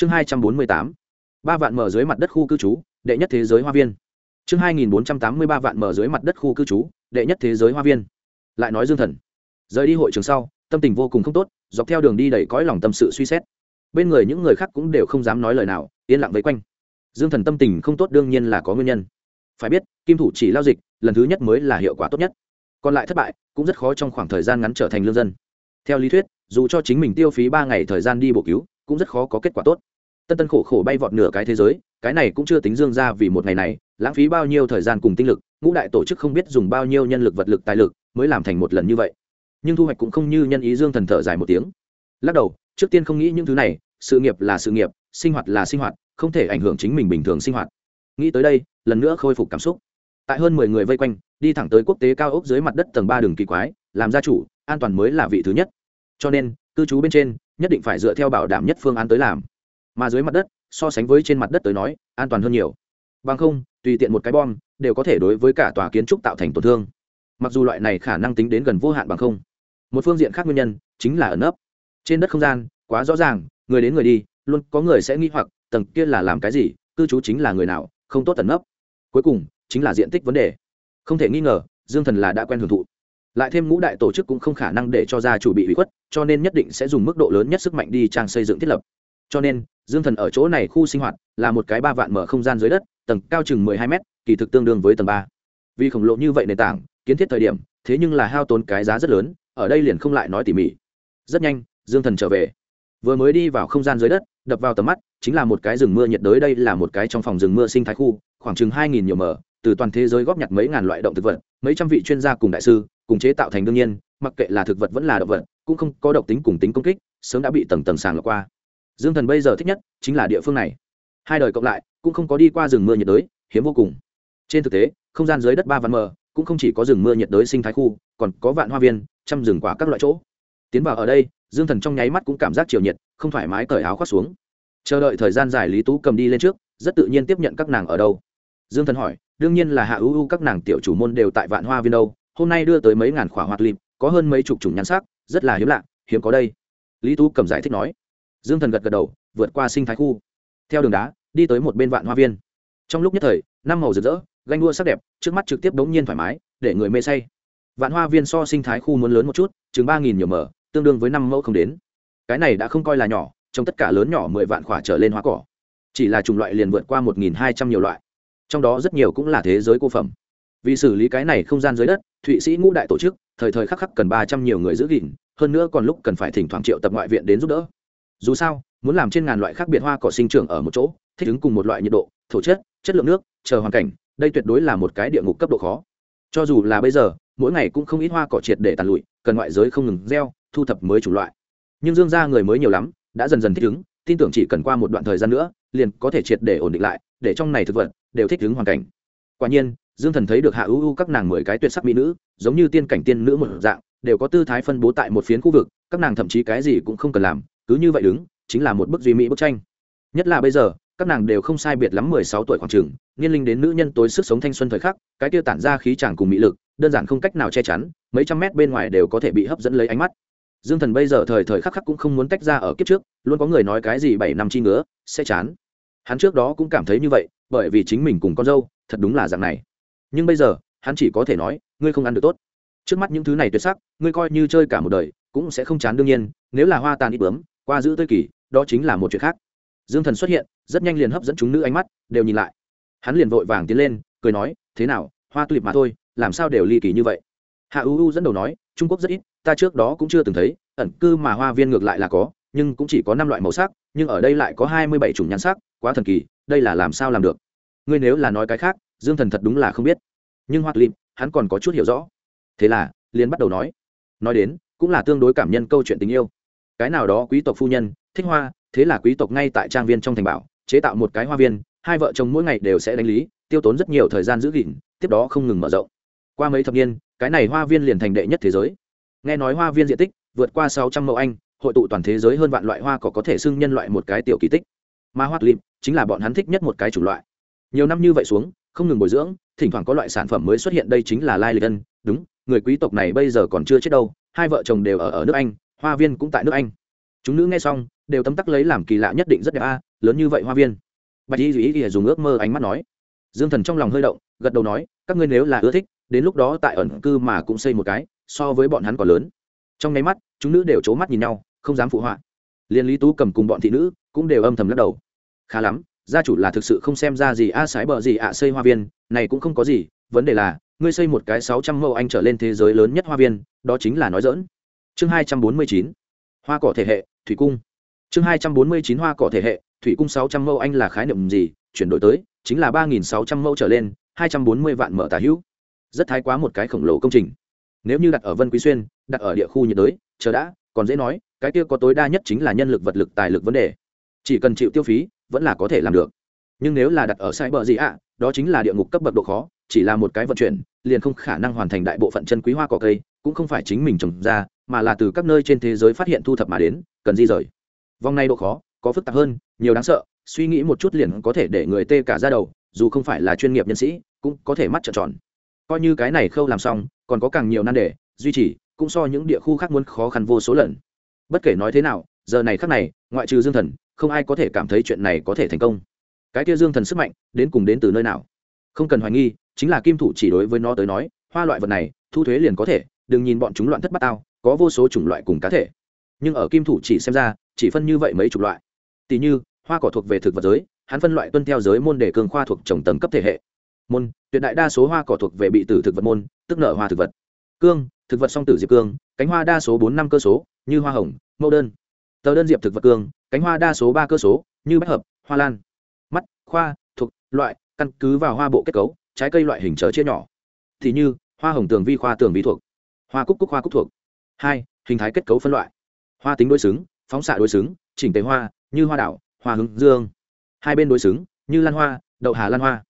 chương hai trăm bốn mươi tám. Ba vạn mở dưới mặt đất khu cư trú, đệ nhất thế giới hoa viên. Chương hai nghìn bốn trăm tám mươi ba vạn mở dưới mặt đất khu cư trú, đệ nhất thế giới hoa viên. Lại nói dương thần. Rời đi hội trường sau, tâm tình vô cùng không tốt, dọc theo đường đi đầy cõi lòng tâm sự suy xét. Bên người những người khác cũng đều không dám nói lời nào, yên lặng vây quanh. Dương thần tâm tình không tốt đương nhiên là có nguyên nhân. Phải biết, kim thủ chỉ lao dịch, lần thứ nhất mới là hiệu quả tốt nhất. Còn lại thất bại, cũng rất khó trong khoảng thời gian ngắn trở thành lương dân. Theo lý thuyết, dù cho chính mình tiêu phí ba ngày thời gian đi bổ cứu cũng rất khó có kết quả tốt. Tân tân khổ khổ bay vọt nửa cái thế giới, cái này cũng chưa tính dương ra vì một ngày này, lãng phí bao nhiêu thời gian cùng tinh lực, ngũ đại tổ chức không biết dùng bao nhiêu nhân lực vật lực tài lực mới làm thành một lần như vậy. Nhưng thu hoạch cũng không như nhân ý dương thần thở dài một tiếng. Lắc đầu, trước tiên không nghĩ những thứ này, sự nghiệp là sự nghiệp, sinh hoạt là sinh hoạt, không thể ảnh hưởng chính mình bình thường sinh hoạt. Nghĩ tới đây, lần nữa khôi phục cảm xúc. Tại hơn mười người vây quanh, đi thẳng tới quốc tế cao ốc dưới mặt đất tầng ba đường kỳ quái, làm gia chủ, an toàn mới là vị thứ nhất. Cho nên, cư trú bên trên nhất định phải dựa theo bảo đảm nhất phương án tới làm. Mà dưới mặt đất, so sánh với trên mặt đất tới nói, an toàn hơn nhiều. Bằng không, tùy tiện một cái bom, đều có thể đối với cả tòa kiến trúc tạo thành tổn thương. Mặc dù loại này khả năng tính đến gần vô hạn bằng không. Một phương diện khác nguyên nhân, chính là ẩn ấp trên đất không gian, quá rõ ràng, người đến người đi, luôn có người sẽ nghĩ hoặc, tầng kia là làm cái gì, cư trú chính là người nào, không tốt ẩn ấp cuối cùng, chính là diện tích vấn đề. Không thể nghi ngờ, dương thần là đã quen hưởng thụ lại thêm ngũ đại tổ chức cũng không khả năng để cho gia chủ bị hủy khuất, cho nên nhất định sẽ dùng mức độ lớn nhất sức mạnh đi trang xây dựng thiết lập. Cho nên, dương thần ở chỗ này khu sinh hoạt là một cái ba vạn mở không gian dưới đất, tầng cao chừng mười hai m kỳ thực tương đương với tầng ba. Vì khổng lồ như vậy nền tảng, kiến thiết thời điểm, thế nhưng là hao tốn cái giá rất lớn, ở đây liền không lại nói tỉ mỉ. Rất nhanh, dương thần trở về. Vừa mới đi vào không gian dưới đất, đập vào tầm mắt, chính là một cái rừng mưa nhiệt đới, đây là một cái trong phòng rừng mưa sinh thái khu, khoảng chừng hai nghìn nhiều mở, từ toàn thế giới góp nhặt mấy ngàn loại động thực vật, mấy trăm vị chuyên gia cùng đại sư cùng chế tạo thành đương nhiên, mặc kệ là thực vật vẫn là động vật, cũng không có độc tính cùng tính công kích, sớm đã bị tầng tầng sàng lọc qua. Dương thần bây giờ thích nhất chính là địa phương này. Hai đời cộng lại, cũng không có đi qua rừng mưa nhiệt đới, hiếm vô cùng. Trên thực tế, không gian dưới đất ba vạn mờ, cũng không chỉ có rừng mưa nhiệt đới sinh thái khu, còn có vạn hoa viên, trăm rừng quả các loại chỗ. Tiến vào ở đây, dương thần trong nháy mắt cũng cảm giác chiều nhiệt, không thoải mái cởi áo khoác xuống. Chờ đợi thời gian dài lý tú cầm đi lên trước, rất tự nhiên tiếp nhận các nàng ở đâu. Dương thần hỏi, đương nhiên là hạ ưu ưu các nàng tiểu chủ môn đều tại vạn hoa viên đâu hôm nay đưa tới mấy ngàn khỏa hoạt lịp, có hơn mấy chục chủng nhan sắc, rất là hiếm lạ, hiếm có đây. Lý tú cầm giải thích nói. Dương thần gật gật đầu, vượt qua sinh thái khu. Theo đường đá, đi tới một bên vạn hoa viên. Trong lúc nhất thời, năm màu rực rỡ, ganh đua sắc đẹp, trước mắt trực tiếp đống nhiên thoải mái, để người mê say. Vạn hoa viên so sinh thái khu muốn lớn một chút, chừng ba nghìn nhiều mở, tương đương với năm mẫu không đến. Cái này đã không coi là nhỏ, trong tất cả lớn nhỏ mười vạn khỏa trở lên hoa cỏ. Chỉ là chủng loại liền vượt qua một nghìn hai trăm nhiều loại. Trong đó rất nhiều cũng là thế giới cô phẩm vì xử lý cái này không gian dưới đất, thụy sĩ ngũ đại tổ chức, thời thời khắc khắc cần ba trăm nhiều người giữ gìn, hơn nữa còn lúc cần phải thỉnh thoảng triệu tập ngoại viện đến giúp đỡ. Dù sao, muốn làm trên ngàn loại khác biệt hoa cỏ sinh trưởng ở một chỗ, thích ứng cùng một loại nhiệt độ, thổ chất chất lượng nước, chờ hoàn cảnh, đây tuyệt đối là một cái địa ngục cấp độ khó. Cho dù là bây giờ, mỗi ngày cũng không ít hoa cỏ triệt để tàn lụi, cần ngoại giới không ngừng gieo, thu thập mới chủng loại. Nhưng dương gia người mới nhiều lắm, đã dần dần thích ứng, tin tưởng chỉ cần qua một đoạn thời gian nữa, liền có thể triệt để ổn định lại, để trong này thực vật đều thích ứng hoàn cảnh. Quả nhiên dương thần thấy được hạ ưu ưu các nàng mười cái tuyệt sắc mỹ nữ, giống như tiên cảnh tiên nữ một dạng, đều có tư thái phân bố tại một phiến khu vực, các nàng thậm chí cái gì cũng không cần làm, cứ như vậy đứng, chính là một bức duy mỹ bức tranh. Nhất là bây giờ, các nàng đều không sai biệt lắm mười sáu tuổi khoảng trường niên linh đến nữ nhân tối sức sống thanh xuân thời khắc, cái tiêu tản ra khí chàng cùng mỹ lực, đơn giản không cách nào che chắn, mấy trăm mét bên ngoài đều có thể bị hấp dẫn lấy ánh mắt. Dương thần bây giờ thời thời khắc khắc cũng không muốn tách ra ở kiếp trước, luôn có người nói cái gì bảy năm chi ngứa, sẽ chán. Hắn trước đó cũng cảm thấy như vậy, bởi vì chính mình cùng con dâu, thật đúng là dạng này nhưng bây giờ, hắn chỉ có thể nói, ngươi không ăn được tốt. Trước mắt những thứ này tuyệt sắc, ngươi coi như chơi cả một đời, cũng sẽ không chán đương nhiên, nếu là hoa tàn ít bướm, qua giữ tươi kỳ, đó chính là một chuyện khác. Dương thần xuất hiện, rất nhanh liền hấp dẫn chúng nữ ánh mắt, đều nhìn lại. Hắn liền vội vàng tiến lên, cười nói, thế nào, hoa tulip mà thôi, làm sao đều ly kỳ như vậy? Hạ u u dẫn đầu nói, trung quốc rất ít, ta trước đó cũng chưa từng thấy, ẩn cư mà hoa viên ngược lại là có, nhưng cũng chỉ có năm loại màu sắc, nhưng ở đây lại có hai mươi bảy chủng nhan sắc, quá thần kỳ, đây là làm sao làm được? Ngươi nếu là nói cái khác dương thần thật đúng là không biết. Nhưng hoa tulip hắn còn có chút hiểu rõ. Thế là, liền bắt đầu nói. Nói đến, cũng là tương đối cảm nhân câu chuyện tình yêu. Cái nào đó quý tộc phu nhân, thích hoa, thế là quý tộc ngay tại trang viên trong thành bảo, chế tạo một cái hoa viên, hai vợ chồng mỗi ngày đều sẽ đánh lý, tiêu tốn rất nhiều thời gian giữ gìn, tiếp đó không ngừng mở rộng. Qua mấy thập niên, cái này hoa viên liền thành đệ nhất thế giới. Nghe nói hoa viên diện tích vượt qua sáu trăm mẫu anh, hội tụ toàn thế giới hơn vạn loại hoa cỏ có thể xưng nhân loại một cái tiểu kỳ tích. Mà hoa tulip chính là bọn hắn thích nhất một cái chủng loại. Nhiều năm như vậy xuống không ngừng bồi dưỡng, thỉnh thoảng có loại sản phẩm mới xuất hiện đây chính là lai lịch ân. Đúng, người quý tộc này bây giờ còn chưa chết đâu, hai vợ chồng đều ở ở nước anh, hoa viên cũng tại nước anh. Chúng nữ nghe xong, đều tấm tắc lấy làm kỳ lạ nhất định rất đẹp a, lớn như vậy hoa viên. Bạch y duy ý dùng ước mơ ánh mắt nói. Dương thần trong lòng hơi động, gật đầu nói, các ngươi nếu là ưa thích, đến lúc đó tại ẩn cư mà cũng xây một cái, so với bọn hắn còn lớn. Trong nháy mắt, chúng nữ đều c h ố mắt nhìn nhau, không dám phụ họa. Liên lý tú cầm cùng bọn thị nữ cũng đều âm thầm lắc đầu. Khá lắm gia chủ là thực sự không xem ra gì a à, sái bờ gì ạ xây hoa viên này cũng không có gì vấn đề là ngươi xây một cái sáu trăm mẫu anh trở lên thế giới lớn nhất hoa viên đó chính là nói dỡn chương hai trăm bốn mươi chín hoa cỏ thể hệ thủy cung. Chương hai trăm bốn mươi chín hoa cỏ thể hệ thủy cung sáu trăm mẫu anh là khái niệm gì chuyển đổi tới chính là ba nghìn sáu trăm mẫu trở lên hai trăm bốn mươi vạn mở tà hữu. Rất thái quá một cái khổng lồ công trình. Nếu như đặt ở vân quý xuyên đặt ở địa khu nhiệt đới chờ đã còn dễ nói cái kia có tối đa nhất chính là nhân lực vật lực tài lực vấn đề chỉ cần chịu tiêu phí, vẫn là có thể làm được. Nhưng nếu là đặt ở sai bờ gì ạ, đó chính là địa ngục cấp bậc độ khó, chỉ là một cái vận chuyển, liền không khả năng hoàn thành đại bộ phận chân quý hoa cỏ cây, cũng không phải chính mình trồng ra, mà là từ các nơi trên thế giới phát hiện thu thập mà đến, cần di rời. Vòng này độ khó, có phức tạp hơn, nhiều đáng sợ, suy nghĩ một chút liền có thể để người tê cả ra đầu, dù không phải là chuyên nghiệp nhân sĩ, cũng có thể mắt trợn tròn. Coi như cái này khâu làm xong, còn có càng nhiều nan đề, duy trì, cũng so những địa khu khác muốn khó khăn vô số lần. Bất kể nói thế nào, giờ này khác này, ngoại trừ dương thần không ai có thể cảm thấy chuyện này có thể thành công. Cái kia dương thần sức mạnh, đến cùng đến từ nơi nào? Không cần hoài nghi, chính là kim thủ chỉ đối với nó tới nói, hoa loại vật này, thu thuế liền có thể, đừng nhìn bọn chúng loạn thất bát tao, có vô số chủng loại cùng cá thể. Nhưng ở kim thủ chỉ xem ra, chỉ phân như vậy mấy chủng loại. Tỷ như, hoa cỏ thuộc về thực vật giới, hắn phân loại tuân theo giới môn để cường khoa thuộc trồng tầng cấp thể hệ. Môn, tuyệt đại đa số hoa cỏ thuộc về bị tử thực vật môn, tức nở hoa thực vật. Cương, thực vật song tử diệp cương, cánh hoa đa số bốn năm cơ số, như hoa hồng, mẫu đơn tờ đơn diệp thực vật cương, cánh hoa đa số ba cơ số, như bách hợp, hoa lan. Mắt, khoa, thuộc, loại, căn cứ vào hoa bộ kết cấu, trái cây loại hình trở chia nhỏ. Thì như, hoa hồng tường vi, khoa tường vi thuộc. Hoa cúc cúc, hoa cúc thuộc. Hai, hình thái kết cấu phân loại. Hoa tính đối xứng, phóng xạ đối xứng, chỉnh tế hoa, như hoa đảo, hoa hướng dương. Hai bên đối xứng, như lan hoa, đậu hà lan hoa.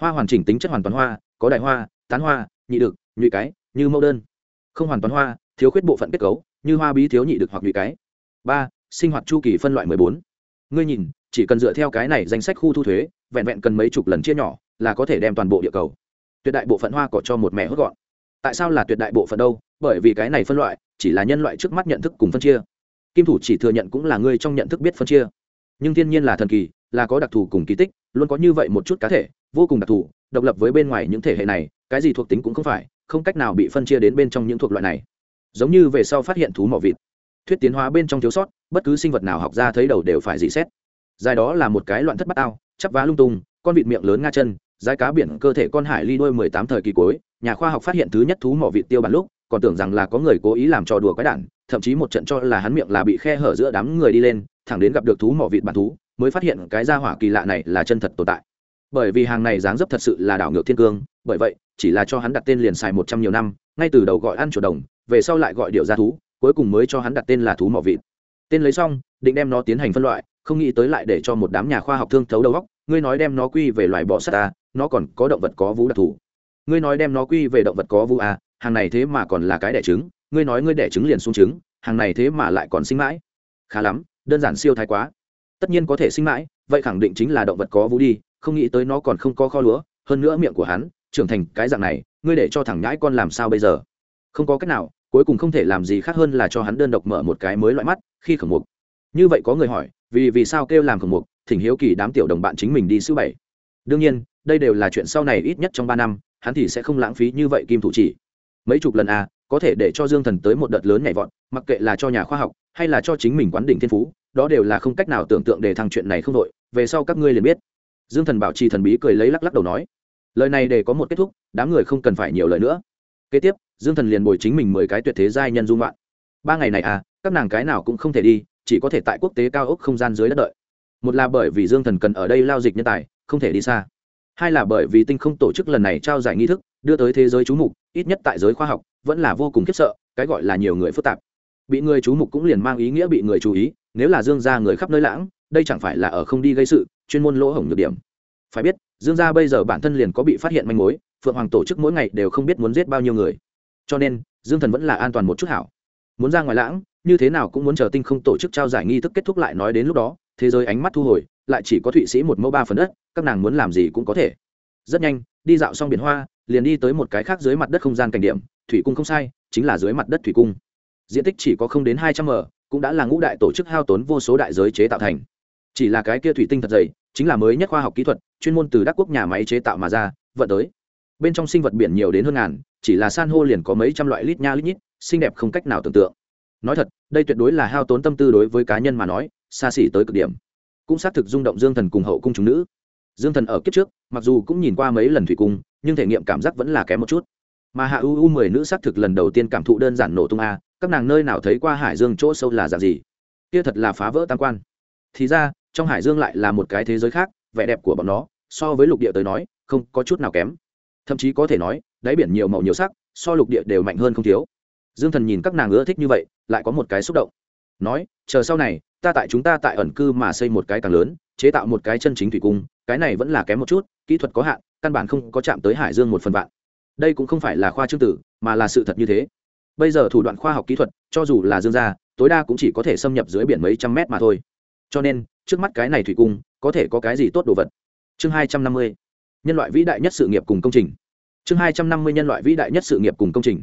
Hoa hoàn chỉnh tính chất hoàn toàn hoa, có đại hoa, tán hoa, nhị đực, nhụy cái, như mẫu đơn. Không hoàn toàn hoa, thiếu khuyết bộ phận kết cấu, như hoa bí thiếu nhị đực hoặc nhụy cái. Ba sinh hoạt chu kỳ phân loại mười bốn. Ngươi nhìn, chỉ cần dựa theo cái này danh sách khu thu thuế, vẹn vẹn cần mấy chục lần chia nhỏ, là có thể đem toàn bộ địa cầu. Tuyệt đại bộ phận hoa cỏ cho một mẹ hốt gọn. Tại sao là tuyệt đại bộ phận đâu? Bởi vì cái này phân loại, chỉ là nhân loại trước mắt nhận thức cùng phân chia. Kim thủ chỉ thừa nhận cũng là ngươi trong nhận thức biết phân chia. Nhưng thiên nhiên là thần kỳ, là có đặc thù cùng kỳ tích, luôn có như vậy một chút cá thể, vô cùng đặc thù, độc lập với bên ngoài những thể hệ này, cái gì thuộc tính cũng không phải, không cách nào bị phân chia đến bên trong những thuộc loại này. Giống như về sau phát hiện thú mỏ vịt thuyết tiến hóa bên trong thiếu sót, bất cứ sinh vật nào học ra thấy đầu đều phải dị xét. Dài đó là một cái loạn thất bát ao, chắp vá lung tung, con vịt miệng lớn nga chân dài cá biển cơ thể con hải ly đôi mười tám thời kỳ cuối, nhà khoa học phát hiện thứ nhất thú mỏ vịt tiêu bản lúc, còn tưởng rằng là có người cố ý làm trò đùa quái đản, thậm chí một trận cho là hắn miệng là bị khe hở giữa đám người đi lên, thẳng đến gặp được thú mỏ vịt bản thú, mới phát hiện cái gia hỏa kỳ lạ này là chân thật tồn tại. Bởi vì hàng này dáng dấp thật sự là đảo ngược thiên cương, bởi vậy, chỉ là cho hắn đặt tên liền xài một trăm nhiều năm, ngay từ đầu gọi ăn chuột đồng, về sau lại gọi điệu gia thú cuối cùng mới cho hắn đặt tên là thú mỏ vịt. Tên lấy xong, định đem nó tiến hành phân loại, không nghĩ tới lại để cho một đám nhà khoa học thương thấu đầu góc ngươi nói đem nó quy về loài bọ sắt ta, nó còn có động vật có vú đặc thù. Ngươi nói đem nó quy về động vật có vú à hàng này thế mà còn là cái đẻ trứng, ngươi nói ngươi đẻ trứng liền xuống trứng, hàng này thế mà lại còn sinh mãi. Khá lắm, đơn giản siêu thái quá. Tất nhiên có thể sinh mãi, vậy khẳng định chính là động vật có vú đi, không nghĩ tới nó còn không có kho lúa, hơn nữa miệng của hắn, trưởng thành cái dạng này, ngươi để cho thằng nhãi con làm sao bây giờ? Không có cách nào cuối cùng không thể làm gì khác hơn là cho hắn đơn độc mở một cái mới loại mắt, khi khổng mục. Như vậy có người hỏi, vì vì sao kêu làm khổng mục, thỉnh hiếu kỳ đám tiểu đồng bạn chính mình đi sứ bảy đương nhiên, đây đều là chuyện sau này ít nhất trong ba năm, hắn thì sẽ không lãng phí như vậy kim thủ chỉ. Mấy chục lần à có thể để cho dương thần tới một đợt lớn nhảy vọt, mặc kệ là cho nhà khoa học, hay là cho chính mình quán đỉnh thiên phú, đó đều là không cách nào tưởng tượng để thằng chuyện này không đội về sau các ngươi liền biết. Dương thần bảo trì thần bí cười lấy lắc lắc đầu nói. Lời này để có một kết thúc, đám người không cần phải nhiều lời nữa kế tiếp, dương thần liền bồi chính mình mười cái tuyệt thế giai nhân dung loạn. Ba ngày này à các nàng cái nào cũng không thể đi, chỉ có thể tại quốc tế cao ốc không gian dưới đất đợi. Một là bởi vì dương thần cần ở đây lao dịch nhân tài, không thể đi xa. Hai là bởi vì tinh không tổ chức lần này trao giải nghi thức, đưa tới thế giới chú mục, ít nhất tại giới khoa học, vẫn là vô cùng khiếp sợ, cái gọi là nhiều người phức tạp. Bị người chú mục cũng liền mang ý nghĩa bị người chú ý, nếu là dương gia người khắp nơi lãng, đây chẳng phải là ở không đi gây sự, chuyên môn lỗ hổng nhược điểm. Phải biết, dương gia bây giờ bản thân liền có bị phát hiện manh mối phượng hoàng tổ chức mỗi ngày đều không biết muốn giết bao nhiêu người. Cho nên, dương thần vẫn là an toàn một chút hảo. Muốn ra ngoài lãng, như thế nào cũng muốn chờ tinh không tổ chức trao giải nghi thức kết thúc lại nói đến lúc đó, thế giới ánh mắt thu hồi, lại chỉ có thụy sĩ một mẫu ba phần đất, các nàng muốn làm gì cũng có thể. Rất nhanh, đi dạo xong biển hoa, liền đi tới một cái khác dưới mặt đất không gian cảnh điểm, thủy cung không sai, chính là dưới mặt đất thủy cung. Diện tích chỉ có không đến hai trăm m, cũng đã là ngũ đại tổ chức hao tốn vô số đại giới chế tạo thành. Chỉ là cái kia thủy tinh thật dày, chính là mới nhất khoa học kỹ thuật, chuyên môn từ đắc quốc nhà máy chế tạo mà ra, vận tới bên trong sinh vật biển nhiều đến hơn ngàn, chỉ là san hô liền có mấy trăm loại lít nha lít nhít, xinh đẹp không cách nào tưởng tượng. Nói thật, đây tuyệt đối là hao tốn tâm tư đối với cá nhân mà nói, xa xỉ tới cực điểm. Cũng xác thực rung động dương thần cùng hậu cung chúng nữ. Dương thần ở kiếp trước, mặc dù cũng nhìn qua mấy lần thủy cung, nhưng thể nghiệm cảm giác vẫn là kém một chút. Mà hạ u u mười nữ xác thực lần đầu tiên cảm thụ đơn giản nổ tung a, các nàng nơi nào thấy qua hải dương chỗ sâu là dạng gì? Kia thật là phá vỡ tam quan. Thì ra, trong hải dương lại là một cái thế giới khác, vẻ đẹp của bọn nó, so với lục địa tới nói, không có chút nào kém thậm chí có thể nói, đáy biển nhiều màu nhiều sắc, so lục địa đều mạnh hơn không thiếu. Dương thần nhìn các nàng ưa thích như vậy, lại có một cái xúc động. Nói, chờ sau này, ta tại chúng ta tại ẩn cư mà xây một cái càng lớn, chế tạo một cái chân chính thủy cung, cái này vẫn là kém một chút, kỹ thuật có hạn, căn bản không có chạm tới hải dương một phần vạn. Đây cũng không phải là khoa trương tử, mà là sự thật như thế. Bây giờ thủ đoạn khoa học kỹ thuật, cho dù là dương gia, tối đa cũng chỉ có thể xâm nhập dưới biển mấy trăm mét mà thôi. Cho nên, trước mắt cái này thủy cung, có thể có cái gì tốt đồ vật? Chương hai trăm năm mươi. Nhân loại vĩ đại nhất sự nghiệp cùng công trình chương hai trăm năm mươi nhân loại vĩ đại nhất sự nghiệp cùng công trình.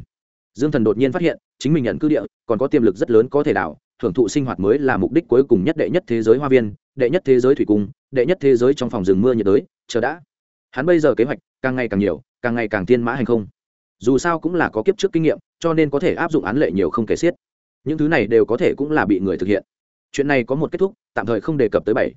Dương thần đột nhiên phát hiện, chính mình nhận cư địa, còn có tiềm lực rất lớn có thể đảo, thưởng thụ sinh hoạt mới là mục đích cuối cùng nhất đệ nhất thế giới hoa viên, đệ nhất thế giới thủy cung, đệ nhất thế giới trong phòng rừng mưa nhiệt đới, chờ đã. Hắn bây giờ kế hoạch, càng ngày càng nhiều, càng ngày càng tiên mã hành không. Dù sao cũng là có kiếp trước kinh nghiệm, cho nên có thể áp dụng án lệ nhiều không kể xiết. Những thứ này đều có thể cũng là bị người thực hiện. Chuyện này có một kết thúc, tạm thời không đề cập tới bảy.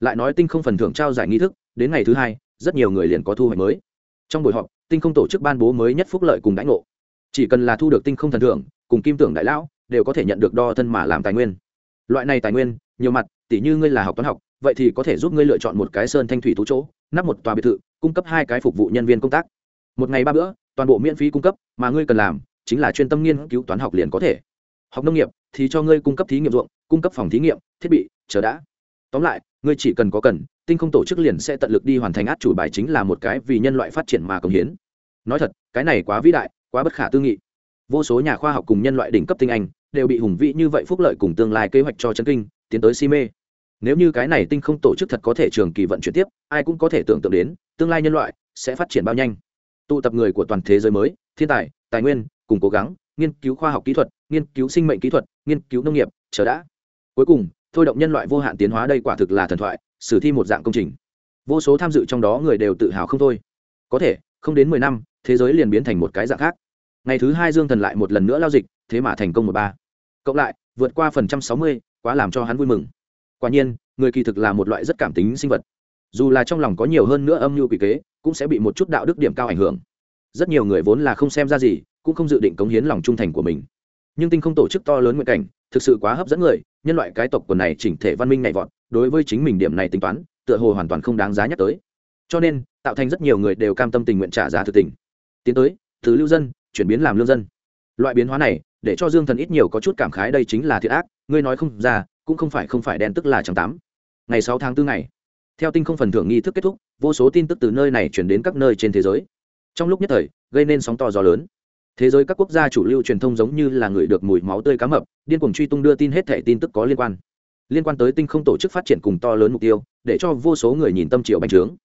Lại nói tinh không phần thưởng trao giải nghi thức, đến ngày thứ hai, rất nhiều người liền có thu hoạch mới. Trong buổi họp tinh không tổ chức ban bố mới nhất phúc lợi cùng đãi ngộ. Chỉ cần là thu được tinh không thần thưởng, cùng kim tưởng đại lão, đều có thể nhận được đo thân mà làm tài nguyên. Loại này tài nguyên, nhiều mặt, tỉ như ngươi là học toán học, vậy thì có thể giúp ngươi lựa chọn một cái sơn thanh thủy tú chỗ, nắp một tòa biệt thự, cung cấp hai cái phục vụ nhân viên công tác. Một ngày ba bữa, toàn bộ miễn phí cung cấp, mà ngươi cần làm chính là chuyên tâm nghiên cứu toán học liền có thể. Học nông nghiệp thì cho ngươi cung cấp thí nghiệm ruộng, cung cấp phòng thí nghiệm, thiết bị, chờ đã. Tóm lại, ngươi chỉ cần có cần tinh không tổ chức liền sẽ tận lực đi hoàn thành át chủ bài chính là một cái vì nhân loại phát triển mà công hiến. Nói thật, cái này quá vĩ đại, quá bất khả tư nghị. Vô số nhà khoa học cùng nhân loại đỉnh cấp tinh anh đều bị hùng vĩ như vậy phúc lợi cùng tương lai kế hoạch cho chân kinh, tiến tới si mê. Nếu như cái này tinh không tổ chức thật có thể trường kỳ vận chuyển tiếp, ai cũng có thể tưởng tượng đến, tương lai nhân loại sẽ phát triển bao nhanh. Tụ tập người của toàn thế giới mới, thiên tài tài nguyên, cùng cố gắng, nghiên cứu khoa học kỹ thuật, nghiên cứu sinh mệnh kỹ thuật, nghiên cứu nông nghiệp, chờ đã. Cuối cùng, thôi động nhân loại vô hạn tiến hóa đây quả thực là thần thoại sử thi một dạng công trình. Vô số tham dự trong đó người đều tự hào không thôi. Có thể, không đến mười năm, thế giới liền biến thành một cái dạng khác. Ngày thứ hai dương thần lại một lần nữa lao dịch, thế mà thành công một ba. Cộng lại, vượt qua phần trăm sáu mươi, quá làm cho hắn vui mừng. Quả nhiên, người kỳ thực là một loại rất cảm tính sinh vật. Dù là trong lòng có nhiều hơn nữa âm mưu quỷ kế, cũng sẽ bị một chút đạo đức điểm cao ảnh hưởng. Rất nhiều người vốn là không xem ra gì, cũng không dự định cống hiến lòng trung thành của mình. Nhưng tinh không tổ chức to lớn nguyện cảnh, thực sự quá hấp dẫn người, nhân loại cái tộc quần này chỉnh thể văn minh nhảy vọt đối với chính mình điểm này tính toán, tựa hồ hoàn toàn không đáng giá nhắc tới. Cho nên, tạo thành rất nhiều người đều cam tâm tình nguyện trả giá thực tình. Tiến tới từ lưu dân, chuyển biến làm lương dân. Loại biến hóa này, để cho dương thần ít nhiều có chút cảm khái đây chính là thiệt ác, ngươi nói không ra, cũng không phải không phải đen tức là chẳng tám. Ngày sáu tháng tư ngày, theo tinh không phần thưởng nghi thức kết thúc, vô số tin tức từ nơi này chuyển đến các nơi trên thế giới. Trong lúc nhất thời, gây nên sóng to gió lớn. Thế giới các quốc gia chủ lưu truyền thông giống như là người được mùi máu tươi cá mập, điên cuồng truy tung đưa tin hết thẻ tin tức có liên quan liên quan tới tinh không tổ chức phát triển cùng to lớn mục tiêu, để cho vô số người nhìn tâm triệu bành trướng.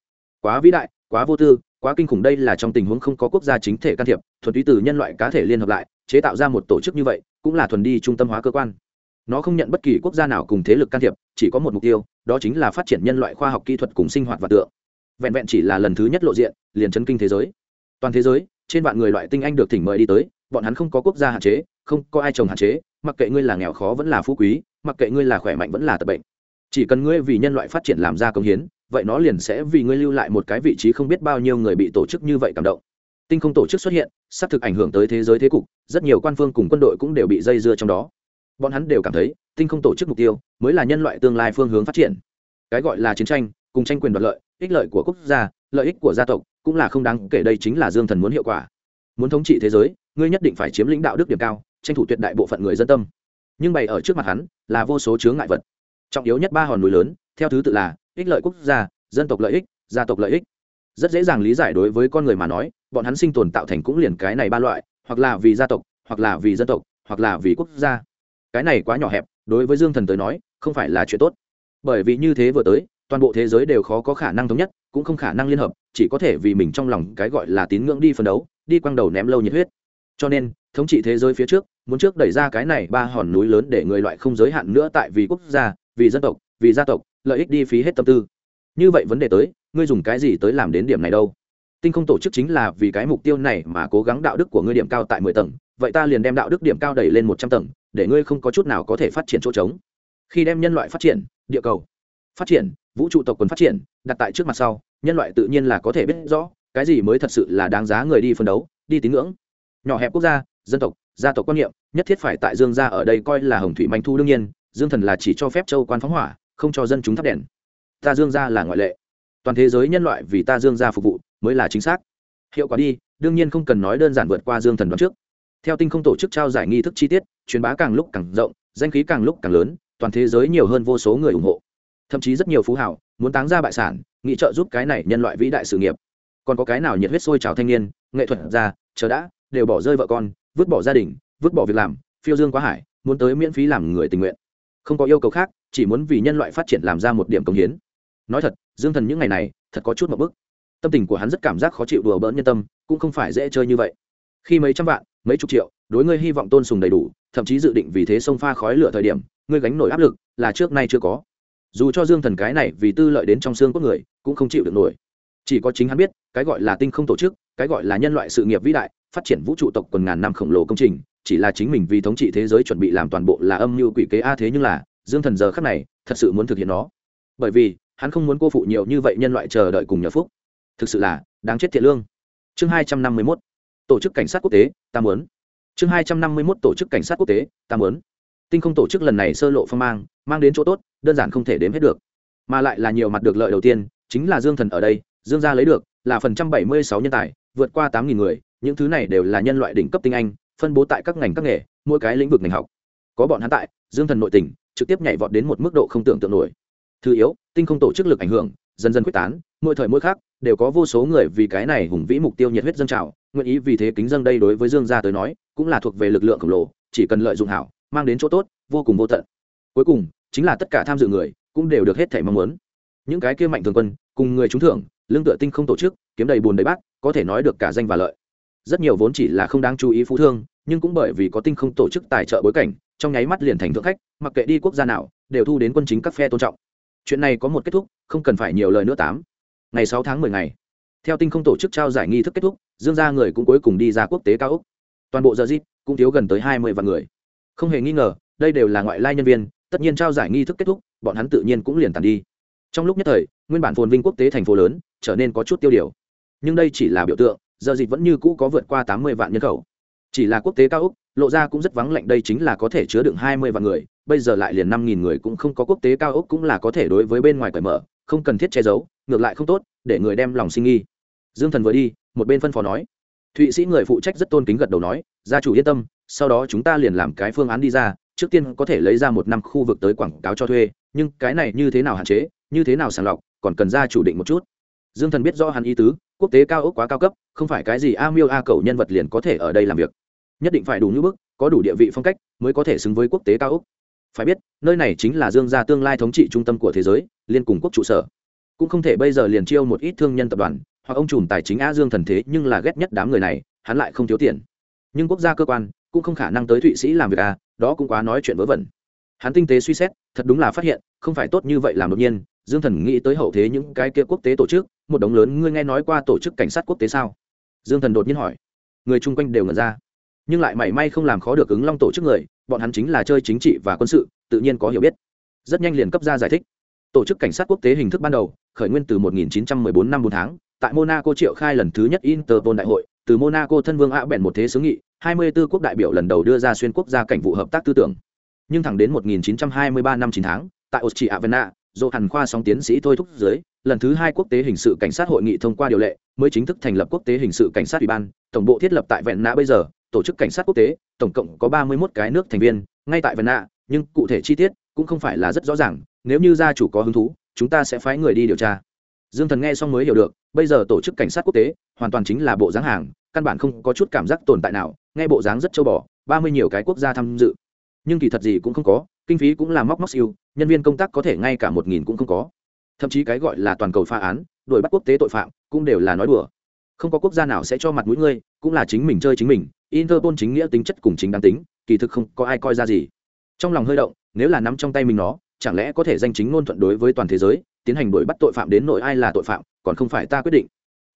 Quá vĩ đại, quá vô tư, quá kinh khủng đây là trong tình huống không có quốc gia chính thể can thiệp, thuần túy từ nhân loại cá thể liên hợp lại, chế tạo ra một tổ chức như vậy, cũng là thuần đi trung tâm hóa cơ quan. Nó không nhận bất kỳ quốc gia nào cùng thế lực can thiệp, chỉ có một mục tiêu, đó chính là phát triển nhân loại khoa học kỹ thuật cùng sinh hoạt và tượng. Vẹn vẹn chỉ là lần thứ nhất lộ diện, liền chấn kinh thế giới. Toàn thế giới, trên vạn người loại tinh anh được thỉnh mời đi tới, bọn hắn không có quốc gia hạn chế, không có ai trồng hạn chế mặc kệ ngươi là nghèo khó vẫn là phú quý, mặc kệ ngươi là khỏe mạnh vẫn là tập bệnh. Chỉ cần ngươi vì nhân loại phát triển làm ra công hiến, vậy nó liền sẽ vì ngươi lưu lại một cái vị trí không biết bao nhiêu người bị tổ chức như vậy cảm động. Tinh không tổ chức xuất hiện xác thực ảnh hưởng tới thế giới thế cục, rất nhiều quan phương cùng quân đội cũng đều bị dây dưa trong đó. Bọn hắn đều cảm thấy, tinh không tổ chức mục tiêu mới là nhân loại tương lai phương hướng phát triển. Cái gọi là chiến tranh, cùng tranh quyền đoạt lợi, ích lợi của quốc gia, lợi ích của gia tộc, cũng là không đáng kể đây chính là dương thần muốn hiệu quả. Muốn thống trị thế giới, ngươi nhất định phải chiếm lĩnh đạo đức điểm cao tranh thủ tuyệt đại bộ phận người dân tâm. Nhưng bày ở trước mặt hắn là vô số chướng ngại vật. Trọng yếu nhất ba hòn núi lớn, theo thứ tự là ích lợi quốc gia, dân tộc lợi ích, gia tộc lợi ích. Rất dễ dàng lý giải đối với con người mà nói, bọn hắn sinh tồn tạo thành cũng liền cái này ba loại, hoặc là vì gia tộc, hoặc là vì dân tộc, hoặc là vì quốc gia. Cái này quá nhỏ hẹp, đối với dương thần tới nói, không phải là chuyện tốt. Bởi vì như thế vừa tới, toàn bộ thế giới đều khó có khả năng thống nhất, cũng không khả năng liên hợp, chỉ có thể vì mình trong lòng cái gọi là tín ngưỡng đi phân đấu, đi quăng đầu ném lâu nhiệt huyết cho nên, thống trị thế giới phía trước, muốn trước đẩy ra cái này ba hòn núi lớn để người loại không giới hạn nữa tại vì quốc gia, vì dân tộc, vì gia tộc, lợi ích đi phí hết tâm tư. Như vậy vấn đề tới, ngươi dùng cái gì tới làm đến điểm này đâu? Tinh không tổ chức chính là vì cái mục tiêu này mà cố gắng đạo đức của ngươi điểm cao tại mười tầng, vậy ta liền đem đạo đức điểm cao đẩy lên một trăm tầng, để ngươi không có chút nào có thể phát triển chỗ trống. Khi đem nhân loại phát triển, địa cầu phát triển, vũ trụ tộc quần phát triển, đặt tại trước mặt sau, nhân loại tự nhiên là có thể biết rõ, cái gì mới thật sự là đáng giá người đi phân đấu, đi tín ngưỡng nhỏ hẹp quốc gia, dân tộc, gia tộc quan niệm, nhất thiết phải tại dương gia ở đây coi là hồng thủy manh thu đương nhiên, dương thần là chỉ cho phép châu quan phóng hỏa, không cho dân chúng thắp đèn. Ta dương gia là ngoại lệ. Toàn thế giới nhân loại vì ta dương gia phục vụ mới là chính xác. Hiệu quả đi, đương nhiên không cần nói đơn giản vượt qua dương thần đoán trước. Theo tinh không tổ chức trao giải nghi thức chi tiết, truyền bá càng lúc càng rộng, danh khí càng lúc càng lớn, toàn thế giới nhiều hơn vô số người ủng hộ. Thậm chí rất nhiều phú hảo, muốn táng ra bại sản, nghị trợ giúp cái này nhân loại vĩ đại sự nghiệp. Còn có cái nào nhiệt huyết sôi trào thanh niên, nghệ thuật ra chờ đã đều bỏ rơi vợ con, vứt bỏ gia đình, vứt bỏ việc làm, phiêu dương quá hải, muốn tới miễn phí làm người tình nguyện. Không có yêu cầu khác, chỉ muốn vì nhân loại phát triển làm ra một điểm công hiến. Nói thật, dương thần những ngày này, thật có chút một bức. Tâm tình của hắn rất cảm giác khó chịu đùa bỡn nhân tâm, cũng không phải dễ chơi như vậy. Khi mấy trăm vạn, mấy chục triệu, đối ngươi hy vọng tôn sùng đầy đủ, thậm chí dự định vì thế xông pha khói lửa thời điểm, ngươi gánh nổi áp lực, là trước nay chưa có. Dù cho dương thần cái này vì tư lợi đến trong xương cốt người, cũng không chịu được nổi. Chỉ có chính hắn biết, cái gọi là tinh không tổ chức, cái gọi là nhân loại sự nghiệp vĩ đại phát triển vũ trụ tộc quần ngàn năm khổng lồ công trình, chỉ là chính mình vì thống trị thế giới chuẩn bị làm toàn bộ là âm mưu quỷ kế a thế nhưng là, dương thần giờ khắc này, thật sự muốn thực hiện nó. Bởi vì, hắn không muốn cô phụ nhiều như vậy nhân loại chờ đợi cùng nhờ phúc. Thực sự là, đáng chết thiện lương. Chương hai trăm năm mươi mốt. Tổ chức cảnh sát quốc tế, ta muốn. Chương hai trăm năm mươi mốt tổ chức cảnh sát quốc tế, ta muốn. Tinh không tổ chức lần này sơ lộ phong mang mang đến chỗ tốt, đơn giản không thể đếm hết được. Mà lại là nhiều mặt được lợi đầu tiên, chính là dương thần ở đây, dương gia lấy được là phần trăm bảy mươi sáu nhân tài, vượt qua tám nghìn người những thứ này đều là nhân loại đỉnh cấp tinh anh phân bố tại các ngành các nghề mỗi cái lĩnh vực ngành học. Có bọn hắn tại dương thần nội tình, trực tiếp nhảy vọt đến một mức độ không tưởng tượng nổi. Thứ yếu tinh không tổ chức lực ảnh hưởng dần dần quyết tán mỗi thời mỗi khác đều có vô số người vì cái này hùng vĩ mục tiêu nhiệt huyết dân trào nguyện ý vì thế kính dân đây đối với dương gia tới nói cũng là thuộc về lực lượng khổng lồ chỉ cần lợi dụng hảo mang đến chỗ tốt vô cùng vô tận. Cuối cùng chính là tất cả tham dự người cũng đều được hết thể mong muốn. Những cái kia mạnh thường quân cùng người trúng thưởng lương tựa tinh không tổ chức kiếm đầy bùn đầy bát có thể nói được cả danh và lợi rất nhiều vốn chỉ là không đáng chú ý phú thương, nhưng cũng bởi vì có tinh không tổ chức tài trợ bối cảnh, trong nháy mắt liền thành thượng khách, mặc kệ đi quốc gia nào, đều thu đến quân chính các phe tôn trọng. Chuyện này có một kết thúc, không cần phải nhiều lời nữa tám. Ngày sáu tháng mười ngày, theo tinh không tổ chức trao giải nghi thức kết thúc, dương gia người cũng cuối cùng đi ra quốc tế cao úc toàn bộ giờ dịp cũng thiếu gần tới hai mươi vạn người. Không hề nghi ngờ, đây đều là ngoại lai nhân viên, tất nhiên trao giải nghi thức kết thúc, bọn hắn tự nhiên cũng liền tàn đi. Trong lúc nhất thời, nguyên bản phồn vinh quốc tế thành phố lớn, trở nên có chút tiêu điều. Nhưng đây chỉ là biểu tượng giờ dịch vẫn như cũ có vượt qua tám mươi vạn nhân khẩu. Chỉ là quốc tế cao úc, lộ ra cũng rất vắng lạnh, đây chính là có thể chứa đựng hai mươi vạn người. Bây giờ lại liền năm nghìn người cũng không có quốc tế cao úc cũng là có thể đối với bên ngoài cởi mở, không cần thiết che giấu, ngược lại không tốt, để người đem lòng sinh nghi. Dương thần vừa đi, một bên phân phó nói. Thụy sĩ người phụ trách rất tôn kính gật đầu nói, gia chủ yên tâm, sau đó chúng ta liền làm cái phương án đi ra, trước tiên có thể lấy ra một năm khu vực tới quảng cáo cho thuê, nhưng cái này như thế nào hạn chế, như thế nào sàng lọc, còn cần gia chủ định một chút. Dương thần biết rõ hắn ý tứ quốc tế cao ốc quá cao cấp, không phải cái gì a miêu a cầu nhân vật liền có thể ở đây làm việc. Nhất định phải đủ ngữ bức, có đủ địa vị phong cách mới có thể xứng với quốc tế cao ốc. Phải biết, nơi này chính là dương gia tương lai thống trị trung tâm của thế giới, liên cùng quốc trụ sở. Cũng không thể bây giờ liền chiêu một ít thương nhân tập đoàn, hoặc ông trùm tài chính a dương thần thế nhưng là ghét nhất đám người này, hắn lại không thiếu tiền. Nhưng quốc gia cơ quan cũng không khả năng tới thụy sĩ làm việc a đó cũng quá nói chuyện vớ vẩn. Hắn tinh tế suy xét, thật đúng là phát hiện, không phải tốt như vậy làm đột nhiên dương thần nghĩ tới hậu thế những cái kia quốc tế tổ chức một đống lớn ngươi nghe nói qua tổ chức cảnh sát quốc tế sao? Dương thần đột nhiên hỏi. Người chung quanh đều ngẩn ra. Nhưng lại mảy may không làm khó được ứng long tổ chức người bọn hắn chính là chơi chính trị và quân sự tự nhiên có hiểu biết. Rất nhanh liền cấp ra giải thích. Tổ chức cảnh sát quốc tế hình thức ban đầu khởi nguyên từ 1914 năm 4 tháng tại monaco triệu khai lần thứ nhất interpol đại hội từ monaco thân vương ạ bèn một thế xứ nghị 24 quốc đại biểu lần đầu đưa ra xuyên quốc gia cảnh vụ hợp tác tư tưởng. Nhưng thẳng đến 1923 năm 9 tháng tại Austria-Vienna, dỗ hàn khoa song tiến sĩ thôi thúc dưới lần thứ hai quốc tế hình sự cảnh sát hội nghị thông qua điều lệ, mới chính thức thành lập quốc tế hình sự cảnh sát ủy ban, tổng bộ thiết lập tại vẹn nạ bây giờ, tổ chức cảnh sát quốc tế, tổng cộng có ba mươi một cái nước thành viên, ngay tại vẹn nạ, nhưng cụ thể chi tiết cũng không phải là rất rõ ràng, nếu như gia chủ có hứng thú, chúng ta sẽ phái người đi điều tra. Dương thần nghe xong mới hiểu được, bây giờ tổ chức cảnh sát quốc tế hoàn toàn chính là bộ dáng hàng, căn bản không có chút cảm giác tồn tại nào, nghe bộ dáng rất châu bò, ba mươi nhiều cái quốc gia tham dự. Nhưng kỳ thật gì cũng không có, kinh phí cũng là móc móc siêu nhân viên công tác có thể ngay cả một nghìn cũng không có. Thậm chí cái gọi là toàn cầu phá án, đuổi bắt quốc tế tội phạm, cũng đều là nói đùa. Không có quốc gia nào sẽ cho mặt mũi ngươi, cũng là chính mình chơi chính mình, interpol chính nghĩa tính chất cùng chính đáng tính, kỳ thực không có ai coi ra gì. Trong lòng hơi động, nếu là nắm trong tay mình nó, chẳng lẽ có thể danh chính ngôn thuận đối với toàn thế giới, tiến hành đuổi bắt tội phạm đến nỗi ai là tội phạm, còn không phải ta quyết định.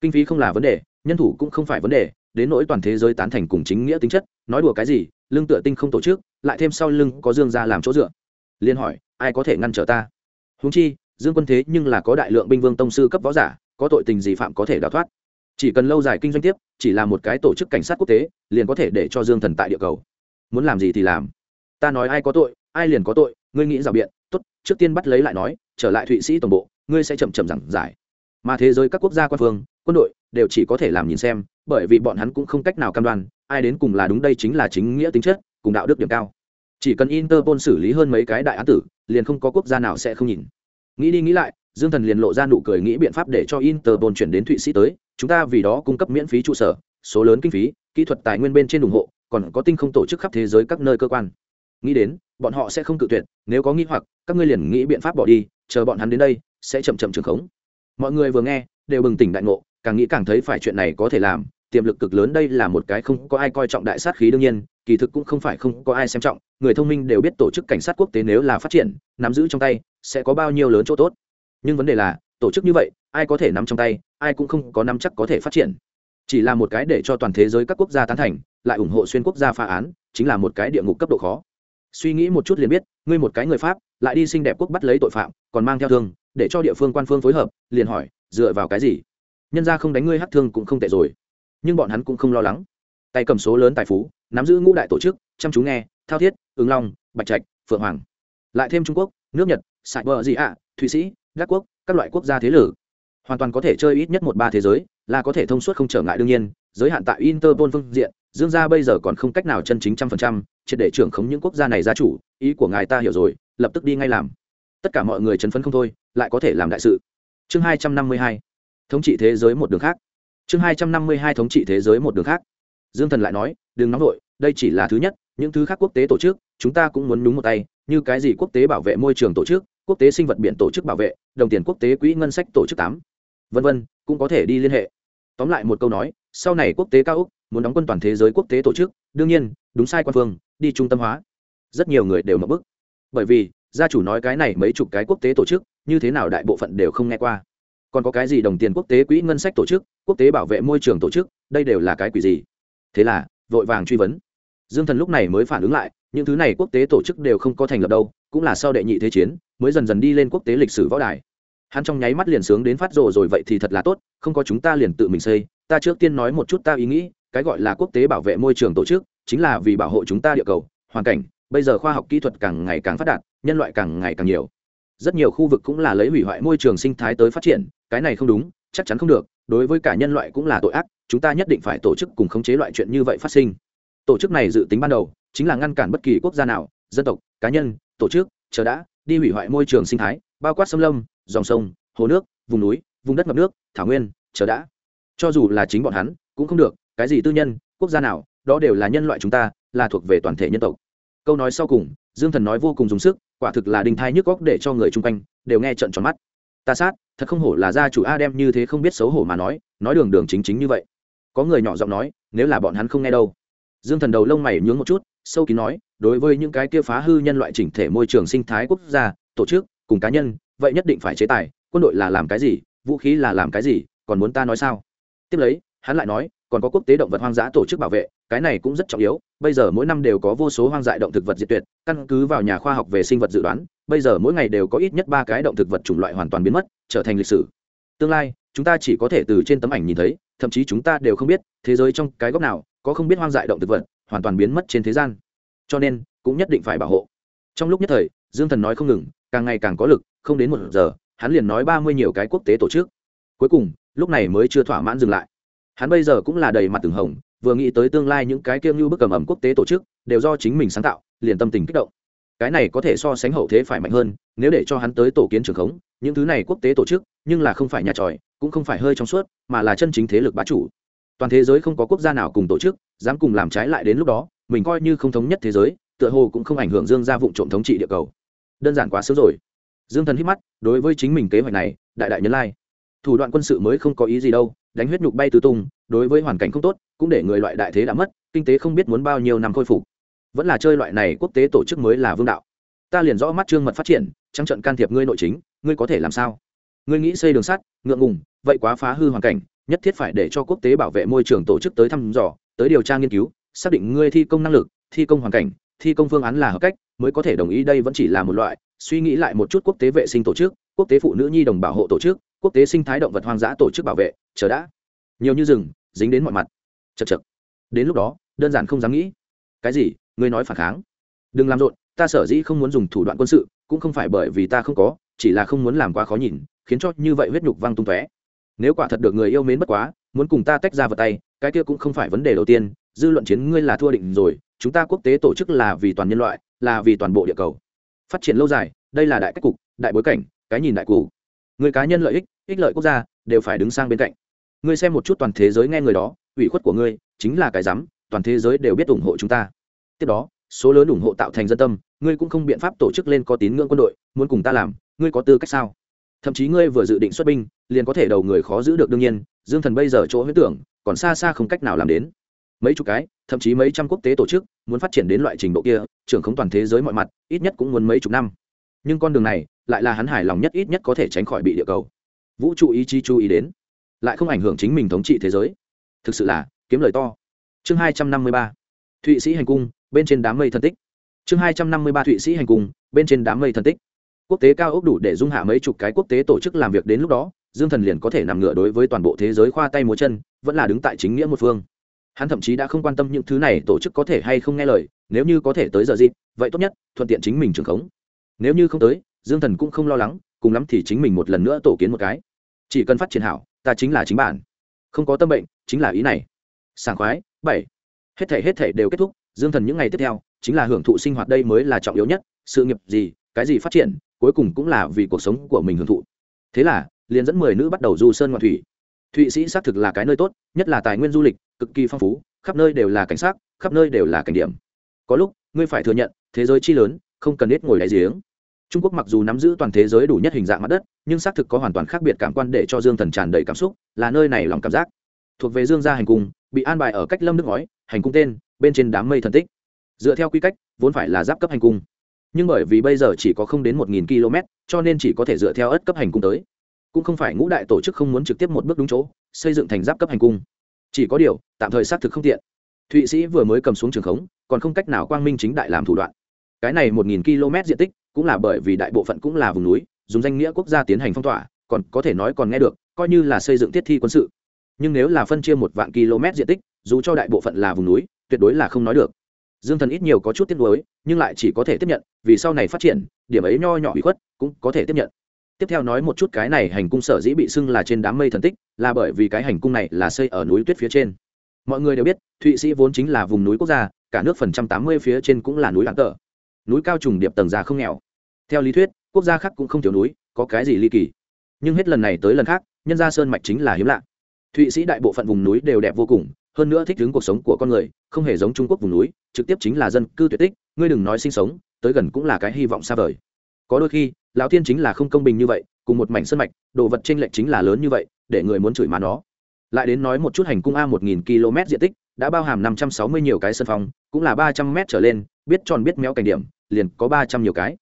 Kinh phí không là vấn đề, nhân thủ cũng không phải vấn đề, đến nỗi toàn thế giới tán thành cùng chính nghĩa tính chất, nói đùa cái gì lương tựa tinh không tổ chức, lại thêm sau lưng có dương ra làm chỗ dựa liên hỏi, ai có thể ngăn trở ta? Húng chi, dương quân thế nhưng là có đại lượng binh vương tông sư cấp võ giả, có tội tình gì phạm có thể đào thoát? Chỉ cần lâu dài kinh doanh tiếp, chỉ là một cái tổ chức cảnh sát quốc tế, liền có thể để cho dương thần tại địa cầu. Muốn làm gì thì làm. Ta nói ai có tội, ai liền có tội, ngươi nghĩ rào biện, tốt, trước tiên bắt lấy lại nói, trở lại thụy sĩ tổng bộ, ngươi sẽ chậm chậm giảng giải. Mà thế giới các quốc gia quan phương, quân đội đều chỉ có thể làm nhìn xem, bởi vì bọn hắn cũng không cách nào cam đoan, ai đến cùng là đúng đây chính là chính nghĩa tính chất, cùng đạo đức điểm cao chỉ cần interpol xử lý hơn mấy cái đại án tử, liền không có quốc gia nào sẽ không nhìn. Nghĩ đi nghĩ lại, dương thần liền lộ ra nụ cười nghĩ biện pháp để cho interpol chuyển đến thụy sĩ tới, chúng ta vì đó cung cấp miễn phí trụ sở, số lớn kinh phí, kỹ thuật tài nguyên bên trên ủng hộ, còn có tinh không tổ chức khắp thế giới các nơi cơ quan. Nghĩ đến, bọn họ sẽ không cự tuyệt, nếu có nghĩ hoặc, các ngươi liền nghĩ biện pháp bỏ đi, chờ bọn hắn đến đây, sẽ chậm chậm trường khống. Mọi người vừa nghe, đều bừng tỉnh đại ngộ, càng nghĩ càng thấy phải chuyện này có thể làm, tiềm lực cực lớn đây là một cái không có ai coi trọng đại sát khí đương nhiên, kỳ thực cũng không phải không có ai xem trọng người thông minh đều biết tổ chức cảnh sát quốc tế nếu là phát triển, nắm giữ trong tay, sẽ có bao nhiêu lớn chỗ tốt. Nhưng vấn đề là, tổ chức như vậy, ai có thể nắm trong tay, ai cũng không có nắm chắc có thể phát triển. Chỉ là một cái để cho toàn thế giới các quốc gia tán thành, lại ủng hộ xuyên quốc gia phá án, chính là một cái địa ngục cấp độ khó. Suy nghĩ một chút liền biết, ngươi một cái người pháp, lại đi xinh đẹp quốc bắt lấy tội phạm, còn mang theo thương, để cho địa phương quan phương phối hợp, liền hỏi, dựa vào cái gì? Nhân ra không đánh ngươi hát thương cũng không tệ rồi. Nhưng bọn hắn cũng không lo lắng. Tay cầm số lớn tài phú, nắm giữ ngũ đại tổ chức, chăm chú nghe thao thiết, ứng long, bạch trạch, phượng hoàng. Lại thêm trung quốc, nước nhật, sài bờ dị ạ thụy sĩ gác quốc, các loại quốc gia thế lử hoàn toàn có thể chơi ít nhất một ba thế giới, là có thể thông suốt không trở ngại đương nhiên, giới hạn tại interpol phương diện, dương gia bây giờ còn không cách nào chân chính trăm phần trăm, triệt để trưởng khống những quốc gia này gia chủ, ý của ngài ta hiểu rồi, lập tức đi ngay làm. Tất cả mọi người chấn phấn không thôi, lại có thể làm đại sự. Chương hai trăm năm mươi hai, thống trị thế giới một đường khác. Chương hai trăm năm mươi hai, thống trị thế giới một đường khác. Dương thần lại nói, đừng nóng vội, đây chỉ là thứ nhất những thứ khác quốc tế tổ chức, chúng ta cũng muốn nhúng một tay, như cái gì quốc tế bảo vệ môi trường tổ chức, quốc tế sinh vật biển tổ chức bảo vệ, đồng tiền quốc tế quỹ ngân sách tổ chức tám. Vân vân, cũng có thể đi liên hệ. Tóm lại một câu nói, sau này quốc tế cao úc, muốn đóng quân toàn thế giới quốc tế tổ chức, đương nhiên, đúng sai quan phương, đi trung tâm hóa. Rất nhiều người đều mập bức. Bởi vì, gia chủ nói cái này mấy chục cái quốc tế tổ chức, như thế nào đại bộ phận đều không nghe qua. Còn có cái gì đồng tiền quốc tế quỹ ngân sách tổ chức, quốc tế bảo vệ môi trường tổ chức, đây đều là cái quỷ gì? Thế là, vội vàng truy vấn dương thần lúc này mới phản ứng lại, những thứ này quốc tế tổ chức đều không có thành lập đâu, cũng là sau đệ nhị thế chiến, mới dần dần đi lên quốc tế lịch sử võ đài. Hắn trong nháy mắt liền sướng đến phát rồ rồi, vậy thì thật là tốt, không có chúng ta liền tự mình xây. Ta trước tiên nói một chút ta ý nghĩ, cái gọi là quốc tế bảo vệ môi trường tổ chức, chính là vì bảo hộ chúng ta địa cầu, hoàn cảnh. Bây giờ khoa học kỹ thuật càng ngày càng phát đạt, nhân loại càng ngày càng nhiều. Rất nhiều khu vực cũng là lấy hủy hoại môi trường sinh thái tới phát triển, cái này không đúng, chắc chắn không được, đối với cả nhân loại cũng là tội ác, chúng ta nhất định phải tổ chức cùng khống chế loại chuyện như vậy phát sinh tổ chức này dự tính ban đầu chính là ngăn cản bất kỳ quốc gia nào, dân tộc, cá nhân, tổ chức, chờ đã, đi hủy hoại môi trường sinh thái, bao quát xâm lâm, dòng sông, hồ nước, vùng núi, vùng đất ngập nước, thảo nguyên, chờ đã. Cho dù là chính bọn hắn, cũng không được, cái gì tư nhân, quốc gia nào, đó đều là nhân loại chúng ta, là thuộc về toàn thể nhân tộc. Câu nói sau cùng, dương thần nói vô cùng dùng sức, quả thực là đình thai nhức góc để cho người chung quanh đều nghe trận tròn mắt. Ta sát, thật không hổ là gia chủ a đem như thế không biết xấu hổ mà nói nói đường đường chính chính như vậy. Có người nhỏ giọng nói, nếu là bọn hắn không nghe đâu dương thần đầu lông mày nhướng một chút, sâu kín nói, đối với những cái kia phá hư nhân loại chỉnh thể môi trường sinh thái quốc gia, tổ chức, cùng cá nhân, vậy nhất định phải chế tài, quân đội là làm cái gì, vũ khí là làm cái gì, còn muốn ta nói sao? Tiếp lấy, hắn lại nói, còn có quốc tế động vật hoang dã tổ chức bảo vệ, cái này cũng rất trọng yếu, bây giờ mỗi năm đều có vô số hoang dại động thực vật diệt tuyệt, căn cứ vào nhà khoa học về sinh vật dự đoán, bây giờ mỗi ngày đều có ít nhất ba cái động thực vật chủng loại hoàn toàn biến mất, trở thành lịch sử. Tương lai, chúng ta chỉ có thể từ trên tấm ảnh nhìn thấy, thậm chí chúng ta đều không biết, thế giới trong cái góc nào có không biết hoang dại động thực vật, hoàn toàn biến mất trên thế gian. Cho nên, cũng nhất định phải bảo hộ. Trong lúc nhất thời, dương thần nói không ngừng, càng ngày càng có lực, không đến một giờ, hắn liền nói ba mươi nhiều cái quốc tế tổ chức. Cuối cùng, lúc này mới chưa thỏa mãn dừng lại. Hắn bây giờ cũng là đầy mặt từng hồng, vừa nghĩ tới tương lai những cái kiêng như bức cầm ẩm quốc tế tổ chức, đều do chính mình sáng tạo, liền tâm tình kích động. Cái này có thể so sánh hậu thế phải mạnh hơn, nếu để cho hắn tới tổ kiến trường khống, những thứ này quốc tế tổ chức, nhưng là không phải nhà tròi, cũng không phải hơi trong suốt, mà là chân chính thế lực bá chủ toàn thế giới không có quốc gia nào cùng tổ chức dám cùng làm trái lại đến lúc đó, mình coi như không thống nhất thế giới, tựa hồ cũng không ảnh hưởng dương ra vụ trộm thống trị địa cầu. Đơn giản quá sớm rồi. Dương thần hít mắt, đối với chính mình kế hoạch này, đại đại nhân lai. Thủ đoạn quân sự mới không có ý gì đâu, đánh huyết nhục bay tứ tung, đối với hoàn cảnh không tốt, cũng để người loại đại thế đã mất, kinh tế không biết muốn bao nhiêu năm khôi phục. Vẫn là chơi loại này quốc tế tổ chức mới là vương đạo. Ta liền rõ mắt trương mật phát triển trăng trận can thiệp ngươi nội chính, ngươi có thể làm sao? Ngươi nghĩ xây đường sắt, ngượng ngùng, vậy quá phá hư hoàn cảnh nhất thiết phải để cho quốc tế bảo vệ môi trường tổ chức tới thăm dò, tới điều tra nghiên cứu, xác định ngươi thi công năng lực, thi công hoàn cảnh, thi công phương án là hợp cách, mới có thể đồng ý đây vẫn chỉ là một loại, suy nghĩ lại một chút quốc tế vệ sinh tổ chức, quốc tế phụ nữ nhi đồng bảo hộ tổ chức, quốc tế sinh thái động vật hoang dã tổ chức bảo vệ, chờ đã. Nhiều như rừng, dính đến mọi mặt. Chật chật đến lúc đó, đơn giản không dám nghĩ. Cái gì? Ngươi nói phản kháng. Đừng làm rộn, ta sở dĩ không muốn dùng thủ đoạn quân sự, cũng không phải bởi vì ta không có, chỉ là không muốn làm quá khó nhìn, khiến cho như vậy huyết nhục văng tung tóe nếu quả thật được người yêu mến bất quá, muốn cùng ta tách ra vào tay, cái kia cũng không phải vấn đề đầu tiên, dư luận chiến ngươi là thua định rồi, chúng ta quốc tế tổ chức là vì toàn nhân loại, là vì toàn bộ địa cầu. Phát triển lâu dài, đây là đại cách cục, đại bối cảnh, cái nhìn đại cụ người cá nhân lợi ích ích lợi quốc gia, đều phải đứng sang bên cạnh. Ngươi xem một chút toàn thế giới nghe người đó, ủy khuất của ngươi, chính là cái rắm toàn thế giới đều biết ủng hộ chúng ta. Tiếp đó, số lớn ủng hộ tạo thành dân tâm, ngươi cũng không biện pháp tổ chức lên có tín ngưỡng quân đội, muốn cùng ta làm, ngươi có tư cách sao? Thậm chí ngươi vừa dự định xuất binh, liền có thể đầu người khó giữ được đương nhiên, dương thần bây giờ chỗ huyết tưởng, còn xa xa không cách nào làm đến. Mấy chục cái, thậm chí mấy trăm quốc tế tổ chức, muốn phát triển đến loại trình độ kia, trưởng không toàn thế giới mọi mặt, ít nhất cũng muốn mấy chục năm. Nhưng con đường này, lại là hắn hài lòng nhất ít nhất có thể tránh khỏi bị địa cầu. Vũ trụ ý chí chú ý đến, lại không ảnh hưởng chính mình thống trị thế giới. Thực sự là, kiếm lời to. Chương hai trăm năm mươi ba. Thụy sĩ hành cung, bên trên đám mây thân tích. Chương hai trăm năm mươi ba thụy sĩ hành cung, bên trên đám mây thân tích quốc tế cao ốc đủ để dung hạ mấy chục cái quốc tế tổ chức làm việc đến lúc đó, dương thần liền có thể nằm ngửa đối với toàn bộ thế giới khoa tay múa chân, vẫn là đứng tại chính nghĩa một phương. Hắn thậm chí đã không quan tâm những thứ này tổ chức có thể hay không nghe lời, nếu như có thể tới giờ dịp, vậy tốt nhất, thuận tiện chính mình trường khống. Nếu như không tới, dương thần cũng không lo lắng, cùng lắm thì chính mình một lần nữa tổ kiến một cái. Chỉ cần phát triển hảo, ta chính là chính bản. Không có tâm bệnh, chính là ý này. Sảng khoái, bảy. Hết thể hết thể đều kết thúc, dương thần những ngày tiếp theo, chính là hưởng thụ sinh hoạt đây mới là trọng yếu nhất, sự nghiệp gì, cái gì phát triển cuối cùng cũng là vì cuộc sống của mình hưởng thụ. Thế là, liền dẫn mười nữ bắt đầu du sơn ngoạn thủy. Thụy sĩ xác thực là cái nơi tốt, nhất là tài nguyên du lịch, cực kỳ phong phú, khắp nơi đều là cảnh sát khắp nơi đều là cảnh điểm. Có lúc, ngươi phải thừa nhận, thế giới chi lớn, không cần ít ngồi đại giếng. Trung quốc mặc dù nắm giữ toàn thế giới đủ nhất hình dạng mặt đất, nhưng xác thực có hoàn toàn khác biệt cảm quan để cho dương thần tràn đầy cảm xúc, là nơi này lòng cảm giác. Thuộc về dương gia hành cung, bị an bài ở cách lâm nước ngói, hành cung tên, bên trên đám mây thần tích. Dựa theo quy cách, vốn phải là giáp cấp hành cung nhưng bởi vì bây giờ chỉ có không đến một nghìn km, cho nên chỉ có thể dựa theo ất cấp hành cung tới. Cũng không phải ngũ đại tổ chức không muốn trực tiếp một bước đúng chỗ, xây dựng thành giáp cấp hành cung. Chỉ có điều, tạm thời xác thực không tiện. Thụy sĩ vừa mới cầm xuống trường khống, còn không cách nào quang minh chính đại làm thủ đoạn. Cái này một nghìn km diện tích cũng là bởi vì đại bộ phận cũng là vùng núi, dùng danh nghĩa quốc gia tiến hành phong tỏa, còn có thể nói còn nghe được, coi như là xây dựng thiết thi quân sự. Nhưng nếu là phân chia một vạn km diện tích, dù cho đại bộ phận là vùng núi, tuyệt đối là không nói được dương thần ít nhiều có chút tiếc nuối, nhưng lại chỉ có thể tiếp nhận, vì sau này phát triển, điểm ấy nho nhỏ bị khuất cũng có thể tiếp nhận. Tiếp theo nói một chút cái này hành cung sở dĩ bị xưng là trên đám mây thần tích, là bởi vì cái hành cung này là xây ở núi tuyết phía trên. Mọi người đều biết, thụy sĩ vốn chính là vùng núi quốc gia, cả nước phần trăm tám mươi phía trên cũng là núi lãng tợ núi cao trùng điệp tầng già không nghèo. Theo lý thuyết, quốc gia khác cũng không thiếu núi, có cái gì ly kỳ. Nhưng hết lần này tới lần khác, nhân gia sơn mạch chính là hiếm lạ. Thụy sĩ đại bộ phận vùng núi đều đẹp vô cùng hơn nữa thích ứng cuộc sống của con người, không hề giống trung quốc vùng núi, trực tiếp chính là dân cư tuyệt tích, ngươi đừng nói sinh sống, tới gần cũng là cái hy vọng xa vời. Có đôi khi, lão thiên chính là không công bình như vậy, cùng một mảnh sân mạch, đồ vật trên lệch chính là lớn như vậy, để người muốn chửi má nó. Lại đến nói một chút hành cung a một nghìn km diện tích, đã bao hàm năm trăm sáu mươi nhiều cái sân phòng, cũng là ba trăm m trở lên, biết tròn biết méo cảnh điểm, liền có ba trăm nhiều cái.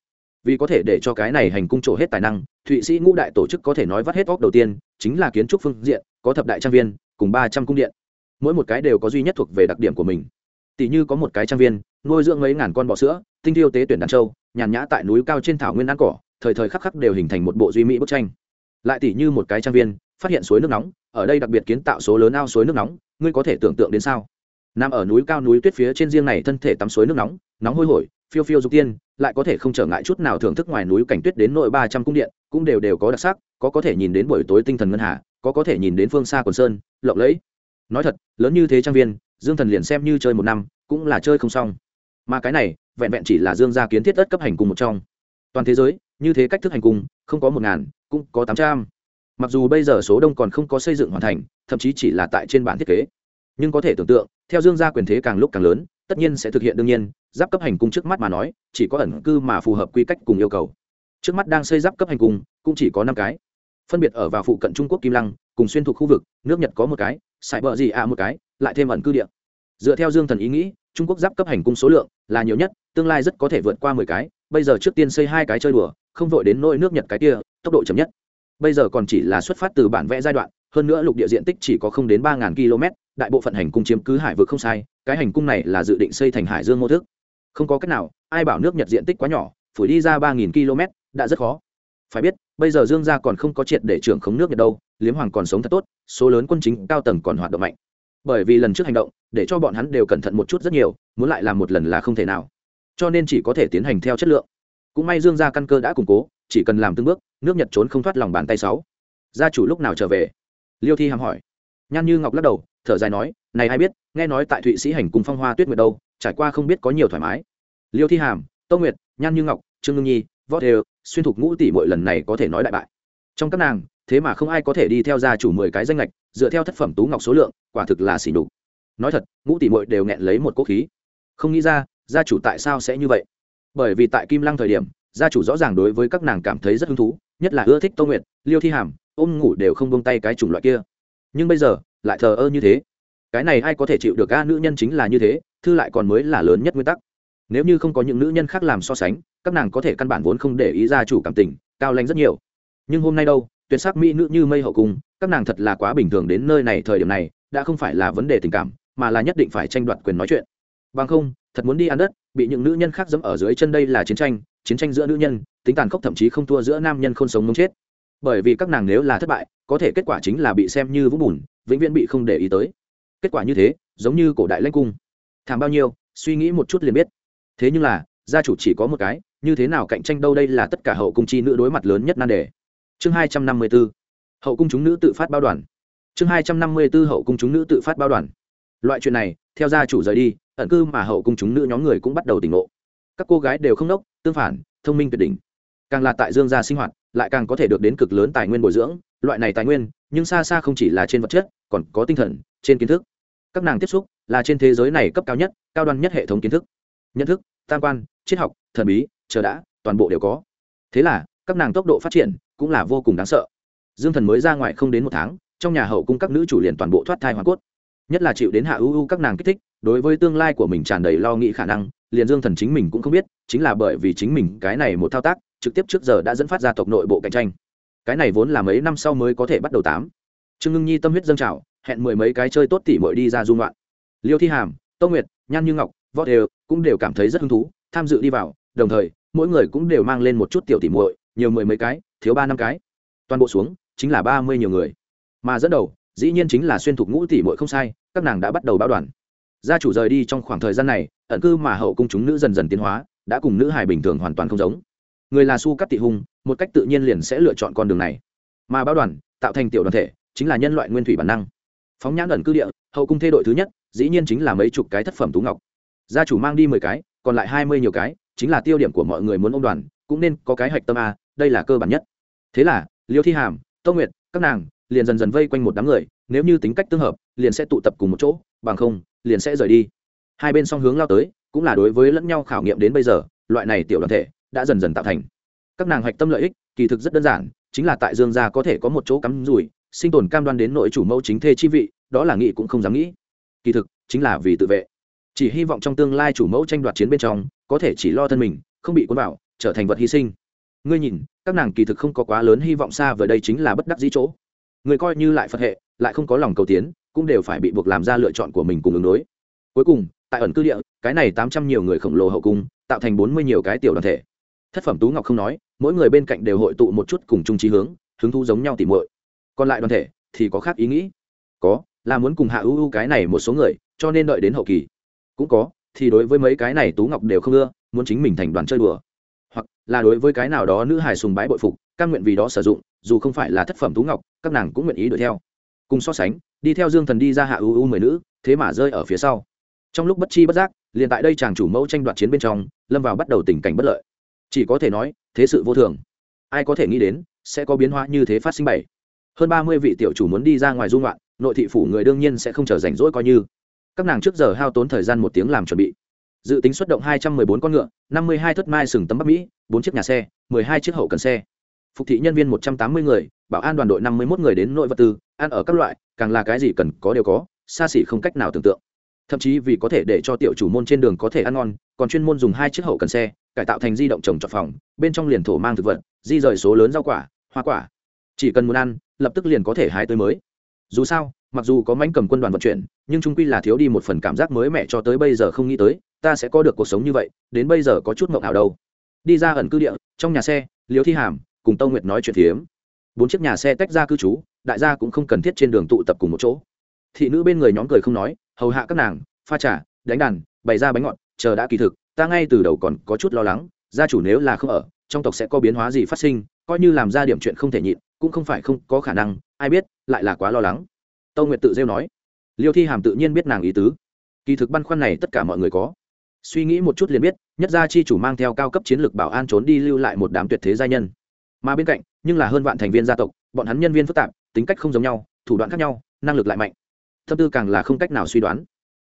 Vì có thể để cho cái này hành cung trổ hết tài năng, thụy sĩ ngũ đại tổ chức có thể nói vắt hết óc đầu tiên, chính là kiến trúc phương diện, có thập đại trang viên, cùng ba trăm cung điện mỗi một cái đều có duy nhất thuộc về đặc điểm của mình. Tỷ như có một cái trang viên, nuôi dưỡng mấy ngàn con bò sữa, tinh thiêu tế tuyển đàn châu nhàn nhã tại núi cao trên thảo nguyên ăn cỏ, thời thời khắc khắc đều hình thành một bộ duy mỹ bức tranh. Lại tỷ như một cái trang viên, phát hiện suối nước nóng, ở đây đặc biệt kiến tạo số lớn ao suối nước nóng, ngươi có thể tưởng tượng đến sao? Nằm ở núi cao núi tuyết phía trên riêng này thân thể tắm suối nước nóng nóng hôi hổi, phiêu phiêu dục tiên, lại có thể không trở ngại chút nào thưởng thức ngoài núi cảnh tuyết đến nội ba trăm cung điện, cũng đều đều có đặc sắc, có có thể nhìn đến buổi tối tinh thần ngân hà, có có thể nhìn đến phương xa quần sơn, lộng lẫy nói thật, lớn như thế trang viên, dương thần liền xem như chơi một năm, cũng là chơi không xong. Mà cái này, vẹn vẹn chỉ là dương gia kiến thiết tất cấp hành cùng một trong. Toàn thế giới, như thế cách thức hành cung không có một ngàn, cũng có tám trăm. Mặc dù bây giờ số đông còn không có xây dựng hoàn thành, thậm chí chỉ là tại trên bản thiết kế. Nhưng có thể tưởng tượng, theo dương gia quyền thế càng lúc càng lớn, tất nhiên sẽ thực hiện đương nhiên, giáp cấp hành cung trước mắt mà nói, chỉ có ẩn cư mà phù hợp quy cách cùng yêu cầu. Trước mắt đang xây giáp cấp hành cung cũng chỉ có năm cái. Phân biệt ở vào phụ cận trung quốc kim lăng cùng xuyên thuộc khu vực, nước nhật có một cái sải bờ gì ạ một cái, lại thêm ẩn cư địa. Dựa theo dương thần ý nghĩ, trung quốc giáp cấp hành cung số lượng là nhiều nhất, tương lai rất có thể vượt qua mười cái, bây giờ trước tiên xây hai cái chơi đùa, không vội đến nỗi nước nhật cái kia, tốc độ chậm nhất. Bây giờ còn chỉ là xuất phát từ bản vẽ giai đoạn, hơn nữa lục địa diện tích chỉ có không đến ba km, đại bộ phận hành cung chiếm cứ hải vực không sai, cái hành cung này là dự định xây thành hải dương mô thức. Không có cách nào, ai bảo nước nhật diện tích quá nhỏ, phủi đi ra ba km, đã rất khó. Phải biết bây giờ dương gia còn không có triệt để trưởng khống nước nhật đâu, liếm hoàng còn sống thật tốt, số lớn quân chính cao tầng còn hoạt động mạnh. Bởi vì lần trước hành động, để cho bọn hắn đều cẩn thận một chút rất nhiều, muốn lại làm một lần là không thể nào. Cho nên chỉ có thể tiến hành theo chất lượng. Cũng may dương gia căn cơ đã củng cố, chỉ cần làm từng bước, nước nhật trốn không thoát lòng bàn tay sáu. Gia chủ lúc nào trở về? Liêu thi hàm hỏi. Nhan như ngọc lắc đầu, thở dài nói, này ai biết, nghe nói tại thụy sĩ hành cùng phong hoa tuyết nguyệt đâu, trải qua không biết có nhiều thoải mái. Liêu thi hàm, tô nguyệt, nhan như ngọc, trương ngưng nhi võ đều xuyên thục ngũ tỷ mỗi lần này có thể nói đại bại. Trong các nàng, thế mà không ai có thể đi theo gia chủ mười cái danh lệch dựa theo thất phẩm tú ngọc số lượng, quả thực là xỉ đục nói thật, ngũ tỷ muội đều nghẹn lấy một cỗ khí. Không nghĩ ra, gia chủ tại sao sẽ như vậy? Bởi vì tại kim lăng thời điểm, gia chủ rõ ràng đối với các nàng cảm thấy rất hứng thú, nhất là ưa thích tô nguyệt, liêu thi hàm, ôm ngủ đều không buông tay cái chủng loại kia. Nhưng bây giờ, lại thờ ơ như thế. Cái này ai có thể chịu được a? Nữ nhân chính là như thế, thư lại còn mới là lớn nhất nguyên tắc. Nếu như không có những nữ nhân khác làm so sánh các nàng có thể căn bản vốn không để ý gia chủ cảm tình, cao lanh rất nhiều. Nhưng hôm nay đâu, tuyệt sắc mỹ nữ như mây hậu cung, các nàng thật là quá bình thường đến nơi này thời điểm này, đã không phải là vấn đề tình cảm, mà là nhất định phải tranh đoạt quyền nói chuyện. Bằng không, thật muốn đi ăn đất, bị những nữ nhân khác dẫm ở dưới chân đây là chiến tranh chiến tranh giữa nữ nhân, tính tàn khốc thậm chí không thua giữa nam nhân không sống mống chết. Bởi vì các nàng nếu là thất bại, có thể kết quả chính là bị xem như vũng bùn, vĩnh viễn bị không để ý tới. Kết quả như thế, giống như cổ đại lãnh cung. Thảm bao nhiêu, suy nghĩ một chút liền biết. Thế nhưng là, gia chủ chỉ có một cái như thế nào cạnh tranh đâu đây là tất cả hậu cung chi nữ đối mặt lớn nhất nan đề. Chương hai trăm năm mươi b ố hậu cung chúng nữ tự phát bao đoàn. Chương hai trăm năm mươi b ố hậu cung chúng nữ tự phát bao đoàn. Loại chuyện này, theo gia chủ rời đi, ẩn cư mà hậu cung chúng nữ nhóm người cũng bắt đầu tỉnh ngộ. Các cô gái đều không đốc tương phản, thông minh tuyệt đỉnh. Càng là tại dương gia sinh hoạt, lại càng có thể được đến cực lớn tài nguyên bồi dưỡng. Loại này tài nguyên, nhưng xa xa không chỉ là trên vật chất, còn có tinh thần, trên kiến thức. Các nàng tiếp xúc là trên thế giới này cấp cao nhất, cao đoan nhất hệ thống kiến thức. Nhận thức, tam quan, triết học, thần bí chờ đã, toàn bộ đều có. Thế là, các nàng tốc độ phát triển cũng là vô cùng đáng sợ. Dương thần mới ra ngoài không đến một tháng, trong nhà hậu cung các nữ chủ liền toàn bộ thoát thai hoàn cốt. Nhất là chịu đến hạ ưu ưu các nàng kích thích, đối với tương lai của mình tràn đầy lo nghĩ khả năng, liền dương thần chính mình cũng không biết, chính là bởi vì chính mình cái này một thao tác, trực tiếp trước giờ đã dẫn phát ra tộc nội bộ cạnh tranh. Cái này vốn là mấy năm sau mới có thể bắt đầu tám. Trương ngưng nhi tâm huyết dâng trào, hẹn mười mấy cái chơi tốt tỉ mội đi ra dung loạn liêu thi hàm, tô nguyệt, nhan như ngọc, võ đều cũng đều cảm thấy rất hứng thú, tham dự đi vào, đồng thời mỗi người cũng đều mang lên một chút tiểu tỉ muội, nhiều mười mấy cái, thiếu ba năm cái. Toàn bộ xuống, chính là ba mươi nhiều người. Mà dẫn đầu, dĩ nhiên chính là xuyên thục ngũ tỷ muội không sai, các nàng đã bắt đầu báo đoàn. Gia chủ rời đi trong khoảng thời gian này, ẩn cư mà hậu cung chúng nữ dần dần tiến hóa, đã cùng nữ hài bình thường hoàn toàn không giống. Người là su cắt tị hung một cách tự nhiên liền sẽ lựa chọn con đường này. Mà báo đoàn, tạo thành tiểu đoàn thể, chính là nhân loại nguyên thủy bản năng. Phóng nhãn ẩn cư địa, hậu cung thê đội thứ nhất, dĩ nhiên chính là mấy chục cái thất phẩm tú ngọc. Gia chủ mang đi mười cái, còn lại hai mươi nhiều cái chính là tiêu điểm của mọi người muốn ôm đoàn, cũng nên có cái hạch tâm a, đây là cơ bản nhất. Thế là, liêu thi hàm, tô nguyệt, các nàng liền dần dần vây quanh một đám người, nếu như tính cách tương hợp, liền sẽ tụ tập cùng một chỗ, bằng không, liền sẽ rời đi. Hai bên song hướng lao tới, cũng là đối với lẫn nhau khảo nghiệm đến bây giờ, loại này tiểu đoàn thể đã dần dần tạo thành. Các nàng hạch tâm lợi ích, kỳ thực rất đơn giản, chính là tại dương gia có thể có một chỗ cắm rủi, sinh tồn cam đoan đến nội chủ mẫu chính thê chi vị, đó là nghĩ cũng không dám nghĩ. Kỳ thực, chính là vì tự vệ chỉ hy vọng trong tương lai chủ mẫu tranh đoạt chiến bên trong, có thể chỉ lo thân mình, không bị cuốn vào, trở thành vật hy sinh. Ngươi nhìn, các nàng kỳ thực không có quá lớn hy vọng xa vừa đây chính là bất đắc dĩ chỗ. Người coi như lại phật hệ, lại không có lòng cầu tiến, cũng đều phải bị buộc làm ra lựa chọn của mình cùng ứng đối. Cuối cùng, tại ẩn cư địa, cái này tám trăm nhiều người khổng lồ hậu cung, tạo thành bốn mươi nhiều cái tiểu đoàn thể. Thất phẩm tú ngọc không nói, mỗi người bên cạnh đều hội tụ một chút cùng chung trí hướng, hứng thú giống nhau tỉ muội. Còn lại đoàn thể thì có khác ý nghĩ. Có, là muốn cùng hạ ưu cái này một số người, cho nên đợi đến hậu kỳ cũng có, thì đối với mấy cái này tú ngọc đều không ưa, muốn chính mình thành đoàn chơi đùa. Hoặc là đối với cái nào đó nữ hài sùng bái bội phục căn nguyện vì đó sử dụng, dù không phải là thất phẩm tú ngọc, các nàng cũng nguyện ý đuổi theo. Cùng so sánh, đi theo dương thần đi ra hạ ưu ưu mười nữ, thế mà rơi ở phía sau. Trong lúc bất chi bất giác, liền tại đây chàng chủ mẫu tranh đoạt chiến bên trong, lâm vào bắt đầu tình cảnh bất lợi. Chỉ có thể nói, thế sự vô thường. Ai có thể nghĩ đến, sẽ có biến hóa như thế phát sinh bảy. Hơn ba mươi vị tiểu chủ muốn đi ra ngoài dung loạn nội thị phủ người đương nhiên sẽ không chờ rảnh rỗi coi như các nàng trước giờ hao tốn thời gian một tiếng làm chuẩn bị. Dự tính xuất động hai trăm mười bốn con ngựa, năm mươi hai thất mai sừng tấm bắc mỹ, bốn chiếc nhà xe, mười hai chiếc hậu cần xe. Phục thị nhân viên một trăm tám mươi người, bảo an đoàn đội năm mươi một người đến nội vật tư, ăn ở các loại, càng là cái gì cần có đều có, xa xỉ không cách nào tưởng tượng. Thậm chí vì có thể để cho tiểu chủ môn trên đường có thể ăn ngon, còn chuyên môn dùng hai chiếc hậu cần xe, cải tạo thành di động trồng trọt phòng, bên trong liền thổ mang thực vật, di rời số lớn rau quả, hoa quả. Chỉ cần muốn ăn, lập tức liền có thể hái tới mới dù sao, mặc dù có mánh cầm quân đoàn vận chuyển, nhưng trung quy là thiếu đi một phần cảm giác mới mẻ cho tới bây giờ không nghĩ tới, ta sẽ có được cuộc sống như vậy, đến bây giờ có chút mộng ảo đâu. Đi ra ẩn cư địa, trong nhà xe liều thi hàm, cùng tâu nguyệt nói chuyện phiếm. Bốn chiếc nhà xe tách ra cư trú, đại gia cũng không cần thiết trên đường tụ tập cùng một chỗ. Thị nữ bên người nhóm cười không nói, hầu hạ các nàng, pha trà, đánh đàn, bày ra bánh ngọt, chờ đã kỳ thực, ta ngay từ đầu còn có chút lo lắng, gia chủ nếu là không ở, trong tộc sẽ có biến hóa gì phát sinh, coi như làm ra điểm chuyện không thể nhịn, cũng không phải không có khả năng ai biết, lại là quá lo lắng. Tâu nguyệt tự rêu nói. Liêu thi hàm tự nhiên biết nàng ý tứ. Kỳ thực băn khoăn này tất cả mọi người có. Suy nghĩ một chút liền biết, nhất gia chi chủ mang theo cao cấp chiến lược bảo an trốn đi lưu lại một đám tuyệt thế gia nhân. Mà bên cạnh, nhưng là hơn vạn thành viên gia tộc, bọn hắn nhân viên phức tạp, tính cách không giống nhau, thủ đoạn khác nhau, năng lực lại mạnh. Thâm tư càng là không cách nào suy đoán.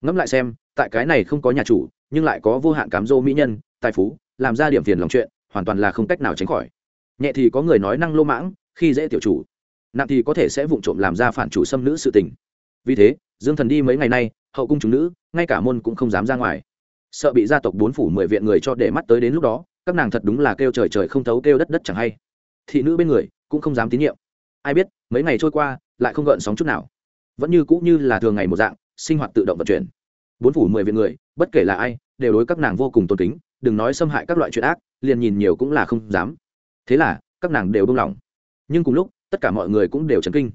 Ngẫm lại xem, tại cái này không có nhà chủ, nhưng lại có vô hạn cám dỗ mỹ nhân, tài phú, làm ra điểm phiền lòng chuyện, hoàn toàn là không cách nào tránh khỏi. Nhẹ thì có người nói năng lô mãng, khi dễ tiểu chủ nặng thì có thể sẽ vụng trộm làm ra phản chủ xâm nữ sự tình. Vì thế, dương thần đi mấy ngày nay, hậu cung chúng nữ, ngay cả môn cũng không dám ra ngoài. Sợ bị gia tộc bốn phủ mười viện người cho để mắt tới đến lúc đó, các nàng thật đúng là kêu trời trời không thấu kêu đất đất chẳng hay. Thị nữ bên người cũng không dám tín nhiệm. Ai biết, mấy ngày trôi qua, lại không gợn sóng chút nào. Vẫn như cũ như là thường ngày một dạng, sinh hoạt tự động vận chuyển. Bốn phủ mười viện người, bất kể là ai, đều đối các nàng vô cùng tôn kính, đừng nói xâm hại các loại chuyện ác, liền nhìn nhiều cũng là không dám. Thế là, các nàng đều buông lỏng. Nhưng cùng lúc tất cả mọi người cũng đều chấn kinh.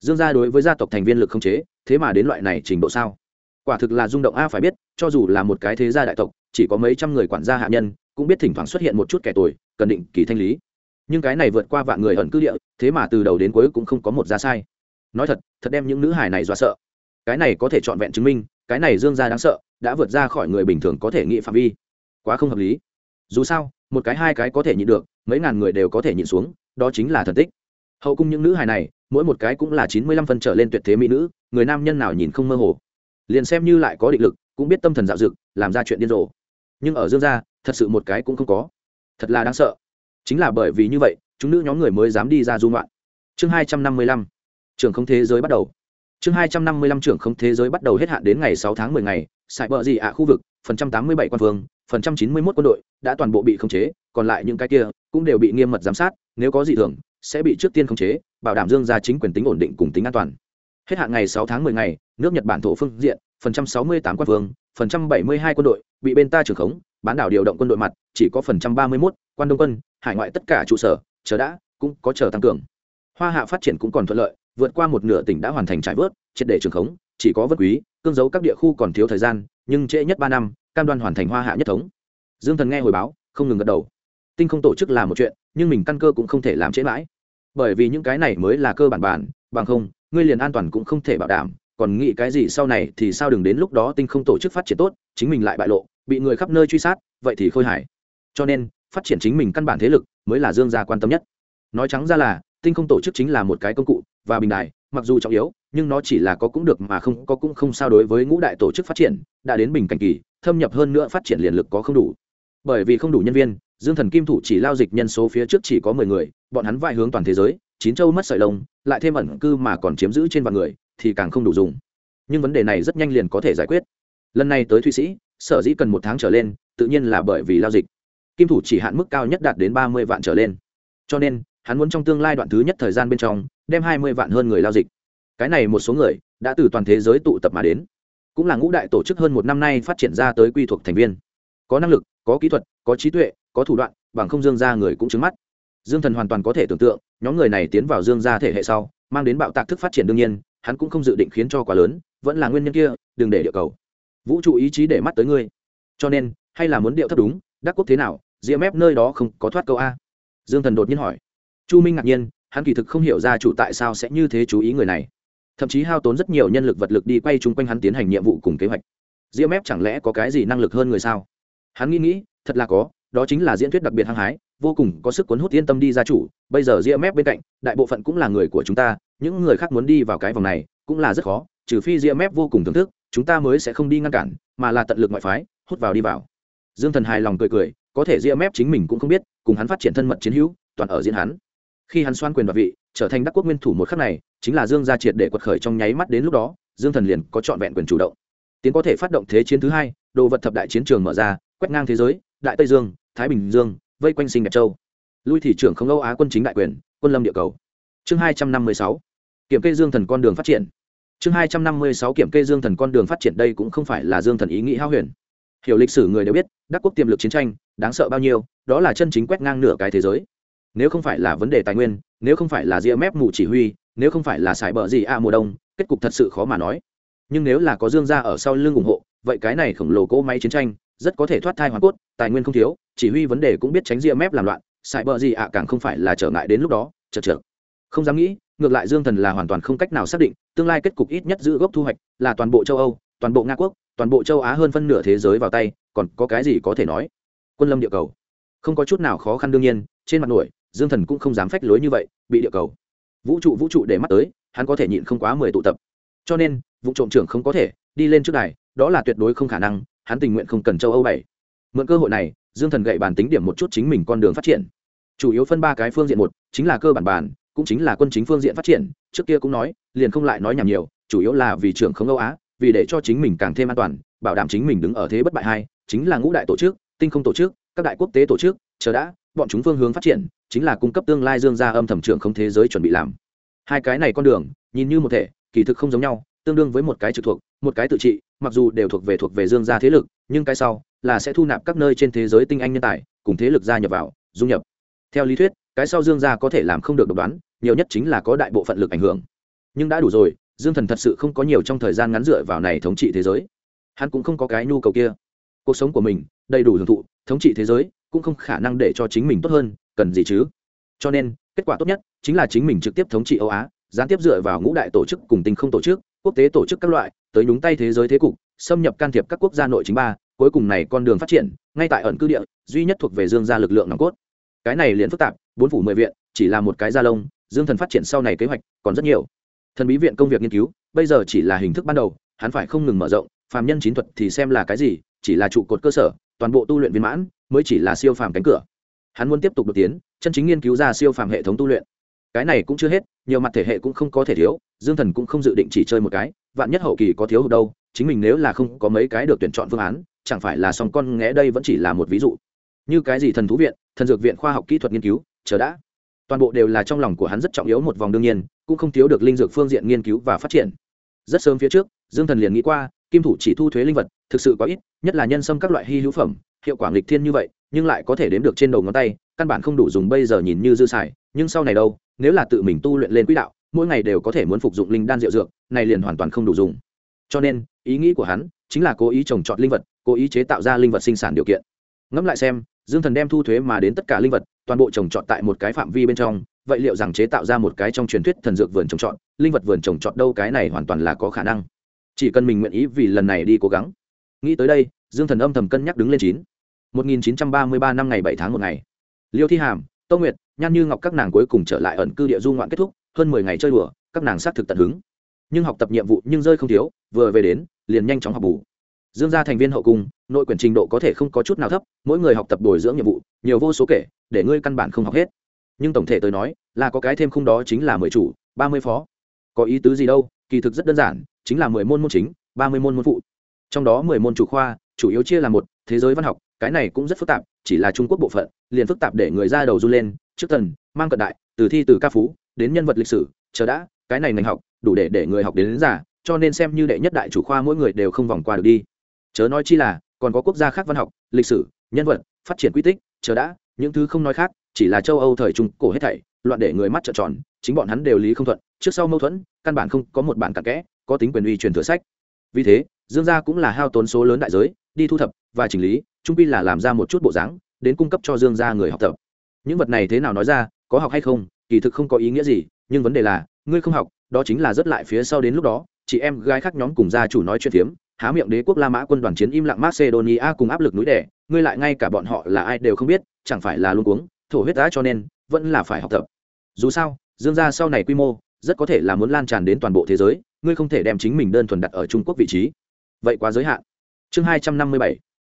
Dương gia đối với gia tộc thành viên lực không chế, thế mà đến loại này trình độ sao? Quả thực là rung động a, phải biết, cho dù là một cái thế gia đại tộc, chỉ có mấy trăm người quản gia hạ nhân, cũng biết thỉnh thoảng xuất hiện một chút kẻ tồi, cần định kỳ thanh lý. Nhưng cái này vượt qua vạn người ẩn cư địa, thế mà từ đầu đến cuối cũng không có một ra sai. Nói thật thật đem những nữ hài này dọa sợ. Cái này có thể trọn vẹn chứng minh, cái này dương gia đáng sợ, đã vượt ra khỏi người bình thường có thể nghĩ phạm vi. Quá không hợp lý. Dù sao, một cái hai cái có thể nhịn được, mấy ngàn người đều có thể nhịn xuống, đó chính là thần tích hậu cung những nữ hài này, mỗi một cái cũng là chín mươi lăm phân trở lên tuyệt thế mỹ nữ, người nam nhân nào nhìn không mơ hồ. Liền xem như lại có định lực, cũng biết tâm thần dạo dực làm ra chuyện điên rồ. Nhưng ở dương gia, thật sự một cái cũng không có. Thật là đáng sợ. Chính là bởi vì như vậy, chúng nữ nhóm người mới dám đi ra du ngoạn. Chương hai trăm năm mươi lăm. Trường không thế giới bắt đầu. Chương hai trăm năm mươi lăm trưởng không thế giới bắt đầu hết hạn đến ngày sáu tháng mười ngày sài bờ gì ạ khu vực, phần trăm tám mươi bảy quan phương, phần trăm chín mươi mốt quân đội đã toàn bộ bị khống chế, còn lại những cái kia cũng đều bị nghiêm mật giám sát, nếu có gì thường sẽ bị trước tiên khống chế bảo đảm dương gia chính quyền tính ổn định cùng tính an toàn. Hết hạn ngày sáu tháng mười ngày nước nhật bản thổ phương diện phần trăm sáu mươi tám quan vương, phần trăm bảy mươi hai quân đội bị bên ta trưởng khống bán đảo điều động quân đội mặt chỉ có phần trăm ba mươi một quan đông quân hải ngoại tất cả trụ sở chờ đã cũng có chờ tăng cường. Hoa hạ phát triển cũng còn thuận lợi vượt qua một nửa tỉnh đã hoàn thành trải vớt triệt để trường khống chỉ có vất quý cương giấu các địa khu còn thiếu thời gian nhưng trễ nhất ba năm cam đoan hoàn thành hoa hạ nhất thống. Dương thần nghe hồi báo không ngừng gật đầu. Tinh không tổ chức là một chuyện nhưng mình căn cơ cũng không thể làm trễ mãi bởi vì những cái này mới là cơ bản bản, bằng không, ngươi liền an toàn cũng không thể bảo đảm, còn nghĩ cái gì sau này thì sao đừng đến lúc đó tinh không tổ chức phát triển tốt, chính mình lại bại lộ, bị người khắp nơi truy sát, vậy thì khôi hài. Cho nên, phát triển chính mình căn bản thế lực mới là dương gia quan tâm nhất. Nói trắng ra là, tinh không tổ chức chính là một cái công cụ và bình đại mặc dù trọng yếu, nhưng nó chỉ là có cũng được mà không, có cũng không sao đối với ngũ đại tổ chức phát triển, đã đến bình cảnh kỳ, thâm nhập hơn nữa phát triển liền lực có không đủ. Bởi vì không đủ nhân viên dương thần kim thủ chỉ lao dịch nhân số phía trước chỉ có mười người, bọn hắn vai hướng toàn thế giới, chín châu mất sợi lông, lại thêm ẩn cư mà còn chiếm giữ trên vạn người, thì càng không đủ dùng. Nhưng vấn đề này rất nhanh liền có thể giải quyết. Lần này tới thụy sĩ, sở dĩ cần một tháng trở lên, tự nhiên là bởi vì lao dịch. Kim thủ chỉ hạn mức cao nhất đạt đến ba mươi vạn trở lên. Cho nên, hắn muốn trong tương lai đoạn thứ nhất thời gian bên trong, đem hai mươi vạn hơn người lao dịch. Cái này một số người, đã từ toàn thế giới tụ tập mà đến. Cũng là ngũ đại tổ chức hơn một năm nay phát triển ra tới quy thuộc thành viên. Có năng lực, có kỹ thuật, có trí tuệ có thủ đoạn, bằng không dương ra người cũng trứng mắt. Dương thần hoàn toàn có thể tưởng tượng, nhóm người này tiến vào dương ra thể hệ sau, mang đến bạo tạc thức phát triển đương nhiên, hắn cũng không dự định khiến cho quá lớn, vẫn là nguyên nhân kia, đừng để địa cầu. Vũ trụ ý chí để mắt tới ngươi. Cho nên, hay là muốn điệu thấp đúng, đắc quốc thế nào, diễm ép nơi đó không có thoát câu a. Dương thần đột nhiên hỏi. Chu minh ngạc nhiên, hắn kỳ thực không hiểu ra chủ tại sao sẽ như thế chú ý người này. Thậm chí hao tốn rất nhiều nhân lực vật lực đi quay chung quanh hắn tiến hành nhiệm vụ cùng kế hoạch. Diễm ép chẳng lẽ có cái gì năng lực hơn người sao? Hắn nghĩ nghĩ, thật là có đó chính là diễn thuyết đặc biệt hăng hái, vô cùng có sức cuốn hút yên tâm đi gia chủ, bây giờ ria mép bên cạnh, đại bộ phận cũng là người của chúng ta, những người khác muốn đi vào cái vòng này cũng là rất khó, trừ phi ria mép vô cùng thưởng thức, chúng ta mới sẽ không đi ngăn cản, mà là tận lực ngoại phái, hút vào đi vào. Dương thần hài lòng cười cười, có thể ria mép chính mình cũng không biết, cùng hắn phát triển thân mật chiến hữu, toàn ở diễn hắn. Khi hắn xoan quyền và vị, trở thành đắc quốc nguyên thủ một khắc này, chính là dương gia triệt để quật khởi trong nháy mắt đến lúc đó, dương thần liền có trọn vẹn quyền chủ động. Tiến có thể phát động thế chiến thứ hai, đồ vật thập đại chiến trường mở ra, quét ngang thế giới, đại tây dương thái bình dương, vây quanh sinh đẹp châu. Lui thị trưởng không âu á quân chính đại quyền, quân lâm địa cầu. Chương hai trăm năm mươi sáu, kiểm kê dương thần con đường phát triển. Chương hai trăm năm mươi sáu, kiểm kê dương thần con đường phát triển đây cũng không phải là dương thần ý nghĩ hao huyền. Hiểu lịch sử người đều biết, đắc quốc tiềm lực chiến tranh, đáng sợ bao nhiêu, đó là chân chính quét ngang nửa cái thế giới. Nếu không phải là vấn đề tài nguyên, nếu không phải là ria mép mù chỉ huy, nếu không phải là sải bờ gì a mùa đông, kết cục thật sự khó mà nói. Nhưng nếu là có dương gia ở sau lưng ủng hộ, vậy cái này khổng lồ cỗ máy chiến tranh rất có thể thoát thai hoàn cốt, tài nguyên không thiếu chỉ huy vấn đề cũng biết tránh ria mép làm loạn sải bờ gì ạ càng không phải là trở ngại đến lúc đó, chật chật không dám nghĩ, ngược lại dương thần là hoàn toàn không cách nào xác định, tương lai kết cục ít nhất giữ gốc thu hoạch là toàn bộ châu âu, toàn bộ nga quốc, toàn bộ châu á hơn phân nửa thế giới vào tay, còn có cái gì có thể nói? Quân lâm địa cầu. Không có chút nào khó khăn đương nhiên, trên mặt nổi, dương thần cũng không dám phách lối như vậy, bị địa cầu. Vũ trụ vũ trụ để mắt tới, hắn có thể nhịn không quá mười tụ tập. Cho nên, vụ trộm trưởng không có thể đi lên trước này đó là tuyệt đối không khả năng, hắn tình nguyện không cần châu âu bảy. Mượn cơ hội này dương thần gậy bàn tính điểm một chút chính mình con đường phát triển. Chủ yếu phân ba cái phương diện một, chính là cơ bản bản cũng chính là quân chính phương diện phát triển. Trước kia cũng nói, liền không lại nói nhảm nhiều, chủ yếu là vì trưởng không âu á, vì để cho chính mình càng thêm an toàn, bảo đảm chính mình đứng ở thế bất bại hai, chính là ngũ đại tổ chức, tinh không tổ chức, các đại quốc tế tổ chức, chờ đã, bọn chúng phương hướng phát triển, chính là cung cấp tương lai dương gia âm thầm trưởng không thế giới chuẩn bị làm. Hai cái này con đường, nhìn như một thể, kỳ thực không giống nhau, tương đương với một cái trực thuộc, một cái tự trị, mặc dù đều thuộc về thuộc về dương gia thế lực, nhưng cái sau là sẽ thu nạp các nơi trên thế giới tinh anh nhân tài, cùng thế lực gia nhập vào dung nhập. Theo lý thuyết, cái sau dương gia có thể làm không được độc đoán, nhiều nhất chính là có đại bộ phận lực ảnh hưởng. Nhưng đã đủ rồi, dương thần thật sự không có nhiều trong thời gian ngắn dựa vào này thống trị thế giới. Hắn cũng không có cái nhu cầu kia. Cuộc sống của mình, đầy đủ hưởng thụ, thống trị thế giới, cũng không khả năng để cho chính mình tốt hơn, cần gì chứ? Cho nên, kết quả tốt nhất chính là chính mình trực tiếp thống trị âu á, gián tiếp dựa vào ngũ đại tổ chức cùng tinh không tổ chức, quốc tế tổ chức các loại, tới nhúng tay thế giới thế cục, xâm nhập can thiệp các quốc gia nội chính ba cuối cùng này con đường phát triển, ngay tại ẩn cư địa, duy nhất thuộc về dương gia lực lượng nòng cốt. Cái này liền phức tạp, bốn phủ mười viện, chỉ là một cái gia lông, dương thần phát triển sau này kế hoạch còn rất nhiều. Thần bí viện công việc nghiên cứu, bây giờ chỉ là hình thức ban đầu, hắn phải không ngừng mở rộng, phàm nhân chín thuật thì xem là cái gì, chỉ là trụ cột cơ sở, toàn bộ tu luyện viên mãn, mới chỉ là siêu phàm cánh cửa. Hắn muốn tiếp tục đột tiến, chân chính nghiên cứu ra siêu phàm hệ thống tu luyện. Cái này cũng chưa hết, nhiều mặt thể hệ cũng không có thể thiếu, dương thần cũng không dự định chỉ chơi một cái, vạn nhất hậu kỳ có thiếu hụt đâu, chính mình nếu là không có mấy cái được tuyển chọn phương án chẳng phải là song con nghé đây vẫn chỉ là một ví dụ. Như cái gì thần thú viện, thần dược viện khoa học kỹ thuật nghiên cứu, chờ đã. Toàn bộ đều là trong lòng của hắn rất trọng yếu một vòng đương nhiên, cũng không thiếu được linh dược phương diện nghiên cứu và phát triển. Rất sớm phía trước, dương thần liền nghĩ qua, kim thủ chỉ thu thuế linh vật, thực sự có ít, nhất là nhân sâm các loại hy hữu phẩm, hiệu quả nghịch thiên như vậy, nhưng lại có thể đếm được trên đầu ngón tay, căn bản không đủ dùng bây giờ nhìn như dư xài, nhưng sau này đâu, nếu là tự mình tu luyện lên quỹ đạo, mỗi ngày đều có thể muốn phục dụng linh đan rượu dược, này liền hoàn toàn không đủ dùng. Cho nên, ý nghĩ của hắn chính là cố ý trồng trọt linh vật cố ý chế tạo ra linh vật sinh sản điều kiện. Ngẫm lại xem, dương thần đem thu thuế mà đến tất cả linh vật, toàn bộ trồng trọt tại một cái phạm vi bên trong, vậy liệu rằng chế tạo ra một cái trong truyền thuyết thần dược vườn trồng trọt, linh vật vườn trồng trọt đâu cái này hoàn toàn là có khả năng. Chỉ cần mình nguyện ý vì lần này đi cố gắng. Nghĩ tới đây, dương thần âm thầm cân nhắc đứng lên chín. 1933 năm ngày 7 tháng một ngày. Liêu thi hàm, tô nguyệt, nhan như ngọc các nàng cuối cùng trở lại ẩn cư địa du ngoạn kết thúc, hơn 10 ngày chơi đùa, các nàng xác thực tận hứng. Nhưng học tập nhiệm vụ nhưng rơi không thiếu, vừa về đến, liền nhanh chóng học bù dương gia thành viên hậu cung nội quyền trình độ có thể không có chút nào thấp mỗi người học tập bồi dưỡng nhiệm vụ nhiều vô số kể để ngươi căn bản không học hết. Nhưng tổng thể tôi nói là có cái thêm khung đó chính là mười chủ ba mươi phó. Có ý tứ gì đâu kỳ thực rất đơn giản chính là mười môn môn chính ba mươi môn môn phụ. Trong đó mười môn chủ khoa chủ yếu chia là một thế giới văn học cái này cũng rất phức tạp chỉ là trung quốc bộ phận liền phức tạp để người ra đầu run lên trước tần mang cận đại từ thi từ ca phú đến nhân vật lịch sử chờ đã cái này ngành học đủ để để người học đến, đến giả cho nên xem như đệ nhất đại chủ khoa mỗi người đều không vòng qua được đi chớ nói chi là, còn có quốc gia khác văn học, lịch sử, nhân vật, phát triển quy tích, chờ đã, những thứ không nói khác, chỉ là châu âu thời trung cổ hết thảy, loạn để người mắt trợn tròn, chính bọn hắn đều lý không thuận, trước sau mâu thuẫn, căn bản không có một bản cặn kẽ, có tính quyền uy truyền thừa sách. Vì thế, dương gia cũng là hao tốn số lớn đại giới, đi thu thập và chỉnh lý, trung pi là làm ra một chút bộ dáng, đến cung cấp cho dương gia người học tập. Những vật này thế nào nói ra, có học hay không, kỳ thực không có ý nghĩa gì, nhưng vấn đề là, ngươi không học, đó chính là rất lại phía sau đến lúc đó, chị em gái khác nhóm cùng gia chủ nói chuyện phiếm há miệng đế quốc la mã quân đoàn chiến im lặng macedonia cùng áp lực núi đè, ngươi lại ngay cả bọn họ là ai đều không biết chẳng phải là luôn uống thổ huyết đã cho nên vẫn là phải học tập. Dù sao dương gia sau này quy mô rất có thể là muốn lan tràn đến toàn bộ thế giới ngươi không thể đem chính mình đơn thuần đặt ở trung quốc vị trí. Vậy quá giới hạn. Chương hai trăm năm mươi bảy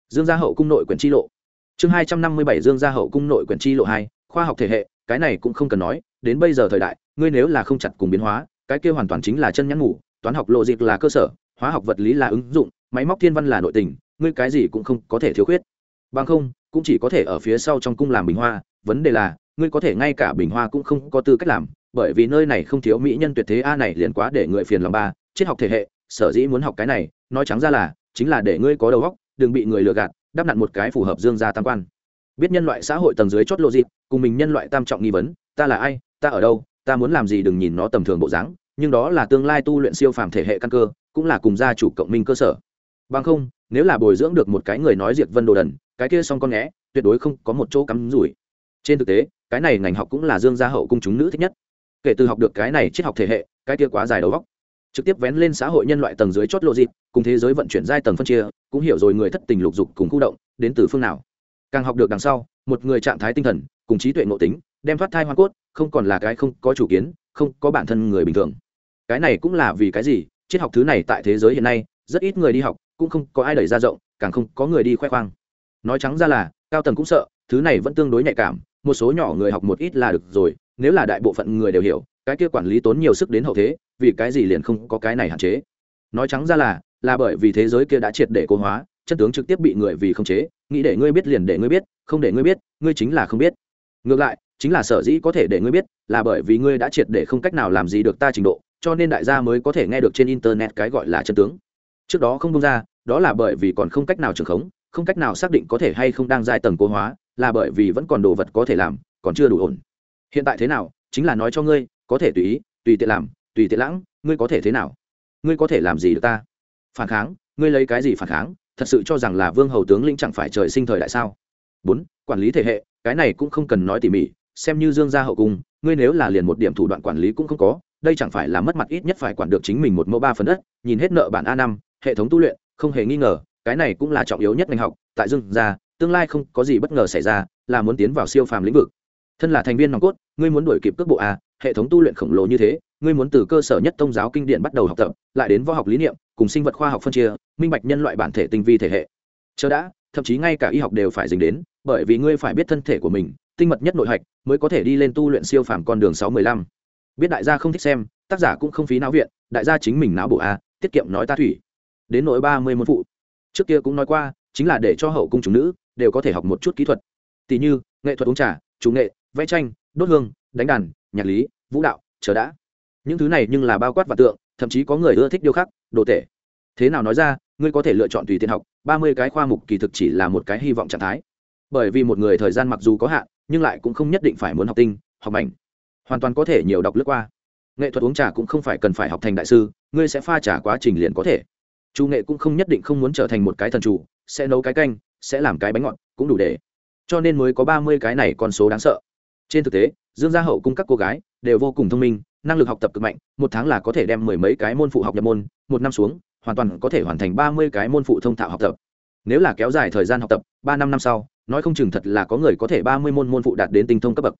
dương gia hậu cung nội quyển chi lộ. Chương hai trăm năm mươi bảy dương gia hậu cung nội quyển chi lộ hai khoa học thể hệ cái này cũng không cần nói đến bây giờ thời đại ngươi nếu là không chặt cùng biến hóa cái kia hoàn toàn chính là chân nhắn ngủ toán học lộ là cơ sở hóa học vật lý là ứng dụng, máy móc thiên văn là nội tình, ngươi cái gì cũng không có thể thiếu khuyết. Bằng không, cũng chỉ có thể ở phía sau trong cung làm bình hoa, vấn đề là, ngươi có thể ngay cả bình hoa cũng không có tư cách làm, bởi vì nơi này không thiếu mỹ nhân tuyệt thế, a này liền quá để người phiền lòng ba, triết học thể hệ, sở dĩ muốn học cái này, nói trắng ra là, chính là để ngươi có đầu óc, đừng bị người lừa gạt, đắp nặn một cái phù hợp dương gia tam quan. Biết nhân loại xã hội tầng dưới chót lộ dịp cùng mình nhân loại tam trọng nghi vấn, ta là ai, ta ở đâu, ta muốn làm gì đừng nhìn nó tầm thường bộ dáng nhưng đó là tương lai tu luyện siêu phàm thể hệ căn cơ, cũng là cùng gia chủ cộng minh cơ sở. Bằng không, nếu là bồi dưỡng được một cái người nói diệt vân đồ đần, cái kia xong con nghé tuyệt đối không có một chỗ cắm rủi. Trên thực tế, cái này ngành học cũng là dương gia hậu cung chúng nữ thích nhất. Kể từ học được cái này triết học thể hệ, cái kia quá dài đầu góc trực tiếp vén lên xã hội nhân loại tầng dưới chót lộ dịp, cùng thế giới vận chuyển giai tầng phân chia, cũng hiểu rồi người thất tình lục dục cùng khu động, đến từ phương nào. Càng học được đằng sau, một người trạng thái tinh thần, cùng trí tuệ nội tính, đem thoát thai hoa cốt, không còn là cái không có chủ kiến, không có bản thân người bình thường cái này cũng là vì cái gì? Triết học thứ này tại thế giới hiện nay, rất ít người đi học, cũng không có ai đẩy ra rộng, càng không có người đi khoe khoang. Nói trắng ra là, cao tầng cũng sợ, thứ này vẫn tương đối nhạy cảm, một số nhỏ người học một ít là được rồi, nếu là đại bộ phận người đều hiểu, cái kia quản lý tốn nhiều sức đến hậu thế, vì cái gì liền không có cái này hạn chế? Nói trắng ra là là bởi vì thế giới kia đã triệt để cố hóa, chân tướng trực tiếp bị người vì không chế, nghĩ để ngươi biết liền để ngươi biết, không để ngươi biết, ngươi chính là không biết. Ngược lại, chính là sở dĩ có thể để ngươi biết, là bởi vì ngươi đã triệt để không cách nào làm gì được ta trình độ cho nên đại gia mới có thể nghe được trên internet cái gọi là chân tướng. Trước đó không đông ra, đó là bởi vì còn không cách nào trường khống, không cách nào xác định có thể hay không đang giai tầng cố hóa, là bởi vì vẫn còn đồ vật có thể làm, còn chưa đủ ổn. Hiện tại thế nào, chính là nói cho ngươi, có thể tùy ý, tùy tiện làm, tùy tiện lãng, ngươi có thể thế nào? Ngươi có thể làm gì được ta? Phản kháng, ngươi lấy cái gì phản kháng? Thật sự cho rằng là vương hầu tướng lĩnh chẳng phải trời sinh thời đại sao? Bốn, quản lý thể hệ, cái này cũng không cần nói tỉ mỉ, xem như dương gia hậu cung, ngươi nếu là liền một điểm thủ đoạn quản lý cũng không có đây chẳng phải là mất mặt ít nhất phải quản được chính mình một mẫu ba phần đất, nhìn hết nợ bản a năm, hệ thống tu luyện, không hề nghi ngờ, cái này cũng là trọng yếu nhất ngành học, tại dương gia, tương lai không có gì bất ngờ xảy ra, là muốn tiến vào siêu phàm lĩnh vực. Thân là thành viên nòng cốt, ngươi muốn đuổi kịp cước bộ a, hệ thống tu luyện khổng lồ như thế, ngươi muốn từ cơ sở nhất tông giáo kinh điển bắt đầu học tập, lại đến võ học lý niệm, cùng sinh vật khoa học phân chia, minh bạch nhân loại bản thể tinh vi thể hệ. Chờ đã, thậm chí ngay cả y học đều phải dính đến, bởi vì ngươi phải biết thân thể của mình, tinh mật nhất nội hạch, mới có thể đi lên tu luyện siêu phàm con đường sáu mười lăm biết đại gia không thích xem, tác giả cũng không phí não viện, đại gia chính mình não bộ a, tiết kiệm nói ta thủy. Đến nỗi ba mươi môn phụ. Trước kia cũng nói qua, chính là để cho hậu cung chúng nữ đều có thể học một chút kỹ thuật. Tỷ như, nghệ thuật uống trà, chủ nghệ, vẽ tranh, đốt hương, đánh đàn, nhạc lý, vũ đạo, chờ đã. Những thứ này nhưng là bao quát và tượng, thậm chí có người ưa thích điêu khắc, đồ tể. Thế nào nói ra, ngươi có thể lựa chọn tùy tiện học, ba mươi cái khoa mục kỳ thực chỉ là một cái hy vọng trạng thái. Bởi vì một người thời gian mặc dù có hạn, nhưng lại cũng không nhất định phải muốn học tinh, học mảnh hoàn toàn có thể nhiều đọc lướt qua. Nghệ thuật uống trà cũng không phải cần phải học thành đại sư, ngươi sẽ pha trà quá trình liền có thể. Chủ nghệ cũng không nhất định không muốn trở thành một cái thần chủ, sẽ nấu cái canh, sẽ làm cái bánh ngọt, cũng đủ để. Cho nên mới có ba mươi cái này con số đáng sợ. Trên thực tế, dương gia hậu cung các cô gái đều vô cùng thông minh, năng lực học tập cực mạnh, một tháng là có thể đem mười mấy cái môn phụ học nhập môn, một năm xuống, hoàn toàn có thể hoàn thành ba mươi cái môn phụ thông thạo học tập. Nếu là kéo dài thời gian học tập, ba năm năm sau, nói không chừng thật là có người có thể ba mươi môn môn phụ đạt đến tinh thông cấp bậc.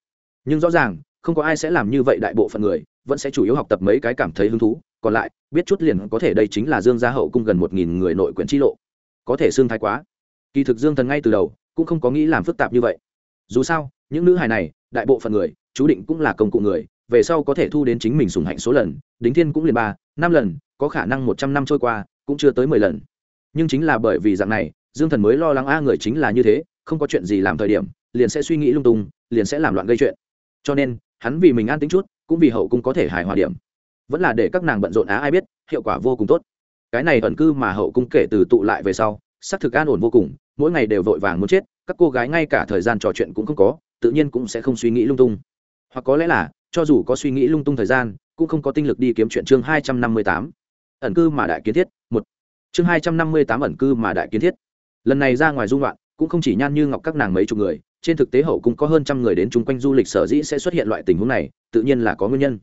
Nhưng rõ ràng không có ai sẽ làm như vậy, đại bộ phận người vẫn sẽ chủ yếu học tập mấy cái cảm thấy hứng thú. Còn lại, biết chút liền có thể đây chính là dương gia hậu cung gần một nghìn người nội quyển chi lộ. Có thể xương thái quá. Kỳ thực dương thần ngay từ đầu cũng không có nghĩ làm phức tạp như vậy. Dù sao, những nữ hài này, đại bộ phận người, chú định cũng là công cụ người, về sau có thể thu đến chính mình sùng hạnh số lần, đính thiên cũng liền ba, năm lần, có khả năng một trăm năm trôi qua, cũng chưa tới mười lần. Nhưng chính là bởi vì dạng này, dương thần mới lo lắng, a, người chính là như thế, không có chuyện gì làm thời điểm, liền sẽ suy nghĩ lung tung, liền sẽ làm loạn gây chuyện. Cho nên hắn vì mình an tính chút, cũng vì hậu cung có thể hài hòa điểm. Vẫn là để các nàng bận rộn á, ai biết, hiệu quả vô cùng tốt. Cái này ẩn cư mà hậu cung kể từ tụ lại về sau, xác thực an ổn vô cùng, mỗi ngày đều vội vàng muốn chết, các cô gái ngay cả thời gian trò chuyện cũng không có, tự nhiên cũng sẽ không suy nghĩ lung tung. Hoặc có lẽ là, cho dù có suy nghĩ lung tung thời gian, cũng không có tinh lực đi kiếm chuyện chương hai trăm năm mươi tám. Ẩn cư mà đại kiến thiết, một. Chương hai trăm năm mươi tám ẩn cư mà đại kiến thiết. Lần này ra ngoài dung loạn, cũng không chỉ nhan như ngọc các nàng mấy chục người trên thực tế hậu cũng có hơn trăm người đến chung quanh du lịch sở dĩ sẽ xuất hiện loại tình huống này, tự nhiên là có nguyên nhân.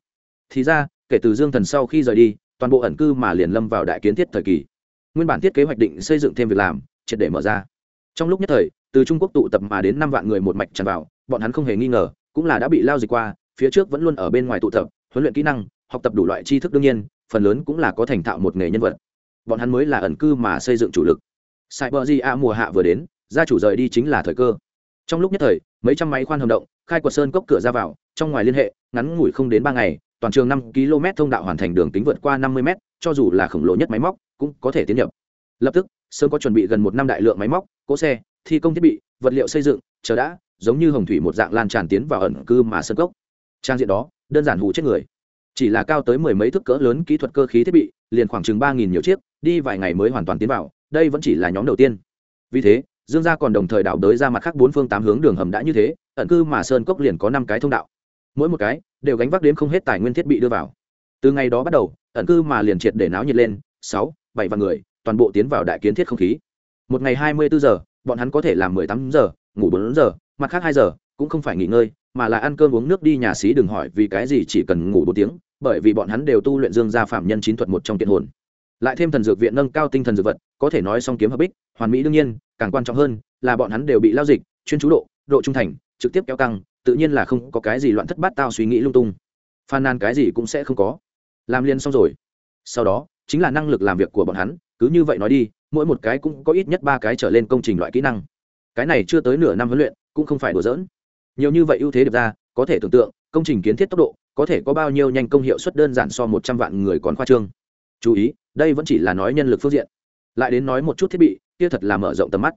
Thì ra, kể từ dương thần sau khi rời đi, toàn bộ ẩn cư mà liền lâm vào đại kiến thiết thời kỳ. Nguyên bản thiết kế hoạch định xây dựng thêm việc làm, triệt để mở ra. Trong lúc nhất thời, từ trung quốc tụ tập mà đến năm vạn người một mạch tràn vào, bọn hắn không hề nghi ngờ, cũng là đã bị lao dịch qua, phía trước vẫn luôn ở bên ngoài tụ tập, huấn luyện kỹ năng, học tập đủ loại tri thức đương nhiên, phần lớn cũng là có thành thạo một nghề nhân vật. Bọn hắn mới là ẩn cư mà xây dựng chủ lực. Cyber di a mùa hạ vừa đến, gia chủ rời đi chính là thời cơ trong lúc nhất thời, mấy trăm máy khoan hầm động, khai quật sơn cốc cửa ra vào, trong ngoài liên hệ, ngắn ngủi không đến ba ngày, toàn trường năm km thông đạo hoàn thành đường tính vượt qua năm mươi m cho dù là khổng lồ nhất máy móc, cũng có thể tiến nhập. Lập tức, sớm có chuẩn bị gần một năm đại lượng máy móc, cỗ xe, thi công thiết bị, vật liệu xây dựng, chờ đã, giống như hồng thủy một dạng lan tràn tiến vào ẩn cư mà sơn cốc. Trang diện đó, đơn giản hù chết người. Chỉ là cao tới mười mấy thước cỡ lớn kỹ thuật cơ khí thiết bị, liền khoảng chừng ba nghìn nhiều chiếc, đi vài ngày mới hoàn toàn tiến vào, đây vẫn chỉ là nhóm đầu tiên. Vì thế dương gia còn đồng thời đảo đới ra mặt khác bốn phương tám hướng đường hầm đã như thế, ẩn cư mà sơn cốc liền có năm cái thông đạo. Mỗi một cái đều gánh vác đến không hết tài nguyên thiết bị đưa vào. Từ ngày đó bắt đầu, ẩn cư mà liền triệt để náo nhiệt lên, sáu, bảy vạn người, toàn bộ tiến vào đại kiến thiết không khí. Một ngày hai mươi bốn giờ, bọn hắn có thể làm mười tám giờ, ngủ bốn giờ, mặt khác hai giờ cũng không phải nghỉ ngơi, mà là ăn cơm uống nước đi nhà xí đừng hỏi vì cái gì chỉ cần ngủ bốn tiếng, bởi vì bọn hắn đều tu luyện dương gia phạm nhân chín thuật một trong kiện hồn. Lại thêm thần dược viện nâng cao tinh thần dược vật, có thể nói song kiếm hợp bích hoàn mỹ đương nhiên, càng quan trọng hơn là bọn hắn đều bị lao dịch, chuyên chú độ độ trung thành, trực tiếp kéo căng, tự nhiên là không có cái gì loạn thất bát tao suy nghĩ lung tung. Phàn nàn cái gì cũng sẽ không có. Làm liền xong rồi. Sau đó, chính là năng lực làm việc của bọn hắn, cứ như vậy nói đi, mỗi một cái cũng có ít nhất ba cái trở lên công trình loại kỹ năng. Cái này chưa tới nửa năm huấn luyện, cũng không phải đùa dỡn nhiều như vậy ưu thế được ra, có thể tưởng tượng, công trình kiến thiết tốc độ, có thể có bao nhiêu nhanh công hiệu suất đơn giản so một trăm vạn người còn khoa trương. Chú ý, đây vẫn chỉ là nói nhân lực phương diện. Lại đến nói một chút thiết bị kia thật là mở rộng tầm mắt.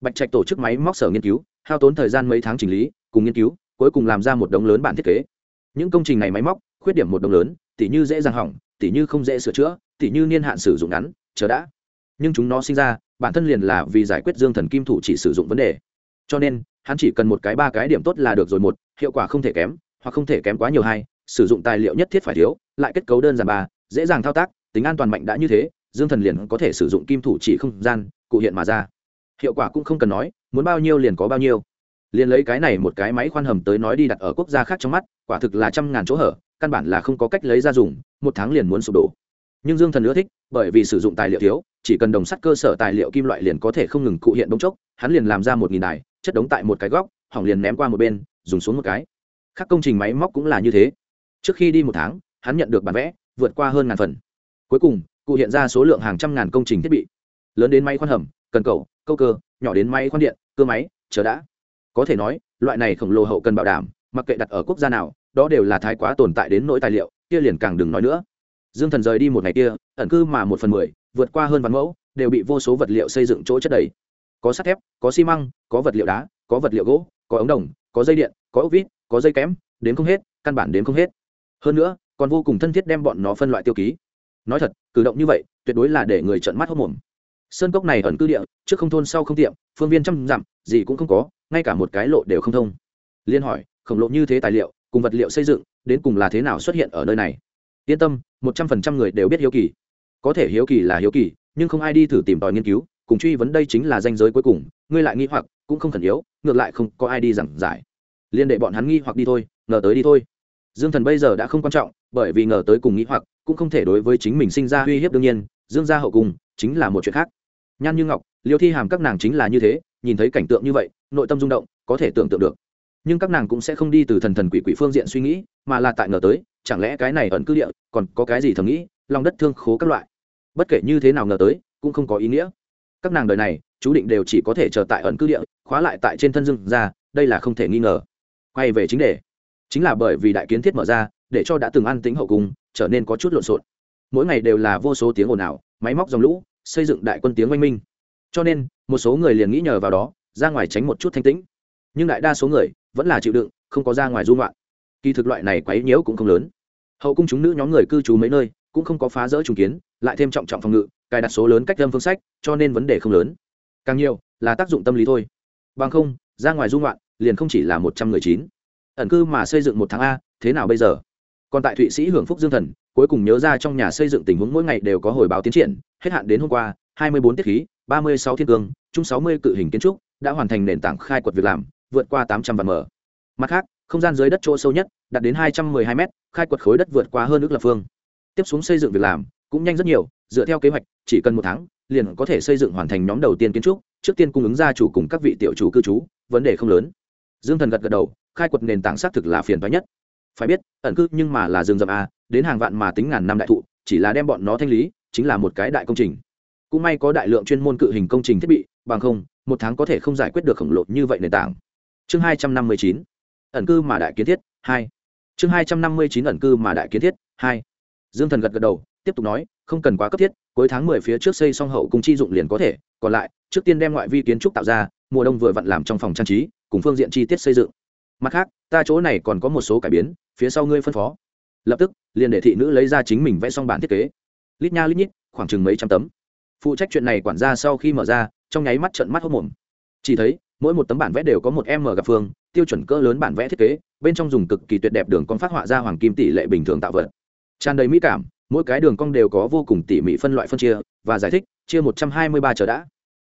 Bạch trạch tổ chức máy móc sở nghiên cứu, hao tốn thời gian mấy tháng chỉnh lý, cùng nghiên cứu, cuối cùng làm ra một đống lớn bản thiết kế. Những công trình này máy móc, khuyết điểm một đống lớn, tỉ như dễ dàng hỏng, tỉ như không dễ sửa chữa, tỉ như niên hạn sử dụng ngắn, chờ đã. Nhưng chúng nó sinh ra, bản thân liền là vì giải quyết dương thần kim thủ chỉ sử dụng vấn đề. Cho nên, hắn chỉ cần một cái ba cái điểm tốt là được rồi một, hiệu quả không thể kém, hoặc không thể kém quá nhiều hai, sử dụng tài liệu nhất thiết phải thiếu, lại kết cấu đơn giản ba, dễ dàng thao tác, tính an toàn mạnh đã như thế dương thần liền có thể sử dụng kim thủ chỉ không gian, cụ hiện mà ra. Hiệu quả cũng không cần nói, muốn bao nhiêu liền có bao nhiêu. Liền lấy cái này một cái máy khoan hầm tới nói đi đặt ở quốc gia khác trong mắt, quả thực là trăm ngàn chỗ hở, căn bản là không có cách lấy ra dùng, một tháng liền muốn sụp đổ. Nhưng dương thần ưa thích, bởi vì sử dụng tài liệu thiếu, chỉ cần đồng sắt cơ sở tài liệu kim loại liền có thể không ngừng cụ hiện bông chốc, hắn liền làm ra một nghìn đài, chất đống tại một cái góc, hỏng liền ném qua một bên, dùng xuống một cái. Các công trình máy móc cũng là như thế. Trước khi đi một tháng, hắn nhận được bản vẽ, vượt qua hơn ngàn phần. Cuối cùng cụ hiện ra số lượng hàng trăm ngàn công trình thiết bị. Lớn đến máy khoan hầm, cần cầu, câu cơ, nhỏ đến máy khoan điện, cơ máy, chờ đã. Có thể nói, loại này khổng lồ hậu cần bảo đảm, mặc kệ đặt ở quốc gia nào, đó đều là thái quá tồn tại đến nỗi tài liệu, kia liền càng đừng nói nữa. Dương thần rời đi một ngày kia, ẩn cư mà một phần mười, vượt qua hơn vạn mẫu, đều bị vô số vật liệu xây dựng chỗ chất đầy. Có sắt thép, có xi măng, có vật liệu đá, có vật liệu gỗ, có ống đồng, có dây điện, có ốc vít, có dây kém đến không hết, căn bản đến không hết. Hơn nữa, còn vô cùng thân thiết đem bọn nó phân loại tiêu ký nói thật, cử động như vậy, tuyệt đối là để người trợn mắt hốc mồm. Sơn cốc này ẩn cư địa, trước không thôn sau không tiệm, phương viên trăm dặm, gì cũng không có, ngay cả một cái lộ đều không thông. Liên hỏi, khổng lộ như thế tài liệu, cùng vật liệu xây dựng, đến cùng là thế nào xuất hiện ở nơi này? Yên tâm, một trăm phần trăm người đều biết hiếu kỳ. Có thể hiếu kỳ là hiếu kỳ, nhưng không ai đi thử tìm tòi nghiên cứu, cùng truy vấn đây chính là danh giới cuối cùng, ngươi lại nghi hoặc, cũng không khẩn yếu, ngược lại không có ai đi giảng giải. Liên đệ bọn hắn nghi hoặc đi thôi, ngờ tới đi thôi dương thần bây giờ đã không quan trọng, bởi vì ngờ tới cùng nghĩ hoặc, cũng không thể đối với chính mình sinh ra uy hiếp đương nhiên, dương gia hậu cung chính là một chuyện khác. Nhan như ngọc, liêu thi hàm các nàng chính là như thế, nhìn thấy cảnh tượng như vậy, nội tâm rung động, có thể tưởng tượng được. Nhưng các nàng cũng sẽ không đi từ thần thần quỷ quỷ phương diện suy nghĩ, mà là tại ngờ tới, chẳng lẽ cái này ẩn cư địa, còn có cái gì thầm nghĩ, lòng đất thương khố các loại. Bất kể như thế nào ngờ tới, cũng không có ý nghĩa. Các nàng đời này, chú định đều chỉ có thể chờ tại ẩn cư địa, khóa lại tại trên thân dương ra đây là không thể nghi ngờ. Quay về chính đề chính là bởi vì đại kiến thiết mở ra, để cho đã từng ăn tính hậu cung, trở nên có chút lộn xộn. Mỗi ngày đều là vô số tiếng ồn ào, máy móc dòng lũ, xây dựng đại quân tiếng oanh minh. Cho nên, một số người liền nghĩ nhờ vào đó, ra ngoài tránh một chút thanh tĩnh. Nhưng đại đa số người vẫn là chịu đựng, không có ra ngoài dung loạn kỳ thực loại này quấy nhiễu cũng không lớn. Hậu cung chúng nữ nhóm người cư trú mấy nơi, cũng không có phá rỡ trùng kiến, lại thêm trọng trọng phòng ngự, cài đặt số lớn cách lâm phương sách, cho nên vấn đề không lớn. Càng nhiều là tác dụng tâm lý thôi. Bằng không, ra ngoài dung loạn liền không chỉ là một trăm người chín ẩn cư mà xây dựng một tháng a, thế nào bây giờ? Còn tại thụy sĩ hưởng phúc dương thần, cuối cùng nhớ ra trong nhà xây dựng tình huống mỗi ngày đều có hồi báo tiến triển, hết hạn đến hôm qua, hai mươi bốn tiết khí, ba mươi sáu thiên cương, chung sáu mươi cự hình kiến trúc, đã hoàn thành nền tảng khai quật việc làm, vượt qua tám trăm vạn mở mặt khác, không gian dưới đất chỗ sâu nhất, đạt đến hai trăm m ư ơ i hai m, khai quật khối đất vượt qua hơn ước lập phương. Tiếp xuống xây dựng việc làm, cũng nhanh rất nhiều, dựa theo kế hoạch, chỉ cần một tháng, liền có thể xây dựng hoàn thành nhóm đầu tiên kiến trúc, trước tiên cung ứng gia chủ cùng các vị tiểu chủ cư trú, vấn đề không lớn. Dương thần gật gật đầu khai quật nền tảng xác thực là phiền toái nhất. Phải biết, ẩn cư nhưng mà là rừng rậm a đến hàng vạn mà tính ngàn năm đại thụ, chỉ là đem bọn nó thanh lý, chính là một cái đại công trình. Cũng may có đại lượng chuyên môn cự hình công trình thiết bị, bằng không, một tháng có thể không giải quyết được khổng lồ như vậy nền tảng. Chương hai trăm năm mươi chín, ẩn cư mà đại kiến thiết, hai. Chương hai trăm năm mươi chín, ẩn cư mà đại kiến thiết, hai. Dương thần gật gật đầu, tiếp tục nói, không cần quá cấp thiết, cuối tháng mười phía trước xây xong hậu cung chi dụng liền có thể, còn lại, trước tiên đem ngoại vi kiến trúc tạo ra, mùa đông vừa vặn làm trong phòng trang trí, cùng phương diện chi tiết xây dựng mặt khác, ta chỗ này còn có một số cải biến, phía sau ngươi phân phó. Lập tức, liền để thị nữ lấy ra chính mình vẽ xong bản thiết kế. Lít nha lít nhít, khoảng chừng mấy trăm tấm. Phụ trách chuyện này quản gia sau khi mở ra, trong nháy mắt trận mắt hốc mồm. Chỉ thấy, mỗi một tấm bản vẽ đều có một m gặp phương, tiêu chuẩn cỡ lớn bản vẽ thiết kế, bên trong dùng cực kỳ tuyệt đẹp đường con phát họa ra hoàng kim tỷ lệ bình thường tạo vật. Tràn đầy mỹ cảm, mỗi cái đường cong đều có vô cùng tỉ mỉ phân loại phân chia, và giải thích, chia một trăm hai mươi ba chờ đã.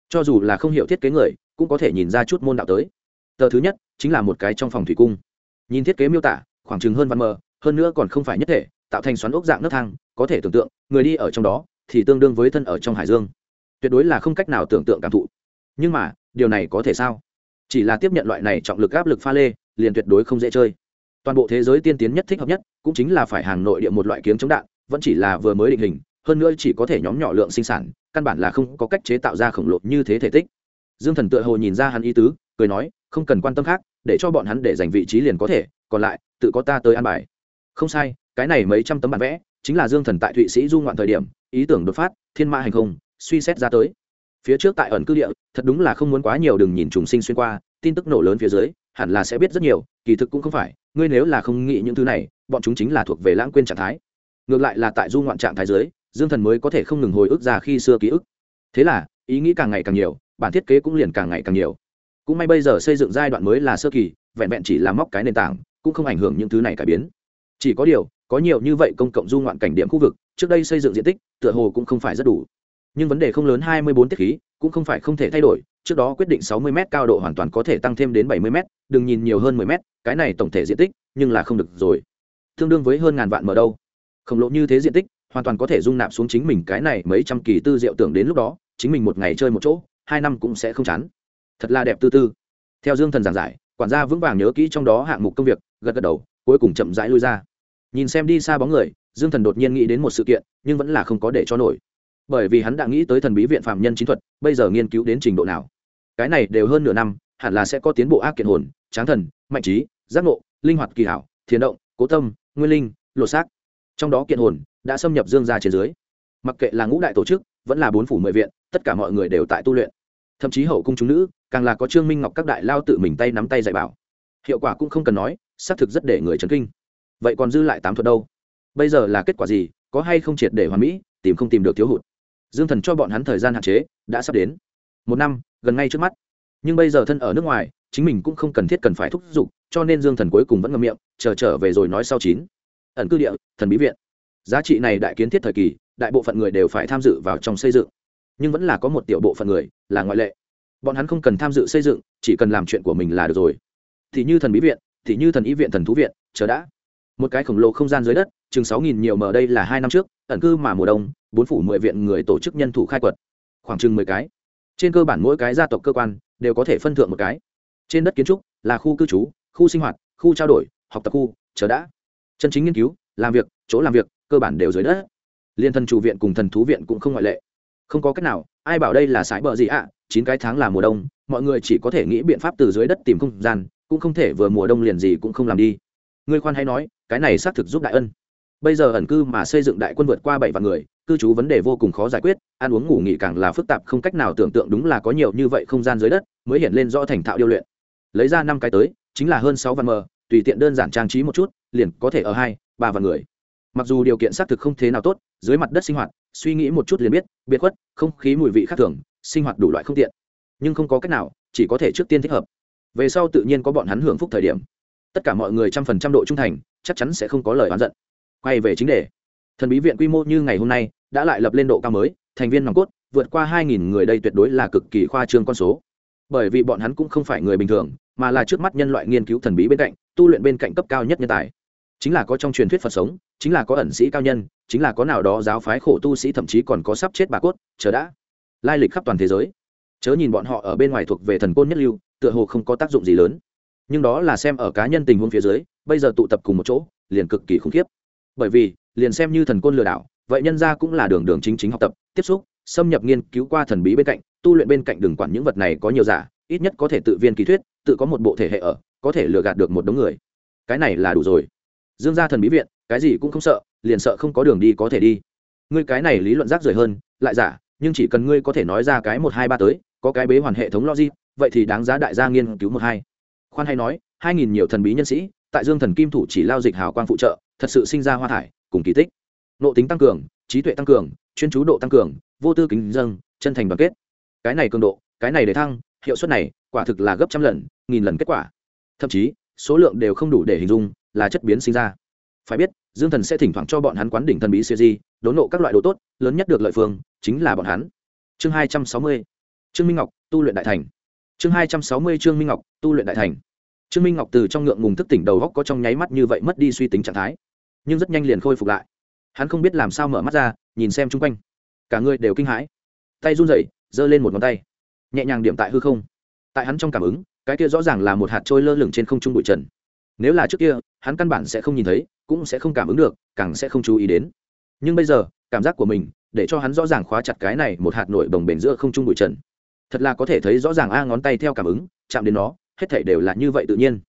Cho dù là không hiểu thiết kế người, cũng có thể nhìn ra chút môn đạo tới tờ thứ nhất chính là một cái trong phòng thủy cung. Nhìn thiết kế miêu tả, khoảng chừng hơn văn mờ, hơn nữa còn không phải nhất thể, tạo thành xoắn ốc dạng nấc thang, có thể tưởng tượng, người đi ở trong đó thì tương đương với thân ở trong hải dương. Tuyệt đối là không cách nào tưởng tượng cảm thụ. Nhưng mà, điều này có thể sao? Chỉ là tiếp nhận loại này trọng lực áp lực pha lê, liền tuyệt đối không dễ chơi. Toàn bộ thế giới tiên tiến nhất thích hợp nhất, cũng chính là phải hàng nội địa một loại kiếm chống đạn, vẫn chỉ là vừa mới định hình, hơn nữa chỉ có thể nhóm nhỏ lượng sinh sản, căn bản là không có cách chế tạo ra khổng lồ như thế thể tích. Dương thần tựa hồ nhìn ra hắn ý tứ, cười nói không cần quan tâm khác, để cho bọn hắn để giành vị trí liền có thể, còn lại, tự có ta tới an bài. Không sai, cái này mấy trăm tấm bản vẽ, chính là dương thần tại thụy sĩ du ngoạn thời điểm, ý tưởng đột phát, thiên ma hành không, suy xét ra tới. Phía trước tại ẩn cư địa, thật đúng là không muốn quá nhiều đừng nhìn trùng sinh xuyên qua, tin tức nổ lớn phía dưới, hẳn là sẽ biết rất nhiều, kỳ thực cũng không phải, ngươi nếu là không nghĩ những thứ này, bọn chúng chính là thuộc về lãng quên trạng thái. Ngược lại là tại du ngoạn trạng thái dưới, dương thần mới có thể không ngừng hồi ức ra khi xưa ký ức. Thế là, ý nghĩ càng ngày càng nhiều, bản thiết kế cũng liền càng ngày càng nhiều cũng may bây giờ xây dựng giai đoạn mới là sơ kỳ, vẹn vẹn chỉ là móc cái nền tảng, cũng không ảnh hưởng những thứ này cải biến. Chỉ có điều, có nhiều như vậy công cộng du ngoạn cảnh điểm khu vực, trước đây xây dựng diện tích, tựa hồ cũng không phải rất đủ. Nhưng vấn đề không lớn hai mươi bốn tiết khí, cũng không phải không thể thay đổi, trước đó quyết định sáu mươi m cao độ hoàn toàn có thể tăng thêm đến bảy mươi m đừng nhìn nhiều hơn mười m cái này tổng thể diện tích, nhưng là không được rồi. Tương đương với hơn ngàn vạn mở đâu. Khổng lồ như thế diện tích, hoàn toàn có thể dung nạp xuống chính mình cái này mấy trăm kỳ tư diệu tưởng đến lúc đó, chính mình một ngày chơi một chỗ, hai năm cũng sẽ không chán thật là đẹp tư tư. Theo dương thần giảng giải, quản gia vững vàng nhớ kỹ trong đó hạng mục công việc, gật gật đầu, cuối cùng chậm rãi lui ra. Nhìn xem đi xa bóng người, dương thần đột nhiên nghĩ đến một sự kiện, nhưng vẫn là không có để cho nổi. Bởi vì hắn đã nghĩ tới thần bí viện phạm nhân chính thuật, bây giờ nghiên cứu đến trình độ nào. Cái này đều hơn nửa năm, hẳn là sẽ có tiến bộ ác kiện hồn, tráng thần, mạnh trí, giác ngộ, linh hoạt kỳ hảo, thiền động, cố tâm, nguyên linh, lột xác. Trong đó kiện hồn đã xâm nhập dương ra trên dưới. Mặc kệ là ngũ đại tổ chức, vẫn là bốn phủ mười viện, tất cả mọi người đều tại tu luyện. Thậm chí hậu cung chúng nữ càng là có trương minh ngọc các đại lao tự mình tay nắm tay dạy bảo. Hiệu quả cũng không cần nói, xác thực rất để người chấn kinh. Vậy còn dư lại tám thuật đâu? Bây giờ là kết quả gì, có hay không triệt để hoàn mỹ, tìm không tìm được thiếu hụt. Dương thần cho bọn hắn thời gian hạn chế, đã sắp đến. Một năm, gần ngay trước mắt. Nhưng bây giờ thân ở nước ngoài, chính mình cũng không cần thiết cần phải thúc giục, cho nên dương thần cuối cùng vẫn ngậm miệng, chờ trở về rồi nói sau chín. Ẩn cư địa, thần bí viện. Giá trị này đại kiến thiết thời kỳ, đại bộ phận người đều phải tham dự vào trong xây dựng. Nhưng vẫn là có một tiểu bộ phận người là ngoại lệ bọn hắn không cần tham dự xây dựng, chỉ cần làm chuyện của mình là được rồi. Thì như thần bí viện, thì như thần ý viện, thần thú viện, chờ đã. Một cái khổng lồ không gian dưới đất, chừng sáu nghìn nhiều mở đây là hai năm trước, ẩn cư mà mùa đông, bốn phủ mười viện người tổ chức nhân thủ khai quật. Khoảng chừng mười cái. Trên cơ bản mỗi cái gia tộc cơ quan đều có thể phân thượng một cái. Trên đất kiến trúc là khu cư trú, khu sinh hoạt, khu trao đổi, học tập khu, chờ đã. Chân chính nghiên cứu, làm việc, chỗ làm việc, cơ bản đều dưới đất. Liên thần chủ viện cùng thần thú viện cũng không ngoại lệ. Không có cách nào, ai bảo đây là sái bờ gì ạ? Chín cái tháng là mùa đông, mọi người chỉ có thể nghĩ biện pháp từ dưới đất tìm không gian, cũng không thể vừa mùa đông liền gì cũng không làm đi. Ngươi khoan hay nói, cái này xác thực giúp đại ân. Bây giờ ẩn cư mà xây dựng đại quân vượt qua bảy vạn người, cư trú vấn đề vô cùng khó giải quyết, ăn uống ngủ nghỉ càng là phức tạp, không cách nào tưởng tượng đúng là có nhiều như vậy không gian dưới đất, mới hiện lên rõ thành thạo điêu luyện. Lấy ra năm cái tới, chính là hơn sáu vạn mờ, tùy tiện đơn giản trang trí một chút, liền có thể ở hai, ba vạn người. Mặc dù điều kiện xác thực không thế nào tốt, dưới mặt đất sinh hoạt, suy nghĩ một chút liền biết, biệt khuất, không khí mùi vị khác thường sinh hoạt đủ loại không tiện. Nhưng không có cách nào, chỉ có thể trước tiên thích hợp. Về sau tự nhiên có bọn hắn hưởng phúc thời điểm. Tất cả mọi người trăm phần trăm độ trung thành, chắc chắn sẽ không có lời oán giận. Quay về chính đề. Thần bí viện quy mô như ngày hôm nay, đã lại lập lên độ cao mới, thành viên nòng cốt, vượt qua hai nghìn người đây tuyệt đối là cực kỳ khoa trương con số. Bởi vì bọn hắn cũng không phải người bình thường, mà là trước mắt nhân loại nghiên cứu thần bí bên cạnh, tu luyện bên cạnh cấp cao nhất nhân tài. Chính là có trong truyền thuyết phật sống, chính là có ẩn sĩ cao nhân, chính là có nào đó giáo phái khổ tu sĩ thậm chí còn có sắp chết bà cốt, chờ đã lai lịch khắp toàn thế giới. Chớ nhìn bọn họ ở bên ngoài thuộc về thần côn nhất lưu, tựa hồ không có tác dụng gì lớn. Nhưng đó là xem ở cá nhân tình huống phía dưới, bây giờ tụ tập cùng một chỗ, liền cực kỳ khủng khiếp. Bởi vì, liền xem như thần côn lừa đảo, vậy nhân ra cũng là đường đường chính chính học tập, tiếp xúc, xâm nhập nghiên cứu qua thần bí bên cạnh, tu luyện bên cạnh đừng quản những vật này có nhiều giả, ít nhất có thể tự viên kỳ thuyết, tự có một bộ thể hệ ở, có thể lừa gạt được một đống người. Cái này là đủ rồi. Dương gia thần bí viện, cái gì cũng không sợ, liền sợ không có đường đi có thể đi. Ngươi cái này lý luận rác rưởi hơn, lại giả nhưng chỉ cần ngươi có thể nói ra cái một hai ba tới, có cái bế hoàn hệ thống logic, vậy thì đáng giá đại gia nghiên cứu một hai. Khoan hay nói, hai nghìn nhiều thần bí nhân sĩ, tại dương thần kim thủ chỉ lao dịch hào quang phụ trợ, thật sự sinh ra hoa thải, cùng kỳ tích. Nộ tính tăng cường, trí tuệ tăng cường, chuyên chú độ tăng cường, vô tư kính dâng, chân thành đoàn kết. Cái này cường độ, cái này để thăng, hiệu suất này, quả thực là gấp trăm lần, nghìn lần kết quả. Thậm chí, số lượng đều không đủ để hình dung, là chất biến sinh ra. Phải biết, dương thần sẽ thỉnh thoảng cho bọn hắn quán đỉnh thần bí siêu di đốn nộ các loại đồ tốt, lớn nhất được lợi phương chính là bọn hắn. Chương hai trăm sáu mươi, trương minh ngọc, tu luyện đại thành. Chương hai trăm sáu mươi, trương minh ngọc, tu luyện đại thành. Trương minh ngọc từ trong ngượng ngùng thức tỉnh đầu góc có trong nháy mắt như vậy mất đi suy tính trạng thái, nhưng rất nhanh liền khôi phục lại. Hắn không biết làm sao mở mắt ra, nhìn xem chung quanh. Cả người đều kinh hãi. Tay run rẩy, giơ lên một ngón tay. Nhẹ nhàng điểm tại hư không. Tại hắn trong cảm ứng, cái kia rõ ràng là một hạt trôi lơ lửng trên không trung bụi trần. Nếu là trước kia, hắn căn bản sẽ không nhìn thấy, cũng sẽ không cảm ứng được, càng sẽ không chú ý đến. Nhưng bây giờ, cảm giác của mình để cho hắn rõ ràng khóa chặt cái này một hạt nổi bồng bềnh giữa không trung bụi trần. Thật là có thể thấy rõ ràng a ngón tay theo cảm ứng, chạm đến nó, hết thể đều là như vậy tự nhiên.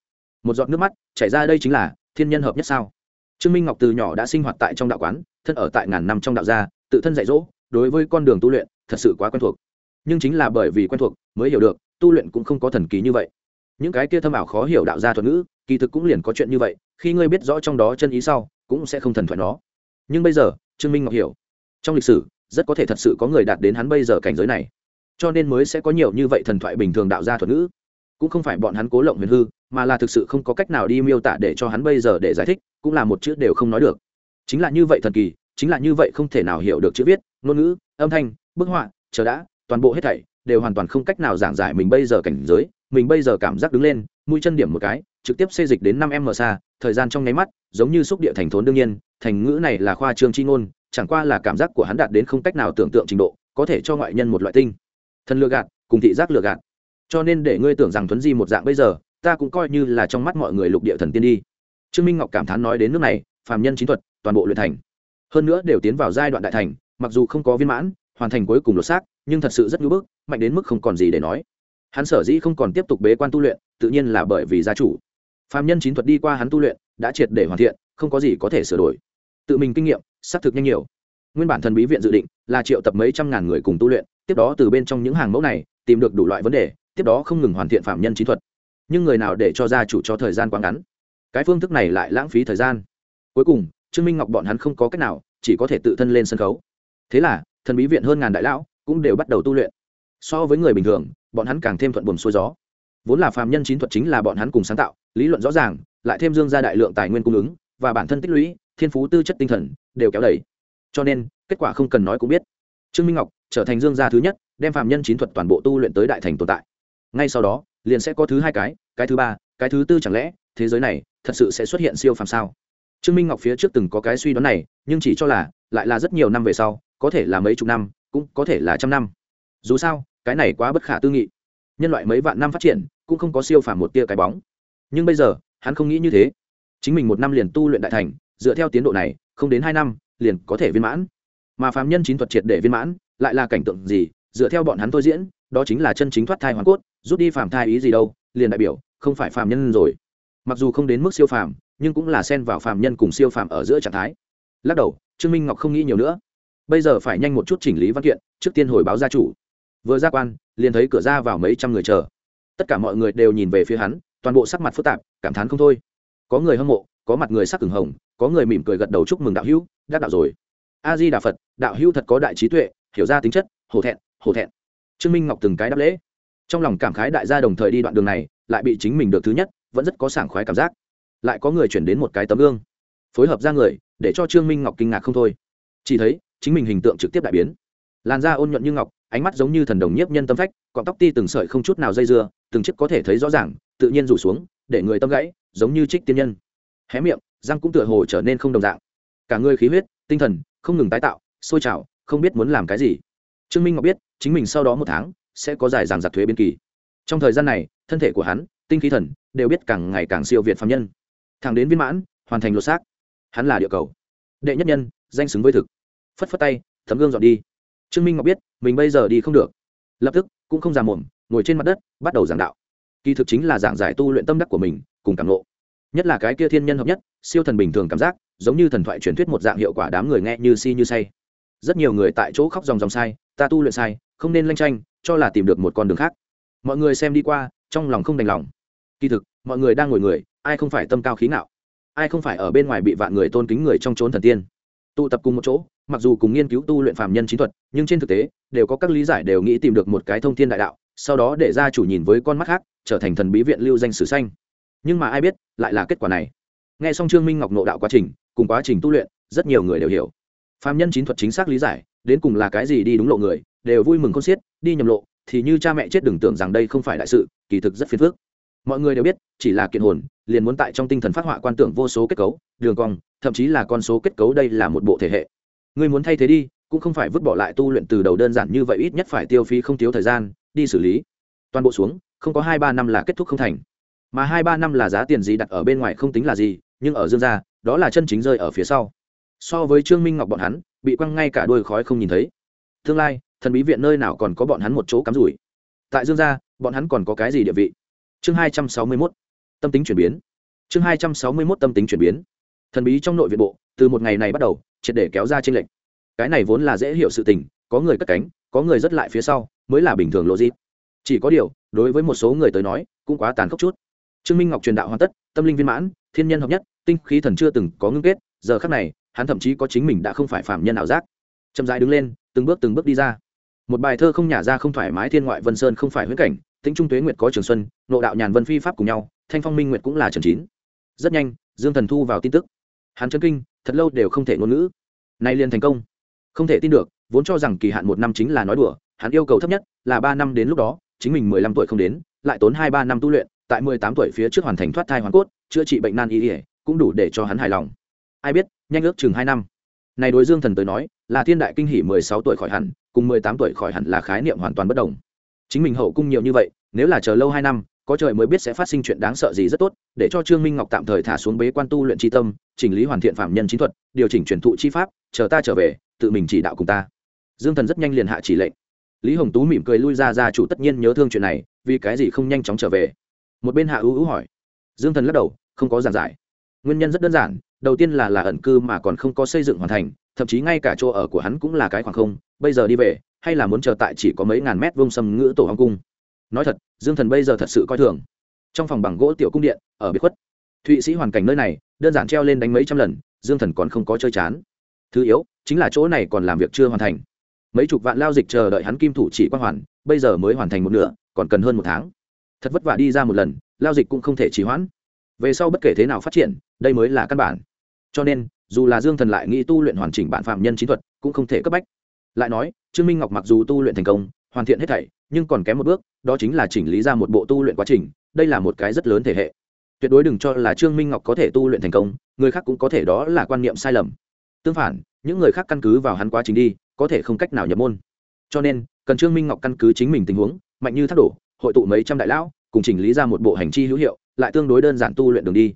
Một giọt nước mắt chảy ra đây chính là thiên nhân hợp nhất sao? Trương minh ngọc từ nhỏ đã sinh hoạt tại trong đạo quán, thân ở tại ngàn năm trong đạo gia, tự thân dạy dỗ, đối với con đường tu luyện, thật sự quá quen thuộc. Nhưng chính là bởi vì quen thuộc mới hiểu được, tu luyện cũng không có thần kỳ như vậy. Những cái kia thâm ảo khó hiểu đạo gia thuật ngữ, kỳ thực cũng liền có chuyện như vậy, khi ngươi biết rõ trong đó chân ý sau, cũng sẽ không thần thoại nó. Nhưng bây giờ, trương minh ngọc hiểu trong lịch sử, rất có thể thật sự có người đạt đến hắn bây giờ cảnh giới này. Cho nên mới sẽ có nhiều như vậy thần thoại bình thường đạo gia thuật ngữ. Cũng không phải bọn hắn cố lộng huyền hư, mà là thực sự không có cách nào đi miêu tả để cho hắn bây giờ để giải thích, cũng là một chữ đều không nói được. Chính là như vậy thần kỳ, chính là như vậy không thể nào hiểu được chữ viết, ngôn ngữ, âm thanh, bức họa, chờ đã, toàn bộ hết thảy đều hoàn toàn không cách nào giảng giải mình bây giờ cảnh giới, mình bây giờ cảm giác đứng lên, mũi chân điểm một cái, trực tiếp xê dịch đến năm m xa, thời gian trong nháy mắt, giống như xúc địa thành thốn đương nhiên, thành ngữ này là khoa trương chi ngôn chẳng qua là cảm giác của hắn đạt đến không cách nào tưởng tượng trình độ, có thể cho ngoại nhân một loại tinh. Thần lừa gạt, cùng thị giác lừa gạt. Cho nên để ngươi tưởng rằng thuấn di một dạng bây giờ, ta cũng coi như là trong mắt mọi người lục địa thần tiên đi. Trương minh ngọc cảm thán nói đến nước này, phàm nhân chính thuật, toàn bộ luyện thành. Hơn nữa đều tiến vào giai đoạn đại thành, mặc dù không có viên mãn, hoàn thành cuối cùng lột xác, nhưng thật sự rất ngưỡng bức, mạnh đến mức không còn gì để nói. Hắn sở dĩ không còn tiếp tục bế quan tu luyện, tự nhiên là bởi vì gia chủ. Phàm nhân chính thuật đi qua hắn tu luyện, đã triệt để hoàn thiện, không có gì có thể sửa đổi. Tự mình kinh nghiệm xác thực nhanh nhiều. Nguyên bản thần bí viện dự định là triệu tập mấy trăm ngàn người cùng tu luyện, tiếp đó từ bên trong những hàng mẫu này tìm được đủ loại vấn đề, tiếp đó không ngừng hoàn thiện phạm nhân trí thuật. Nhưng người nào để cho gia chủ cho thời gian quá ngắn? Cái phương thức này lại lãng phí thời gian. Cuối cùng, trương minh ngọc bọn hắn không có cách nào, chỉ có thể tự thân lên sân khấu. Thế là, thần bí viện hơn ngàn đại lão cũng đều bắt đầu tu luyện. So với người bình thường, bọn hắn càng thêm thuận buồm xuôi gió. Vốn là phàm nhân chín thuật chính là bọn hắn cùng sáng tạo, lý luận rõ ràng, lại thêm dương ra đại lượng tài nguyên cung ứng, và bản thân tích lũy thiên phú tư chất tinh thần đều kéo đẩy cho nên, kết quả không cần nói cũng biết. Trương minh ngọc trở thành dương gia thứ nhất, đem Phạm nhân chín thuật toàn bộ tu luyện tới đại thành tồn tại. Ngay sau đó, liền sẽ có thứ hai cái cái thứ ba, cái thứ tư chẳng lẽ, thế giới này thật sự sẽ xuất hiện siêu phàm sao? Trương minh ngọc phía trước từng có cái suy đoán này, nhưng chỉ cho là, lại là rất nhiều năm về sau, có thể là mấy chục năm, cũng có thể là trăm năm. Dù sao, cái này quá bất khả tư nghị. Nhân loại mấy vạn năm phát triển, cũng không có siêu phàm một tia cái bóng. Nhưng bây giờ, hắn không nghĩ như thế. Chính mình một năm liền tu luyện đại thành dựa theo tiến độ này, không đến hai năm, liền có thể viên mãn. Mà phàm nhân chín thuật triệt để viên mãn, lại là cảnh tượng gì? Dựa theo bọn hắn tôi diễn, đó chính là chân chính thoát thai hoàn cốt, rút đi phàm thai ý gì đâu, liền đại biểu không phải phàm nhân rồi. Mặc dù không đến mức siêu phàm, nhưng cũng là xen vào phàm nhân cùng siêu phàm ở giữa trạng thái. Lắc đầu, trương minh ngọc không nghĩ nhiều nữa. Bây giờ phải nhanh một chút chỉnh lý văn kiện, trước tiên hồi báo gia chủ. Vừa ra quan, liền thấy cửa ra vào mấy trăm người chờ. Tất cả mọi người đều nhìn về phía hắn, toàn bộ sắc mặt phức tạp, cảm thán không thôi. Có người hâm mộ, có mặt người sắc ửng hồng có người mỉm cười gật đầu chúc mừng đạo hữu, đắc đạo rồi. A di đà phật đạo hữu thật có đại trí tuệ, hiểu ra tính chất, hổ thẹn hổ thẹn. Trương minh ngọc từng cái đáp lễ. Trong lòng cảm khái đại gia đồng thời đi đoạn đường này, lại bị chính mình được thứ nhất, vẫn rất có sảng khoái cảm giác. Lại có người chuyển đến một cái tấm gương. Phối hợp ra người, để cho trương minh ngọc kinh ngạc không thôi. Chỉ thấy, chính mình hình tượng trực tiếp đại biến. Làn da ôn nhuận như ngọc, ánh mắt giống như thần đồng nhiếp nhân tâm phách, cọng tóc ti từng sợi không chút nào dây dưa, từng chiếc có thể thấy rõ ràng, tự nhiên rủ xuống, để người tâm gãy, giống như trích tiên nhân. Hé miệng răng cũng tựa hồ trở nên không đồng dạng. Cả người khí huyết, tinh thần không ngừng tái tạo, sôi trào, không biết muốn làm cái gì. Trương minh ngọc biết, chính mình sau đó một tháng sẽ có giải giảng giặc thuế biên kỳ. Trong thời gian này, thân thể của hắn, tinh khí thần đều biết càng ngày càng siêu việt phạm nhân. Thẳng đến viên mãn, hoàn thành lột xác. Hắn là địa cầu. Đệ nhất nhân, danh xứng với thực. Phất phất tay tấm gương dọn đi. Trương minh ngọc biết, mình bây giờ đi không được. Lập tức, cũng không già mồm, ngồi trên mặt đất, bắt đầu giảng đạo. Kỳ thực chính là giảng giải tu luyện tâm đắc của mình, cùng cảm lộ nhất là cái kia thiên nhân hợp nhất siêu thần bình thường cảm giác, giống như thần thoại truyền thuyết một dạng hiệu quả đám người nghe như si như say. Rất nhiều người tại chỗ khóc dòng dòng sai, ta tu luyện sai, không nên lanh tranh cho là tìm được một con đường khác. Mọi người xem đi qua, trong lòng không đành lòng. Kỳ thực, mọi người đang ngồi người, ai không phải tâm cao khí não ai không phải ở bên ngoài bị vạn người tôn kính người trong trốn thần tiên? Tụ tập cùng một chỗ, mặc dù cùng nghiên cứu tu luyện phạm nhân chính thuật, nhưng trên thực tế, đều có các lý giải đều nghĩ tìm được một cái thông thiên đại đạo, sau đó để ra chủ nhìn với con mắt khác, trở thành thần bí viện lưu danh sử xanh. Nhưng mà ai biết, lại là kết quả này nghe xong trương minh ngọc nộ đạo quá trình, cùng quá trình tu luyện, rất nhiều người đều hiểu. Phạm nhân chính thuật chính xác lý giải, đến cùng là cái gì đi đúng lộ người, đều vui mừng con xiết, đi nhầm lộ, thì như cha mẹ chết đừng tưởng rằng đây không phải đại sự, kỳ thực rất phiền phức. Mọi người đều biết, chỉ là kiện hồn, liền muốn tại trong tinh thần phát họa quan tưởng vô số kết cấu, đường cong, thậm chí là con số kết cấu đây là một bộ thể hệ. Người muốn thay thế đi, cũng không phải vứt bỏ lại tu luyện từ đầu đơn giản như vậy, ít nhất phải tiêu phí không thiếu thời gian, đi xử lý. Toàn bộ xuống, không có hai ba năm là kết thúc không thành. Mà hai ba năm là giá tiền gì đặt ở bên ngoài không tính là gì nhưng ở dương gia, đó là chân chính rơi ở phía sau. So với trương minh ngọc bọn hắn, bị quăng ngay cả đôi khói không nhìn thấy. Tương lai, thần bí viện nơi nào còn có bọn hắn một chỗ cắm rủi? Tại dương gia, bọn hắn còn có cái gì địa vị? Chương hai trăm sáu mươi mốt, tâm tính chuyển biến. Chương hai trăm sáu mươi mốt, tâm tính chuyển biến. Thần bí trong nội viện bộ, từ một ngày này bắt đầu, triệt để kéo ra tranh lệch. Cái này vốn là dễ hiểu sự tình, có người cất cánh, có người rất lại phía sau, mới là bình thường lộ dịp chỉ có điều, đối với một số người tới nói, cũng quá tàn khốc chút. Trương minh ngọc truyền đạo hoàn tất, tâm linh viên mãn, thiên nhân hợp nhất tinh khí thần chưa từng có ngưng kết, giờ khắc này, hắn thậm chí có chính mình đã không phải phạm nhân ảo giác. Chậm dài đứng lên, từng bước từng bước đi ra. Một bài thơ không nhả ra không thoải mái thiên ngoại vân sơn không phải huyễn cảnh, tĩnh trung tuế nguyệt có trường xuân nộ đạo nhàn vân phi pháp cùng nhau, thanh phong minh nguyệt cũng là trần chín. Rất nhanh, dương thần thu vào tin tức. Hắn chân kinh, thật lâu đều không thể ngôn ngữ. Nay liền thành công. Không thể tin được, vốn cho rằng kỳ hạn một năm chính là nói đùa, hắn yêu cầu thấp nhất là ba năm đến lúc đó, chính mình mười lăm tuổi không đến, lại tốn hai ba năm tu luyện, tại mười tám tuổi phía trước hoàn thành thoát thai hoàn cốt, chữa trị bệnh nan y ỉa cũng đủ để cho hắn hài lòng. Ai biết, nhanh ước chừng hai năm. Này đối dương thần tới nói, là thiên đại kinh hỷ mười sáu tuổi khỏi hẳn, cùng mười tám tuổi khỏi hẳn là khái niệm hoàn toàn bất đồng. Chính mình hậu cung nhiều như vậy, nếu là chờ lâu hai năm, có trời mới biết sẽ phát sinh chuyện đáng sợ gì rất tốt, để cho trương minh ngọc tạm thời thả xuống bế quan tu luyện tri tâm, chỉnh lý hoàn thiện phạm nhân chính thuật, điều chỉnh truyền thụ chi pháp, chờ ta trở về, tự mình chỉ đạo cùng ta. Dương thần rất nhanh liền hạ chỉ lệnh. Lý hồng tú mỉm cười lui ra ra chủ tất nhiên nhớ thương chuyện này, vì cái gì không nhanh chóng trở về? Một bên hạ ưu ưu hỏi. Dương thần lắc đầu, không có giảng giải nguyên nhân rất đơn giản, đầu tiên là là ẩn cư mà còn không có xây dựng hoàn thành, thậm chí ngay cả chỗ ở của hắn cũng là cái khoảng không, bây giờ đi về, hay là muốn chờ tại chỉ có mấy ngàn mét vông sâm ngữ tổ hoàng cung. Nói thật, dương thần bây giờ thật sự coi thường. Trong phòng bằng gỗ tiểu cung điện, ở biệt khuất, thụy sĩ hoàn cảnh nơi này, đơn giản treo lên đánh mấy trăm lần, dương thần còn không có chơi chán. Thứ yếu, chính là chỗ này còn làm việc chưa hoàn thành. Mấy chục vạn lao dịch chờ đợi hắn kim thủ chỉ quan hoàn, bây giờ mới hoàn thành một nửa, còn cần hơn một tháng. Thật vất vả đi ra một lần, lao dịch cũng không thể trì hoãn. Về sau bất kể thế nào phát triển đây mới là căn bản. Cho nên, dù là dương thần lại nghĩ tu luyện hoàn chỉnh bản phạm nhân chính thuật, cũng không thể cấp bách. Lại nói, trương minh ngọc mặc dù tu luyện thành công, hoàn thiện hết thảy, nhưng còn kém một bước, đó chính là chỉnh lý ra một bộ tu luyện quá trình, đây là một cái rất lớn thể hệ. Tuyệt đối đừng cho là trương minh ngọc có thể tu luyện thành công, người khác cũng có thể, đó là quan niệm sai lầm. Tương phản, những người khác căn cứ vào hắn quá trình đi, có thể không cách nào nhập môn. Cho nên, cần trương minh ngọc căn cứ chính mình tình huống, mạnh như thác đổ, hội tụ mấy trăm đại lão, cùng chỉnh lý ra một bộ hành chi hữu hiệu, lại tương đối đơn giản tu luyện đường đi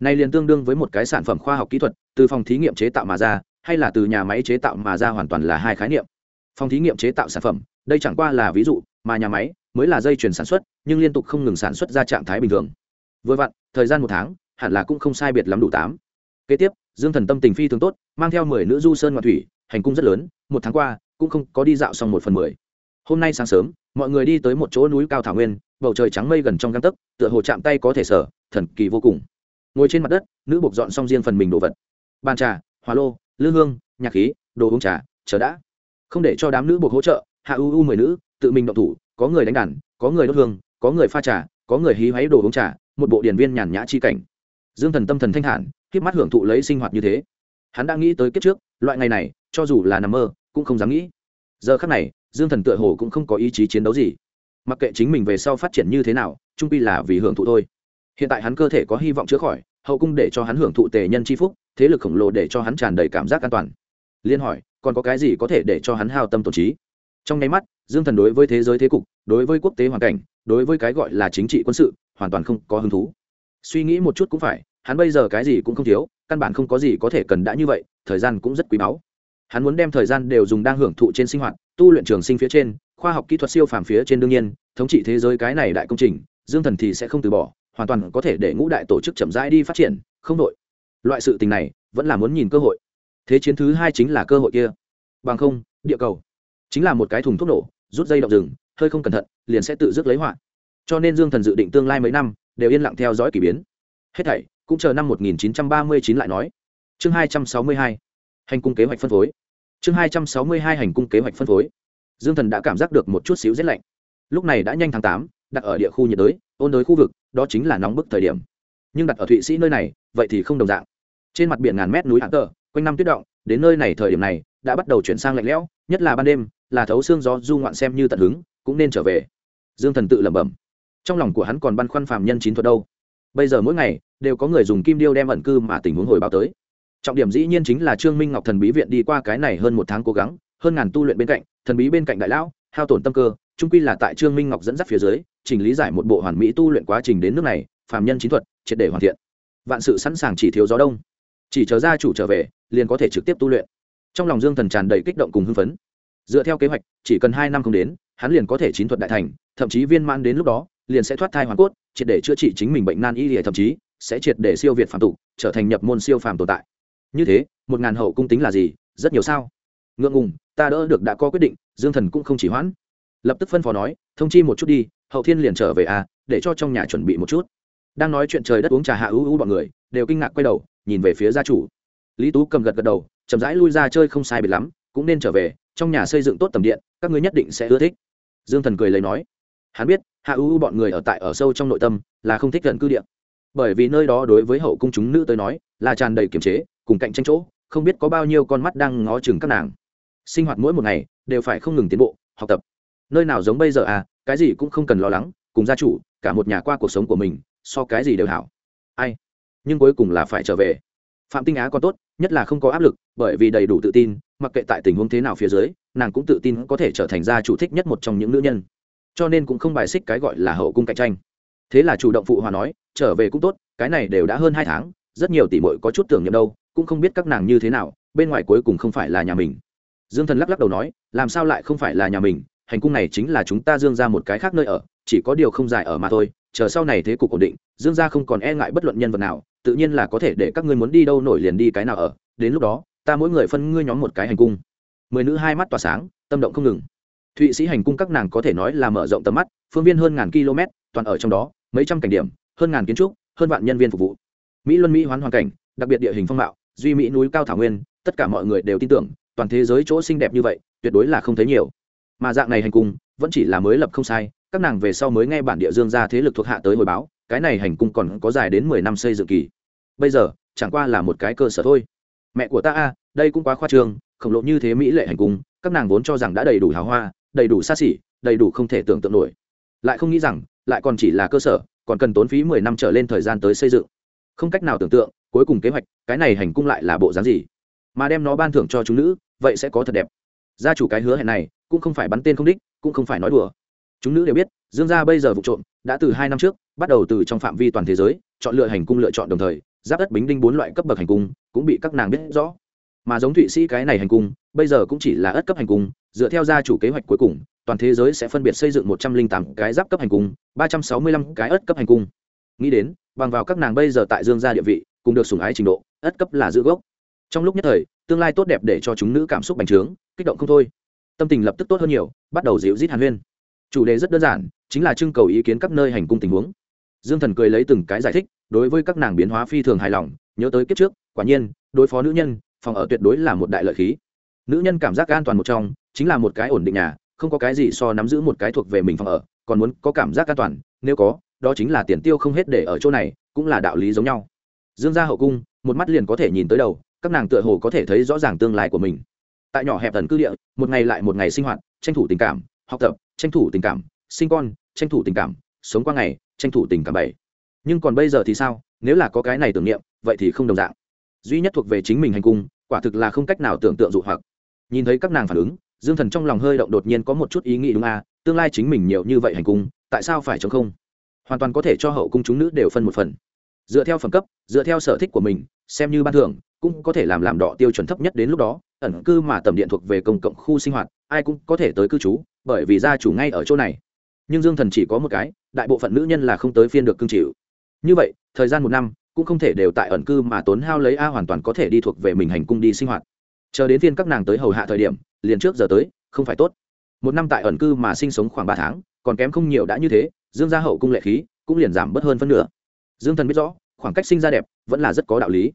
này liền tương đương với một cái sản phẩm khoa học kỹ thuật, từ phòng thí nghiệm chế tạo mà ra, hay là từ nhà máy chế tạo mà ra hoàn toàn là hai khái niệm. Phòng thí nghiệm chế tạo sản phẩm, đây chẳng qua là ví dụ, mà nhà máy mới là dây chuyển sản xuất, nhưng liên tục không ngừng sản xuất ra trạng thái bình thường. Vừa vặn, thời gian một tháng, hẳn là cũng không sai biệt lắm đủ tám. Kế tiếp, dương thần tâm tình phi thường tốt, mang theo mười nữ du sơn ngoạn thủy, hành cung rất lớn, một tháng qua, cũng không có đi dạo xong một phần mười. Hôm nay sáng sớm, mọi người đi tới một chỗ núi cao thảo nguyên, bầu trời trắng mây gần trong gang tấc, tựa hồ chạm tay có thể sở, thần kỳ vô cùng ngồi trên mặt đất, nữ buộc dọn xong riêng phần mình đồ vật. Bàn trà hóa lô, lư hương, nhạc khí, đồ uống trà, chờ đã. Không để cho đám nữ buộc hỗ trợ, hạ u u mười nữ, tự mình động thủ, có người đánh đàn, có người đốt hương, có người pha trà, có người hí hoáy đồ uống trà, một bộ điển viên nhàn nhã chi cảnh. Dương thần tâm thần thanh thản, kiếp mắt hưởng thụ lấy sinh hoạt như thế. Hắn đã nghĩ tới kiếp trước, loại ngày này, cho dù là nằm mơ, cũng không dám nghĩ. Giờ khắc này, dương thần tựa hồ cũng không có ý chí chiến đấu gì. Mặc kệ chính mình về sau phát triển như thế nào trung pi là vì hưởng thụ thôi. Hiện tại hắn cơ thể có hy vọng chữa khỏi hậu cung để cho hắn hưởng thụ tề nhân c h i phúc, thế lực khổng lồ để cho hắn tràn đầy cảm giác an toàn. Liên hỏi, còn có cái gì có thể để cho hắn hao tâm tổ trí? Trong nháy mắt, dương thần đối với thế giới thế cục, đối với quốc tế hoàn cảnh, đối với cái gọi là chính trị quân sự, hoàn toàn không có hứng thú. Suy nghĩ một chút cũng phải, hắn bây giờ cái gì cũng không thiếu, căn bản không có gì có thể cần đã như vậy, thời gian cũng rất quý báu. Hắn muốn đem thời gian đều dùng đang hưởng thụ trên sinh hoạt, tu luyện trường sinh phía trên, khoa học kỹ thuật siêu phàm phía trên đương nhiên, thống trị thế giới cái này đại công trình, dương thần thì sẽ không từ bỏ hoàn toàn có thể để ngũ đại tổ chức chậm rãi đi phát triển, không đội. Loại sự tình này vẫn là muốn nhìn cơ hội. Thế chiến thứ hai chính là cơ hội kia. Bằng không, địa cầu chính là một cái thùng thuốc nổ, rút dây động rừng, hơi không cẩn thận, liền sẽ tự dứt lấy họa. Cho nên dương thần dự định tương lai mấy năm đều yên lặng theo dõi k ỳ biến. Hết thảy cũng chờ năm 1939 lại nói. Chương 262 hành cung kế hoạch phân phối. Chương 262 hành cung kế hoạch phân phối. Dương thần đã cảm giác được một chút xíu rét lạnh. Lúc này đã nhanh tháng tám, đặt ở địa khu nhiệt đới, ôn đới khu vực đó chính là nóng bức thời điểm. Nhưng đặt ở thụy sĩ nơi này, vậy thì không đồng dạng. Trên mặt biển ngàn mét núi hạng tờ quanh năm tuyết động, đến nơi này thời điểm này, đã bắt đầu chuyển sang lạnh lẽo, nhất là ban đêm, là thấu xương gió du ngoạn xem như tận hứng, cũng nên trở về. Dương thần tự lẩm bẩm. Trong lòng của hắn còn băn khoăn phàm nhân chín thuật đâu. Bây giờ mỗi ngày, đều có người dùng kim điêu đem ẩn cư mà tình huống hồi báo tới. Trọng điểm dĩ nhiên chính là trương minh ngọc thần bí viện đi qua cái này hơn một tháng cố gắng, hơn ngàn tu luyện bên cạnh, thần bí bên cạnh đại lão, hao tổn tâm cơ trung quy là tại trương minh ngọc dẫn dắt phía dưới, chỉnh lý giải một bộ hoàn mỹ tu luyện quá trình đến nước này, phàm nhân chính thuật, triệt để hoàn thiện. Vạn sự sẵn sàng chỉ thiếu gió đông. Chỉ chờ gia chủ trở về, liền có thể trực tiếp tu luyện. Trong lòng dương thần tràn đầy kích động cùng hưng phấn. Dựa theo kế hoạch, chỉ cần hai năm không đến, hắn liền có thể chín thuật đại thành, thậm chí viên mãn đến lúc đó, liền sẽ thoát thai hoàn cốt, triệt để chữa trị chính mình bệnh nan y lìa thậm chí sẽ triệt để siêu việt phạm tục, trở thành nhập môn siêu phàm tồn tại. Như thế, một ngàn hậu cung tính là gì? Rất nhiều sao? Ngượng ngùng, ta đỡ được đã có quyết định, dương thần cũng không chỉ hoãn lập tức phân phó nói, thông chi một chút đi, hậu thiên liền trở về à để cho trong nhà chuẩn bị một chút. Đang nói chuyện trời đất uống trà hạ ưu ưu bọn người, đều kinh ngạc quay đầu, nhìn về phía gia chủ. Lý tú cầm gật gật đầu, chậm rãi lui ra chơi không sai biệt lắm, cũng nên trở về, trong nhà xây dựng tốt tầm điện, các ngươi nhất định sẽ ưa thích. Dương thần cười lấy nói, hắn biết, hạ ưu bọn người ở tại ở sâu trong nội tâm, là không thích gần cư điện bởi vì nơi đó đối với hậu cung chúng nữ tới nói, là tràn đầy kiềm chế, cùng cạnh tranh chỗ, không biết có bao nhiêu con mắt đang ngó chừng các nàng. Sinh hoạt mỗi một ngày, đều phải không ngừng tiến bộ, học tập nơi nào giống bây giờ à cái gì cũng không cần lo lắng, cùng gia chủ, cả một nhà qua cuộc sống của mình, so cái gì đều hảo. Ai? Nhưng cuối cùng là phải trở về. Phạm tinh á còn tốt, nhất là không có áp lực, bởi vì đầy đủ tự tin, mặc kệ tại tình huống thế nào phía dưới, nàng cũng tự tin có thể trở thành gia chủ thích nhất một trong những nữ nhân. Cho nên cũng không bài xích cái gọi là hậu cung cạnh tranh. Thế là chủ động phụ hòa nói, trở về cũng tốt, cái này đều đã hơn hai tháng, rất nhiều tỷ mội có chút tưởng nhầm đâu, cũng không biết các nàng như thế nào, bên ngoài cuối cùng không phải là nhà mình. Dương thần lắc lắc đầu nói, làm sao lại không phải là nhà mình? Hành cung này chính là chúng ta dương ra một cái khác nơi ở, chỉ có điều không dài ở mà thôi, chờ sau này thế cục ổn định, dương gia không còn e ngại bất luận nhân vật nào, tự nhiên là có thể để các ngươi muốn đi đâu nổi liền đi cái nào ở, đến lúc đó, ta mỗi người phân ngươi nhóm một cái hành cung. Mười nữ hai mắt tỏa sáng, tâm động không ngừng. Thụy sĩ hành cung các nàng có thể nói là mở rộng tầm mắt, phương viên hơn ngàn km, toàn ở trong đó, mấy trăm cảnh điểm, hơn ngàn kiến trúc, hơn vạn nhân viên phục vụ. Mỹ luân mỹ hoán hoàn cảnh, đặc biệt địa hình phong mạo, duy mỹ núi cao thảo nguyên, tất cả mọi người đều tin tưởng, toàn thế giới chỗ xinh đẹp như vậy, tuyệt đối là không thấy nhiều mà dạng này hành cung vẫn chỉ là mới lập không sai, các nàng về sau mới nghe bản địa dương ra thế lực thuộc hạ tới hồi báo, cái này hành cung còn có dài đến mười năm xây dựng kỳ. Bây giờ, chẳng qua là một cái cơ sở thôi. Mẹ của ta a, đây cũng quá khoa trương, khổng lồ như thế mỹ lệ hành cung, các nàng vốn cho rằng đã đầy đủ hào hoa, đầy đủ xa xỉ, đầy đủ không thể tưởng tượng nổi. Lại không nghĩ rằng, lại còn chỉ là cơ sở, còn cần tốn phí mười năm trở lên thời gian tới xây dựng. Không cách nào tưởng tượng, cuối cùng kế hoạch, cái này hành cung lại là bộ dáng gì? Mà đem nó ban thưởng cho chúng nữ, vậy sẽ có thật đẹp. Gia chủ cái hứa hẹn này cũng không phải bắn tên không đích, cũng không phải nói đùa. Chúng nữ đều biết, dương gia bây giờ vụ trộm, đã từ hai năm trước, bắt đầu từ trong phạm vi toàn thế giới, chọn lựa hành cung lựa chọn đồng thời, giáp đất bính đinh bốn loại cấp bậc hành cung, cũng bị các nàng biết rõ. Mà giống thụy sĩ cái này hành cung, bây giờ cũng chỉ là ất cấp hành cung, dựa theo gia chủ kế hoạch cuối cùng, toàn thế giới sẽ phân biệt xây dựng một trăm linh tám cái giáp cấp hành cung, ba trăm sáu mươi lăm cái ất cấp hành cung. Nghĩ đến, bằng vào các nàng bây giờ tại dương gia địa vị cùng được sủng ái trình độ, ất cấp là giữ gốc. Trong lúc nhất thời, tương lai tốt đẹp để cho chúng nữ cảm xúc bành trướng, kích động không thôi tâm tình lập tức tốt hơn nhiều, bắt đầu dịu rít hàn huyên. Chủ đề rất đơn giản, chính là trưng cầu ý kiến các nơi hành cung tình huống. Dương thần cười lấy từng cái giải thích, đối với các nàng biến hóa phi thường hài lòng, nhớ tới kiếp trước, quả nhiên, đối phó nữ nhân, phòng ở tuyệt đối là một đại lợi khí. Nữ nhân cảm giác an toàn một trong, chính là một cái ổn định nhà, không có cái gì so nắm giữ một cái thuộc về mình phòng ở, còn muốn có cảm giác an toàn, nếu có, đó chính là tiền tiêu không hết để ở chỗ này, cũng là đạo lý giống nhau. Dương gia hậu cung, một mắt liền có thể nhìn tới đầu, các nàng tựa hồ có thể thấy rõ ràng tương lai của mình tại nhỏ hẹp thần cư địa, một ngày lại một ngày sinh hoạt, tranh thủ tình cảm, học tập, tranh thủ tình cảm, sinh con, tranh thủ tình cảm, sống qua ngày, tranh thủ tình cảm bảy. Nhưng còn bây giờ thì sao? Nếu là có cái này tưởng niệm, vậy thì không đồng dạng. Duy nhất thuộc về chính mình hành cung, quả thực là không cách nào tưởng tượng dụ hoặc. Nhìn thấy các nàng phản ứng, dương thần trong lòng hơi động đột nhiên có một chút ý nghĩ đúng à tương lai chính mình nhiều như vậy hành cung, tại sao phải chống không? Hoàn toàn có thể cho hậu cung chúng nữ đều phân một phần. Dựa theo phẩm cấp, dựa theo sở thích của mình, xem như ban thưởng, cũng có thể làm làm đỏ tiêu chuẩn thấp nhất đến lúc đó ẩn cư mà tầm điện thuộc về công cộng khu sinh hoạt, ai cũng có thể tới cư trú, bởi vì gia chủ ngay ở chỗ này. Nhưng dương thần chỉ có một cái, đại bộ phận nữ nhân là không tới phiên được cương chịu. Như vậy, thời gian một năm, cũng không thể đều tại ẩn cư mà tốn hao lấy a hoàn toàn có thể đi thuộc về mình hành cung đi sinh hoạt. Chờ đến phiên các nàng tới hầu hạ thời điểm, liền trước giờ tới, không phải tốt. Một năm tại ẩn cư mà sinh sống khoảng ba tháng, còn kém không nhiều đã như thế, dương gia hậu cung lệ khí cũng liền giảm bớt hơn phân nửa. Dương thần biết rõ, khoảng cách sinh ra đẹp vẫn là rất có đạo lý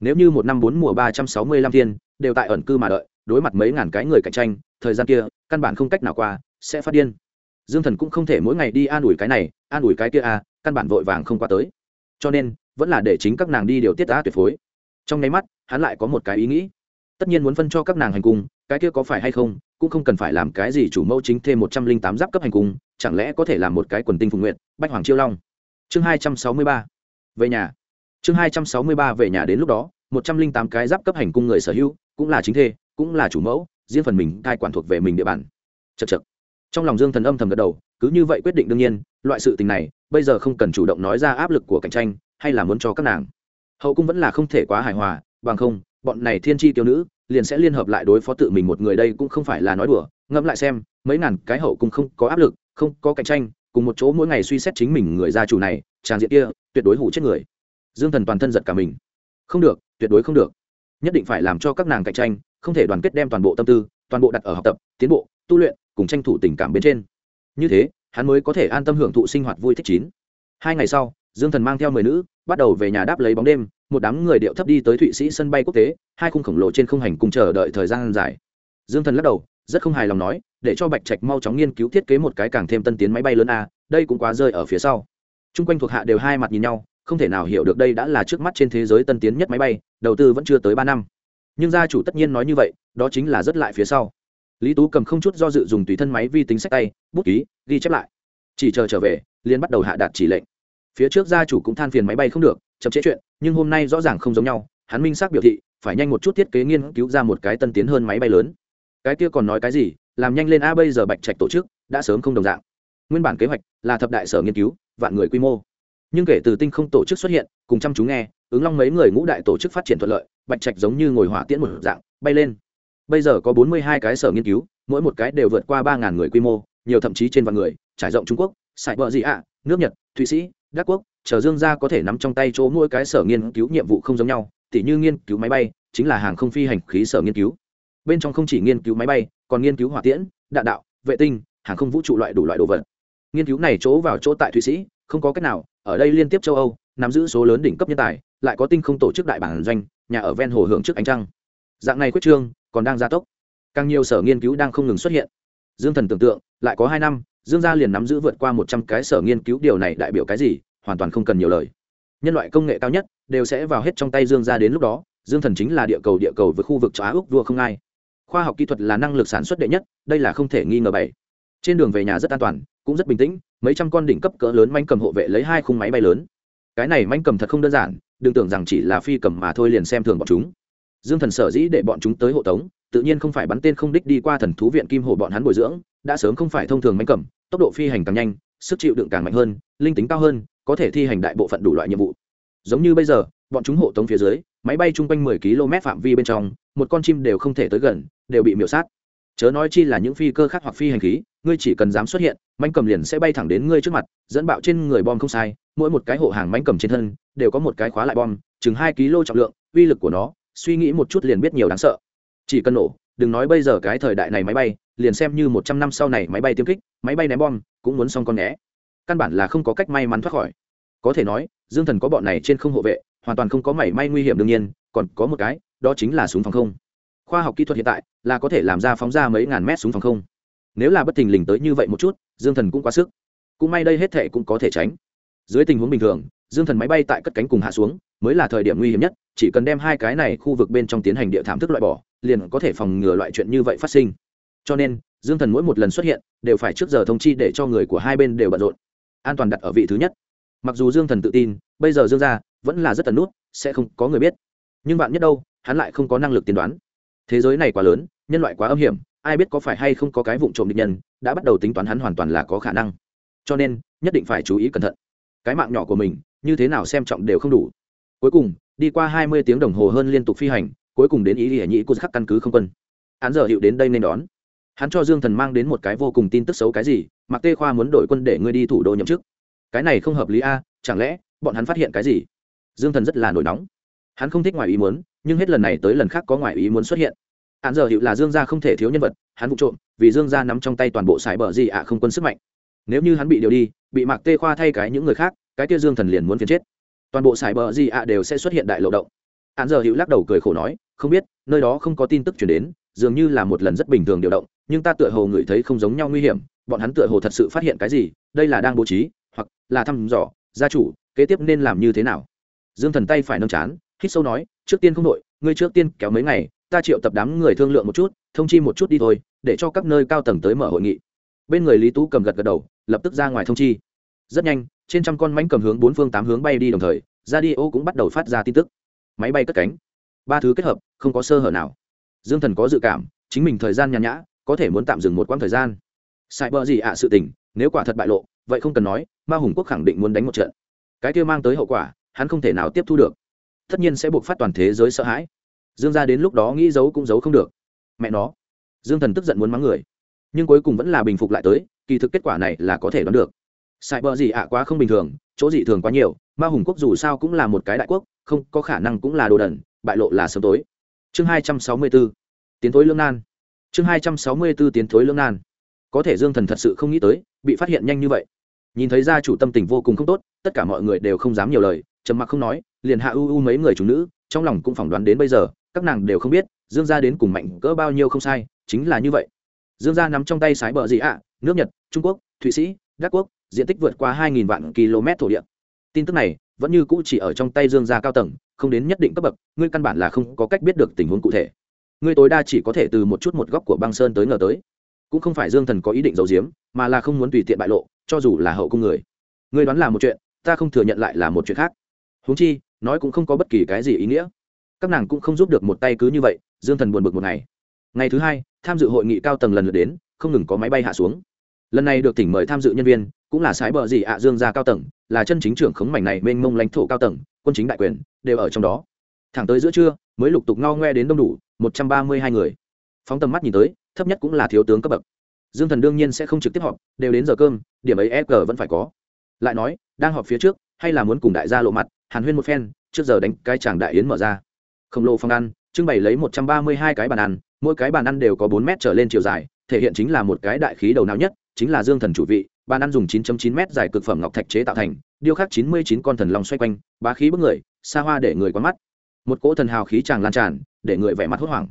nếu như một năm bốn mùa ba trăm sáu mươi lăm thiên, đều tại ẩn cư mà đợi, đối mặt mấy ngàn cái người cạnh tranh, thời gian kia, căn bản không cách nào qua, sẽ phát điên. Dương thần cũng không thể mỗi ngày đi an ủi cái này, an ủi cái kia à căn bản vội vàng không qua tới. Cho nên, vẫn là để chính các nàng đi điều tiết đã tuyệt phối. Trong nháy mắt, hắn lại có một cái ý nghĩ. Tất nhiên muốn phân cho các nàng hành cung, cái kia có phải hay không, cũng không cần phải làm cái gì chủ mẫu chính thêm một trăm linh tám giáp cấp hành cung, chẳng lẽ có thể làm một cái quần tinh phụng nguyện bách hoàng chiêu long. Chương hai trăm sáu mươi ba. Về nhà chương hai trăm sáu mươi ba về nhà đến lúc đó, một trăm linh tám cái giáp cấp hành cung người sở hữu, cũng là chính thê, cũng là chủ mẫu, riêng phần mình cai quản thuộc về mình địa bàn. Chật chật trong lòng dương thần âm thầm gật đầu, cứ như vậy quyết định đương nhiên, loại sự tình này, bây giờ không cần chủ động nói ra áp lực của cạnh tranh, hay là muốn cho các nàng. Hậu cung vẫn là không thể quá hài hòa, bằng không, bọn này thiên tri tiêu nữ, liền sẽ liên hợp lại đối phó tự mình một người đây cũng không phải là nói đùa. Ngẫm lại xem, mấy ngàn cái hậu cung không có áp lực, không có cạnh tranh, cùng một chỗ mỗi ngày suy xét chính mình người gia chủ này tràng diện kia, tuyệt đối hủ chết người dương thần toàn thân giật cả mình. Không được, tuyệt đối không được. Nhất định phải làm cho các nàng cạnh tranh, không thể đoàn kết đem toàn bộ tâm tư, toàn bộ đặt ở học tập, tiến bộ, tu luyện, cùng tranh thủ tình cảm bên trên. Như thế, hắn mới có thể an tâm hưởng thụ sinh hoạt vui thích chín. Hai ngày sau, dương thần mang theo mười nữ, bắt đầu về nhà đáp lấy bóng đêm, một đám người điệu thấp đi tới thụy sĩ sân bay quốc tế, hai khung khổng lồ trên không hành cùng chờ đợi thời gian dài. Dương thần lắc đầu, rất không hài lòng nói, để cho bạch trạch mau chóng nghiên cứu thiết kế một cái càng thêm tân tiến máy bay lớn a, đây cũng quá rơi ở phía sau. T r u n g quanh thuộc hạ đều hai mặt nhìn nhau không thể nào hiểu được đây đã là trước mắt trên thế giới tân tiến nhất máy bay, đầu tư vẫn chưa tới ba năm. Nhưng gia chủ tất nhiên nói như vậy, đó chính là rất lại phía sau. Lý tú cầm không chút do dự dùng tùy thân máy vi tính sách tay, bút ký, ghi chép lại. Chỉ chờ trở về liên bắt đầu hạ đạt chỉ lệnh. Phía trước gia chủ cũng than phiền máy bay không được, chậm chế chuyện, nhưng hôm nay rõ ràng không giống nhau, hắn minh xác biểu thị, phải nhanh một chút thiết kế nghiên cứu ra một cái tân tiến hơn máy bay lớn. Cái kia còn nói cái gì, làm nhanh lên a bây giờ bạch trạch tổ chức, đã sớm không đồng dạng. Nguyên bản kế hoạch là thập đại sở nghiên cứu, vạn người quy mô nhưng kể từ tinh không tổ chức xuất hiện, cùng chăm chú nghe, ứng long mấy người ngũ đại tổ chức phát triển thuận lợi, bạch trạch giống như ngồi hỏa tiễn một dạng, bay lên. Bây giờ có bốn mươi hai cái sở nghiên cứu, mỗi một cái đều vượt qua ba ngàn người quy mô, nhiều thậm chí trên vạn người, trải rộng trung quốc, sài bờ dị ạ, nước nhật, thụy sĩ, đắc quốc, chờ dương gia có thể nắm trong tay chỗ mỗi cái sở nghiên cứu nhiệm vụ không giống nhau, tỉ như nghiên cứu máy bay, chính là hàng không phi hành khí sở nghiên cứu. Bên trong không chỉ nghiên cứu máy bay, còn nghiên cứu hỏa tiễn, đạn đạo, vệ tinh, hàng không vũ trụ loại đủ loại đồ vật. Nghiên cứu này chỗ vào chỗ tại thụy sĩ, không có cách nào ở đây liên tiếp châu âu, nắm giữ số lớn đỉnh cấp nhân tài, lại có tinh không tổ chức đại bản doanh, nhà ở ven hồ hưởng trước ánh trăng. Dạng này quyết trương, còn đang gia tốc. Càng nhiều sở nghiên cứu đang không ngừng xuất hiện. Dương thần tưởng tượng, lại có hai năm, dương gia liền nắm giữ vượt qua một trăm cái sở nghiên cứu, điều này đại biểu cái gì? Hoàn toàn không cần nhiều lời. Nhân loại công nghệ cao nhất, đều sẽ vào hết trong tay dương gia đến lúc đó, dương thần chính là địa cầu địa cầu với khu vực châu á úc vua không ai. Khoa học kỹ thuật là năng lực sản xuất đệ nhất, đây là không thể nghi ngờ bảy trên đường về nhà rất an toàn, cũng rất bình tĩnh, mấy trăm con đỉnh cấp cỡ lớn manh cầm hộ vệ lấy hai khung máy bay lớn. Cái này manh cầm thật không đơn giản, đừng tưởng rằng chỉ là phi cầm mà thôi liền xem thường bọn chúng. Dương thần sở dĩ để bọn chúng tới hộ tống, tự nhiên không phải bắn tên không đích đi qua thần thú viện kim hồ bọn hắn bồi dưỡng, đã sớm không phải thông thường manh cầm, tốc độ phi hành càng nhanh, sức chịu đựng càng mạnh hơn, linh tính cao hơn, có thể thi hành đại bộ phận đủ loại nhiệm vụ. Giống như bây giờ, bọn chúng hộ tống phía dưới, máy bay chung quanh 10 km phạm vi bên trong, một con chim đều không thể tới gần, đều bị miểu sát chớ nói chi là những phi cơ khác hoặc phi hành khí, ngươi chỉ cần dám xuất hiện mánh cầm liền sẽ bay thẳng đến ngươi trước mặt, dẫn bạo trên người bom không sai, mỗi một cái hộ hàng mánh cầm trên thân, đều có một cái khóa lại bom, chừng hai kg trọng lượng, uy lực của nó, suy nghĩ một chút liền biết nhiều đáng sợ. Chỉ cần nổ, đừng nói bây giờ cái thời đại này máy bay, liền xem như một trăm năm sau này máy bay tiêm kích, máy bay ném bom, cũng muốn xong con né căn bản là không có cách may mắn thoát khỏi. Có thể nói, dương thần có bọn này trên không hộ vệ, hoàn toàn không có mảy may nguy hiểm đương nhiên, còn có một cái, đó chính là súng phòng không khoa học kỹ thuật hiện tại là có thể làm ra phóng ra mấy ngàn mét súng phòng không. Nếu là bất thình lình tới như vậy một chút, dương thần cũng quá sức. Cũng may đây hết thệ cũng có thể tránh. Dưới tình huống bình thường, dương thần máy bay tại cất cánh cùng hạ xuống, mới là thời điểm nguy hiểm nhất, chỉ cần đem hai cái này khu vực bên trong tiến hành địa thảm thức loại bỏ, liền có thể phòng ngừa loại chuyện như vậy phát sinh. Cho nên, dương thần mỗi một lần xuất hiện, đều phải trước giờ thông chi để cho người của hai bên đều bận rộn. An toàn đặt ở vị thứ nhất. Mặc dù dương thần tự tin, bây giờ dương ra vẫn là rất tần nút, sẽ không có người biết. Nhưng bạn nhất đâu, hắn lại không có năng lực tiên đoán thế giới này quá lớn, nhân loại quá âm hiểm, ai biết có phải hay không có cái vụ trộm địch nhân, đã bắt đầu tính toán hắn hoàn toàn là có khả năng. Cho nên, nhất định phải chú ý cẩn thận. Cái mạng nhỏ của mình, như thế nào xem trọng đều không đủ. Cuối cùng, đi qua hai mươi tiếng đồng hồ hơn liên tục phi hành, cuối cùng đến ý nghĩa nhĩ của khắc căn cứ không quân. Hắn giờ hiệu đến đây nên đón. Hắn cho dương thần mang đến một cái vô cùng tin tức xấu cái gì mặc tê khoa muốn đổi quân để ngươi đi thủ đô nhậm chức. Cái này không hợp lý a, chẳng lẽ bọn hắn phát hiện cái gì? Dương thần rất là nổi nóng. Hắn không thích ngoài ý muốn nhưng hết lần này tới lần khác có ngoại ý muốn xuất hiện. Hạn giờ hiệu là dương gia không thể thiếu nhân vật, hắn vụ trộm, vì dương gia nắm trong tay toàn bộ sải bờ gì ạ, không quân sức mạnh. Nếu như hắn bị điều đi, bị mạc tê khoa thay cái những người khác, cái kia dương thần liền muốn phiền chết. Toàn bộ sải bờ gì ạ đều sẽ xuất hiện đại lộ động. Hạn giờ hiệu lắc đầu cười khổ nói, không biết, nơi đó không có tin tức chuyển đến, dường như là một lần rất bình thường điều động, nhưng ta tựa hồ ngửi thấy không giống nhau nguy hiểm, bọn hắn tựa hồ thật sự phát hiện cái gì, đây là đang bố trí, hoặc là thăm dò, gia chủ, kế tiếp nên làm như thế nào? Dương thần tay phải nâng chán, hít sâu nói trước tiên không đội, ngươi trước tiên kéo mấy ngày, ta triệu tập đám người thương lượng một chút, thông chi một chút đi thôi, để cho các nơi cao tầng tới mở hội nghị. Bên người lý tú cầm gật gật đầu, lập tức ra ngoài thông chi. Rất nhanh, trên trăm con mánh cầm hướng bốn phương tám hướng bay đi đồng thời ra đi ô cũng bắt đầu phát ra tin tức. Máy bay cất cánh. Ba thứ kết hợp, không có sơ hở nào. Dương thần có dự cảm, chính mình thời gian nhàn nhã, có thể muốn tạm dừng một quãng thời gian. Sai bờ gì ạ, sự tình, nếu quả thật bại lộ, vậy không cần nói, ma hùng quốc khẳng định muốn đánh một trận. Cái kia mang tới hậu quả, hắn không thể nào tiếp thu được tất nhiên sẽ buộc phát toàn thế giới sợ hãi. Dương gia đến lúc đó nghĩ giấu cũng giấu không được. Mẹ nó, dương thần tức giận muốn mắng người. Nhưng cuối cùng vẫn là bình phục lại tới, kỳ thực kết quả này là có thể đoán được. Sai bờ gì ạ, quá không bình thường, chỗ dị thường quá nhiều, ma hùng quốc dù sao cũng là một cái đại quốc, không có khả năng cũng là đồ đần, bại lộ là sớm tối. Chương hai trăm sáu mươi b ố tiến thối lương nan. Chương hai trăm sáu mươi b ố tiến thối lương nan. Có thể dương thần thật sự không nghĩ tới, bị phát hiện nhanh như vậy. Nhìn thấy gia chủ tâm tình vô cùng không tốt, tất cả mọi người đều không dám nhiều lời, trầm mặc không nói liền hạ ưu ưu mấy người chủ nữ, trong lòng cũng phỏng đoán đến bây giờ, các nàng đều không biết, dương gia đến cùng mạnh cỡ bao nhiêu không sai, chính là như vậy. Dương gia nằm trong tay sái bờ gì ạ? Nước nhật, trung quốc, thụy sĩ, đắc quốc, diện tích vượt qua hai nghìn vạn km thổ địa. Tin tức này vẫn như cũ chỉ ở trong tay dương gia cao tầng, không đến nhất định cấp bậc, ngươi căn bản là không có cách biết được tình huống cụ thể. Ngươi tối đa chỉ có thể từ một chút một góc của băng sơn tới ngờ tới. Cũng không phải dương thần có ý định giấu giếm, mà là không muốn tùy tiện bại lộ, cho dù là hậu cung người. Ngươi đoán là một chuyện, ta không thừa nhận lại là một chuyện khác. Huống chi nói cũng không có bất kỳ cái gì ý nghĩa. Các nàng cũng không giúp được một tay cứ như vậy, dương thần buồn bực một ngày. Ngày thứ hai, tham dự hội nghị cao tầng lần lượt đến, không ngừng có máy bay hạ xuống. Lần này được tỉnh mời tham dự nhân viên, cũng là sái bờ gì ạ, dương gia cao tầng, là chân chính trưởng khống mảnh này mênh mông lãnh thổ cao tầng, quân chính đại quyền, đều ở trong đó. Thẳng tới giữa trưa, mới lục tục ngao ngoe đến đông đủ, một trăm ba mươi hai người. Phóng tầm mắt nhìn tới, thấp nhất cũng là thiếu tướng cấp bậc. Dương thần đương nhiên sẽ không trực tiếp họp, đều đến giờ cơm, điểm ấy g vẫn phải có. Lại nói, đang họp phía trước, hay là muốn cùng đại gia lộ mặt hàn huyên một phen, trước giờ đánh cái chàng đại yến mở ra. Khổng lồ phòng ăn, trưng bày lấy một trăm ba mươi hai cái bàn ăn, mỗi cái bàn ăn đều có bốn mét trở lên chiều dài, thể hiện chính là một cái đại khí đầu não nhất, chính là dương thần chủ vị, bàn ăn dùng 9.9 m dài cực phẩm ngọc thạch chế tạo thành, điêu khắc 99 con thần long xoay quanh, bá khí bức người, xa hoa để người quá mắt. Một cỗ thần hào khí tràng lan tràn, để người vẻ mặt hốt hoảng.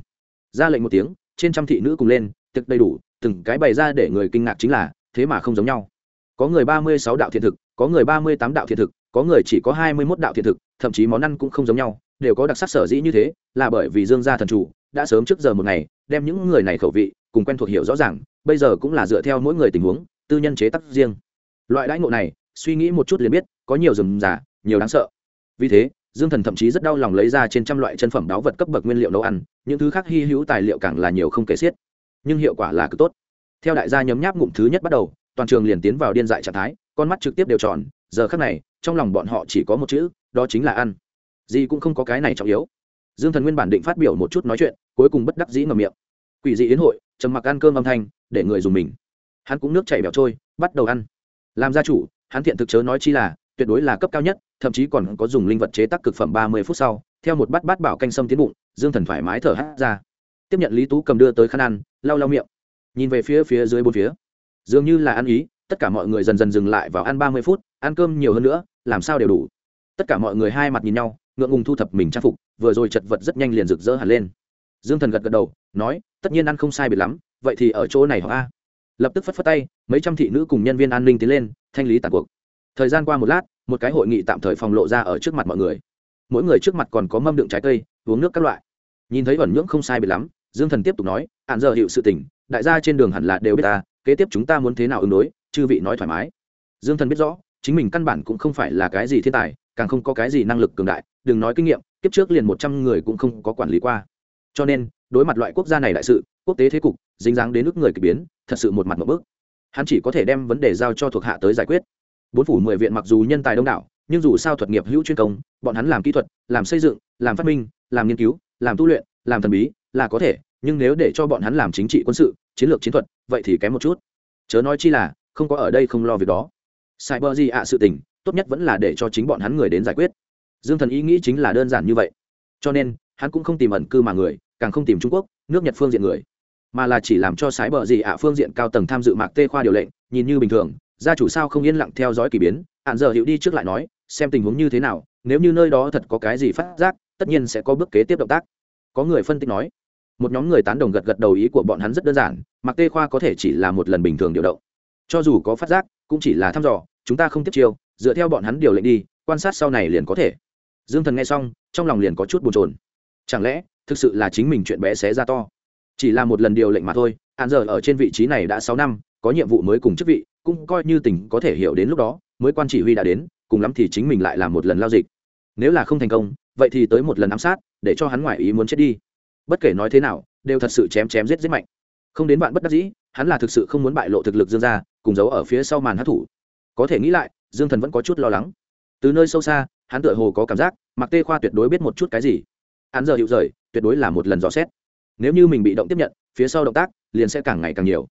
Ra lệnh một tiếng, trên trăm thị nữ cùng lên, thực đầy đủ, từng cái bày ra để người kinh ngạc chính là, thế mà không giống nhau. Có người ba mươi sáu đạo thiện thực, có người ba mươi tám đạo thiện thực có người chỉ có hai mươi mốt đạo thiện thực, thậm chí món ăn cũng không giống nhau, đều có đặc sắc sở dĩ như thế, là bởi vì dương gia thần chủ đã sớm trước giờ một ngày đem những người này khẩu vị cùng quen thuộc hiểu rõ ràng, bây giờ cũng là dựa theo mỗi người tình huống, tư nhân chế tác riêng. Loại đãi ngộ này, suy nghĩ một chút liền biết, có nhiều rừng giả nhiều đáng sợ. Vì thế, dương thần thậm chí rất đau lòng lấy ra trên trăm loại chân phẩm đáo vật cấp bậc nguyên liệu nấu ăn, những thứ khác hy hữu tài liệu càng là nhiều không kể xiết. Nhưng hiệu quả là cực tốt. Theo đại gia nhấm nháp ngụm thứ nhất bắt đầu, toàn trường liền tiến vào điên dại trạng thái, con mắt trực tiếp đều tròn, giờ khác này trong lòng bọn họ chỉ có một chữ, đó chính là ăn. Gì cũng không có cái này trọng yếu. Dương thần nguyên bản định phát biểu một chút nói chuyện, cuối cùng bất đắc dĩ ngầm miệng. Quỷ dị yến hội, trầm mặc ăn cơm âm thanh, để người dùng mình. Hắn cũng nước chảy bẹo trôi, bắt đầu ăn. Làm gia chủ, hắn thiện thực chớ nói chi là, tuyệt đối là cấp cao nhất, thậm chí còn có dùng linh vật chế tác cực phẩm ba mươi phút sau, theo một bát bát bảo canh sâm tiến bụng, dương thần thoải mái thở hát ra. Tiếp nhận lý tú cầm đưa tới khăn ăn, lau lau miệng. Nhìn về phía phía dưới bốn phía. Dường như là ăn ý tất cả mọi người dần dần dừng lại vào ăn ba mươi phút, ăn cơm nhiều hơn nữa, làm sao đều đủ. Tất cả mọi người hai mặt nhìn nhau, ngượng ngùng thu thập mình trang phục, vừa rồi chật vật rất nhanh liền rực rỡ hẳn lên. Dương thần gật gật đầu, nói, tất nhiên ăn không sai biệt lắm, vậy thì ở chỗ này họ a. Lập tức phất phất tay, mấy trăm thị nữ cùng nhân viên an ninh tiến lên, thanh lý tàn cuộc. Thời gian qua một lát, một cái hội nghị tạm thời phòng lộ ra ở trước mặt mọi người. Mỗi người trước mặt còn có mâm đựng trái cây, uống nước các loại. Nhìn thấy vẩn nhưỡng không sai biệt lắm, dương thần tiếp tục nói, hạn giờ hiệu sự tỉnh đại gia trên đường hẳn là đều biết ta, kế tiếp chúng ta muốn thế nào ứng đối chư vị nói thoải mái. Dương thần biết rõ, chính mình căn bản cũng không phải là cái gì thiên tài, càng không có cái gì năng lực cường đại, đừng nói kinh nghiệm, kiếp trước liền một trăm người cũng không có quản lý qua. Cho nên, đối mặt loại quốc gia này đại sự, quốc tế thế cục, dính dáng đến nước người k ỳ biến, thật sự một mặt một bước. Hắn chỉ có thể đem vấn đề giao cho thuộc hạ tới giải quyết. Bốn phủ mười viện mặc dù nhân tài đông đảo, nhưng dù sao thuật nghiệp hữu chuyên công, bọn hắn làm kỹ thuật, làm xây dựng, làm phát minh, làm nghiên cứu, làm tu luyện, làm thần bí là có thể, nhưng nếu để cho bọn hắn làm chính trị quân sự, chiến lược chiến thuật, vậy thì kém một chút. Chớ nói chi là không có ở đây không lo việc đó. Cyber gì ạ, sự tình, tốt nhất vẫn là để cho chính bọn hắn người đến giải quyết. Dương thần ý nghĩ chính là đơn giản như vậy. Cho nên, hắn cũng không tìm ẩn cư mà người, càng không tìm trung quốc, nước nhật phương diện người. Mà là chỉ làm cho sái bờ gì ạ phương diện cao tầng tham dự mạc tê khoa điều lệnh, nhìn như bình thường, gia chủ sao không yên lặng theo dõi k ỳ biến. Hạn giờ hiệu đi trước lại nói, xem tình huống như thế nào, nếu như nơi đó thật có cái gì phát giác, tất nhiên sẽ có bước kế tiếp động tác. Có người phân tích nói, một nhóm người tán đồng gật gật đầu ý của bọn hắn rất đơn giản, Mạc tê khoa có thể chỉ là một lần bình thường điều động cho dù có phát giác, cũng chỉ là thăm dò, chúng ta không tiếp chiêu, dựa theo bọn hắn điều lệnh đi, quan sát sau này liền có thể. Dương thần nghe xong, trong lòng liền có chút bồn trồn chẳng lẽ, thực sự là chính mình chuyện bé xé ra to? Chỉ là một lần điều lệnh mà thôi, hạn giờ ở trên vị trí này đã sáu năm, có nhiệm vụ mới cùng chức vị, cũng coi như tỉnh có thể hiểu đến lúc đó, mới quan chỉ huy đã đến, cùng lắm thì chính mình lại làm một lần lao dịch. Nếu là không thành công, vậy thì tới một lần ám sát, để cho hắn ngoại ý muốn chết đi. Bất kể nói thế nào, đều thật sự chém chém giết giết mạnh. Không đến bạn bất đắc dĩ hắn là thực sự không muốn bại lộ thực lực dương gia, cùng giấu ở phía sau màn hát thủ có thể nghĩ lại dương thần vẫn có chút lo lắng. Từ nơi sâu xa hắn tựa hồ có cảm giác mặc tê khoa tuyệt đối biết một chút cái gì. Hắn giờ hiệu rời tuyệt đối là một lần dò xét. Nếu như mình bị động tiếp nhận phía sau động tác liền sẽ càng ngày càng nhiều.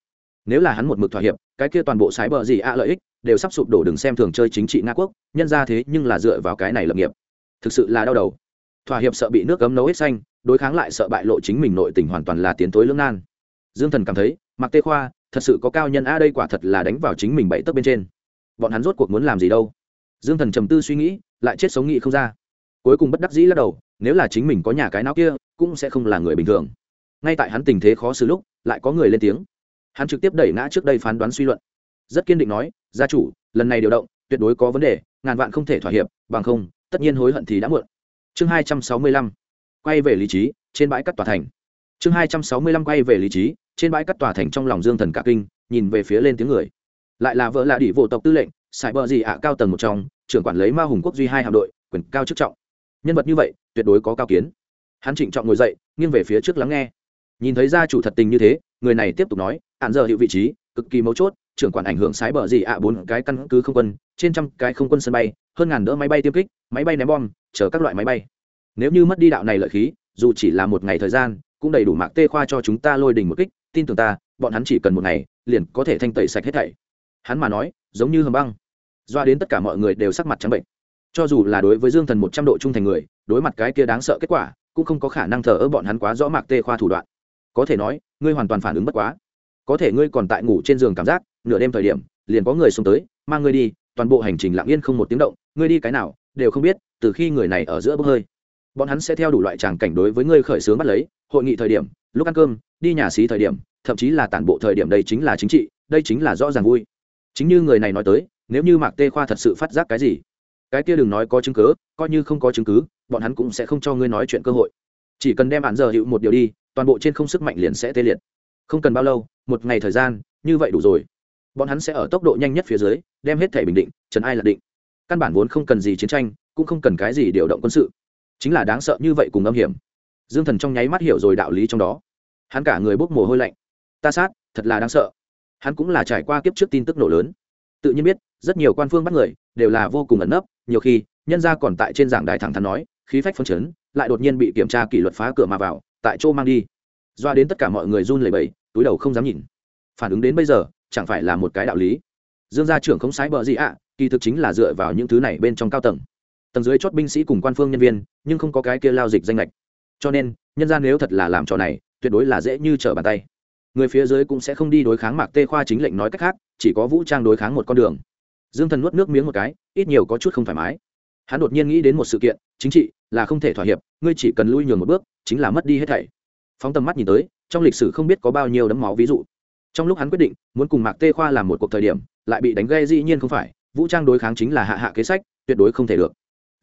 Nếu là hắn một mực thỏa hiệp cái kia toàn bộ sái bờ gì ạ lợi ích đều sắp sụp đổ đừng xem thường chơi chính trị nga quốc nhân ra thế nhưng là dựa vào cái này lập nghiệp. Thực sự là đau đầu. Thỏa hiệp sợ bị nước cấm nấu hết xanh đối kháng lại sợ bại lộ chính mình nội tình hoàn toàn là tiến tối lưỡng nan dương thần cảm thấy mặc tê khoa, thật sự có cao nhân a, đây quả thật là đánh vào chính mình bảy tấc bên trên. Bọn hắn rốt cuộc muốn làm gì đâu? Dương thần trầm tư suy nghĩ, lại chết sống nghĩ không ra. Cuối cùng bất đắc dĩ lắc đầu, nếu là chính mình có nhà cái náo kia, cũng sẽ không là người bình thường. Ngay tại hắn tình thế khó xử lúc, lại có người lên tiếng. Hắn trực tiếp đẩy ngã trước đây phán đoán suy luận. Rất kiên định nói, gia chủ, lần này điều động, tuyệt đối có vấn đề, ngàn vạn không thể thỏa hiệp, bằng không, tất nhiên hối hận thì đã muộn. Chương hai trăm sáu mươi lăm. Quay về lý trí, trên bãi cắt tòa thành. Chương hai trăm sáu mươi lăm quay về lý trí trên bãi cắt tòa thành trong lòng dương thần cả kinh, nhìn về phía lên tiếng người. Lại là vợ lạ đỉ vô tộc tư lệnh sài bờ gì ạ cao tầng một trong, trưởng quản lấy ma hùng quốc duy hai hạm đội, quyền cao chức trọng. Nhân vật như vậy, tuyệt đối có cao kiến. Hắn trịnh trọng ngồi dậy, nghiêng về phía trước lắng nghe. Nhìn thấy gia chủ thật tình như thế, người này tiếp tục nói, hạn giờ hiệu vị trí, cực kỳ mấu chốt, trưởng quản ảnh hưởng sái bờ gì ạ bốn cái căn cứ không quân, trên trăm cái không quân sân bay, hơn ngàn đỡ máy bay tiêm kích, máy bay ném bom chở các loại máy bay. Nếu như mất đi đạo này lợi khí, dù chỉ là một ngày thời gian, cũng đầy đủ mạc tê khoa cho chúng ta lôi đình một kích tin tưởng ta, bọn hắn chỉ cần một ngày, liền có thể thanh tẩy sạch hết thảy. Hắn mà nói, giống như hầm băng. Doa đến tất cả mọi người đều sắc mặt trắng bệnh. Cho dù là đối với dương thần một trăm độ trung thành người, đối mặt cái kia đáng sợ kết quả, cũng không có khả năng thờ ơ bọn hắn quá rõ mạc tê khoa thủ đoạn. Có thể nói, ngươi hoàn toàn phản ứng bất quá. Có thể ngươi còn tại ngủ trên giường cảm giác, nửa đêm thời điểm, liền có người xông tới, mang ngươi đi, toàn bộ hành trình lặng yên không một tiếng động, ngươi đi cái nào, đều không biết, từ khi người này ở giữa bốc hơi bọn hắn sẽ theo đủ loại tràng cảnh đối với ngươi khởi xướng bắt lấy, hội nghị thời điểm, lúc ăn cơm, đi nhà xí thời điểm, thậm chí là tản bộ thời điểm đây chính là chính trị, đây chính là rõ ràng vui. Chính như người này nói tới, nếu như mạc tê khoa thật sự phát giác cái gì, cái kia đừng nói có chứng cứ, coi như không có chứng cứ, bọn hắn cũng sẽ không cho ngươi nói chuyện cơ hội. Chỉ cần đem bạn giờ hiệu một điều đi, toàn bộ trên không sức mạnh liền sẽ tê liệt. Không cần bao lâu, một ngày thời gian, như vậy đủ rồi. Bọn hắn sẽ ở tốc độ nhanh nhất phía dưới, đem hết thể bình định, trần ai là định. Căn bản vốn không cần gì chiến tranh, cũng không cần cái gì điều động quân sự chính là đáng sợ như vậy cùng âm hiểm. Dương thần trong nháy mắt hiểu rồi đạo lý trong đó. Hắn cả người bốc mồ hôi lạnh. Ta sát, thật là đáng sợ. Hắn cũng là trải qua kiếp trước tin tức nổ lớn. Tự nhiên biết, rất nhiều quan phương bắt người, đều là vô cùng ẩn nấp, nhiều khi, nhân gia còn tại trên giảng đài thẳng thắn nói, khí phách phân chấn, lại đột nhiên bị kiểm tra kỷ luật phá cửa mà vào, tại chỗ mang đi. Doa đến tất cả mọi người run lẩy bẩy, túi đầu không dám nhìn. Phản ứng đến bây giờ, chẳng phải là một cái đạo lý. Dương gia trưởng không sái bờ gì ạ, kỳ thực chính là dựa vào những thứ này bên trong cao tầng tầng dưới chót binh sĩ cùng quan phương nhân viên, nhưng không có cái kia lao dịch danh lệch cho nên, nhân gian nếu thật là làm trò này, tuyệt đối là dễ như trở bàn tay. Người phía dưới cũng sẽ không đi đối kháng mạc tê khoa chính lệnh nói cách khác, chỉ có vũ trang đối kháng một con đường. Dương thần nuốt nước miếng một cái, ít nhiều có chút không thoải mái. Hắn đột nhiên nghĩ đến một sự kiện, chính trị, là không thể thỏa hiệp, ngươi chỉ cần lui nhường một bước, chính là mất đi hết thảy. Phóng tầm mắt nhìn tới, trong lịch sử không biết có bao nhiêu đấm máu ví dụ. Trong lúc hắn quyết định, muốn cùng mạc tê khoa làm một cuộc thời điểm, lại bị đánh gây dĩ nhiên không phải, vũ trang đối kháng chính là hạ hạ kế sách, tuyệt đối không thể được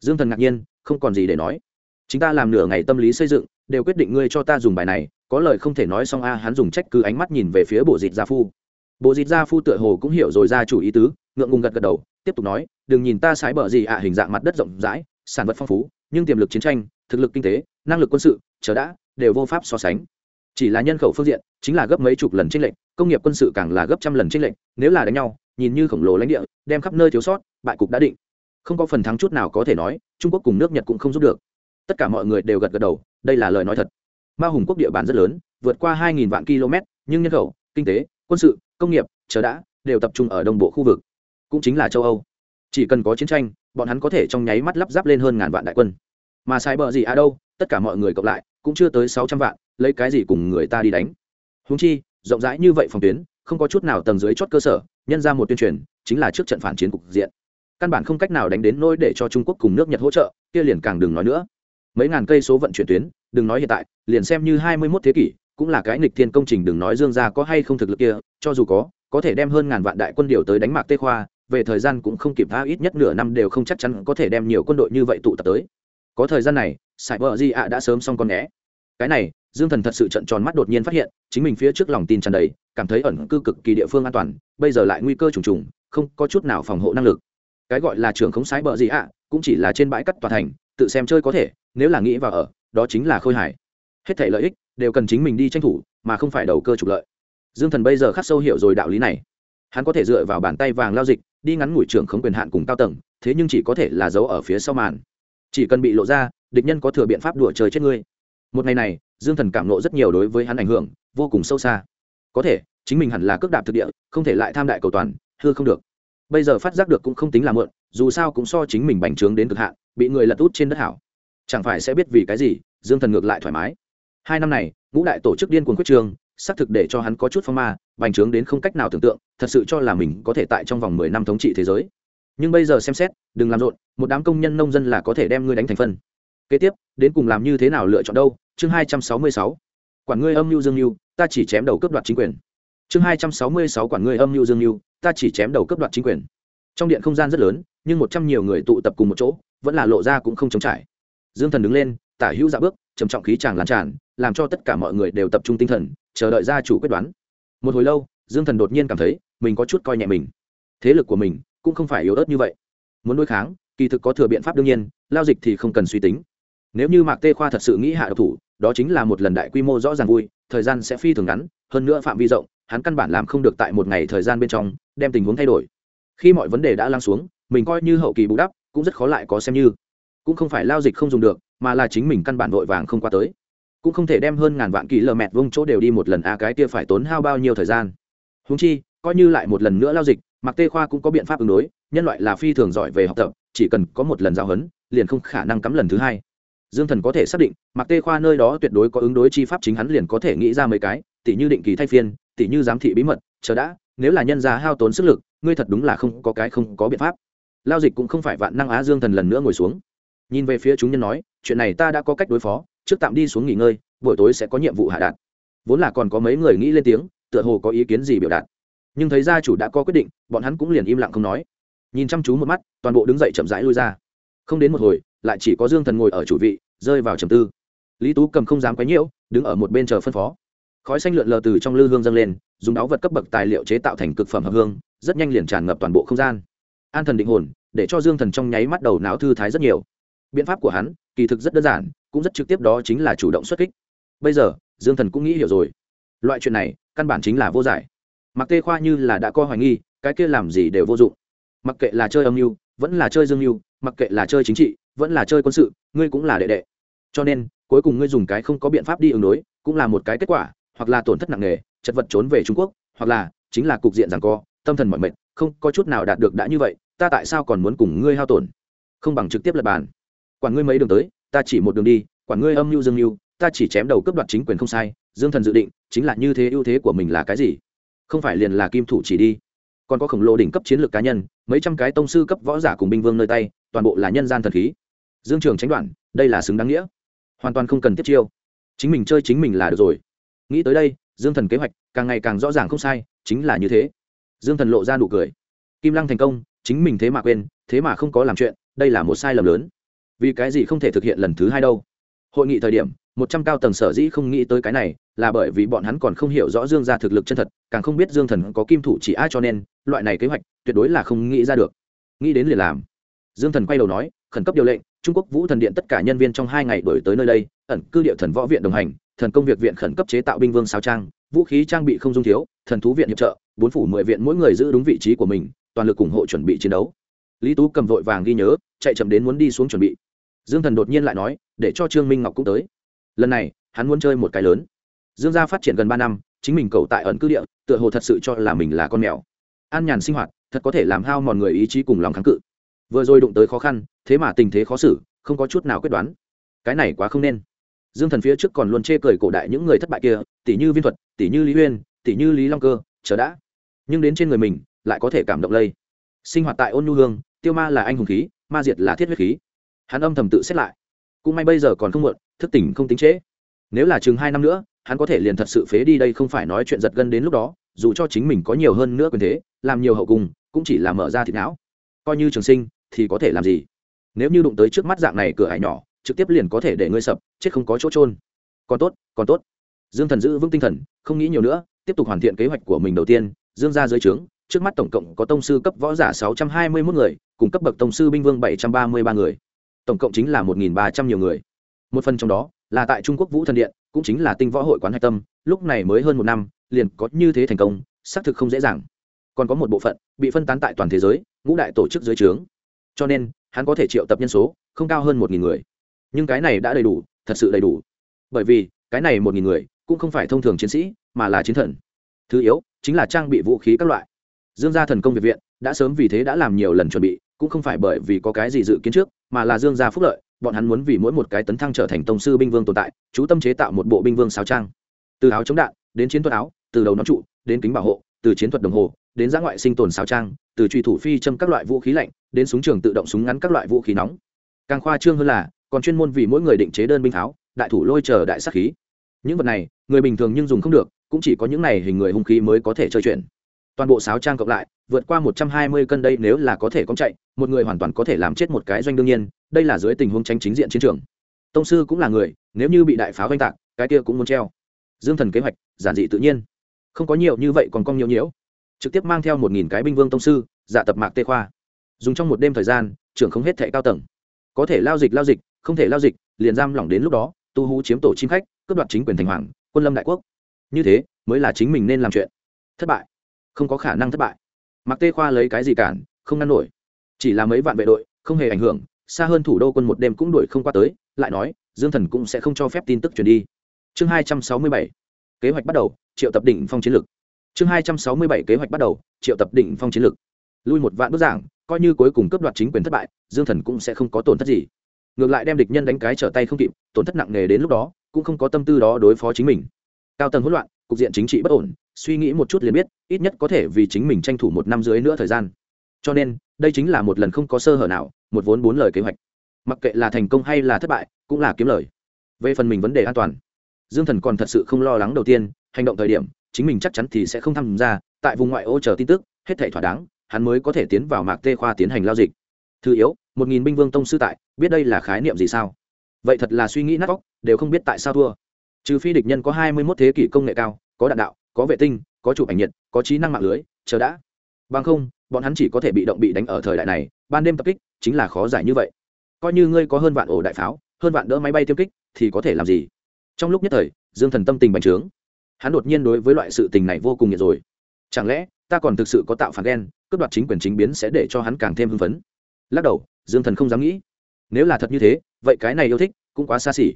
dương thần ngạc nhiên, không còn gì để nói. Chúng ta làm nửa ngày tâm lý xây dựng, đều quyết định ngươi cho ta dùng bài này, có lời không thể nói xong a, hắn dùng trách cứ ánh mắt nhìn về phía bộ dịt gia phu. Bộ dịt gia phu tựa hồ cũng hiểu rồi ra chủ ý tứ, ngượng ngùng gật gật đầu, tiếp tục nói, đừng nhìn ta sái bờ gì ạ, hình dạng mặt đất rộng rãi, sản vật phong phú, nhưng tiềm lực chiến tranh, thực lực kinh tế, năng lực quân sự, chờ đã, đều vô pháp so sánh. Chỉ là nhân khẩu phương diện, chính là gấp mấy chục lần tranh lệch, công nghiệp quân sự càng là gấp trăm lần tranh lệch, nếu là đánh nhau, nhìn như khổng lồ lãnh địa, đem khắp nơi thiếu sót, bại cục đã định không có phần thắng chút nào có thể nói, trung quốc cùng nước nhật cũng không giúp được. Tất cả mọi người đều gật gật đầu, đây là lời nói thật. Ma hùng quốc địa bàn rất lớn, vượt qua hai vạn km, nhưng nhân khẩu, kinh tế, quân sự, công nghiệp, chờ đã, đều tập trung ở đông bộ khu vực. Cũng chính là châu âu. Chỉ cần có chiến tranh, bọn hắn có thể trong nháy mắt lắp ráp lên hơn ngàn vạn đại quân. Mà sai bờ gì à đâu, tất cả mọi người cộng lại, cũng chưa tới sáu trăm vạn, lấy cái gì cùng người ta đi đánh? Húng chi, rộng rãi như vậy phòng tuyến, không có chút nào tầng dưới chót cơ sở, nhân ra một tuyên truyền, chính là trước trận phản chiến cục diện căn bản không cách nào đánh đến nỗi để cho trung quốc cùng nước nhật hỗ trợ, kia liền càng đừng nói nữa. Mấy ngàn cây số vận chuyển tuyến, đừng nói hiện tại, liền xem như hai mươi 21 thế kỷ, cũng là cái nghịch thiên công trình đừng nói dương gia có hay không thực lực kia, cho dù có có thể đem hơn ngàn vạn đại quân điều tới đánh mạc tê khoa, về thời gian cũng không kịp tha ít nhất nửa năm đều không chắc chắn có thể đem nhiều quân đội như vậy tụ tập tới. Có thời gian này sài bờ di ạ đã sớm xong con né cái này, dương thần thật sự trận tròn mắt đột nhiên phát hiện, chính mình phía trước lòng tin tràn đầy, cảm thấy ẩn cư cực kỳ địa phương an toàn, bây giờ lại nguy cơ trùng trùng, không có chút nào phòng hộ năng lực cái gọi là trưởng khống sái bờ gì ạ, cũng chỉ là trên bãi cắt tòa thành, tự xem chơi có thể, nếu là nghĩ và ở, đó chính là khôi hài. hết thể lợi ích đều cần chính mình đi tranh thủ, mà không phải đầu cơ trục lợi. Dương thần bây giờ khắc sâu hiểu rồi đạo lý này. Hắn có thể dựa vào bàn tay vàng lao dịch, đi ngắn ngủi trưởng khống quyền hạn cùng cao tầng, thế nhưng chỉ có thể là giấu ở phía sau màn. Chỉ cần bị lộ ra, địch nhân có thừa biện pháp đùa trời chết ngươi. Một ngày này, dương thần cảm nộ rất nhiều đối với hắn ảnh hưởng, vô cùng sâu xa. Có thể, chính mình hẳn là cước đạp thực địa, không thể lại tham đại cầu toàn, hư không được bây giờ phát giác được cũng không tính là mượn dù sao cũng so chính mình bành trướng đến cực hạn, bị người lật út trên đất hảo. Chẳng phải sẽ biết vì cái gì, dương thần ngược lại thoải mái. Hai năm này, ngũ đại tổ chức điên cuồng quyết trường, xác thực để cho hắn có chút phong ma, bành trướng đến không cách nào tưởng tượng, thật sự cho là mình có thể tại trong vòng mười năm thống trị thế giới. Nhưng bây giờ xem xét, đừng làm rộn, một đám công nhân nông dân là có thể đem ngươi đánh thành phân. Kế tiếp, đến cùng làm như thế nào lựa chọn đâu? Chương hai trăm sáu mươi sáu. Quản ngươi âm mưu dương mưu, ta chỉ chém đầu cướp đoạt chính quyền chương hai trăm sáu mươi sáu quản ngươi âm mưu dương mưu, ta chỉ chém đầu cướp đoạt chính quyền. Trong điện không gian rất lớn, nhưng một trăm nhiều người tụ tập cùng một chỗ, vẫn là lộ ra cũng không chống trải. Dương thần đứng lên, tả hữu dạ bước, trầm trọng khí tràng lan tràn, làm cho tất cả mọi người đều tập trung tinh thần, chờ đợi gia chủ quyết đoán. Một hồi lâu, dương thần đột nhiên cảm thấy, mình có chút coi nhẹ mình. Thế lực của mình cũng không phải yếu ớt như vậy. Muốn đối kháng, kỳ thực có thừa biện pháp đương nhiên, lao dịch thì không cần suy tính. Nếu như mạc tê khoa thật sự nghĩ hạ độc thủ, đó chính là một lần đại quy mô rõ ràng vui, thời gian sẽ phi thường ngắn, hơn nữa phạm vi rộng hắn căn bản làm không được tại một ngày thời gian bên trong, đem tình huống thay đổi. Khi mọi vấn đề đã lắng xuống, mình coi như hậu kỳ bù đắp, cũng rất khó lại có xem như. Cũng không phải lao dịch không dùng được, mà là chính mình căn bản vội vàng không qua tới. Cũng không thể đem hơn ngàn vạn kỳ lờ mẹt vông chỗ đều đi một lần a cái kia phải tốn hao bao nhiêu thời gian. Húng chi, coi như lại một lần nữa lao dịch, mặc tê khoa cũng có biện pháp ứng đối, nhân loại là phi thường giỏi về học tập, chỉ cần có một lần giao hấn, liền không khả năng cắm lần thứ hai. Dương thần có thể xác định, mặc tê khoa nơi đó tuyệt đối có ứng đối chi pháp chính hắn liền có thể nghĩ ra mấy cái tỷ như định kỳ thay phiên tỉ như giám thị bí mật, chờ đã, nếu là nhân gia hao tốn sức lực, ngươi thật đúng là không có cái không có biện pháp. Lao dịch cũng không phải vạn năng á dương thần lần nữa ngồi xuống. Nhìn về phía chúng nhân nói, chuyện này ta đã có cách đối phó, trước tạm đi xuống nghỉ ngơi, buổi tối sẽ có nhiệm vụ hạ đạt. Vốn là còn có mấy người nghĩ lên tiếng, tựa hồ có ý kiến gì biểu đạt. Nhưng thấy gia chủ đã có quyết định, bọn hắn cũng liền im lặng không nói. Nhìn chăm chú một mắt, toàn bộ đứng dậy chậm rãi lui ra. Không đến một hồi, lại chỉ có dương thần ngồi ở chủ vị, rơi vào trầm tư. Lý tú cầm không dám quấy nhiễu, đứng ở một bên chờ phân phó khói xanh lượn lờ từ trong lư hương dâng lên, dùng áo vật cấp bậc tài liệu chế tạo thành cực phẩm hợp hương, rất nhanh liền tràn ngập toàn bộ không gian. An thần định hồn, để cho dương thần trong nháy mắt đầu não thư thái rất nhiều. Biện pháp của hắn, kỳ thực rất đơn giản, cũng rất trực tiếp đó chính là chủ động xuất kích. Bây giờ, dương thần cũng nghĩ hiểu rồi. Loại chuyện này, căn bản chính là vô giải. Mặc tê khoa như là đã coi hoài nghi, cái kia làm gì đều vô dụng. Mặc kệ là chơi âm mưu, vẫn là chơi dương mưu, mặc kệ là chơi chính trị, vẫn là chơi quân sự, ngươi cũng là đệ đệ. Cho nên, cuối cùng ngươi dùng cái không có biện pháp đi ứng đối, cũng là một cái kết quả hoặc là tổn thất nặng nề, chật vật trốn về trung quốc, hoặc là chính là cục diện rằng co, tâm thần mọi mệt, không có chút nào đạt được đã như vậy, ta tại sao còn muốn cùng ngươi hao tổn? Không bằng trực tiếp lập bàn. Quản ngươi mấy đường tới, ta chỉ một đường đi, quản ngươi âm mưu dương mưu, ta chỉ chém đầu cấp đoạt chính quyền không sai, dương thần dự định, chính là như thế ưu thế của mình là cái gì? Không phải liền là kim thủ chỉ đi. Còn có khổng lồ đỉnh cấp chiến lược cá nhân, mấy trăm cái tông sư cấp võ giả cùng binh vương nơi tay, toàn bộ là nhân gian thần khí. Dương trường tránh đoạn, đây là xứng đáng nghĩa. Hoàn toàn không cần tiếp chiêu. Chính mình chơi chính mình là được rồi nghĩ tới đây, dương thần kế hoạch càng ngày càng rõ ràng không sai, chính là như thế. Dương thần lộ ra nụ cười. Kim lăng thành công, chính mình thế mà quên, thế mà không có làm chuyện, đây là một sai lầm lớn. Vì cái gì không thể thực hiện lần thứ hai đâu? Hội nghị thời điểm, một trăm cao tầng sở dĩ không nghĩ tới cái này, là bởi vì bọn hắn còn không hiểu rõ dương gia thực lực chân thật, càng không biết dương thần có kim thủ chỉ ai cho nên, loại này kế hoạch tuyệt đối là không nghĩ ra được. Nghĩ đến liền làm. Dương thần quay đầu nói, khẩn cấp điều lệnh, trung quốc vũ thần điện tất cả nhân viên trong hai ngày đổi tới nơi đây, ẩn cư địa thần võ viện đồng hành thần công việc viện khẩn cấp chế tạo binh vương sao trang, vũ khí trang bị không dung thiếu, thần thú viện hiệp trợ, bốn phủ mười viện mỗi người giữ đúng vị trí của mình, toàn lực ủng hộ chuẩn bị chiến đấu. Lý tú cầm vội vàng ghi nhớ, chạy chậm đến muốn đi xuống chuẩn bị. Dương thần đột nhiên lại nói, để cho trương minh ngọc cũng tới. Lần này, hắn muốn chơi một cái lớn. Dương gia phát triển gần ba năm, chính mình cầu tại ẩn cư địa, tựa hồ thật sự cho là mình là con mèo. An nhàn sinh hoạt, thật có thể làm hao mòn người ý chí cùng lòng kháng cự. Vừa rồi đụng tới khó khăn, thế mà tình thế khó xử, không có chút nào quyết đoán. Cái này quá không nên dương thần phía trước còn luôn chê cười cổ đại những người thất bại kia tỷ như viên thuật tỷ như lý uyên tỷ như lý long cơ, chờ đã. Nhưng đến trên người mình, lại có thể cảm động lây. Sinh hoạt tại ôn nhu hương, tiêu ma là anh hùng khí, ma diệt là thiết huyết khí. Hắn âm thầm tự xét lại. Cũng may bây giờ còn không muộn, thức tỉnh không tính trễ. Nếu là chừng hai năm nữa, hắn có thể liền thật sự phế đi đây không phải nói chuyện giật gân đến lúc đó, dù cho chính mình có nhiều hơn nữa quyền thế, làm nhiều hậu cùng cũng chỉ là mở ra thịt não. Coi như trường sinh, thì có thể làm gì? Nếu như đụng tới trước mắt dạng này cửa hải nhỏ trực tiếp liền có thể để ngươi sập, chết không có chỗ trôn còn tốt còn tốt. Dương thần giữ vững tinh thần, không nghĩ nhiều nữa, tiếp tục hoàn thiện kế hoạch của mình đầu tiên. Dương ra dưới trướng, trước mắt tổng cộng có tông sư cấp võ giả sáu trăm hai mươi 621 người, cùng cấp bậc tông sư binh vương bảy trăm ba mươi ba người. Tổng cộng chính là một ba trăm nhiều người. Một phần trong đó là tại trung quốc vũ thần điện, cũng chính là tinh võ hội quán hạch tâm, lúc này mới hơn một năm, liền có như thế thành công, xác thực không dễ dàng. Còn có một bộ phận bị phân tán tại toàn thế giới, ngũ đại tổ chức dưới trướng. Cho nên, hắn có thể triệu tập nhân số không cao hơn một nghìn người nhưng cái này đã đầy đủ, thật sự đầy đủ. Bởi vì, cái này một nghìn người, cũng không phải thông thường chiến sĩ, mà là chiến thần. Thứ yếu, chính là trang bị vũ khí các loại. Dương gia thần công việt viện, đã sớm vì thế đã làm nhiều lần chuẩn bị, cũng không phải bởi vì có cái gì dự kiến trước, mà là dương gia phúc lợi, bọn hắn muốn vì mỗi một cái tấn thăng trở thành tông sư binh vương tồn tại, chú tâm chế tạo một bộ binh vương sao trang. Từ áo chống đạn, đến chiến thuật áo, từ đầu nón trụ, đến kính bảo hộ, từ chiến thuật đồng hồ, đến giã ngoại sinh tồn sao trang, từ truy thủ phi châm các loại vũ khí lạnh, đến súng trường tự động súng ngắn các loại vũ khí nóng. Càng khoa trương hơn là còn chuyên môn vì mỗi người định chế đơn binh tháo, đại thủ lôi chờ đại sắc khí. Những vật này, người bình thường nhưng dùng không được, cũng chỉ có những này hình người hung khí mới có thể chơi chuyện. Toàn bộ sáo trang cộng lại, vượt qua một trăm hai mươi cân đây nếu là có thể công chạy, một người hoàn toàn có thể làm chết một cái doanh đương nhiên, đây là dưới tình huống tranh chính diện chiến trường. Tông sư cũng là người, nếu như bị đại pháo oanh tạc, cái kia cũng muốn treo. Dương thần kế hoạch, giản dị tự nhiên. Không có nhiều như vậy còn cong nhiều nhiễu. Trực tiếp mang theo một nghìn cái binh vương tông sư dạ tập mạc tê khoa. Dùng trong một đêm thời gian, trưởng không hết thệ cao tầng. Có thể lao dịch lao dịch không thể lao dịch, liền giam lỏng đến lúc đó, tu hú chiếm tổ chim khách, cướp đoạt chính quyền thành hoàng, quân lâm đại quốc. Như thế, mới là chính mình nên làm chuyện. Thất bại. Không có khả năng thất bại. Mặc tê khoa lấy cái gì cản, không ngăn nổi. Chỉ là mấy vạn vệ đội, không hề ảnh hưởng, xa hơn thủ đô quân một đêm cũng đuổi không qua tới, lại nói, dương thần cũng sẽ không cho phép tin tức truyền đi. Chương hai trăm sáu mươi bảy, kế hoạch bắt đầu, triệu tập đỉnh phong chiến lược. Chương hai trăm sáu mươi bảy, kế hoạch bắt đầu, triệu tập đỉnh phong chiến lược. Lui một vạn bức giảng, coi như cuối cùng cướp đoạt chính quyền thất bại, dương thần cũng sẽ không có tổn thất gì ngược lại đem địch nhân đánh cái trở tay không kịp, tổn thất nặng nề đến lúc đó, cũng không có tâm tư đó đối phó chính mình. Cao tầng hỗn loạn, cục diện chính trị bất ổn, suy nghĩ một chút liền biết, ít nhất có thể vì chính mình tranh thủ một năm dưới nữa thời gian. Cho nên, đây chính là một lần không có sơ hở nào, một vốn bốn lời kế hoạch. Mặc kệ là thành công hay là thất bại, cũng là kiếm lời. Về phần mình vấn đề an toàn, dương thần còn thật sự không lo lắng đầu tiên, hành động thời điểm, chính mình chắc chắn thì sẽ không tham gia, tại vùng ngoại ô chờ tin tức, hết thể thỏa đáng, hắn mới có thể tiến vào mạc tê khoa tiến hành lao dịch. Thứ yếu một nghìn binh vương tông sư tại, biết đây là khái niệm gì sao? Vậy thật là suy nghĩ nát vóc đều không biết tại sao thua. Trừ phi địch nhân có hai mươi mốt thế kỷ công nghệ cao, có đạn đạo, có vệ tinh, có chụp ảnh nhiệt, có trí năng mạng lưới, chờ đã. Bằng không, bọn hắn chỉ có thể bị động bị đánh ở thời đại này, ban đêm tập kích chính là khó giải như vậy. Coi như ngươi có hơn vạn ổ đại pháo, hơn vạn đỡ máy bay tiêm kích thì có thể làm gì? Trong lúc nhất thời, dương thần tâm tình bành trướng. Hắn đột nhiên đối với loại sự tình này vô cùng nhiệt rồi. Chẳng lẽ ta còn thực sự có tạo phản đen cướp đoạt chính quyền chính biến sẽ để cho hắn càng thêm hưng phấn? Lắc đầu dương thần không dám nghĩ. Nếu là thật như thế, vậy cái này yêu thích cũng quá xa xỉ.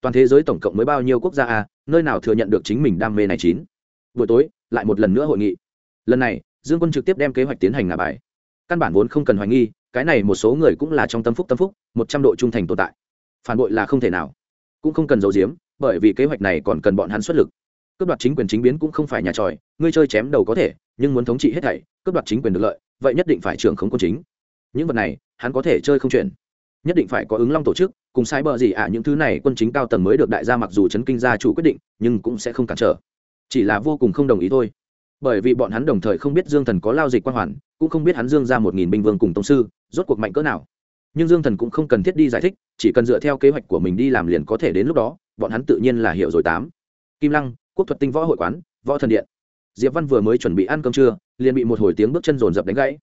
Toàn thế giới tổng cộng mới bao nhiêu quốc gia à nơi nào thừa nhận được chính mình đam mê này chín? Buổi tối, lại một lần nữa hội nghị. Lần này, dương quân trực tiếp đem kế hoạch tiến hành ngả bài. Căn bản vốn không cần hoài nghi, cái này một số người cũng là trong tâm phúc tâm phúc, một trăm độ trung thành tồn tại. Phản bội là không thể nào. Cũng không cần giấu giếm, bởi vì kế hoạch này còn cần bọn hắn xuất lực. Cướp đoạt chính quyền chính biến cũng không phải nhà tròi, ngươi chơi chém đầu có thể, nhưng muốn thống trị hết thảy, cướp đoạt chính quyền được lợi, vậy nhất định phải trưởng khống quân chính những vật này hắn có thể chơi không chuyển. Nhất định phải có ứng long tổ chức cùng sai bờ gì ạ à, những thứ này quân chính cao tầng mới được đại gia mặc dù chấn kinh gia chủ quyết định nhưng cũng sẽ không cản trở. Chỉ là vô cùng không đồng ý thôi. Bởi vì bọn hắn đồng thời không biết dương thần có lao dịch quan hoàn cũng không biết hắn dương ra một nghìn binh vương cùng tông sư rốt cuộc mạnh cỡ nào. Nhưng dương thần cũng không cần thiết đi giải thích chỉ cần dựa theo kế hoạch của mình đi làm liền có thể đến lúc đó bọn hắn tự nhiên là hiểu rồi tám. Kim lăng quốc thuật tinh võ hội quán võ thần điện. Diệp văn vừa mới chuẩn bị ăn cơm trưa liền bị một hồi tiếng bước chân rồn rập đánh gãy.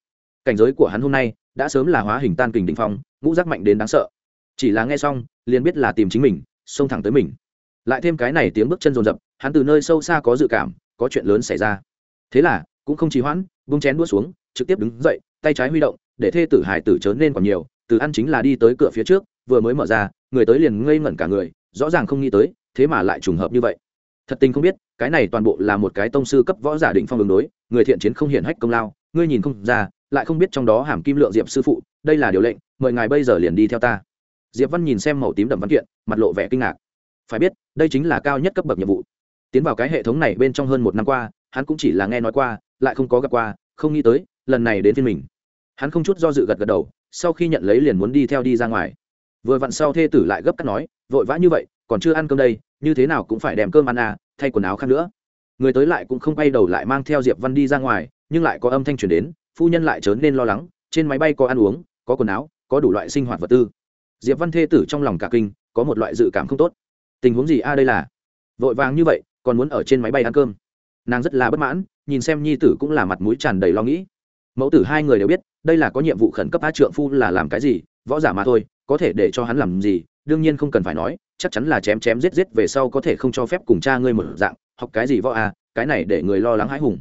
Cảnh giới của hắn hôm nay đã sớm là hóa hình tan kình định phong, ngũ giác mạnh đến đáng sợ. Chỉ là nghe xong, liền biết là tìm chính mình, xông thẳng tới mình. Lại thêm cái này tiếng bước chân rồn rập hắn từ nơi sâu xa có dự cảm, có chuyện lớn xảy ra. Thế là, cũng không trì hoãn bung chén đua xuống, trực tiếp đứng dậy, tay trái huy động, để thê tử hải tử chớn lên còn nhiều, từ ăn chính là đi tới cửa phía trước, vừa mới mở ra, người tới liền ngây ngẩn cả người, rõ ràng không nghĩ tới, thế mà lại trùng hợp như vậy. Thật tình không biết, cái này toàn bộ là một cái tông sư cấp võ giả định phong đường đối, người thiện chiến không hiển hách công lao, ngươi nhìn không ra lại không biết trong đó hàm kim lượng diệp sư phụ, đây là điều lệnh, mời ngài bây giờ liền đi theo ta. Diệp văn nhìn xem màu tím đậm văn kiện, mặt lộ vẻ kinh ngạc. Phải biết, đây chính là cao nhất cấp bậc nhiệm vụ. Tiến vào cái hệ thống này bên trong hơn một năm qua, hắn cũng chỉ là nghe nói qua, lại không có gặp qua, không nghĩ tới, lần này đến phiên mình. Hắn không chút do dự gật gật đầu, sau khi nhận lấy liền muốn đi theo đi ra ngoài. Vừa vặn sau thê tử lại gấp cắt nói, vội vã như vậy, còn chưa ăn cơm đây, như thế nào cũng phải đem cơm ăn à thay quần áo khác nữa. Người tới lại cũng không quay đầu lại mang theo diệp văn đi ra ngoài, nhưng lại có âm thanh chuyển đến phu nhân lại trở nên lo lắng, trên máy bay có ăn uống, có quần áo, có đủ loại sinh hoạt vật tư. Diệp văn thê tử trong lòng cả kinh, có một loại dự cảm không tốt. Tình huống gì a, đây là? Vội vàng như vậy, còn muốn ở trên máy bay ăn cơm. Nàng rất là bất mãn, nhìn xem nhi tử cũng là mặt mũi tràn đầy lo nghĩ. Mẫu tử hai người đều biết, đây là có nhiệm vụ khẩn cấp a trượng phu là làm cái gì, võ giả mà thôi, có thể để cho hắn làm gì, đương nhiên không cần phải nói, chắc chắn là chém chém giết giết về sau có thể không cho phép cùng cha ngươi một dạng, học cái gì võ a, cái này để người lo lắng hãi hùng.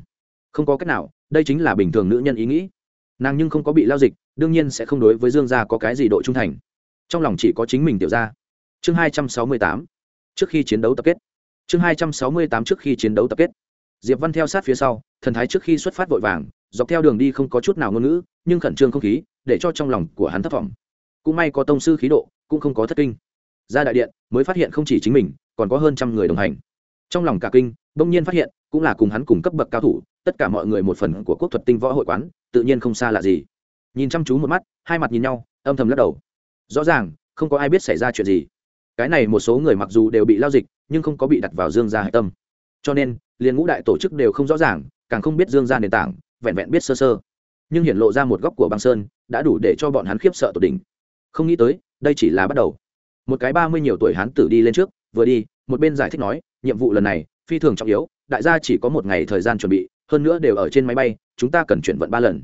Không có cách nào đây chính là bình thường nữ nhân ý nghĩ. Nàng nhưng không có bị lao dịch, đương nhiên sẽ không đối với dương gia có cái gì độ trung thành. Trong lòng chỉ có chính mình tiểu gia. Chương hai trăm sáu mươi tám. Trước khi chiến đấu tập kết. Chương hai trăm sáu mươi tám trước khi chiến đấu tập kết. Diệp văn theo sát phía sau, thần thái trước khi xuất phát vội vàng, dọc theo đường đi không có chút nào ngôn ngữ, nhưng khẩn trương không khí, để cho trong lòng của hắn thất vọng cũng may có tông sư khí độ, cũng không có thất kinh. Ra đại điện, mới phát hiện không chỉ chính mình, còn có hơn trăm người đồng hành. Trong lòng cả kinh, bỗng nhiên phát hiện cũng là cùng hắn cùng cấp bậc cao thủ, tất cả mọi người một phần của quốc thuật tinh võ hội quán, tự nhiên không xa lạ gì. Nhìn chăm chú một mắt, hai mặt nhìn nhau, âm thầm lắc đầu. Rõ ràng, không có ai biết xảy ra chuyện gì. Cái này một số người mặc dù đều bị lao dịch, nhưng không có bị đặt vào dương gia hạch tâm. Cho nên, liền ngũ đại tổ chức đều không rõ ràng, càng không biết dương gia nền tảng, vẹn vẹn biết sơ sơ. Nhưng hiện lộ ra một góc của băng sơn, đã đủ để cho bọn hắn khiếp sợ tột đỉnh. Không nghĩ tới, đây chỉ là bắt đầu. Một cái ba mươi nhiều tuổi hắn tử đi lên trước, vừa đi, một bên giải thích nói, nhiệm vụ lần này phi thường trọng yếu, đại gia chỉ có một ngày thời gian chuẩn bị, hơn nữa đều ở trên máy bay, chúng ta cần chuyển vận ba lần.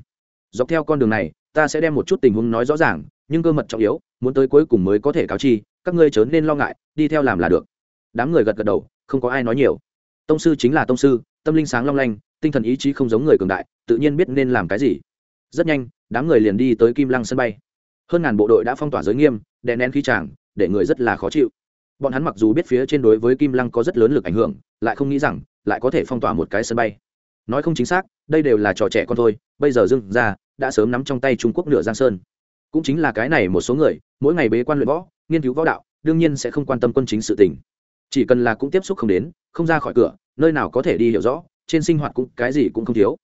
Dọc theo con đường này, ta sẽ đem một chút tình huống nói rõ ràng, nhưng cơ mật trọng yếu, muốn tới cuối cùng mới có thể cáo chi, các ngươi chớ nên lo ngại, đi theo làm là được. Đám người gật gật đầu, không có ai nói nhiều. Tông sư chính là tông sư, tâm linh sáng long lanh, tinh thần ý chí không giống người cường đại, tự nhiên biết nên làm cái gì. Rất nhanh, đám người liền đi tới kim lăng sân bay. Hơn ngàn bộ đội đã phong tỏa giới nghiêm, đè nén khí tràng để người rất là khó chịu. Bọn hắn mặc dù biết phía trên đối với kim lăng có rất lớn lực ảnh hưởng lại không nghĩ rằng lại có thể phong tỏa một cái sân bay. Nói không chính xác, đây đều là trò trẻ con thôi, bây giờ dưng ra đã sớm nắm trong tay trung quốc nửa giang sơn. Cũng chính là cái này một số người, mỗi ngày bế quan luyện võ, nghiên cứu võ đạo, đương nhiên sẽ không quan tâm quân chính sự tình. Chỉ cần là cũng tiếp xúc không đến, không ra khỏi cửa, nơi nào có thể đi hiểu rõ, trên sinh hoạt cũng, cái gì cũng không thiếu.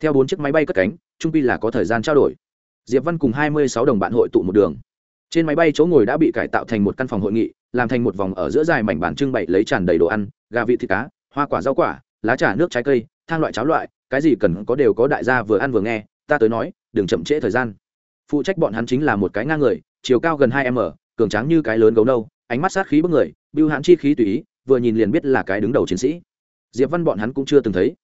Theo bốn chiếc máy bay cất cánh, trung pi là có thời gian trao đổi. Diệp văn cùng hai mươi sáu đồng bạn hội tụ một đường trên máy bay chỗ ngồi đã bị cải tạo thành một căn phòng hội nghị, làm thành một vòng ở giữa dài mảnh bản trưng bày lấy tràn đầy đồ ăn, gà vị thịt cá, hoa quả rau quả, lá trà, nước trái cây, thang loại cháo loại, cái gì cần có đều có đại gia vừa ăn vừa nghe, ta tới nói, đừng chậm trễ thời gian. Phụ trách bọn hắn chính là một cái ngang người, chiều cao gần hai m cường tráng như cái lớn gấu nâu, ánh mắt sát khí bức người, bưu hãn chi khí tùy ý, vừa nhìn liền biết là cái đứng đầu chiến sĩ. Diệp văn bọn hắn cũng chưa từng thấy,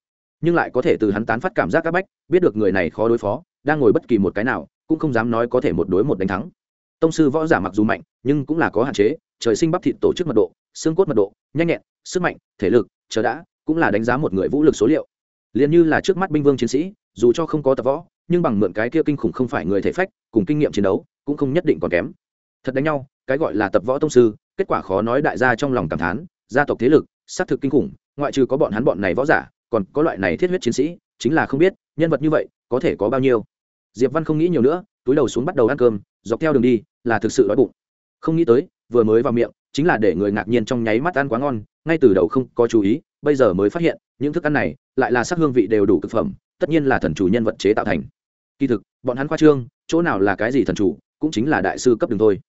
nhưng lại có thể từ hắn tán phát cảm giác các bách, biết được người này khó đối phó, đang ngồi bất kỳ một cái nào, cũng không dám nói có thể một đối một đánh thắng tông sư võ giả mặc dù mạnh, nhưng cũng là có hạn chế, trời sinh bắp thịt tổ chức mật độ, xương cốt mật độ, nhanh nhẹn, sức mạnh, thể lực, chờ đã, cũng là đánh giá một người vũ lực số liệu. Liền như là trước mắt binh vương chiến sĩ, dù cho không có tập võ, nhưng bằng mượn cái kia kinh khủng không phải người thể phách, cùng kinh nghiệm chiến đấu, cũng không nhất định còn kém. Thật đánh nhau, cái gọi là tập võ tông sư, kết quả khó nói đại gia trong lòng cảm thán, gia tộc thế lực xác thực kinh khủng, ngoại trừ có bọn hắn bọn này võ giả, còn có loại này thiết huyết chiến sĩ, chính là không biết, nhân vật như vậy, có thể có bao nhiêu. Diệp văn không nghĩ nhiều nữa túi đầu xuống bắt đầu ăn cơm, dọc theo đường đi, là thực sự đói bụng. Không nghĩ tới, vừa mới vào miệng, chính là để người ngạc nhiên trong nháy mắt ăn quá ngon, ngay từ đầu không có chú ý, bây giờ mới phát hiện, những thức ăn này lại là sắc hương vị đều đủ thực phẩm, tất nhiên là thần chủ nhân vật chế tạo thành. Kỳ thực, bọn hắn khoa trương, chỗ nào là cái gì thần chủ, cũng chính là đại sư cấp đường thôi.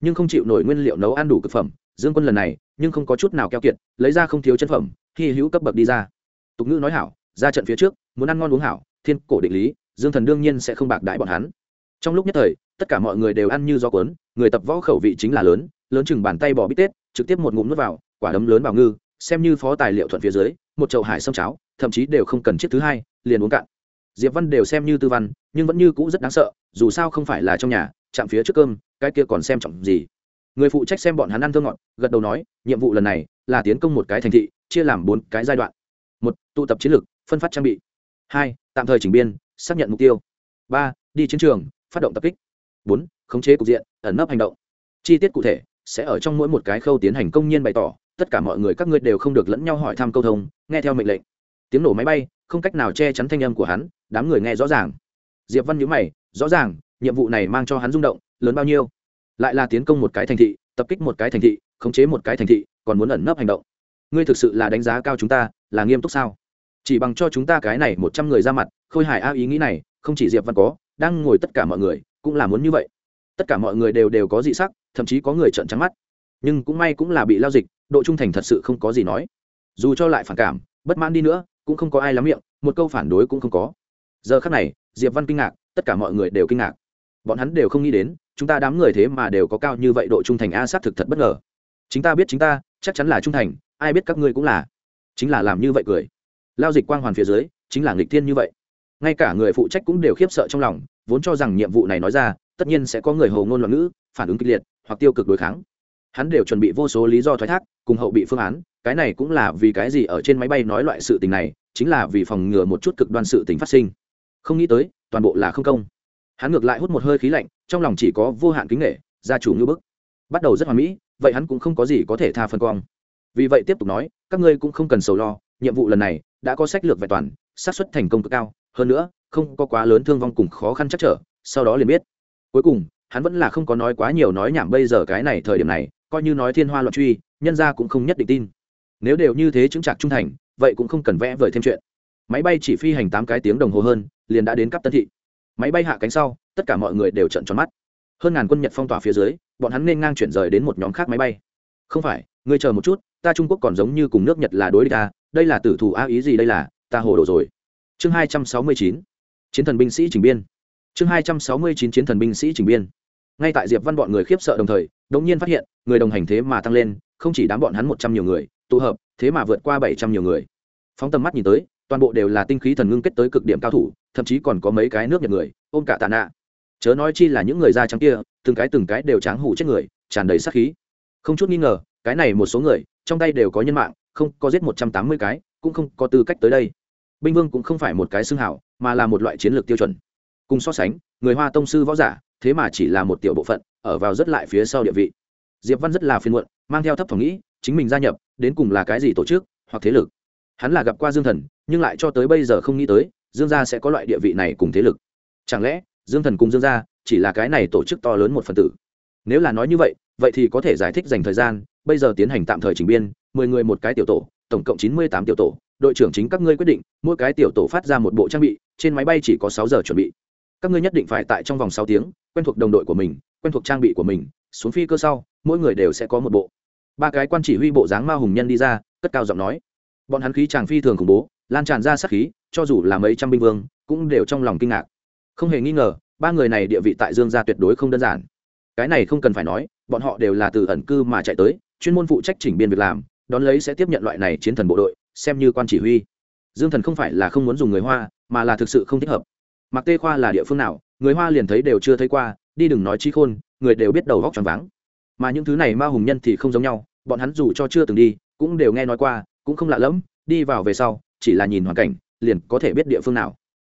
Nhưng không chịu nổi nguyên liệu nấu ăn đủ thực phẩm, dương quân lần này, nhưng không có chút nào keo kiệt, lấy ra không thiếu chân phẩm khi hữu cấp bậc đi ra. Tục ngữ nói hảo, ra trận phía trước, muốn ăn ngon uống hảo, thiên cổ định lý, dương thần đương nhiên sẽ không bạc đãi bọn hắn trong lúc nhất thời, tất cả mọi người đều ăn như gió cuốn, người tập võ khẩu vị chính là lớn lớn chừng bàn tay bỏ bít tết, trực tiếp một ngụm nuốt vào, quả đấm lớn vào ngư, xem như phó tài liệu thuận phía dưới, một chậu hải sâm cháo, thậm chí đều không cần chiếc thứ hai, liền uống cạn. Diệp văn đều xem như tư văn, nhưng vẫn như cũ rất đáng sợ, dù sao không phải là trong nhà, chạm phía trước cơm, cái kia còn xem trọng gì. Người phụ trách xem bọn hắn ăn thơ ngọt, gật đầu nói, nhiệm vụ lần này là tiến công một cái thành thị, chia làm bốn cái giai đoạn. Một, tụ tập chiến lược, phân phát trang bị. Hai, tạm thời chỉnh biên, xác nhận mục tiêu. Ba, đi chiến trường phát động tập kích. Bốn, khống chế cục diện, ẩn nấp hành động. Chi tiết cụ thể sẽ ở trong mỗi một cái khâu tiến hành công nhiên bày tỏ. Tất cả mọi người các ngươi đều không được lẫn nhau hỏi thăm câu thông, nghe theo mệnh lệnh. Tiếng nổ máy bay, không cách nào che chắn thanh âm của hắn, đám người nghe rõ ràng. Diệp văn nhíu mày, rõ ràng, nhiệm vụ này mang cho hắn rung động, lớn bao nhiêu? Lại là tiến công một cái thành thị, tập kích một cái thành thị, khống chế một cái thành thị, còn muốn ẩn nấp hành động. Ngươi thực sự là đánh giá cao chúng ta, là nghiêm túc sao? Chỉ bằng cho chúng ta cái này một trăm người ra mặt, khôi hài a ý nghĩ này, không chỉ diệp văn có đang ngồi tất cả mọi người, cũng là muốn như vậy. Tất cả mọi người đều đều có dị sắc, thậm chí có người trợn trắng mắt. Nhưng cũng may cũng là bị lao dịch độ trung thành thật sự không có gì nói. Dù cho lại phản cảm, bất mãn đi nữa, cũng không có ai lắm miệng, một câu phản đối cũng không có. Giờ khắc này, diệp văn kinh ngạc, tất cả mọi người đều kinh ngạc. Bọn hắn đều không nghĩ đến, chúng ta đám người thế mà đều có cao như vậy độ trung thành a sát thực thật bất ngờ. Chính ta biết chính ta, chắc chắn là trung thành, ai biết các ngươi cũng là. Chính là làm như vậy cười. Lao dịch quang hoàn phía dưới, chính là nghịch thiên như vậy. Ngay cả người phụ trách cũng đều khiếp sợ trong lòng vốn cho rằng nhiệm vụ này nói ra, tất nhiên sẽ có người hầu ngôn loạn ngữ, phản ứng kịch liệt, hoặc tiêu cực đối kháng. Hắn đều chuẩn bị vô số lý do thoái thác, cùng hậu bị phương án, cái này cũng là vì cái gì ở trên máy bay nói loại sự tình này, chính là vì phòng ngừa một chút cực đoan sự tình phát sinh. Không nghĩ tới, toàn bộ là không công. Hắn ngược lại hút một hơi khí lạnh, trong lòng chỉ có vô hạn kính nghệ gia chủ như bức. Bắt đầu rất hoàn mỹ, vậy hắn cũng không có gì có thể tha phân quang. Vì vậy tiếp tục nói, các ngươi cũng không cần sầu lo, nhiệm vụ lần này đã có sách lược vẹn toàn, xác suất thành công cực cao. Hơn nữa không có quá lớn thương vong cùng khó khăn chắc trở, sau đó liền biết. Cuối cùng, hắn vẫn là không có nói quá nhiều nói nhảm bây giờ cái này thời điểm này, coi như nói thiên hoa loạn truy, nhân ra cũng không nhất định tin. Nếu đều như thế chứng trạc trung thành, vậy cũng không cần vẽ vời thêm chuyện. Máy bay chỉ phi hành tám cái tiếng đồng hồ hơn, liền đã đến cấp tân thị. Máy bay hạ cánh sau, tất cả mọi người đều trận tròn mắt. Hơn ngàn quân nhật phong tỏa phía dưới, bọn hắn nên ngang chuyển rời đến một nhóm khác máy bay. Không phải, ngươi chờ một chút, ta trung quốc còn giống như cùng nước nhật là đối địch ta, đây là tử thủ a ý gì đây là, ta hồ đồ rồi. Chương hai trăm sáu mươi chín chiến thần binh sĩ trình biên. Chương hai trăm sáu mươi chín chiến thần binh sĩ trình biên. Ngay tại diệp văn bọn người khiếp sợ đồng thời, đống nhiên phát hiện, người đồng hành thế mà tăng lên, không chỉ đám bọn hắn một trăm nhiều người, tụ hợp, thế mà vượt qua bảy trăm nhiều người. Phóng tầm mắt nhìn tới, toàn bộ đều là tinh khí thần ngưng kết tới cực điểm cao thủ, thậm chí còn có mấy cái nước nhật người, ôm cả tạ nạ. Chớ nói chi là những người da trắng kia, từng cái từng cái đều tráng hủ chết người, tràn đầy sát khí. Không chút nghi ngờ, cái này một số người, trong tay đều có nhân mạng, không có giết một trăm tám mươi cái, cũng không có tư cách tới đây binh vương cũng không phải một cái xưng hảo, mà là một loại chiến lược tiêu chuẩn. Cùng so sánh, người hoa tông sư võ giả, thế mà chỉ là một tiểu bộ phận, ở vào rất lại phía sau địa vị. Diệp văn rất là phiền muộn, mang theo thấp thỏm nghĩ, chính mình gia nhập, đến cùng là cái gì tổ chức, hoặc thế lực. Hắn là gặp qua dương thần, nhưng lại cho tới bây giờ không nghĩ tới, dương gia sẽ có loại địa vị này cùng thế lực. Chẳng lẽ, dương thần cùng dương gia chỉ là cái này tổ chức to lớn một phần tử? Nếu là nói như vậy vậy thì có thể giải thích dành thời gian, bây giờ tiến hành tạm thời chỉnh biên, mười người một cái tiểu tổ, tổng cộng chín mươi tám tiểu tổ đội trưởng chính các ngươi quyết định, mỗi cái tiểu tổ phát ra một bộ trang bị, trên máy bay chỉ có sáu giờ chuẩn bị. Các ngươi nhất định phải tại trong vòng sáu tiếng, quen thuộc đồng đội của mình, quen thuộc trang bị của mình, xuống phi cơ sau, mỗi người đều sẽ có một bộ. Ba cái quan chỉ huy bộ dáng ma hùng nhân đi ra, cất cao giọng nói. Bọn hắn khí chàng phi thường khủng bố, lan tràn ra sát khí, cho dù là mấy trăm binh vương, cũng đều trong lòng kinh ngạc. Không hề nghi ngờ, ba người này địa vị tại dương gia tuyệt đối không đơn giản. Cái này không cần phải nói, bọn họ đều là từ ẩn cư mà chạy tới, chuyên môn phụ trách chỉnh biên việc làm, đón lấy sẽ tiếp nhận loại này chiến thần bộ đội xem như quan chỉ huy. Dương thần không phải là không muốn dùng người hoa, mà là thực sự không thích hợp. Mặc tê khoa là địa phương nào, người hoa liền thấy đều chưa thấy qua, đi đừng nói chi khôn, người đều biết đầu góc tròn váng. Mà những thứ này ma hùng nhân thì không giống nhau, bọn hắn dù cho chưa từng đi, cũng đều nghe nói qua, cũng không lạ lẫm, đi vào về sau, chỉ là nhìn hoàn cảnh, liền có thể biết địa phương nào.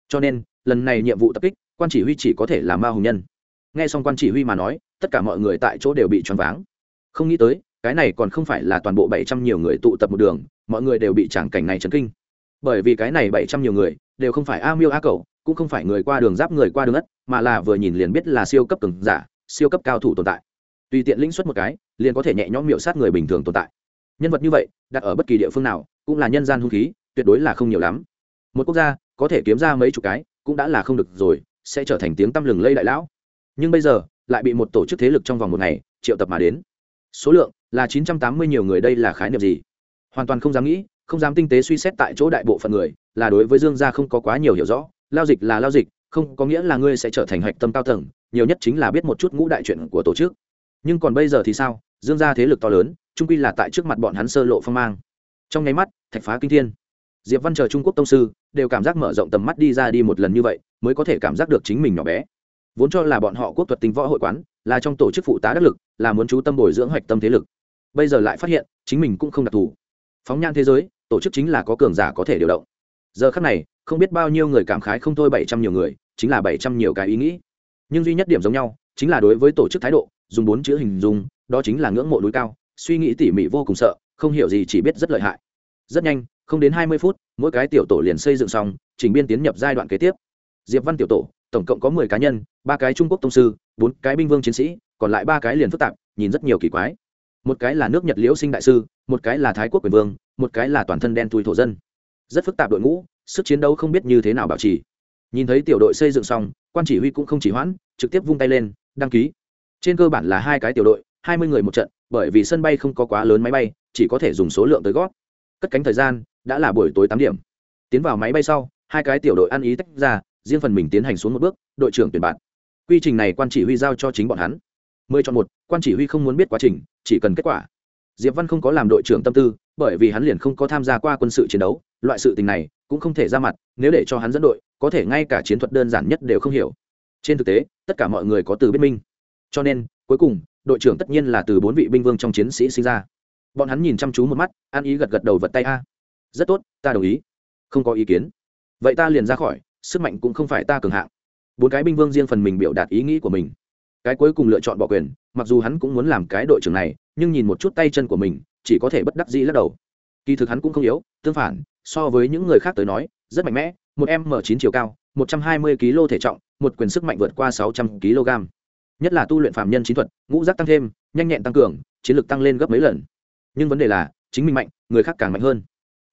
Cho nên, lần này nhiệm vụ tập kích, quan chỉ huy chỉ có thể là ma hùng nhân. Nghe xong quan chỉ huy mà nói, tất cả mọi người tại chỗ đều bị choáng váng. Không nghĩ tới, cái này còn không phải là toàn bộ bảy trăm nhiều người tụ tập một đường mọi người đều bị tràng cảnh này chấn kinh. Bởi vì cái này bảy trăm nhiều người, đều không phải a miêu a cầu cũng không phải người qua đường giáp người qua đường ất, mà là vừa nhìn liền biết là siêu cấp cường giả, siêu cấp cao thủ tồn tại. Tùy tiện lĩnh xuất một cái, liền có thể nhẹ nhõm miệu sát người bình thường tồn tại. Nhân vật như vậy, đặt ở bất kỳ địa phương nào, cũng là nhân gian hung khí, tuyệt đối là không nhiều lắm. Một quốc gia, có thể kiếm ra mấy chục cái, cũng đã là không được rồi, sẽ trở thành tiếng tăm lừng lây đại lão. Nhưng bây giờ, lại bị một tổ chức thế lực trong vòng một ngày, triệu tập mà đến. Số lượng là chín trăm tám mươi nhiều người, đây là khái niệm gì? Hoàn toàn không dám nghĩ, không dám tinh tế suy xét tại chỗ đại bộ phận người, là đối với dương gia không có quá nhiều hiểu rõ, lao dịch là lao dịch, không có nghĩa là ngươi sẽ trở thành hạch tâm cao tầng, nhiều nhất chính là biết một chút ngũ đại chuyện của tổ chức. Nhưng còn bây giờ thì sao? Dương gia thế lực to lớn trung quy là tại trước mặt bọn hắn sơ lộ phong mang. Trong nháy mắt, thạch phá kinh thiên. Diệp văn chờ trung quốc tông sư, đều cảm giác mở rộng tầm mắt đi ra đi một lần như vậy, mới có thể cảm giác được chính mình nhỏ bé. Vốn cho là bọn họ quốc thuật tính võ hội quán, là trong tổ chức phụ tá đắc lực, là muốn chú tâm bồi dưỡng hoạch tâm thế lực. Bây giờ lại phát hiện, chính mình cũng không đặc thù phóng nhan thế giới, tổ chức chính là có cường giả có thể điều động. Giờ khắc này, không biết bao nhiêu người cảm khái không thôi bảy trăm nhiều người, chính là bảy trăm nhiều cái ý nghĩ. Nhưng duy nhất điểm giống nhau, chính là đối với tổ chức thái độ, dùng bốn chữ hình dung, đó chính là ngưỡng mộ núi cao, suy nghĩ tỉ mỉ vô cùng sợ, không hiểu gì chỉ biết rất lợi hại. Rất nhanh, không đến hai mươi phút, mỗi cái tiểu tổ liền xây dựng xong chỉnh biên tiến nhập giai đoạn kế tiếp. Diệp văn tiểu tổ, tổng cộng có mười cá nhân, ba cái trung quốc tông sư, bốn cái binh vương chiến sĩ, còn lại ba cái liền phức tạp, nhìn rất nhiều kỳ quái một cái là nước nhật liễu sinh đại sư, một cái là thái quốc quyền vương, một cái là toàn thân đen thui thổ dân. Rất phức tạp đội ngũ, sức chiến đấu không biết như thế nào bảo trì. Nhìn thấy tiểu đội xây dựng xong, quan chỉ huy cũng không chỉ hoãn, trực tiếp vung tay lên, đăng ký. Trên cơ bản là hai cái tiểu đội, hai mươi người một trận, bởi vì sân bay không có quá lớn máy bay, chỉ có thể dùng số lượng tới gót cất cánh thời gian, đã là buổi tối tám điểm. Tiến vào máy bay sau, hai cái tiểu đội ăn ý tách ra, riêng phần mình tiến hành xuống một bước, đội trưởng tuyển bạn. Quy trình này quan chỉ huy giao cho chính bọn hắn mười chọn một, quan chỉ huy không muốn biết quá trình, chỉ cần kết quả. Diệp văn không có làm đội trưởng tâm tư, bởi vì hắn liền không có tham gia qua quân sự chiến đấu, loại sự tình này cũng không thể ra mặt, nếu để cho hắn dẫn đội, có thể ngay cả chiến thuật đơn giản nhất đều không hiểu. Trên thực tế, tất cả mọi người có từ biết minh cho nên, cuối cùng, đội trưởng tất nhiên là từ bốn vị binh vương trong chiến sĩ sinh ra. Bọn hắn nhìn chăm chú một mắt, an ý gật gật đầu vật tay a. Rất tốt, ta đồng ý. Không có ý kiến. Vậy ta liền ra khỏi, sức mạnh cũng không phải ta cường hạng. Bốn cái binh vương riêng phần mình biểu đạt ý nghĩ của mình cái cuối cùng lựa chọn bỏ quyền, mặc dù hắn cũng muốn làm cái đội trưởng này, nhưng nhìn một chút tay chân của mình, chỉ có thể bất đắc dĩ lắc đầu. Kỳ thực hắn cũng không yếu, tương phản, so với những người khác tới nói, rất mạnh mẽ, một m chín chiều cao, một trăm hai mươi kg thể trọng, một quyền sức mạnh vượt qua sáu trăm kg. Nhất là tu luyện phạm nhân chiến thuật, ngũ giác tăng thêm, nhanh nhẹn tăng cường, chiến lược tăng lên gấp mấy lần. Nhưng vấn đề là, chính mình mạnh, người khác càng mạnh hơn.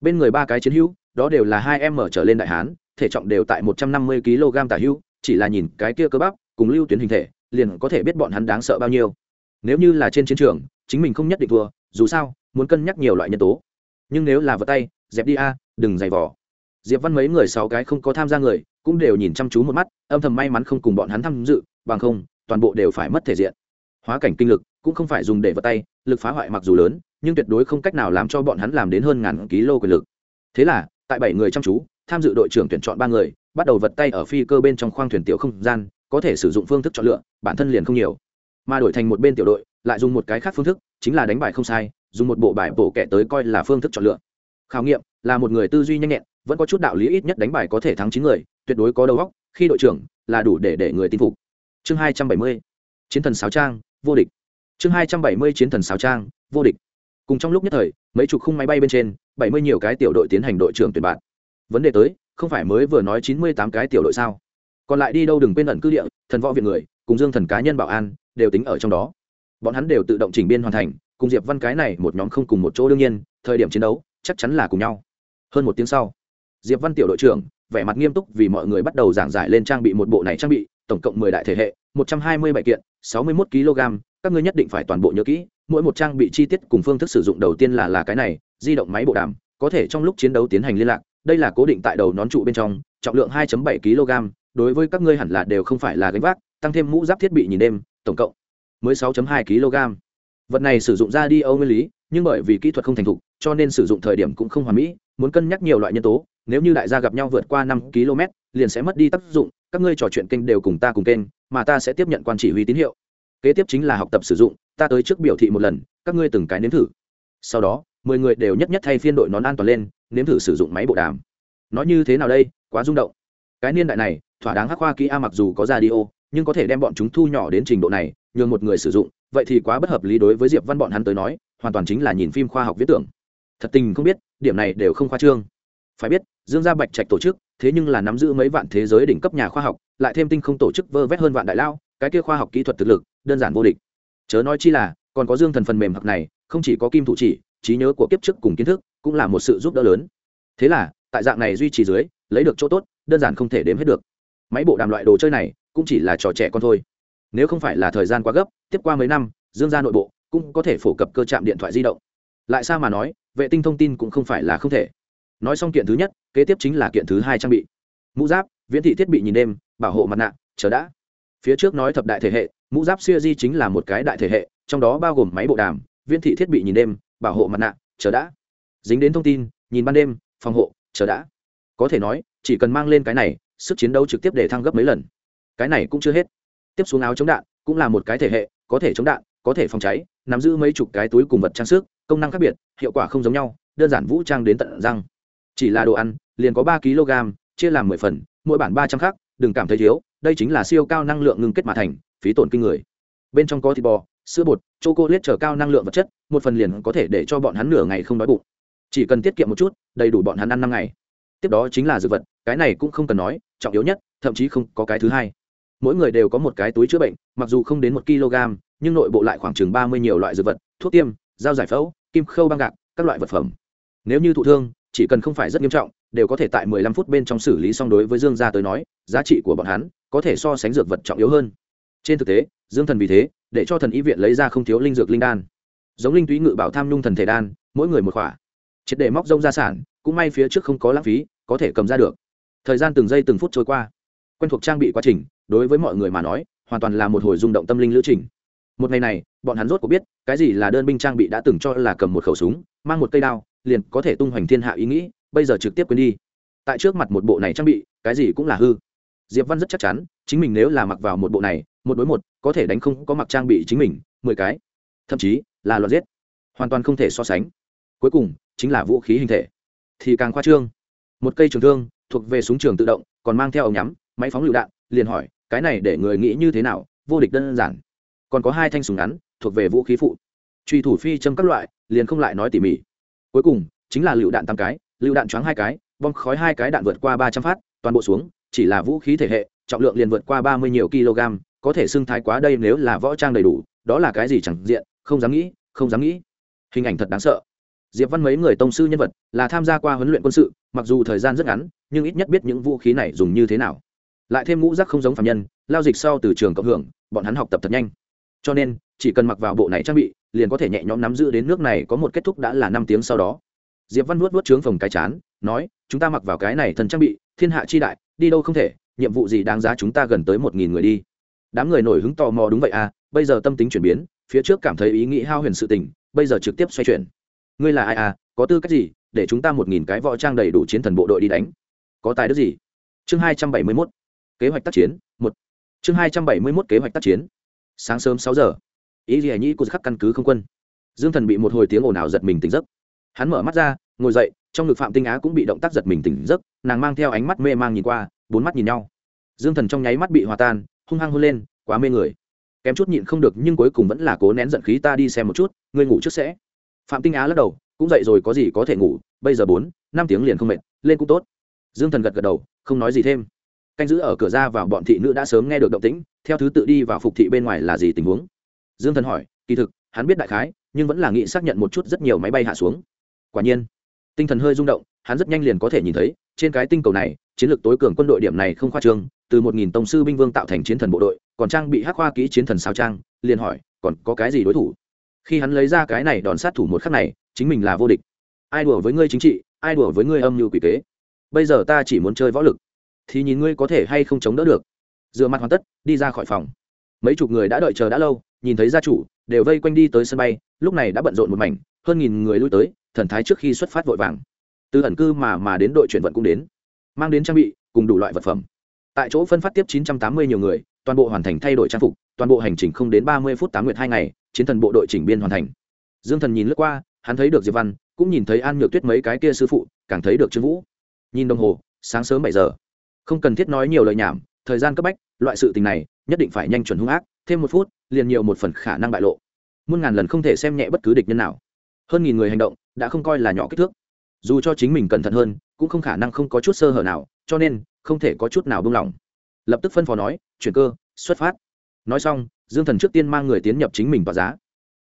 Bên người ba cái chiến hữu, đó đều là hai m trở lên đại hán, thể trọng đều tại một trăm năm mươi kg tả hữu, chỉ là nhìn cái kia cơ bắp, cùng lưu tuyến hình thể liền có thể biết bọn hắn đáng sợ bao nhiêu. Nếu như là trên chiến trường, chính mình không nhất định thua, dù sao, muốn cân nhắc nhiều loại nhân tố. Nhưng nếu là vật tay, dẹp đi a, đừng giày vò. Diệp văn mấy người sáu cái không có tham gia người, cũng đều nhìn chăm chú một mắt, âm thầm may mắn không cùng bọn hắn tham dự, bằng không, toàn bộ đều phải mất thể diện. Hóa cảnh kinh lực cũng không phải dùng để vật tay, lực phá hoại mặc dù lớn, nhưng tuyệt đối không cách nào làm cho bọn hắn làm đến hơn ngàn ký lô quyền lực. Thế là, tại bảy người chăm chú, tham dự đội trưởng tuyển chọn ba người, bắt đầu vật tay ở phi cơ bên trong khoang thuyền tiểu không gian, có thể sử dụng phương thức chọn lựa bản thân liền không nhiều. Mà đổi thành một bên tiểu đội, lại dùng một cái khác phương thức, chính là đánh bài không sai, dùng một bộ bài bổ kẻ tới coi là phương thức chọn lựa. Khảo nghiệm, là một người tư duy nhanh nhẹn, vẫn có chút đạo lý ít nhất đánh bài có thể thắng chín người, tuyệt đối có đầu óc, khi đội trưởng, là đủ để để người tin phục. Chương hai trăm bảy mươi, chiến thần sáo trang, vô địch. Chương hai trăm bảy mươi, chiến thần sáo trang, vô địch. Cùng trong lúc nhất thời, mấy chục khung máy bay bên trên, bảy mươi nhiều cái tiểu đội tiến hành đội trưởng tuyển bạn. Vấn đề tới, không phải mới vừa nói chín mươi tám cái tiểu đội sao? Còn lại đi đâu đừng quên ẩn cư địa, thần võ viện người cùng dương thần cá nhân bảo an, đều tính ở trong đó. Bọn hắn đều tự động chỉnh biên hoàn thành, cùng diệp văn cái này một nhóm không cùng một chỗ đương nhiên, thời điểm chiến đấu, chắc chắn là cùng nhau. Hơn một tiếng sau, diệp văn tiểu đội trưởng, vẻ mặt nghiêm túc vì mọi người bắt đầu giảng giải lên trang bị một bộ này trang bị, tổng cộng mười đại thể hệ, một trăm hai mươi bảy kiện, sáu mươi 61 kg, các ngươi nhất định phải toàn bộ nhớ kỹ, mỗi một trang bị chi tiết cùng phương thức sử dụng đầu tiên là là cái này, di động máy bộ đàm, có thể trong lúc chiến đấu tiến hành liên lạc, đây là cố định tại đầu nón trụ bên trong, trọng lượng 2 bảy kg, đối với các ngươi hẳn là đều không phải là gánh vác tăng thêm mũ giáp thiết bị nhìn đêm, tổng cộng mới 6.2 kg. Vật này sử dụng ra đi âu nguyên lý, nhưng bởi vì kỹ thuật không thành thục, cho nên sử dụng thời điểm cũng không hoàn mỹ, muốn cân nhắc nhiều loại nhân tố, nếu như đại gia gặp nhau vượt qua năm km, liền sẽ mất đi tác dụng, các ngươi trò chuyện kênh đều cùng ta cùng kênh, mà ta sẽ tiếp nhận quan chỉ huy tín hiệu. Kế tiếp chính là học tập sử dụng, ta tới trước biểu thị một lần, các ngươi từng cái nếm thử. Sau đó, mười người đều nhất nhất thay phiên đội nón an toàn lên, nếm thử sử dụng máy bộ đàm. Nói như thế nào đây? Quá rung động. Cái niên đại này, thỏa đáng hắc khoa kỹ a mặc dù có radio nhưng có thể đem bọn chúng thu nhỏ đến trình độ này, nhường một người sử dụng, vậy thì quá bất hợp lý đối với diệp văn bọn hắn tới nói, hoàn toàn chính là nhìn phim khoa học viết tưởng. Thật tình không biết, điểm này đều không khoa trương. Phải biết, dương gia bạch trạch tổ chức, thế nhưng là nắm giữ mấy vạn thế giới đỉnh cấp nhà khoa học, lại thêm tinh không tổ chức vơ vét hơn vạn đại lao, cái kia khoa học kỹ thuật thực lực, đơn giản vô địch. Chớ nói chi là, còn có dương thần phần mềm học này, không chỉ có kim thủ chỉ, trí nhớ của kiếp trước cùng kiến thức, cũng là một sự giúp đỡ lớn. Thế là, tại dạng này duy trì dưới, lấy được chỗ tốt, đơn giản không thể đếm hết được. Máy bộ đàm loại đồ chơi này cũng chỉ là trò trẻ con thôi. Nếu không phải là thời gian quá gấp, tiếp qua mấy năm, dương gia nội bộ cũng có thể phổ cập cơ trạm điện thoại di động. Lại sao mà nói, vệ tinh thông tin cũng không phải là không thể. Nói xong kiện thứ nhất, kế tiếp chính là kiện thứ hai trang bị. Mũ giáp, viễn thị thiết bị nhìn đêm, bảo hộ mặt nạ, chờ đã. Phía trước nói thập đại thể hệ, mũ giáp siêu di chính là một cái đại thể hệ, trong đó bao gồm máy bộ đàm, viễn thị thiết bị nhìn đêm, bảo hộ mặt nạ, chờ đã. Dính đến thông tin, nhìn ban đêm, phòng hộ, chờ đã. Có thể nói, chỉ cần mang lên cái này, sức chiến đấu trực tiếp để thăng gấp mấy lần cái này cũng chưa hết. Tiếp xuống áo chống đạn cũng là một cái thể hệ, có thể chống đạn, có thể phòng cháy, nắm giữ mấy chục cái túi cùng vật trang sức, công năng khác biệt, hiệu quả không giống nhau, đơn giản vũ trang đến tận răng. Chỉ là đồ ăn, liền có ba kg, chia làm mười phần, mỗi bản ba trăm khác đừng cảm thấy thiếu, đây chính là siêu cao năng lượng ngưng kết mà thành, phí tổn kinh người. Bên trong có thịt bò, sữa bột c h o c ô l a t e cao năng lượng vật chất, một phần liền có thể để cho bọn hắn nửa ngày không đói bụng. Chỉ cần tiết kiệm một chút, đầy đủ bọn hắn ăn năm ngày. Tiếp đó chính là dược vật, cái này cũng không cần nói, trọng yếu nhất, thậm chí không có cái thứ hai mỗi người đều có một cái túi chữa bệnh, mặc dù không đến một kg, nhưng nội bộ lại khoảng chừng ba mươi nhiều loại dược vật, thuốc tiêm, dao giải phẫu, kim khâu băng gạc, các loại vật phẩm. Nếu như thụ thương, chỉ cần không phải rất nghiêm trọng, đều có thể tại 15 phút bên trong xử lý xong đối với dương gia tới nói, giá trị của bọn hắn có thể so sánh dược vật trọng yếu hơn. Trên thực tế, dương thần vì thế, để cho thần y viện lấy ra không thiếu linh dược linh đan. Giống linh túy ngự bảo tham nhung thần thể đan, mỗi người một khỏa. Triệt để móc rông gia sản, cũng may phía trước không có lãng phí, có thể cầm ra được. Thời gian từng giây từng phút trôi qua quen thuộc trang bị quá trình, đối với mọi người mà nói, hoàn toàn là một hồi rung động tâm linh lữ trình. Một ngày này, bọn hắn rốt có biết, cái gì là đơn binh trang bị đã từng cho là cầm một khẩu súng, mang một cây đao, liền có thể tung hoành thiên hạ ý nghĩ, bây giờ trực tiếp quên đi. Tại trước mặt một bộ này trang bị, cái gì cũng là hư. Diệp văn rất chắc chắn, chính mình nếu là mặc vào một bộ này, một đối một, có thể đánh không có mặc trang bị chính mình, mười cái. Thậm chí, là loạt giết. Hoàn toàn không thể so sánh. Cuối cùng, chính là vũ khí hình thể. Thì càng khoa trương. Một cây trường thương, thuộc về súng trường tự động, còn mang theo ống nhắm máy phóng lựu đạn, liền hỏi, cái này để người nghĩ như thế nào, vô địch đơn giản. Còn có hai thanh súng ngắn, thuộc về vũ khí phụ. Truy thủ phi châm các loại, liền không lại nói tỉ mỉ. Cuối cùng, chính là lựu đạn tám cái, lựu đạn choáng hai cái, bom khói hai cái đạn vượt qua ba trăm phát, toàn bộ xuống, chỉ là vũ khí thể hệ, trọng lượng liền vượt qua ba mươi nhiều kg có thể xưng thái quá đây nếu là võ trang đầy đủ, đó là cái gì chẳng diện, không dám nghĩ, không dám nghĩ. Hình ảnh thật đáng sợ. Diệp văn mấy người tông sư nhân vật là tham gia qua huấn luyện quân sự, mặc dù thời gian rất ngắn, nhưng ít nhất biết những vũ khí này dùng như thế nào lại thêm ngũ giác không giống phạm nhân, lao dịch sau từ trường cộng hưởng, bọn hắn học tập thật nhanh. Cho nên, chỉ cần mặc vào bộ này trang bị, liền có thể nhẹ nhõm nắm giữ đến nước này có một kết thúc đã là năm tiếng sau đó. Diệp văn nuốt nuốt trướng phòng cái chán, nói, chúng ta mặc vào cái này thần trang bị, thiên hạ chi đại, đi đâu không thể, nhiệm vụ gì đáng giá chúng ta gần tới một nghìn người đi. Đám người nổi hứng tò mò đúng vậy à bây giờ tâm tính chuyển biến, phía trước cảm thấy ý nghĩ hao huyền sự tình, bây giờ trực tiếp xoay chuyển. Ngươi là ai à có tư cách gì để chúng ta một nghìn cái võ trang đầy đủ chiến thần bộ đội đi đánh? Có tài đức gì? Chương hai trăm bảy mươi mốt kế hoạch tác chiến, một. Chương hai trăm bảy mươi mốt kế hoạch tác chiến. Sáng sớm sáu giờ. Ý gì nhĩ của khắc căn cứ không quân. Dương thần bị một hồi tiếng ồn ào giật mình tỉnh giấc. Hắn mở mắt ra, ngồi dậy, trong ngực phạm tinh á cũng bị động tác giật mình tỉnh giấc, nàng mang theo ánh mắt mê mang nhìn qua, bốn mắt nhìn nhau. Dương thần trong nháy mắt bị hòa tan, hung hăng hôn lên, quá mê người. Kém chút nhịn không được nhưng cuối cùng vẫn là cố nén giận khí ta đi xem một chút, ngươi ngủ trước sẽ. Phạm tinh á lắc đầu, cũng dậy rồi có gì có thể ngủ, bây giờ bốn, năm tiếng liền không mệt, lên cũng tốt. Dương thần gật gật đầu, không nói gì thêm canh giữ ở cửa ra vào bọn thị nữ đã sớm nghe được động tĩnh, theo thứ tự đi vào phục thị bên ngoài là gì tình huống? Dương thần hỏi, kỳ thực, hắn biết đại khái, nhưng vẫn là nghĩ xác nhận một chút rất nhiều máy bay hạ xuống. Quả nhiên, tinh thần hơi rung động, hắn rất nhanh liền có thể nhìn thấy, trên cái tinh cầu này, chiến lược tối cường quân đội điểm này không khoa trương, từ một nghìn tông sư binh vương tạo thành chiến thần bộ đội, còn trang bị hắc hoa kỹ chiến thần sao trang, liền hỏi, còn có cái gì đối thủ? Khi hắn lấy ra cái này đòn sát thủ một khắc này, chính mình là vô địch. Ai đùa với ngươi chính trị, ai đùa với ngươi âm mưu quỷ kế? Bây giờ ta chỉ muốn chơi võ lực thì nhìn ngươi có thể hay không chống đỡ được. Dựa mặt hoàn tất, đi ra khỏi phòng. Mấy chục người đã đợi chờ đã lâu, nhìn thấy gia chủ, đều vây quanh đi tới sân bay, lúc này đã bận rộn một mảnh, hơn nghìn người lui tới, thần thái trước khi xuất phát vội vàng. Từ ẩn cư mà mà đến đội chuyển vận cũng đến. Mang đến trang bị, cùng đủ loại vật phẩm. Tại chỗ phân phát tiếp 980 nhiều người, toàn bộ hoàn thành thay đổi trang phục, toàn bộ hành trình không đến 30 phút tám nguyệt hai ngày, chiến thần bộ đội chỉnh biên hoàn thành. Dương thần nhìn lướt qua, hắn thấy được diệp văn, cũng nhìn thấy an nhược tuyết mấy cái kia sư phụ, càng thấy được trương vũ. Nhìn đồng hồ, sáng sớm bảy giờ không cần thiết nói nhiều lời nhảm, thời gian cấp bách, loại sự tình này, nhất định phải nhanh chuẩn hung ác, thêm một phút, liền nhiều một phần khả năng bại lộ. Muôn ngàn lần không thể xem nhẹ bất cứ địch nhân nào. Hơn nghìn người hành động, đã không coi là nhỏ kích thước. Dù cho chính mình cẩn thận hơn, cũng không khả năng không có chút sơ hở nào, cho nên, không thể có chút nào buông lỏng. Lập tức phân phó nói, chuyển cơ, xuất phát. Nói xong, dương thần trước tiên mang người tiến nhập chính mình vào giá.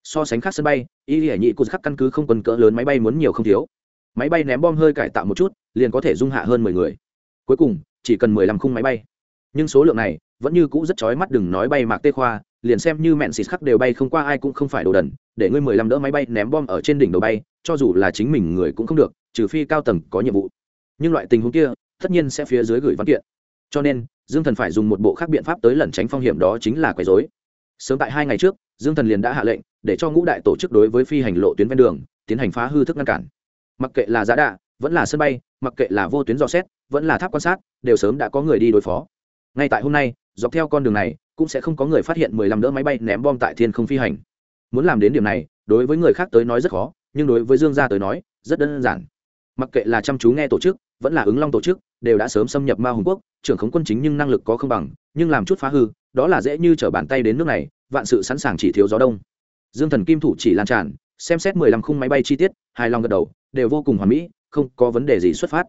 So sánh khác sân bay, y hải nhị cụt khắc căn cứ không quân cỡ lớn máy bay muốn nhiều không thiếu. Máy bay ném bom hơi cải tạo một chút, liền có thể dung hạ hơn mười người. Cuối cùng chỉ cần mười lăm khung máy bay. Nhưng số lượng này vẫn như cũ rất chói mắt, đừng nói bay mạc tê khoa, liền xem như mẹn xịt khắc đều bay không qua, ai cũng không phải đồ đần, để ngươi mười lăm đỡ máy bay ném bom ở trên đỉnh đầu bay, cho dù là chính mình người cũng không được, trừ phi cao tầng có nhiệm vụ. Nhưng loại tình huống kia, tất nhiên sẽ phía dưới gửi văn kiện. Cho nên, dương thần phải dùng một bộ khác biện pháp tới lẩn tránh phong hiểm đó chính là quấy dối sớm tại hai ngày trước, dương thần liền đã hạ lệnh, để cho ngũ đại tổ chức đối với phi hành lộ tuyến ven đường, tiến hành phá hư thức ngăn cản. Mặc kệ là giá đạ, vẫn là sân bay, mặc kệ là vô tuyến dò xét, vẫn là tháp quan sát đều sớm đã có người đi đối phó. Ngay tại hôm nay, dọc theo con đường này, cũng sẽ không có người phát hiện mười lăm đỡ máy bay ném bom tại thiên không phi hành. Muốn làm đến điểm này, đối với người khác tới nói rất khó, nhưng đối với dương gia tới nói, rất đơn giản. Mặc kệ là chăm chú nghe tổ chức, vẫn là ứng long tổ chức, đều đã sớm xâm nhập ma hùng quốc, trưởng khống quân chính nhưng năng lực có không bằng, nhưng làm chút phá hư, đó là dễ như t bàn tay đến nước này, vạn sự sẵn sàng chỉ thiếu gió đông. Dương thần kim thủ chỉ lan tràn, xem xét mười lăm khung máy bay chi tiết, hài lòng gật đầu, đều vô cùng hoàn mỹ, không có vấn đề gì xuất phát.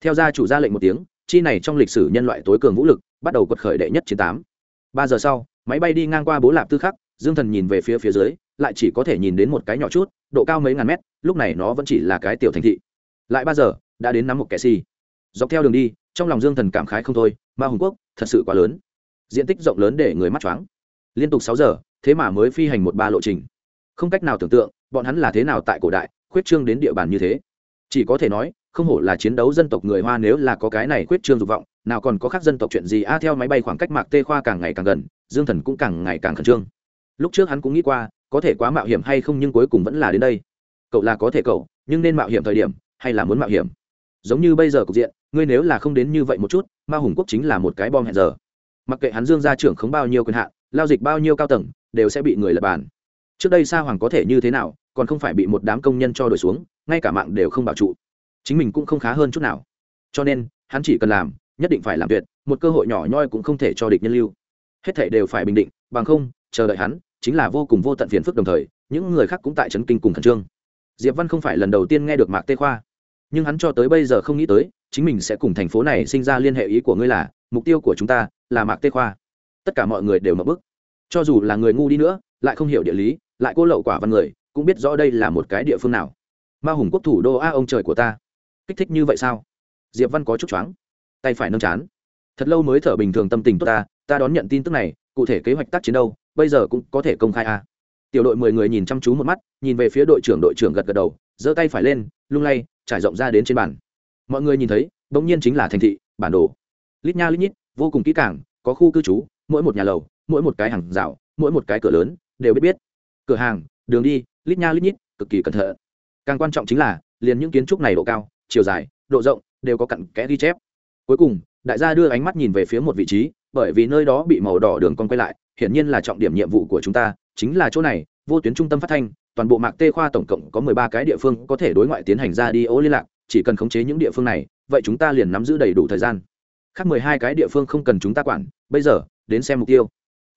Theo gia chủ ra lệnh một tiếng chi này trong lịch sử nhân loại tối cường vũ lực, bắt đầu quật khởi đệ nhất chiến tám. Ba giờ sau, máy bay đi ngang qua bố lạp tư khắc, dương thần nhìn về phía phía dưới, lại chỉ có thể nhìn đến một cái nhỏ chút, độ cao mấy ngàn mét, lúc này nó vẫn chỉ là cái tiểu thành thị. Lại ba giờ, đã đến nắm một kẻ si dọc theo đường đi, trong lòng dương thần cảm khái không thôi, ma hùng quốc, thật sự quá lớn. Diện tích rộng lớn để người mắt choáng. Liên tục sáu giờ, thế mà mới phi hành một ba lộ trình. Không cách nào tưởng tượng, bọn hắn là thế nào tại cổ đại, khuyết trương đến địa bàn như thế. Chỉ có thể nói không hổ là chiến đấu dân tộc người hoa nếu là có cái này quyết trương dục vọng, nào còn có khác dân tộc chuyện gì? A, theo máy bay khoảng cách mạc tê khoa càng ngày càng gần, dương thần cũng càng ngày càng khẩn trương. Lúc trước hắn cũng nghĩ qua, có thể quá mạo hiểm hay không nhưng cuối cùng vẫn là đến đây. Cậu là có thể cậu, nhưng nên mạo hiểm thời điểm, hay là muốn mạo hiểm? Giống như bây giờ cục diện, ngươi nếu là không đến như vậy một chút, ma hùng quốc chính là một cái bom hẹn giờ. Mặc kệ hắn dương gia trưởng không bao nhiêu quyền hạn, lao dịch bao nhiêu cao tầng, đều sẽ bị người lập bàn. Trước đây sa hoàng có thể như thế nào, còn không phải bị một đám công nhân cho đổi xuống, ngay cả mạng đều không bảo trụ chính mình cũng không khá hơn chút nào. Cho nên, hắn chỉ cần làm, nhất định phải làm tuyệt, một cơ hội nhỏ nhoi cũng không thể cho địch nhân lưu. Hết thể đều phải bình định, bằng không, chờ đợi hắn, chính là vô cùng vô tận phiền phức đồng thời, những người khác cũng tại trấn kinh cùng khẩn trương. Diệp văn không phải lần đầu tiên nghe được mạc tê khoa, nhưng hắn cho tới bây giờ không nghĩ tới, chính mình sẽ cùng thành phố này sinh ra liên hệ ý của ngươi là, mục tiêu của chúng ta là mạc tê khoa. Tất cả mọi người đều mập bức cho dù là người ngu đi nữa, lại không hiểu địa lý, lại cô lậu quả văn người, cũng biết rõ đây là một cái địa phương nào. Ma hùng quốc thủ đô a ông trời của ta kích thích như vậy sao? Diệp văn có chút choáng. Tay phải nâng chán. Thật lâu mới thở bình thường tâm tình tốt ta ta đón nhận tin tức này, cụ thể kế hoạch tác chiến đâu, bây giờ cũng có thể công khai à? tiểu đội mười người nhìn chăm chú một mắt, nhìn về phía đội trưởng đội trưởng gật gật đầu, giơ tay phải lên, lung lay, trải rộng ra đến trên bàn. Mọi người nhìn thấy, bỗng nhiên chính là thành thị, bản đồ. Lít nha lít nhít, vô cùng kỹ càng, có khu cư trú, mỗi một nhà lầu, mỗi một cái hàng rào, mỗi một cái cửa lớn, đều biết biết. Cửa hàng, đường đi, lít nha lít nhít, cực kỳ cẩn thận. Càng quan trọng chính là, liền những kiến trúc này độ cao chiều dài, độ rộng, đều có cặn kẽ ghi chép. Cuối cùng, đại gia đưa ánh mắt nhìn về phía một vị trí, bởi vì nơi đó bị màu đỏ đường con quay lại, hiển nhiên là trọng điểm nhiệm vụ của chúng ta, chính là chỗ này, vô tuyến trung tâm phát thanh, toàn bộ mạc tê khoa tổng cộng có mười ba cái địa phương có thể đối ngoại tiến hành ra đi ố liên lạc, chỉ cần khống chế những địa phương này, vậy chúng ta liền nắm giữ đầy đủ thời gian. Khác mười hai cái địa phương không cần chúng ta quản, bây giờ, đến xem mục tiêu.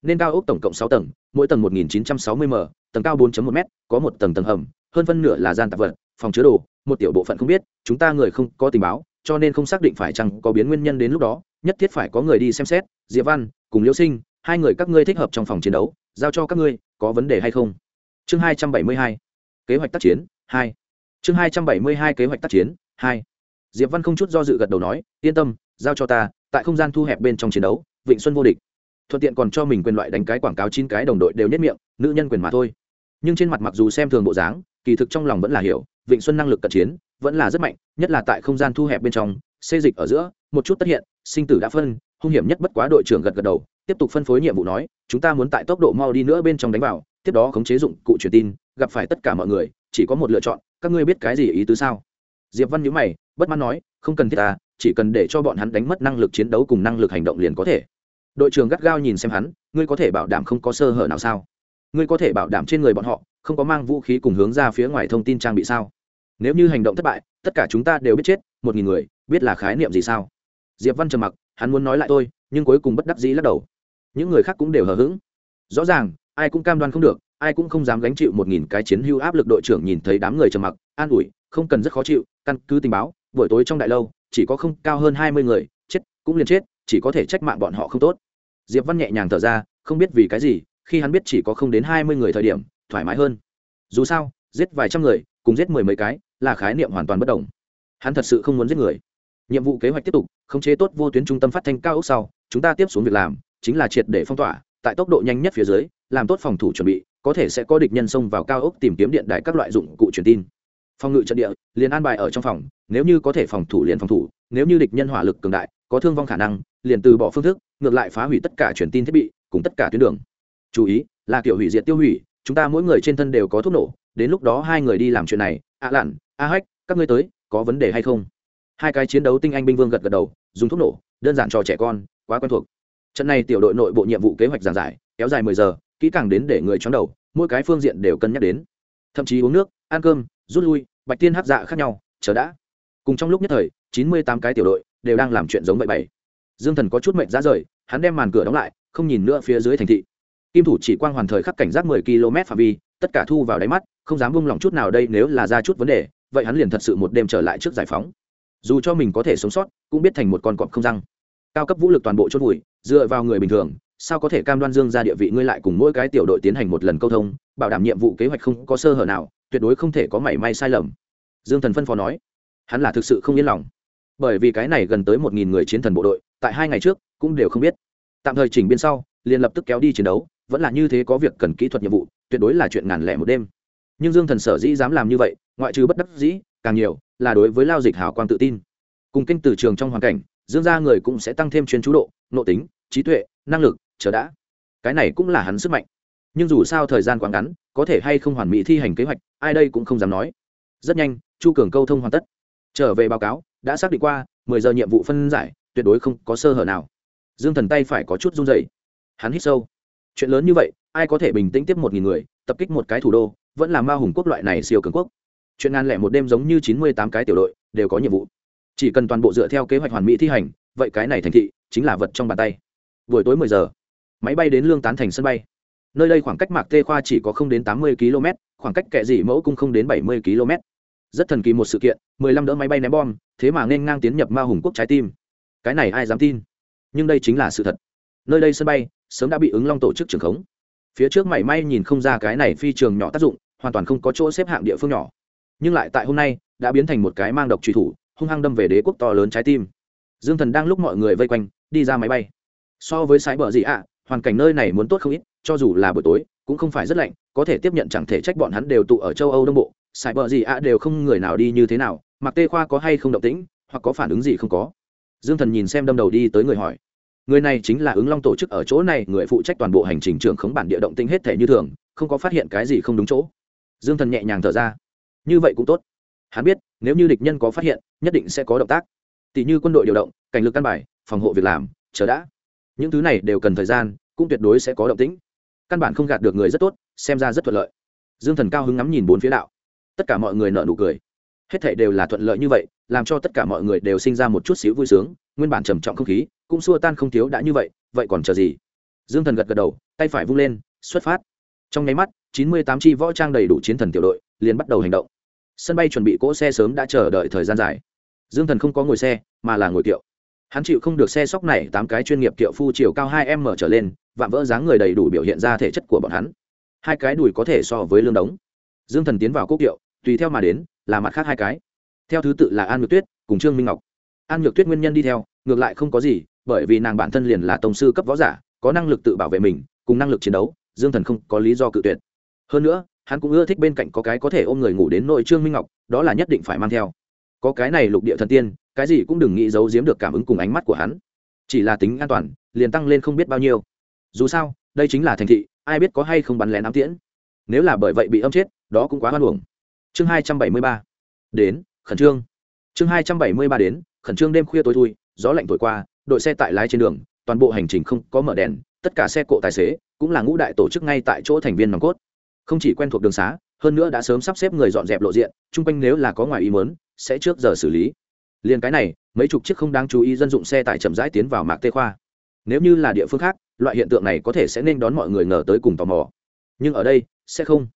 Nên cao ốc tổng cộng sáu tầng, mỗi tầng một nghìn chín trăm sáu mươi m, tầng cao bốn một m có một tầng tầng hầm, hơn phân nửa là gian tạp vật, phòng chứa đồ một tiểu bộ phận không biết, chúng ta người không có tình báo, cho nên không xác định phải chăng có biến nguyên nhân đến lúc đó, nhất thiết phải có người đi xem xét, diệp văn, cùng liễu sinh, hai người các ngươi thích hợp trong phòng chiến đấu, giao cho các ngươi, có vấn đề hay không? Chương hai trăm bảy mươi hai, kế hoạch tác chiến, hai. Chương hai trăm bảy mươi hai, kế hoạch tác chiến, hai. Diệp văn không chút do dự gật đầu nói, yên tâm, giao cho ta, tại không gian thu hẹp bên trong chiến đấu, vịnh xuân vô địch. Thuận tiện còn cho mình quyền loại đánh cái quảng cáo chín cái đồng đội đều nhất miệng, nữ nhân quyền mà thôi. Nhưng trên mặt mặc dù xem thường bộ dáng, kỳ thực trong lòng vẫn là hiểu vịnh xuân năng lực cận chiến vẫn là rất mạnh, nhất là tại không gian thu hẹp bên trong, xê dịch ở giữa, một chút tất hiện, sinh tử đã phân, hung hiểm nhất bất quá đội trưởng gật gật đầu, tiếp tục phân phối nhiệm vụ nói, chúng ta muốn tại tốc độ mau đi nữa bên trong đánh vào, tiếp đó khống chế dụng cụ truyền tin, gặp phải tất cả mọi người, chỉ có một lựa chọn, các ngươi biết cái gì ý tứ sao? Diệp văn nhữ mày, bất mãn nói, không cần thiết ta chỉ cần để cho bọn hắn đánh mất năng lực chiến đấu cùng năng lực hành động liền có thể. Đội trưởng gắt gao nhìn xem hắn, ngươi có thể bảo đảm không có sơ hở nào sao? Ngươi có thể bảo đảm trên người bọn họ không có mang vũ khí cùng hướng ra phía ngoài thông tin trang bị sao? Nếu như hành động thất bại, tất cả chúng ta đều biết chết, một nghìn người, biết là khái niệm gì sao? Diệp văn trầm mặc, hắn muốn nói lại tôi nhưng cuối cùng bất đắc dĩ lắc đầu. Những người khác cũng đều hờ hững. Rõ ràng, ai cũng cam đoan không được, ai cũng không dám gánh chịu một nghìn cái chiến hưu áp lực đội trưởng nhìn thấy đám người trầm mặc, an ủi, không cần rất khó chịu, căn cứ tình báo, buổi tối trong đại lâu, chỉ có không cao hơn hai mươi người, chết, cũng liền chết, chỉ có thể trách mạng bọn họ không tốt. Diệp văn nhẹ nhàng thở ra, không biết vì cái gì, khi hắn biết chỉ có không đến hai mươi người thời điểm, thoải mái hơn. Dù sao, giết vài trăm người cùng giết mười mấy cái, là khái niệm hoàn toàn bất đồng. Hắn thật sự không muốn giết người. Nhiệm vụ kế hoạch tiếp tục, khống chế tốt vô tuyến trung tâm phát thanh cao ốc sau, chúng ta tiếp xuống việc làm, chính là triệt để phong tỏa, tại tốc độ nhanh nhất phía dưới, làm tốt phòng thủ chuẩn bị, có thể sẽ có địch nhân xông vào cao ốc tìm kiếm điện đại các loại dụng cụ truyền tin. Phòng ngự trận địa, liền an bài ở trong phòng, nếu như có thể phòng thủ liền phòng thủ, nếu như địch nhân hỏa lực cường đại, có thương vong khả năng, liền từ bỏ phương thức, ngược lại phá hủy tất cả truyền tin thiết bị, cùng tất cả tuyến đường. Chú ý, là kiểu hủy diệt tiêu hủy, chúng ta mỗi người trên thân đều có thuốc nổ đến lúc đó hai người đi làm chuyện này, ạ à lặn, a hách, các ngươi tới, có vấn đề hay không? Hai cái chiến đấu tinh anh binh vương gật gật đầu, dùng thuốc nổ, đơn giản cho trẻ con, quá quen thuộc. Trận này tiểu đội nội bộ nhiệm vụ kế hoạch giảng giải, kéo dài mười giờ, kỹ càng đến để người chóng đầu, mỗi cái phương diện đều cân nhắc đến. Thậm chí uống nước, ăn cơm, rút lui, bạch tiên hát dạ khác nhau, chờ đã. Cùng trong lúc nhất thời, chín mươi tám cái tiểu đội đều đang làm chuyện giống vậy bảy. Dương thần có chút mệnh ra rời, hắn đem màn cửa đóng lại, không nhìn nữa phía dưới thành thị. Kim thủ chỉ quang hoàn thời khắc cảnh giác mười km phạm vi, tất cả thu vào đáy mắt không dám buông lòng chút nào đây nếu là ra chút vấn đề, vậy hắn liền thật sự một đêm trở lại trước giải phóng. Dù cho mình có thể sống sót, cũng biết thành một con cọp không răng. Cao cấp vũ lực toàn bộ chốt vùi, dựa vào người bình thường, sao có thể cam đoan dương ra địa vị ngươi lại cùng mỗi cái tiểu đội tiến hành một lần câu thông, bảo đảm nhiệm vụ kế hoạch không có sơ hở nào, tuyệt đối không thể có mảy may sai lầm. Dương thần phân phó nói. Hắn là thực sự không yên lòng. Bởi vì cái này gần tới một nghìn người chiến thần bộ đội, tại hai ngày trước, cũng đều không biết. Tạm thời chỉnh biên sau, liền lập tức kéo đi chiến đấu, vẫn là như thế có việc cần kỹ thuật nhiệm vụ, tuyệt đối là chuyện ngàn lẻ một đêm nhưng dương thần sở dĩ dám làm như vậy, ngoại trừ bất đắc dĩ, càng nhiều là đối với lao dịch hào quang tự tin. Cùng kinh từ trường trong hoàn cảnh, dương gia người cũng sẽ tăng thêm chuyên chú độ, nội tính, trí tuệ, năng lực, chờ đã. Cái này cũng là hắn sức mạnh. Nhưng dù sao thời gian quá ngắn, có thể hay không hoàn mỹ thi hành kế hoạch, ai đây cũng không dám nói. Rất nhanh, chu cường câu thông hoàn tất. Trở về báo cáo, đã xác định qua, mười giờ nhiệm vụ phân giải, tuyệt đối không có sơ hở nào. Dương thần tay phải có chút run dày hắn hít sâu. Chuyện lớn như vậy ai có thể bình tĩnh tiếp một nghìn người, tập kích một cái thủ đô, vẫn là ma hùng quốc loại này siêu cường quốc. Chuyện ngàn lẻ một đêm giống như chín mươi tám cái tiểu đội, đều có nhiệm vụ. Chỉ cần toàn bộ dựa theo kế hoạch hoàn mỹ thi hành, vậy cái này thành thị chính là vật trong bàn tay. Buổi tối mười giờ, máy bay đến lương tán thành sân bay. Nơi đây khoảng cách mạc tê khoa chỉ có không đến tám mươi km khoảng cách kệ dị mẫu cung không đến bảy mươi km rất thần kỳ một sự kiện, mười lăm đỡ máy bay ném bom, thế mà nên ngang tiến nhập ma hùng quốc trái tim. Cái này ai dám tin? Nhưng đây chính là sự thật. Nơi đây sân bay sớm đã bị ứng long tổ chức trường khống phía trước mảy may nhìn không ra cái này phi trường nhỏ tác dụng, hoàn toàn không có chỗ xếp hạng địa phương nhỏ. Nhưng lại tại hôm nay, đã biến thành một cái mang độc truy thủ, hung hăng đâm về đế quốc to lớn trái tim. Dương thần đang lúc mọi người vây quanh, đi ra máy bay. So với sái bờ gì ạ, hoàn cảnh nơi này muốn tốt không ít, cho dù là buổi tối, cũng không phải rất lạnh, có thể tiếp nhận chẳng thể trách bọn hắn đều tụ ở châu âu đông bộ. Sài bờ gì ạ đều không người nào đi như thế nào, mặc tê khoa có hay không động tĩnh, hoặc có phản ứng gì không có. Dương thần nhìn xem đâm đầu đi tới người hỏi người này chính là ứng long tổ chức ở chỗ này, người phụ trách toàn bộ hành trình trường khống bản địa động tĩnh hết thể như thường, không có phát hiện cái gì không đúng chỗ. Dương thần nhẹ nhàng thở ra. Như vậy cũng tốt. Hắn biết, nếu như địch nhân có phát hiện, nhất định sẽ có động tác. Tỷ như quân đội điều động, cảnh lực căn bài, phòng hộ việc làm, chờ đã. Những thứ này đều cần thời gian, cũng tuyệt đối sẽ có động tĩnh. Căn bản không gạt được người rất tốt, xem ra rất thuận lợi. Dương thần cao hứng ngắm nhìn bốn phía đạo. Tất cả mọi người nợ nụ cười. Hết thảy đều là thuận lợi như vậy, làm cho tất cả mọi người đều sinh ra một chút xíu vui sướng nguyên bản trầm trọng không khí cũng xua tan không thiếu đã như vậy vậy còn chờ gì? Dương thần gật gật đầu, tay phải vung lên, xuất phát. Trong nháy mắt, chín mươi tám chi võ trang đầy đủ chiến thần tiểu đội liền bắt đầu hành động. Sân bay chuẩn bị cỗ xe sớm đã chờ đợi thời gian dài. Dương thần không có ngồi xe, mà là ngồi kiệu. Hắn chịu không được xe sóc này tám cái chuyên nghiệp kiệu phu chiều cao hai m trở lên, vạm vỡ dáng người đầy đủ biểu hiện ra thể chất của bọn hắn. Hai cái đùi có thể so với lương đống. Dương thần tiến vào cốc kiệu, tùy theo mà đến, là mặt khác hai cái. Theo thứ tự là an nhược tuyết cùng trương minh ngọc. An nhược tuyết nguyên nhân đi theo ngược lại không có gì, bởi vì nàng bản thân liền là tổng sư cấp võ giả, có năng lực tự bảo vệ mình, cùng năng lực chiến đấu, dương thần không có lý do cự tuyệt. Hơn nữa, hắn cũng ưa thích bên cạnh có cái có thể ôm người ngủ đến nội trương minh ngọc, đó là nhất định phải mang theo. Có cái này lục địa thần tiên, cái gì cũng đừng nghĩ giấu giếm được cảm ứng cùng ánh mắt của hắn. Chỉ là tính an toàn, liền tăng lên không biết bao nhiêu. Dù sao, đây chính là thành thị, ai biết có hay không bắn lén ám tiễn. Nếu là bởi vậy bị âm chết, đó cũng quá hoan hưởng chương hai trăm bảy mươi ba. Đến, khẩn trương. Chương hai trăm bảy mươi ba đến, khẩn trương đêm khuya tối thui gió lạnh thổi qua, đội xe tại lái trên đường, toàn bộ hành trình không có mở đèn, tất cả xe cộ tài xế cũng là ngũ đại tổ chức ngay tại chỗ thành viên nòng cốt. Không chỉ quen thuộc đường xá, hơn nữa đã sớm sắp xếp người dọn dẹp lộ diện, chung quanh nếu là có ngoài ý mớn sẽ trước giờ xử lý. Liền cái này, mấy chục chiếc không đáng chú ý dân dụng xe tải chậm rãi tiến vào mạc tê khoa. Nếu như là địa phương khác, loại hiện tượng này có thể sẽ nên đón mọi người ngờ tới cùng tò mò. Nhưng ở đây, sẽ không.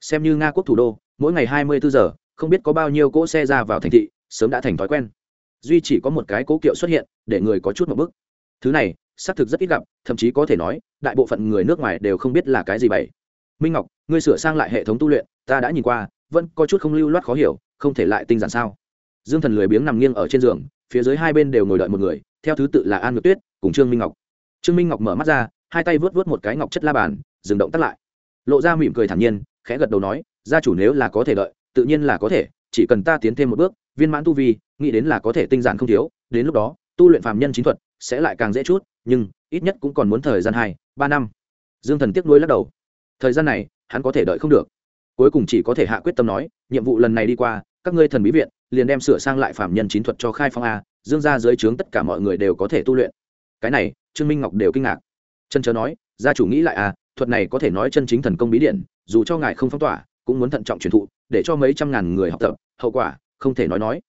Xem như nga quốc thủ đô, mỗi ngày hai mươi bốn giờ, không biết có bao nhiêu cỗ xe ra vào thành thị, sớm đã thành thói quen duy chỉ có một cái cố kiệu xuất hiện, để người có chút một bức thứ này, xác thực rất ít gặp, thậm chí có thể nói, đại bộ phận người nước ngoài đều không biết là cái gì bảy. Minh ngọc, ngươi sửa sang lại hệ thống tu luyện, ta đã nhìn qua, vẫn có chút không lưu loát khó hiểu, không thể lại tinh giản sao? Dương thần lười biếng nằm nghiêng ở trên giường, phía dưới hai bên đều ngồi đợi một người, theo thứ tự là an ngược tuyết cùng trương minh ngọc. Trương minh ngọc mở mắt ra, hai tay vớt vớt một cái ngọc chất la bàn, dừng động tắt lại. Lộ ra mỉm cười thản nhiên, khẽ gật đầu nói, gia chủ nếu là có thể đợi, tự nhiên là có thể, chỉ cần ta tiến thêm một bước, viên mãn tu vi nghĩ đến là có thể tinh giản không thiếu, đến lúc đó, tu luyện phàm nhân chính thuật sẽ lại càng dễ chút, nhưng ít nhất cũng còn muốn thời gian hai, ba năm. Dương thần tiếc nuối lắc đầu. Thời gian này, hắn có thể đợi không được. Cuối cùng chỉ có thể hạ quyết tâm nói, nhiệm vụ lần này đi qua, các ngươi thần bí viện, liền đem sửa sang lại phạm nhân chính thuật cho khai phong a, dương ra dưới trướng tất cả mọi người đều có thể tu luyện. Cái này, trương minh ngọc đều kinh ngạc. Chân chớ nói, gia chủ nghĩ lại à thuật này có thể nói chân chính thần công bí điện, dù cho ngài không phong tỏa, cũng muốn thận trọng truyền thụ, để cho mấy trăm ngàn người học tập, hậu quả, không thể nói nói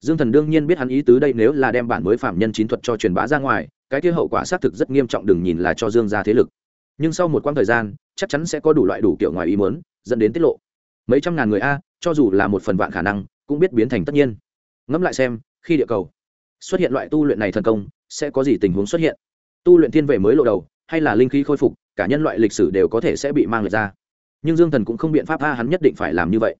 dương thần đương nhiên biết hắn ý tứ đây nếu là đem bản mới phạm nhân chính thuật cho truyền bá ra ngoài, cái kia hậu quả xác thực rất nghiêm trọng đừng nhìn là cho dương ra thế lực. Nhưng sau một quãng thời gian, chắc chắn sẽ có đủ loại đủ kiểu ngoài ý muốn, dẫn đến tiết lộ. Mấy trăm ngàn người a, cho dù là một phần vạn khả năng, cũng biết biến thành tất nhiên. Ngẫm lại xem, khi địa cầu xuất hiện loại tu luyện này thần công, sẽ có gì tình huống xuất hiện? Tu luyện thiên về mới lộ đầu, hay là linh khí khôi phục, cả nhân loại lịch sử đều có thể sẽ bị mang lại ra. Nhưng dương thần cũng không biện pháp a, hắn nhất định phải làm như vậy.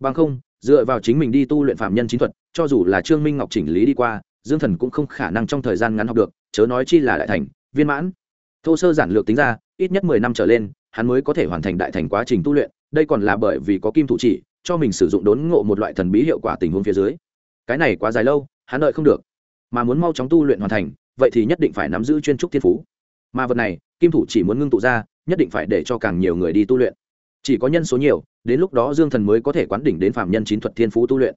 Bằng không dựa vào chính mình đi tu luyện phạm nhân chính thuật, cho dù là trương minh ngọc chỉnh lý đi qua, dương thần cũng không khả năng trong thời gian ngắn học được, chớ nói chi là đại thành, viên mãn. Thô sơ giản lược tính ra, ít nhất mười năm trở lên, hắn mới có thể hoàn thành đại thành quá trình tu luyện, đây còn là bởi vì có kim thủ chỉ, cho mình sử dụng đốn ngộ một loại thần bí hiệu quả tình huống phía dưới. Cái này quá dài lâu, hắn đợi không được. Mà muốn mau chóng tu luyện hoàn thành, vậy thì nhất định phải nắm giữ chuyên trúc thiên phú. Mà vật này, kim thủ chỉ muốn ngưng tụ ra, nhất định phải để cho càng nhiều người đi tu luyện. Chỉ có nhân số nhiều đến lúc đó dương thần mới có thể quán đỉnh đến phạm nhân chín thuật thiên phú tu luyện.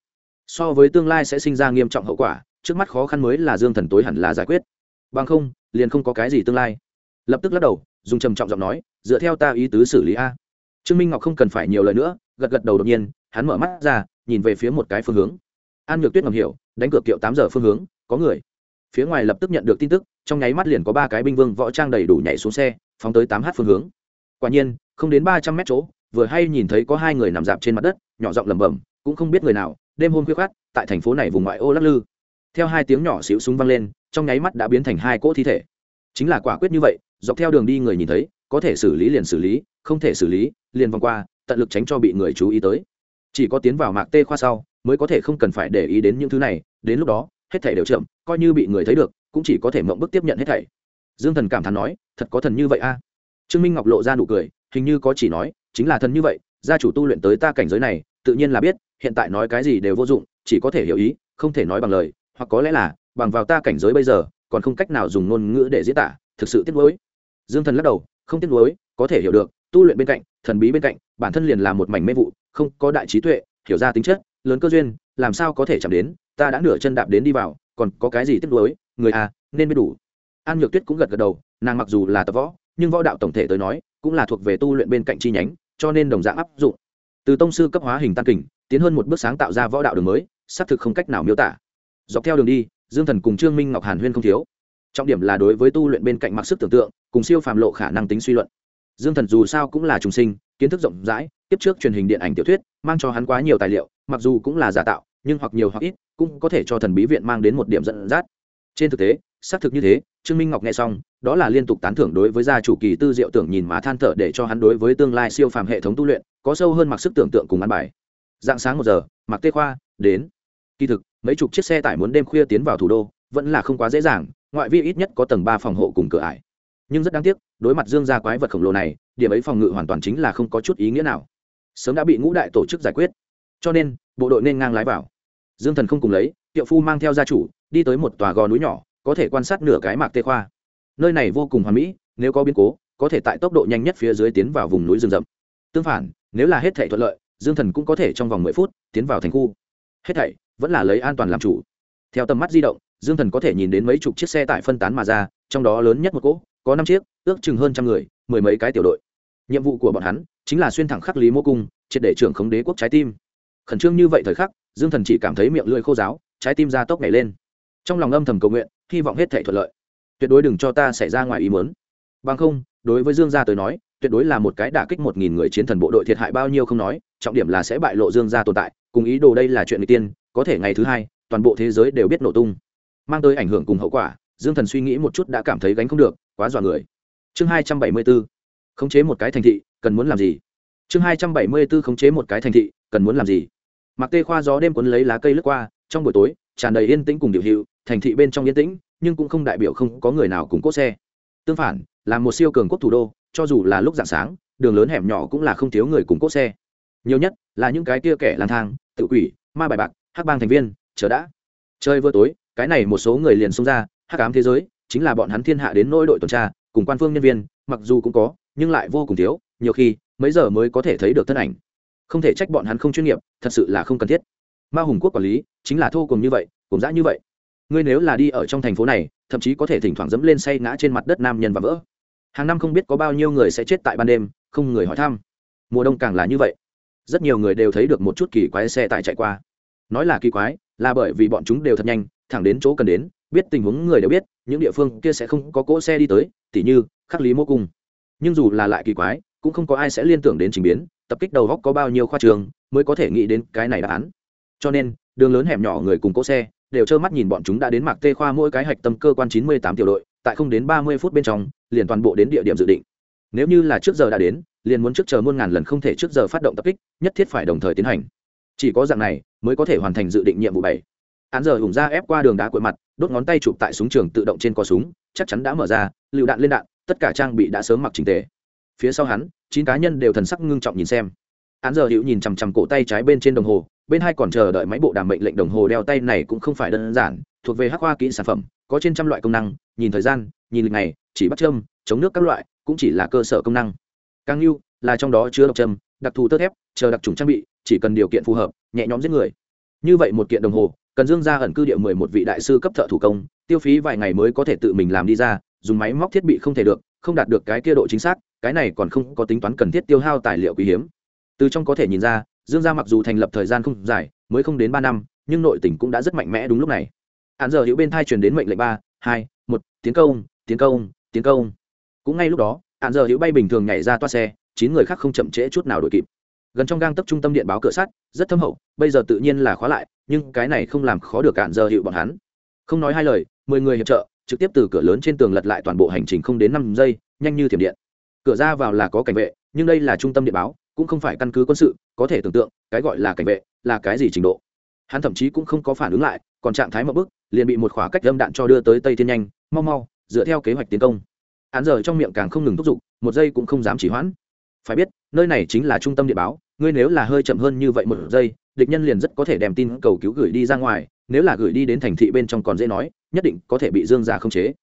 So với tương lai sẽ sinh ra nghiêm trọng hậu quả, trước mắt khó khăn mới là dương thần tối hẳn là giải quyết. Bằng không, liền không có cái gì tương lai. Lập tức lắc đầu, dùng trầm trọng giọng nói, dựa theo ta ý tứ xử lý a. Trương minh ngọc không cần phải nhiều lời nữa, gật gật đầu đột nhiên, hắn mở mắt ra, nhìn về phía một cái phương hướng. An nhược tuyết ngầm hiểu, đánh cược kiệu tám giờ phương hướng, có người. Phía ngoài lập tức nhận được tin tức, trong nháy mắt liền có ba cái binh vương võ trang đầy đủ nhảy xuống xe, phóng tới tám h phương hướng. Quả nhiên, không đến ba trăm mét chỗ vừa hay nhìn thấy có hai người nằm dạp trên mặt đất, nhỏ giọng lẩm bẩm, cũng không biết người nào, đêm hôm khuya khoát tại thành phố này vùng ngoại ô lắc lư. Theo hai tiếng nhỏ xíu súng vang lên, trong nháy mắt đã biến thành hai cỗ thi thể. Chính là quả quyết như vậy, dọc theo đường đi người nhìn thấy, có thể xử lý liền xử lý, không thể xử lý, liền vòng qua, tận lực tránh cho bị người chú ý tới. Chỉ có tiến vào mạc tê khoa sau, mới có thể không cần phải để ý đến những thứ này, đến lúc đó, hết thảy đều chậm, coi như bị người thấy được, cũng chỉ có thể mộng bức tiếp nhận hết thảy. Dương thần cảm thán nói, thật có thần như vậy a? Trương minh ngọc lộ ra nụ cười, hình như có chỉ nói chính là thần như vậy, gia chủ tu luyện tới ta cảnh giới này, tự nhiên là biết, hiện tại nói cái gì đều vô dụng, chỉ có thể hiểu ý, không thể nói bằng lời, hoặc có lẽ là, bằng vào ta cảnh giới bây giờ, còn không cách nào dùng ngôn ngữ để diễn tả, thực sự tiếc nuối. Dương thần lắc đầu, không tiếc nuối, có thể hiểu được, tu luyện bên cạnh, thần bí bên cạnh, bản thân liền là một mảnh mê vụ, không có đại trí tuệ, hiểu ra tính chất, lớn cơ duyên, làm sao có thể chạm đến, ta đã nửa chân đạp đến đi vào, còn có cái gì tiếc nuối, người à nên biết đủ. An nhược tuyết cũng gật gật đầu, nàng mặc dù là tập võ, nhưng võ đạo tổng thể tới nói, cũng là thuộc về tu luyện bên cạnh chi nhánh cho nên đồng dạng áp dụng. Từ tông sư cấp hóa hình tan kình, tiến hơn một bước sáng tạo ra võ đạo đường mới, xác thực không cách nào miêu tả. Dọc theo đường đi, dương thần cùng trương minh ngọc hàn huyên không thiếu. Trọng điểm là đối với tu luyện bên cạnh mặc sức tưởng tượng, cùng siêu phàm lộ khả năng tính suy luận. Dương thần dù sao cũng là trùng sinh, kiến thức rộng rãi, tiếp trước truyền hình điện ảnh tiểu thuyết, mang cho hắn quá nhiều tài liệu, mặc dù cũng là giả tạo, nhưng hoặc nhiều hoặc ít, cũng có thể cho thần bí viện mang đến một điểm dẫn dắt. Trên thực tế, xác thực như thế, trương minh ngọc nghe xong đó là liên tục tán thưởng đối với gia chủ kỳ tư diệu tưởng nhìn mà than thở để cho hắn đối với tương lai siêu phàm hệ thống tu luyện có sâu hơn mặc sức tưởng tượng cùng ăn bài. Dạng sáng một giờ mặc tê khoa đến. Kỳ thực, mấy chục chiếc xe tải muốn đêm khuya tiến vào thủ đô vẫn là không quá dễ dàng, ngoại vi ít nhất có tầng ba phòng hộ cùng cửa ải. Nhưng rất đáng tiếc, đối mặt dương gia quái vật khổng lồ này, điểm ấy phòng ngự hoàn toàn chính là không có chút ý nghĩa nào. Sớm đã bị ngũ đại tổ chức giải quyết. Cho nên, bộ đội nên ngang lái vào. Dương thần không cùng lấy, tiệu phu mang theo gia chủ, đi tới một tòa gò núi nhỏ, có thể quan sát nửa cái mạc tê khoa nơi này vô cùng hoàn mỹ, nếu có biến cố, có thể tại tốc độ nhanh nhất phía dưới tiến vào vùng núi rừng rậm. Tương phản, nếu là hết thể thuận lợi, dương thần cũng có thể trong vòng mười phút tiến vào thành khu. Hết thảy vẫn là lấy an toàn làm chủ. Theo tầm mắt di động, dương thần có thể nhìn đến mấy chục chiếc xe tải phân tán mà ra, trong đó lớn nhất một cỗ, có năm chiếc, ước chừng hơn trăm người, mười mấy cái tiểu đội. Nhiệm vụ của bọn hắn chính là xuyên thẳng khắc lý mô cung, triệt để trưởng khống đế quốc trái tim. Khẩn trương như vậy thời khắc, dương thần chỉ cảm thấy miệng lưỡi khô giáo trái tim ra tốc nhảy lên. Trong lòng âm thầm cầu nguyện, hy vọng hết thể thuận lợi tuyệt đối đừng cho ta xảy ra ngoài ý muốn. Bằng không, đối với dương gia tới nói, tuyệt đối là một cái đả kích một nghìn người chiến thần bộ đội thiệt hại bao nhiêu không nói, trọng điểm là sẽ bại lộ dương gia tồn tại, cùng ý đồ đây là chuyện người tiên, có thể ngày thứ hai, toàn bộ thế giới đều biết nổ tung. Mang tới ảnh hưởng cùng hậu quả, dương thần suy nghĩ một chút đã cảm thấy gánh không được, quá dọa người. Chương hai trăm bảy mươi b ố khống chế một cái thành thị, cần muốn làm gì? Chương hai trăm bảy mươi b ố khống chế một cái thành thị, cần muốn làm gì? Mặc tê khoa gió đêm cuốn lấy lá cây lướt qua, trong buổi tối, tràn đầy yên tĩnh cùng điệu hiệu thành thị bên trong yên tĩnh nhưng cũng không đại biểu không có người nào cùng cốt xe. Tương phản, là một siêu cường quốc thủ đô, cho dù là lúc dạng sáng, đường lớn hẻm nhỏ cũng là không thiếu người cùng cốt xe. Nhiều nhất là những cái kia kẻ lang thang, tự quỷ, ma bài bạc, hắc bang thành viên, chờ đã. Chơi vừa tối, cái này một số người liền xông ra, hắc ám thế giới, chính là bọn hắn thiên hạ đến nỗi đội tuần tra, cùng quan phương nhân viên, mặc dù cũng có, nhưng lại vô cùng thiếu, nhiều khi, mấy giờ mới có thể thấy được thân ảnh. Không thể trách bọn hắn không chuyên nghiệp, thật sự là không cần thiết. Ma hùng quốc quản lý, chính là thô cùng như vậy cùng dã như vậy ngươi nếu là đi ở trong thành phố này, thậm chí có thể thỉnh thoảng dẫm lên say ngã trên mặt đất nam nhân và vỡ. Hàng năm không biết có bao nhiêu người sẽ chết tại ban đêm, không người hỏi thăm. Mùa đông càng là như vậy. Rất nhiều người đều thấy được một chút kỳ quái xe tải chạy qua. Nói là kỳ quái, là bởi vì bọn chúng đều thật nhanh, thẳng đến chỗ cần đến, biết tình huống người đều biết, những địa phương kia sẽ không có cỗ xe đi tới, tỉ như, khắc lý mô cung. Nhưng dù là lại kỳ quái, cũng không có ai sẽ liên tưởng đến trình biến, tập kích đầu góc có bao nhiêu khoa trường, mới có thể nghĩ đến cái này đáp án. Cho nên, đường lớn hẻm nhỏ người cùng cỗ xe đều trơ mắt nhìn bọn chúng đã đến mạc tê khoa mỗi cái hạch tâm cơ quan chín mươi tám tiểu đội, tại không đến ba mươi phút bên trong, liền toàn bộ đến địa điểm dự định. Nếu như là trước giờ đã đến, liền muốn trước chờ muôn ngàn lần không thể trước giờ phát động tập kích, nhất thiết phải đồng thời tiến hành. Chỉ có dạng này, mới có thể hoàn thành dự định nhiệm vụ bảy. Án giờ hùng ra ép qua đường đá cuội mặt, đốt ngón tay chụp tại súng trường tự động trên cò súng, chắc chắn đã mở ra, lựu đạn lên đạn, tất cả trang bị đã sớm mặc trình tề. Phía sau hắn, chín cá nhân đều thần sắc ngưng trọng nhìn xem. Án giờ hữu nhìn chằm chằm cổ tay trái bên trên đồng hồ bên hai còn chờ đợi máy bộ đàm mệnh lệnh đồng hồ đeo tay này cũng không phải đơn giản thuộc về hắc hoa kỹ sản phẩm có trên trăm loại công năng nhìn thời gian nhìn lịch này, chỉ bắt châm chống nước các loại cũng chỉ là cơ sở công năng. Càng lưu là trong đó chứa độc châm đặc thù tơ thép chờ đặc trùng trang bị chỉ cần điều kiện phù hợp nhẹ nhõm giết người. Như vậy một kiện đồng hồ cần dương ra ẩn cư địa mười một vị đại sư cấp thợ thủ công tiêu phí vài ngày mới có thể tự mình làm đi ra dùng máy móc thiết bị không thể được không đạt được cái kia độ chính xác cái này còn không có tính toán cần thiết tiêu hao tài liệu quý hiếm. Từ trong có thể nhìn ra dương gia mặc dù thành lập thời gian không dài, mới không đến ba năm, nhưng nội tỉnh cũng đã rất mạnh mẽ đúng lúc này. Hạn giờ hữu bên thai truyền đến mệnh lệnh ba, hai, một, tiến công tiến công tiến công. Cũng ngay lúc đó hạn giờ hữu bay bình thường nhảy ra toa xe, chín người khác không chậm trễ chút nào đội kịp. Gần trong gang tấp trung tâm điện báo cửa sắt, rất thâm hậu, bây giờ tự nhiên là khóa lại, nhưng cái này không làm khó được hạn giờ hữu bọn hắn. Không nói hai lời, mười người hiệp trợ, trực tiếp từ cửa lớn trên tường lật lại toàn bộ hành trình không đến năm giây, nhanh như thiểm điện. Cửa ra vào là có cảnh vệ, nhưng đây là trung tâm điện báo cũng không phải căn cứ quân sự, có thể tưởng tượng, cái gọi là cảnh vệ, là cái gì trình độ. Hắn thậm chí cũng không có phản ứng lại, còn trạng thái mập bức, liền bị một khóa cách lâm đạn cho đưa tới tây thiên nhanh, mau mau, dựa theo kế hoạch tiến công. Hắn giờ trong miệng càng không ngừng thúc giục, một giây cũng không dám chỉ hoãn. Phải biết, nơi này chính là trung tâm điện báo, ngươi nếu là hơi chậm hơn như vậy một giây, địch nhân liền rất có thể đem tin cầu cứu gửi đi ra ngoài, nếu là gửi đi đến thành thị bên trong còn dễ nói, nhất định có thể bị dương giả không chế.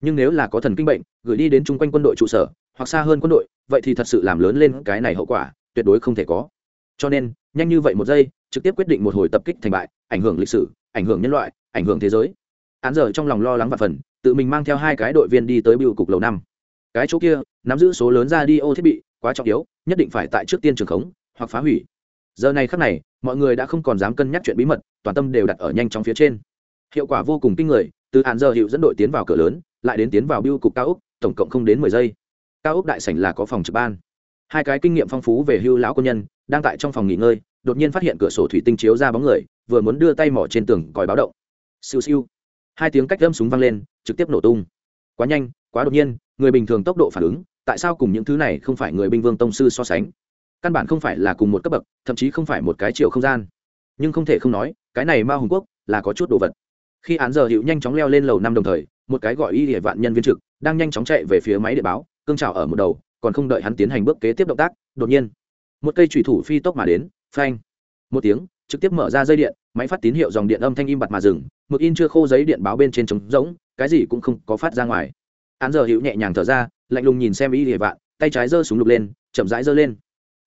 Nhưng nếu là có thần kinh bệnh, gửi đi đến chung quanh quân đội trụ sở, hoặc xa hơn quân đội, vậy thì thật sự làm lớn lên cái này hậu quả tuyệt đối không thể có. Cho nên, nhanh như vậy một giây, trực tiếp quyết định một hồi tập kích thành bại, ảnh hưởng lịch sử, ảnh hưởng nhân loại, ảnh hưởng thế giới. Án giờ trong lòng lo lắng và phần, tự mình mang theo hai cái đội viên đi tới biêu cục lầu năm. Cái chỗ kia, nắm giữ số lớn ra đi ô thiết bị, quá trọng yếu, nhất định phải tại trước tiên trường khống, hoặc phá hủy. Giờ này khắc này, mọi người đã không còn dám cân nhắc chuyện bí mật, toàn tâm đều đặt ở nhanh chóng phía trên. Hiệu quả vô cùng kinh người, từ hạn giờ hiệu dẫn đội tiến vào cửa lớn, lại đến tiến vào biêu cục cao úc tổng cộng không đến mười giây. Cao úc đại sảnh là có phòng trực ban hai cái kinh nghiệm phong phú về hưu lão quân nhân, đang tại trong phòng nghỉ ngơi, đột nhiên phát hiện cửa sổ thủy tinh chiếu ra bóng người, vừa muốn đưa tay mỏ trên tường còi báo động. Siêu siêu. Hai tiếng cách đâm súng vang lên, trực tiếp nổ tung. Quá nhanh, quá đột nhiên, người bình thường tốc độ phản ứng, tại sao cùng những thứ này không phải người binh vương tông sư so sánh? Căn bản không phải là cùng một cấp bậc, thậm chí không phải một cái chiều không gian. Nhưng không thể không nói, cái này ma hùng quốc là có chút đồ vật. Khi án giờ hiệu nhanh chóng leo lên lầu năm đồng thời, một cái gọi y địa vạn nhân viên trực, đang nhanh chóng chạy về phía máy điện báo, cương trào ở một đầu còn không đợi hắn tiến hành bước kế tiếp động tác, đột nhiên, một cây trùy thủ phi tốc mà đến, phanh, một tiếng, trực tiếp mở ra dây điện, máy phát tín hiệu dòng điện âm thanh im bặt mà dừng, mực in chưa khô giấy điện báo bên trên trống rỗng, cái gì cũng không có phát ra ngoài. Án giờ hữu nhẹ nhàng thở ra, lạnh lùng nhìn xem y địa vạn, tay trái giơ súng lục lên, chậm rãi giơ lên.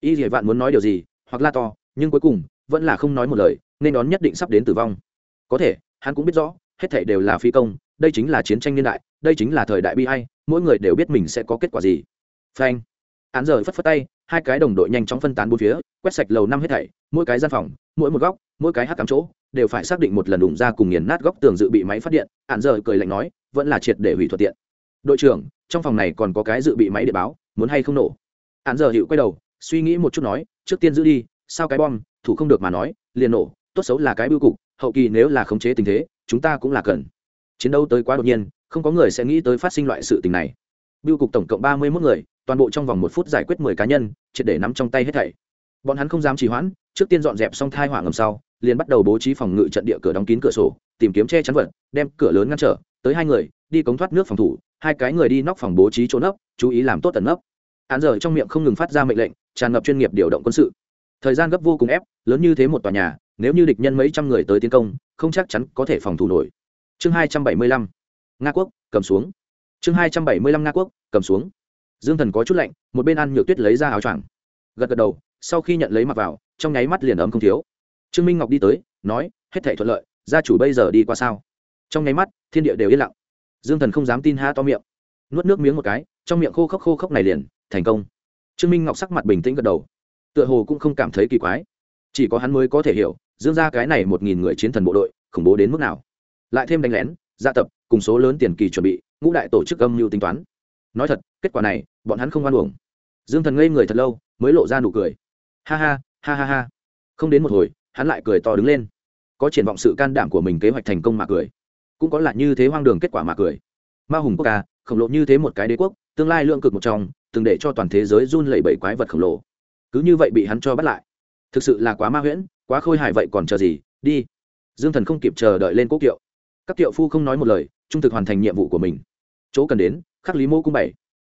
Y địa vạn muốn nói điều gì, hoặc la to, nhưng cuối cùng, vẫn là không nói một lời, nên đón nhất định sắp đến tử vong. Có thể, hắn cũng biết rõ, hết thảy đều là phi công, đây chính là chiến tranh niên đại, đây chính là thời đại bi hay mỗi người đều biết mình sẽ có kết quả gì phanh. Án giờ phất phất tay, hai cái đồng đội nhanh chóng phân tán bốn phía, quét sạch lầu năm hết thảy, mỗi cái gian phòng, mỗi một góc, mỗi cái hắc cắm chỗ, đều phải xác định một lần đụng ra cùng nghiền nát góc tường dự bị máy phát điện, án giờ cười lạnh nói, vẫn là triệt để hủy thuận tiện. Đội trưởng, trong phòng này còn có cái dự bị máy điện báo, muốn hay không nổ? Án giờ hiệu quay đầu, suy nghĩ một chút nói, trước tiên giữ đi, sao cái bom, thủ không được mà nói, liền nổ, tốt xấu là cái bưu cục, hậu kỳ nếu là khống chế tình thế, chúng ta cũng là cần. Chiến đấu tới quá đột nhiên, không có người sẽ nghĩ tới phát sinh loại sự tình này. Bưu cục tổng cộng ba mươi mốt người toàn bộ trong vòng một phút giải quyết mười cá nhân, triệt để nắm trong tay hết thảy. Bọn hắn không dám trì hoãn, trước tiên dọn dẹp xong thai hỏa ngầm sau, liền bắt đầu bố trí phòng ngự trận địa cửa đóng kín cửa sổ, tìm kiếm che chắn vật, đem cửa lớn ngăn trở, tới hai người, đi cống thoát nước phòng thủ, hai cái người đi nóc phòng bố trí trốn ấp chú ý làm tốt tận ấp án giờ trong miệng không ngừng phát ra mệnh lệnh, tràn ngập chuyên nghiệp điều động quân sự. Thời gian gấp vô cùng ép, lớn như thế một tòa nhà, nếu như địch nhân mấy trăm người tới tiến công, không chắc chắn có thể phòng thủ nổi. Chương hai trăm bảy mươi lăm. Nga quốc, cầm xuống. Chương hai trăm bảy mươi lăm nga quốc, cầm xuống dương thần có chút lạnh, một bên ăn nhược tuyết lấy ra áo choàng. Gật gật đầu, sau khi nhận lấy mặc vào, trong nháy mắt liền ấm không thiếu. Trương minh ngọc đi tới, nói, hết thể thuận lợi, gia chủ bây giờ đi qua sao? Trong nháy mắt, thiên địa đều yên lặng. Dương thần không dám tin ha to miệng. Nuốt nước miếng một cái, trong miệng khô khốc khô khốc này liền, thành công. Trương minh ngọc sắc mặt bình tĩnh gật đầu. Tựa hồ cũng không cảm thấy kỳ quái. Chỉ có hắn mới có thể hiểu, dương ra cái này một nghìn người chiến thần bộ đội, khủng bố đến mức nào. Lại thêm đánh lén, gia tập, cùng số lớn tiền kỳ chuẩn bị, ngũ đại tổ chức âm mưu tính toán nói thật, kết quả này, bọn hắn không oan uổng. Dương thần ngây người thật lâu, mới lộ ra nụ cười. Ha ha ha ha ha. Không đến một hồi, hắn lại cười to đứng lên. Có triển vọng sự can đảm của mình kế hoạch thành công mà cười. Cũng có là như thế hoang đường kết quả mà cười. Ma hùng quốc ca khổng lồ như thế một cái đế quốc, tương lai lượng cực một trong, từng để cho toàn thế giới run lẩy bẩy quái vật khổng lồ. Cứ như vậy bị hắn cho bắt lại. Thực sự là quá ma huyễn, quá khôi hài vậy còn chờ gì, đi. Dương thần không kịp chờ đợi lên quốc kiệu. Các kiệu phu không nói một lời, trung thực hoàn thành nhiệm vụ của mình. Chỗ cần đến khắc lý mô cung bảy.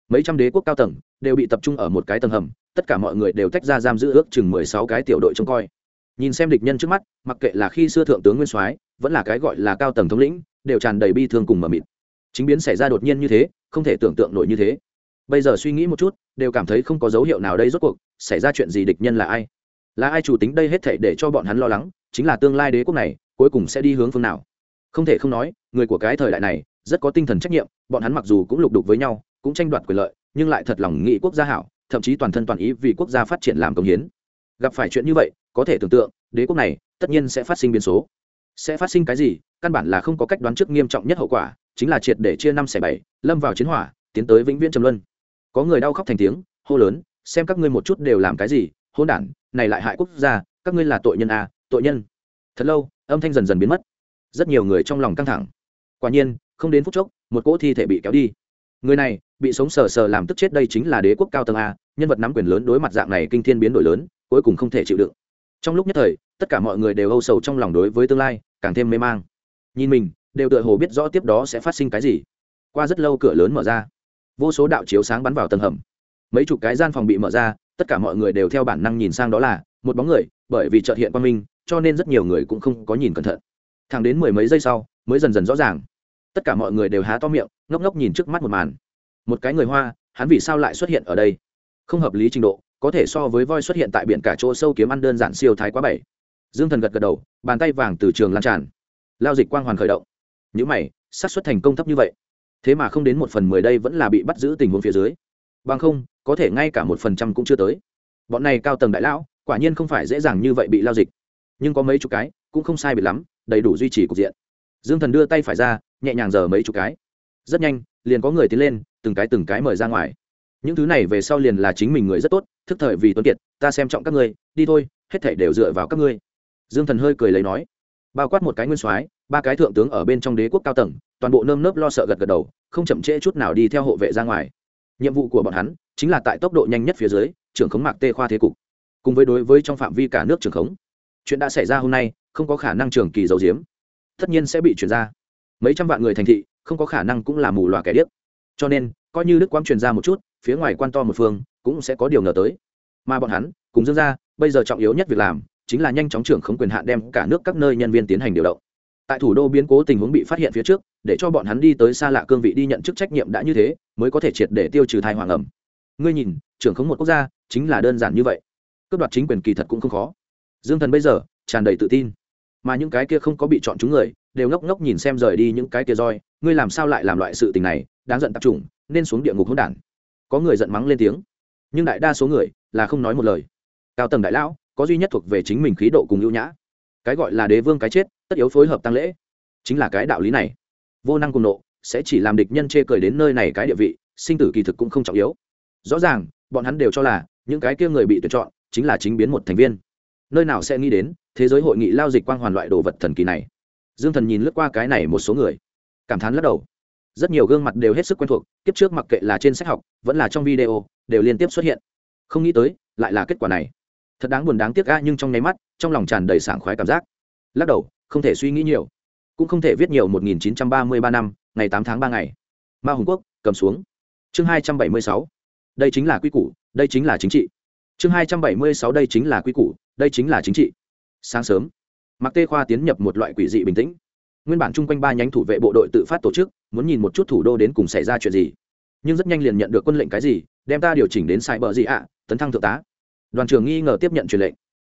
Mấy trăm đế quốc cao tầng đều bị tập trung ở một cái tầng hầm, tất cả mọi người đều tách ra giam giữ ước chừng mười sáu cái tiểu đội trông coi. Nhìn xem địch nhân trước mắt, mặc kệ là khi xưa thượng tướng nguyên soái, vẫn là cái gọi là cao tầng thống lĩnh, đều tràn đầy bi thương cùng mờ mịt. Chính biến xảy ra đột nhiên như thế, không thể tưởng tượng nổi như thế. Bây giờ suy nghĩ một chút, đều cảm thấy không có dấu hiệu nào đây rốt cuộc xảy ra chuyện gì địch nhân là ai? Là ai chủ tính đây hết thể để cho bọn hắn lo lắng, chính là tương lai đế quốc này cuối cùng sẽ đi hướng phương nào? Không thể không nói, người của cái thời đại này rất có tinh thần trách nhiệm bọn hắn mặc dù cũng lục đục với nhau cũng tranh đoạt quyền lợi nhưng lại thật lòng nghĩ quốc gia hảo thậm chí toàn thân toàn ý vì quốc gia phát triển làm công hiến. Gặp phải chuyện như vậy có thể tưởng tượng đế quốc này tất nhiên sẽ phát sinh biến số. Sẽ phát sinh cái gì căn bản là không có cách đoán trước nghiêm trọng nhất hậu quả chính là triệt để chia năm xẻ bảy lâm vào chiến hỏa tiến tới vĩnh viễn trầm luân. Có người đau khóc thành tiếng hô lớn xem các ngươi một chút đều làm cái gì hôn đản này lại hại quốc gia các ngươi là tội nhân à, tội nhân. Thật lâu âm thanh dần dần biến mất. Rất nhiều người trong lòng căng thẳng. Quả nhiên không đến phút chốc, một cỗ thi thể bị kéo đi. Người này, bị sống sờ sờ làm tức chết đây chính là đế quốc cao tầng a, nhân vật nắm quyền lớn đối mặt dạng này kinh thiên biến đổi lớn, cuối cùng không thể chịu đựng. Trong lúc nhất thời, tất cả mọi người đều âu sầu trong lòng đối với tương lai, càng thêm mê mang. Nhìn mình, đều tựa hồ biết rõ tiếp đó sẽ phát sinh cái gì. Qua rất lâu cửa lớn mở ra, vô số đạo chiếu sáng bắn vào tầng hầm. Mấy chục cái gian phòng bị mở ra, tất cả mọi người đều theo bản năng nhìn sang đó là một bóng người, bởi vì trợt hiện quan minh, cho nên rất nhiều người cũng không có nhìn cẩn thận. Thẳng đến mười mấy giây sau, mới dần dần rõ ràng tất cả mọi người đều há to miệng, ngốc ngốc nhìn trước mắt một màn. Một cái người hoa, hắn vì sao lại xuất hiện ở đây? Không hợp lý trình độ, có thể so với voi xuất hiện tại biển cả chỗ sâu kiếm ăn đơn giản siêu thái quá bảy. Dương thần gật gật đầu, bàn tay vàng từ trường lan tràn. Lao dịch quang hoàn khởi động. Những mày, xác suất thành công thấp như vậy. Thế mà không đến một phần mười đây vẫn là bị bắt giữ tình huống phía dưới. Bằng không, có thể ngay cả một phần trăm cũng chưa tới. Bọn này cao tầng đại lão, quả nhiên không phải dễ dàng như vậy bị lao dịch. Nhưng có mấy chục cái, cũng không sai biệt lắm, đầy đủ duy trì cục diện. Dương thần đưa tay phải ra nhẹ nhàng giờ mấy chục cái. Rất nhanh, liền có người tiến lên, từng cái từng cái mời ra ngoài. Những thứ này về sau liền là chính mình người rất tốt, thức thời vì tuấn kiệt, ta xem trọng các ngươi, đi thôi, hết thể đều dựa vào các ngươi. Dương thần hơi cười lấy nói. Bao quát một cái nguyên soái, ba cái thượng tướng ở bên trong đế quốc cao tầng, toàn bộ nơm nớp lo sợ gật gật đầu, không chậm trễ chút nào đi theo hộ vệ ra ngoài. Nhiệm vụ của bọn hắn chính là tại tốc độ nhanh nhất phía dưới, trưởng khống mạc tê khoa thế cục. Cùng với đối với trong phạm vi cả nước trưởng khống. Chuyện đã xảy ra hôm nay, không có khả năng trường kỳ giấu diếm tất nhiên sẽ bị chuyển ra mấy trăm vạn người thành thị, không có khả năng cũng là mù loà kẻ điếc. Cho nên, coi như đức quang truyền ra một chút, phía ngoài quan to một phương, cũng sẽ có điều ngờ tới. Mà bọn hắn, cùng dương ra bây giờ trọng yếu nhất việc làm, chính là nhanh chóng trưởng khống quyền hạn đem cả nước các nơi nhân viên tiến hành điều động. Tại thủ đô biến cố tình huống bị phát hiện phía trước, để cho bọn hắn đi tới xa lạ cương vị đi nhận chức trách nhiệm đã như thế, mới có thể triệt để tiêu trừ thai hoàng ẩm. Ngươi nhìn, trưởng khống một quốc gia, chính là đơn giản như vậy. Cướp đoạt chính quyền kỳ thật cũng không khó. Dương thần bây giờ, tràn đầy tự tin. Mà những cái kia không có bị chọn chúng người đều ngốc ngốc nhìn xem rời đi những cái kia roi, ngươi làm sao lại làm loại sự tình này, đáng giận tập trung nên xuống địa ngục hỗn đản. Có người giận mắng lên tiếng, nhưng đại đa số người là không nói một lời. Cao tầng đại lão, có duy nhất thuộc về chính mình khí độ cùng ưu nhã. Cái gọi là đế vương cái chết, tất yếu phối hợp tăng lễ. Chính là cái đạo lý này. Vô năng cùng nộ, sẽ chỉ làm địch nhân chê cười đến nơi này cái địa vị, sinh tử kỳ thực cũng không trọng yếu. Rõ ràng, bọn hắn đều cho là, những cái kia người bị tuyển chọn, chính là chính biến một thành viên. Nơi nào sẽ nghĩ đến, thế giới hội nghị lao dịch quang hoàn loại đồ vật thần kỳ này dương thần nhìn lướt qua cái này một số người, cảm thán lắc đầu. Rất nhiều gương mặt đều hết sức quen thuộc, kiếp trước mặc kệ là trên sách học, vẫn là trong video, đều liên tiếp xuất hiện. Không nghĩ tới, lại là kết quả này. Thật đáng buồn đáng tiếc ga nhưng trong nháy mắt, trong lòng tràn đầy sảng khoái cảm giác. Lắc đầu, không thể suy nghĩ nhiều. Cũng không thể viết nhiều 1933 năm, ngày 8 tháng 3 ngày. Ma hùng quốc, cầm xuống. Chương 276. đây chính là quy củ, đây chính là chính trị. Chương 276 đây chính là quy củ, đây chính là chính trị. Sáng sớm mặc tê khoa tiến nhập một loại quỷ dị bình tĩnh. Nguyên bản chung quanh ba nhánh thủ vệ bộ đội tự phát tổ chức, muốn nhìn một chút thủ đô đến cùng xảy ra chuyện gì. Nhưng rất nhanh liền nhận được quân lệnh cái gì, đem ta điều chỉnh đến sai bờ gì ạ tấn thăng thượng tá. Đoàn trưởng nghi ngờ tiếp nhận truyền lệnh.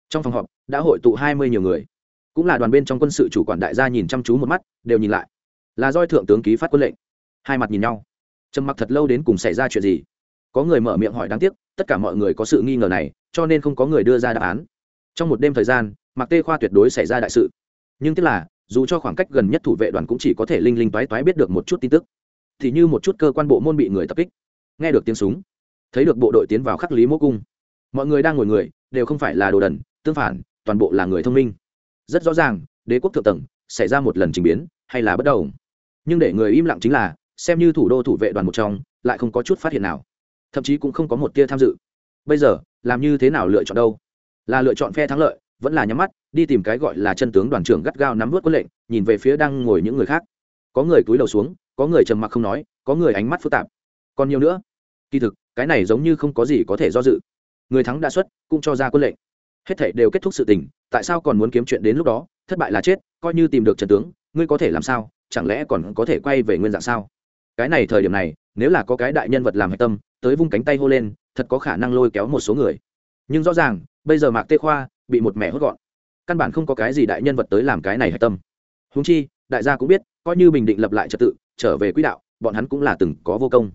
Trong phòng họp, đã hội tụ hai mươi nhiều người. Cũng là đoàn bên trong quân sự chủ quản đại gia nhìn chăm chú một mắt, đều nhìn lại. Là doi thượng tướng ký phát quân lệnh. Hai mặt nhìn nhau. Trầm mặc thật lâu đến cùng xảy ra chuyện gì. Có người mở miệng hỏi đáng tiếc, tất cả mọi người có sự nghi ngờ này, cho nên không có người đưa ra đáp án. Trong một đêm thời gian mạc tê khoa tuyệt đối xảy ra đại sự. Nhưng tức là, dù cho khoảng cách gần nhất thủ vệ đoàn cũng chỉ có thể linh linh toái toái biết được một chút tin tức. Thì như một chút cơ quan bộ môn bị người tập kích. Nghe được tiếng súng, thấy được bộ đội tiến vào khắc lý mô cung. Mọi người đang ngồi người, đều không phải là đồ đần, tương phản, toàn bộ là người thông minh. Rất rõ ràng, đế quốc thượng tầng, xảy ra một lần trình biến, hay là bất đầu nhưng để người im lặng chính là, xem như thủ đô thủ vệ đoàn một trong, lại không có chút phát hiện nào. Thậm chí cũng không có một tia tham dự. Bây giờ, làm như thế nào lựa chọn đâu? Là lựa chọn phe thắng lợi vẫn là nhắm mắt, đi tìm cái gọi là chân tướng đoàn trưởng gắt gao nắm vớt quân lệnh, nhìn về phía đang ngồi những người khác. Có người cúi đầu xuống, có người trầm mặc không nói, có người ánh mắt phức tạp. Còn nhiều nữa. Kỳ thực, cái này giống như không có gì có thể do dự. Người thắng đã xuất, cũng cho ra quân lệnh. Hết thảy đều kết thúc sự tình, tại sao còn muốn kiếm chuyện đến lúc đó? Thất bại là chết, coi như tìm được trần tướng, ngươi có thể làm sao? Chẳng lẽ còn có thể quay về nguyên dạng sao? Cái này thời điểm này, nếu là có cái đại nhân vật làm hạch tâm, tới vung cánh tay hô lên, thật có khả năng lôi kéo một số người. Nhưng rõ ràng, bây giờ mạc tê khoa bị một mẹ hốt gọn. Căn bản không có cái gì đại nhân vật tới làm cái này hạch tâm. Húng chi, đại gia cũng biết, coi như bình định lập lại trật tự, trở về quỹ đạo, bọn hắn cũng là từng có vô công.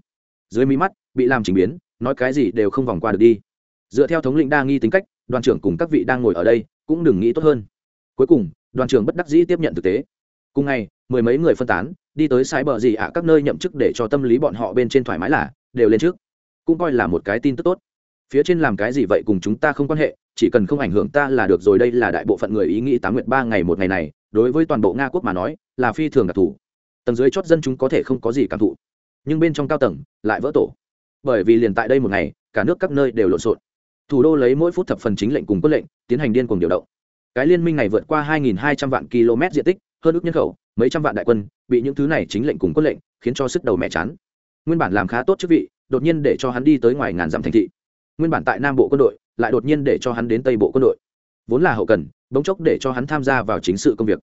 Dưới mí mắt, bị làm trình biến, nói cái gì đều không vòng qua được đi. Dựa theo thống lĩnh đa nghi tính cách, đoàn trưởng cùng các vị đang ngồi ở đây cũng đừng nghĩ tốt hơn. Cuối cùng, đoàn trưởng bất đắc dĩ tiếp nhận thực tế. Cùng ngày, mười mấy người phân tán, đi tới sai bờ gì ạ, các nơi nhậm chức để cho tâm lý bọn họ bên trên thoải mái là, đều lên trước. Cũng coi là một cái tin tức tốt phía trên làm cái gì vậy cùng chúng ta không quan hệ, chỉ cần không ảnh hưởng ta là được rồi, đây là đại bộ phận người ý nghĩ tám nguyện ba ngày một ngày này, đối với toàn bộ nga quốc mà nói, là phi thường đặc thù. Tầng dưới chót dân chúng có thể không có gì cảm thụ, nhưng bên trong cao tầng lại vỡ tổ. Bởi vì liền tại đây một ngày, cả nước các nơi đều lộn xộn. Thủ đô lấy mỗi phút thập phần chính lệnh cùng quân lệnh, tiến hành điên cuồng điều động. Cái liên minh này vượt qua 2.200 vạn km diện tích, hơn ước nhân khẩu, mấy trăm vạn đại quân, bị những thứ này chính lệnh cùng quân lệnh khiến cho sức đầu mẹ chán. Nguyên bản làm khá tốt chức vị, đột nhiên để cho hắn đi tới ngoài ngàn dặm thành thị nguyên bản tại nam bộ quân đội, lại đột nhiên để cho hắn đến tây bộ quân đội. Vốn là hậu cần, bỗng chốc để cho hắn tham gia vào chính sự công việc.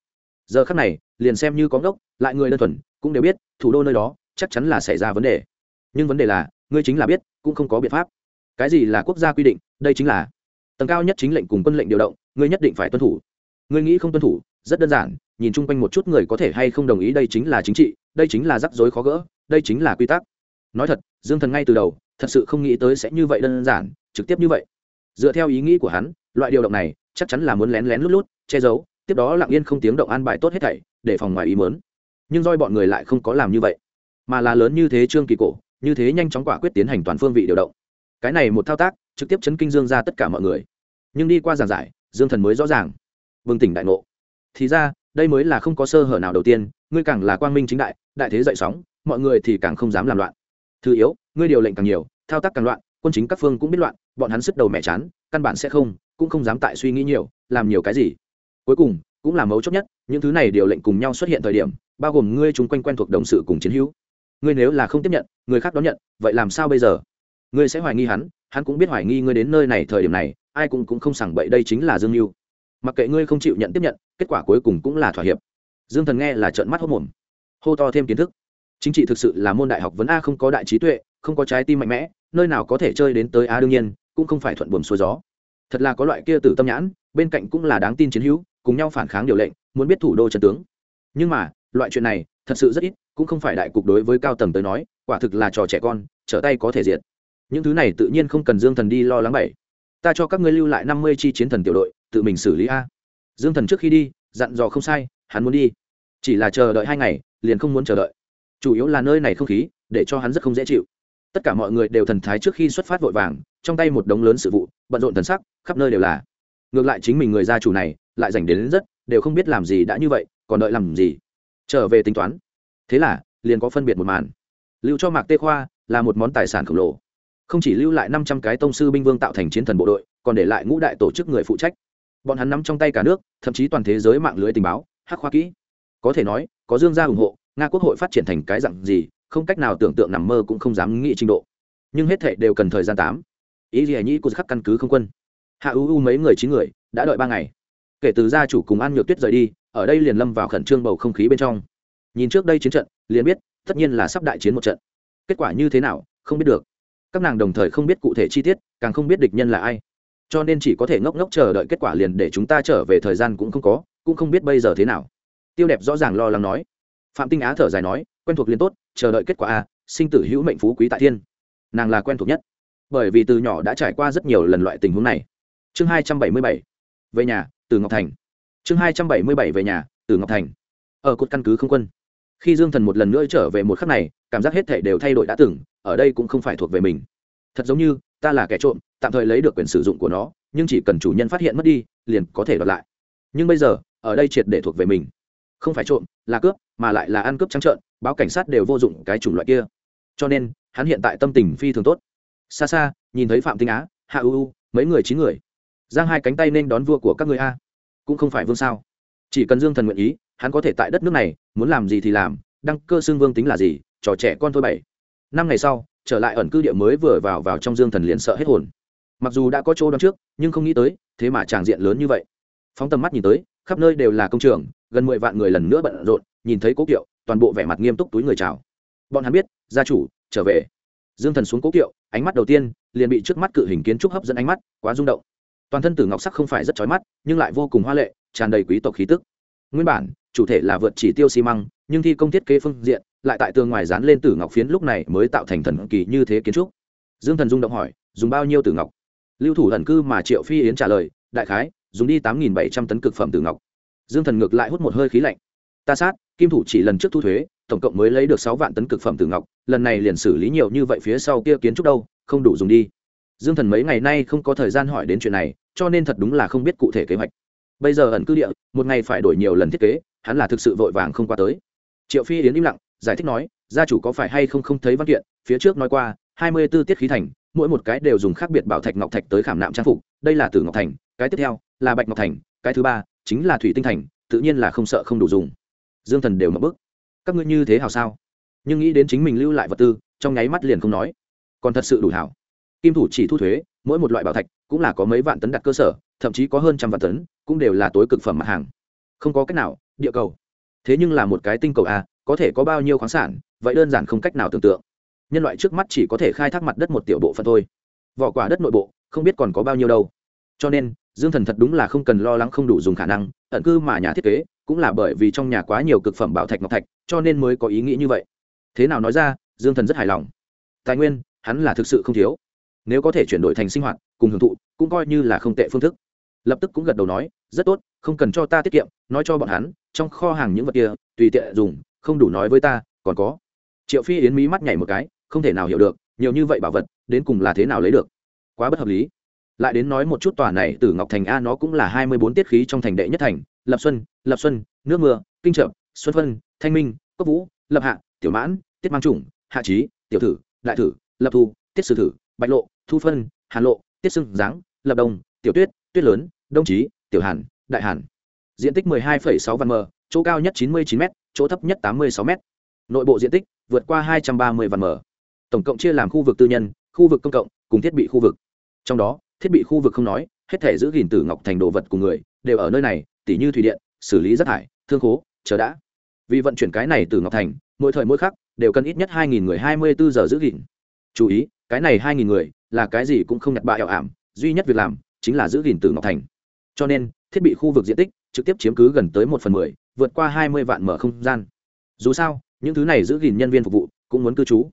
Giờ khắc này, liền xem như có ngốc, lại người đơn thuần, cũng đều biết, thủ đô nơi đó, chắc chắn là xảy ra vấn đề. Nhưng vấn đề là, ngươi chính là biết, cũng không có biện pháp. Cái gì là quốc gia quy định, đây chính là tầng cao nhất chính lệnh cùng quân lệnh điều động, ngươi nhất định phải tuân thủ. Ngươi nghĩ không tuân thủ, rất đơn giản, nhìn chung quanh một chút người có thể hay không đồng ý đây chính là chính trị, đây chính là rắc rối khó gỡ, đây chính là quy tắc. Nói thật, dương thần ngay từ đầu thật sự không nghĩ tới sẽ như vậy đơn giản, trực tiếp như vậy. Dựa theo ý nghĩ của hắn, loại điều động này chắc chắn là muốn lén lén lút lút, che giấu, tiếp đó lặng yên không tiếng động an bài tốt hết thảy, để phòng ngoài ý mớn nhưng doi bọn người lại không có làm như vậy, mà là lớn như thế trương kỳ cổ, như thế nhanh chóng quả quyết tiến hành toàn phương vị điều động. Cái này một thao tác, trực tiếp chấn kinh dương ra tất cả mọi người. Nhưng đi qua giảng giải, dương thần mới rõ ràng. Vương tỉnh đại ngộ. Thì ra, đây mới là không có sơ hở nào đầu tiên, ngươi càng là quang minh chính đại đại thế dậy sóng, mọi người thì càng không dám làm loạn thứ yếu, ngươi điều lệnh càng nhiều, thao tác càng loạn, quân chính các phương cũng biết loạn, bọn hắn sức đầu mẹ chán, căn bản sẽ không, cũng không dám tại suy nghĩ nhiều, làm nhiều cái gì. Cuối cùng, cũng là mấu chốt nhất, những thứ này điều lệnh cùng nhau xuất hiện thời điểm, bao gồm ngươi chung quanh quen thuộc đồng sự cùng chiến hữu. Ngươi nếu là không tiếp nhận, người khác đón nhận, vậy làm sao bây giờ? Ngươi sẽ hoài nghi hắn hắn cũng biết hoài nghi ngươi đến nơi này thời điểm này, ai cũng cũng không sảng bậy đây chính là dương mưu mặc kệ ngươi không chịu nhận tiếp nhận, kết quả cuối cùng cũng là thỏa hiệp. Dương thần nghe là trợn mắt hốt mồm. Hô to thêm kiến thức chính trị thực sự là môn đại học vấn a không có đại trí tuệ, không có trái tim mạnh mẽ, nơi nào có thể chơi đến tới a đương nhiên, cũng không phải thuận buồm xuôi gió. Thật là có loại kia tử tâm nhãn, bên cạnh cũng là đáng tin chiến hữu, cùng nhau phản kháng điều lệnh, muốn biết thủ đô trần tướng. Nhưng mà, loại chuyện này, thật sự rất ít, cũng không phải đại cục đối với cao tầng tới nói, quả thực là trò trẻ con, trở tay có thể diệt. Những thứ này tự nhiên không cần dương thần đi lo lắng bảy ta cho các ngươi lưu lại năm mươi chi chiến thần tiểu đội, tự mình xử lý a. Dương thần trước khi đi, dặn dò không sai, hắn muốn đi. Chỉ là chờ đợi hai ngày, liền không muốn chờ đợi chủ yếu là nơi này không khí để cho hắn rất không dễ chịu. Tất cả mọi người đều thần thái trước khi xuất phát vội vàng trong tay một đống lớn sự vụ bận rộn thần sắc khắp nơi đều là. Ngược lại chính mình người gia chủ này lại dành đến, đến rất đều không biết làm gì đã như vậy còn đợi làm gì? Trở về tính toán. Thế là liền có phân biệt một màn. Lưu cho mạc tê khoa là một món tài sản khổng lồ. Không chỉ lưu lại năm trăm cái tông sư binh vương tạo thành chiến thần bộ đội còn để lại ngũ đại tổ chức người phụ trách. Bọn hắn nắm trong tay cả nước thậm chí toàn thế giới mạng lưới tình báo hắc khoa kỹ. Có thể nói có dương gia ủng hộ nga quốc hội phát triển thành cái dặn gì, không cách nào tưởng tượng nằm mơ cũng không dám nghĩ trình độ. Nhưng hết thệ đều cần thời gian tám. Ý gì nhĩ của khắc căn cứ không quân. Hạ ưu u mấy người chín người, đã đợi ba ngày. Kể từ gia chủ cùng an nhược tuyết rời đi, ở đây liền lâm vào khẩn trương bầu không khí bên trong. Nhìn trước đây chiến trận, liền biết, tất nhiên là sắp đại chiến một trận. Kết quả như thế nào, không biết được. Các nàng đồng thời không biết cụ thể chi tiết, càng không biết địch nhân là ai. Cho nên chỉ có thể ngốc ngốc chờ đợi kết quả liền để chúng ta trở về thời gian cũng không có, cũng không biết bây giờ thế nào. Tiêu đẹp rõ ràng lo lắng nói phạm tinh á thở dài nói, quen thuộc liền tốt, chờ đợi kết quả a, sinh tử hữu mệnh phú quý tại thiên. Nàng là quen thuộc nhất, bởi vì từ nhỏ đã trải qua rất nhiều lần loại tình huống này. Chương hai trăm bảy mươi bảy, về nhà, từ ngọc thành. Chương hai trăm bảy mươi bảy, về nhà, từ ngọc thành. Ở cột căn cứ không quân. Khi dương thần một lần nữa trở về một khắc này, cảm giác hết thể đều thay đổi đã từng, ở đây cũng không phải thuộc về mình. Thật giống như, ta là kẻ trộm, tạm thời lấy được quyền sử dụng của nó, nhưng chỉ cần chủ nhân phát hiện mất đi, liền có thể đoạt lại. Nhưng bây giờ, ở đây triệt để thuộc về mình. Không phải trộm, là cướp mà lại là ăn cướp trắng trợn, báo cảnh sát đều vô dụng cái chủng loại kia. Cho nên, hắn hiện tại tâm tình phi thường tốt. Xa xa, nhìn thấy phạm tinh á, hạ ưu mấy người chín người. Giang hai cánh tay nên đón vua của các người a. Cũng không phải vương sao. Chỉ cần dương thần nguyện ý, hắn có thể tại đất nước này, muốn làm gì thì làm, đăng cơ xương vương tính là gì, trò trẻ con thôi bảy. Năm ngày sau, trở lại ẩn cư địa mới vừa vào vào trong dương thần liền sợ hết hồn. Mặc dù đã có chỗ đón trước, nhưng không nghĩ tới, thế mà tràng diện lớn như vậy. Phóng tầm mắt nhìn tới, khắp nơi đều là công trường, gần mười vạn người lần nữa bận rộn nhìn thấy cố kiệu, toàn bộ vẻ mặt nghiêm túc túi người chào. Bọn hắn biết, gia chủ, trở về. Dương thần xuống cố kiệu, ánh mắt đầu tiên liền bị trước mắt cự hình kiến trúc hấp dẫn ánh mắt quá rung động. Toàn thân tử ngọc sắc không phải rất chói mắt, nhưng lại vô cùng hoa lệ, tràn đầy quý tộc khí tức. Nguyên bản, chủ thể là vượt chỉ tiêu xi măng, nhưng thi công thiết kế phương diện, lại tại tường ngoài dán lên tử ngọc phiến lúc này mới tạo thành thần kỳ như thế kiến trúc. Dương thần rung động hỏi, dùng bao nhiêu tử ngọc? Lưu thủ thần cư mà triệu phi yến trả lời, đại khái, dùng đi tám nghìn bảy trăm tấn cực phẩm tử ngọc. Dương thần ngược lại hút một hơi khí lạnh ta sát, kim thủ chỉ lần trước thu thuế, tổng cộng mới lấy được sáu vạn tấn cực phẩm từ ngọc, lần này liền xử lý nhiều như vậy phía sau kia kiến trúc đâu, không đủ dùng đi. Dương thần mấy ngày nay không có thời gian hỏi đến chuyện này, cho nên thật đúng là không biết cụ thể kế hoạch. Bây giờ ẩn cư địa, một ngày phải đổi nhiều lần thiết kế, hắn là thực sự vội vàng không qua tới. Triệu phi yến im lặng, giải thích nói, gia chủ có phải hay không không thấy văn kiện, phía trước nói qua, hai mươi b ố tiết khí thành, mỗi một cái đều dùng khác biệt bảo thạch ngọc thạch tới khảm nạm trang phục, đây là từ ngọc thành, cái tiếp theo là bạch ngọc thành, cái thứ ba chính là thủy tinh thành, tự nhiên là không sợ không đủ dùng dương thần đều mập bức. Các ngươi như thế hào sao? Nhưng nghĩ đến chính mình lưu lại vật tư, trong nháy mắt liền không nói. Còn thật sự đủ hảo. Kim thủ chỉ thu thuế, mỗi một loại bảo thạch cũng là có mấy vạn tấn đặt cơ sở, thậm chí có hơn trăm vạn tấn cũng đều là tối cực phẩm mặt hàng. Không có cách nào, địa cầu. Thế nhưng là một cái tinh cầu a, có thể có bao nhiêu khoáng sản, vậy đơn giản không cách nào tưởng tượng. Nhân loại trước mắt chỉ có thể khai thác mặt đất một tiểu bộ phận thôi. Vỏ quả đất nội bộ, không biết còn có bao nhiêu đâu. Cho nên, dương thần thật đúng là không cần lo lắng không đủ dùng khả năng tận cư mà nhà thiết kế cũng là bởi vì trong nhà quá nhiều cực phẩm bảo thạch ngọc thạch, cho nên mới có ý nghĩ như vậy. Thế nào nói ra, dương thần rất hài lòng. Tài nguyên, hắn là thực sự không thiếu. Nếu có thể chuyển đổi thành sinh hoạt, cùng hưởng thụ, cũng coi như là không tệ phương thức. Lập tức cũng gật đầu nói, rất tốt, không cần cho ta tiết kiệm, nói cho bọn hắn, trong kho hàng những vật kia, tùy tiện dùng, không đủ nói với ta, còn có. Triệu phi yến mỹ mắt nhảy một cái, không thể nào hiểu được, nhiều như vậy bảo vật, đến cùng là thế nào lấy được? Quá bất hợp lý. Lại đến nói một chút tòa này từ ngọc thành a nó cũng là hai mươi bốn tiết khí trong thành đệ nhất thành lập xuân lập xuân nước mưa kinh trợ xuân phân thanh minh cốc vũ lập hạ tiểu mãn tiết mang chủng hạ trí tiểu thử đại thử lập thu tiết sử thử bạch lộ thu phân hàn lộ tiết sưng giáng lập đông tiểu tuyết tuyết lớn đông trí tiểu hàn đại hàn. Diện tích 12,6 vạn m chỗ cao nhất 99 m chỗ thấp nhất 86 m nội bộ diện tích vượt qua 230 vạn m. Tổng cộng chia làm khu vực tư nhân khu vực công cộng cùng thiết bị khu vực. Trong đó thiết bị khu vực không nói hết thể giữ gìn tử ngọc thành đồ vật của người đều ở nơi này tỉ như thủy điện, xử lý rác thải, thương khố, chờ đã. Vì vận chuyển cái này từ ngọc thành, mỗi thời mỗi khắc, đều cần ít nhất 2.000 người 24 giờ giữ gìn. Chú ý, cái này 2.000 người là cái gì cũng không nhặt bạ ảo ảm, duy nhất việc làm chính là giữ gìn từ ngọc thành. Cho nên, thiết bị khu vực diện tích trực tiếp chiếm cứ gần tới một phần mười, vượt qua hai mươi vạn mở không gian. Dù sao, những thứ này giữ gìn nhân viên phục vụ cũng muốn cư trú.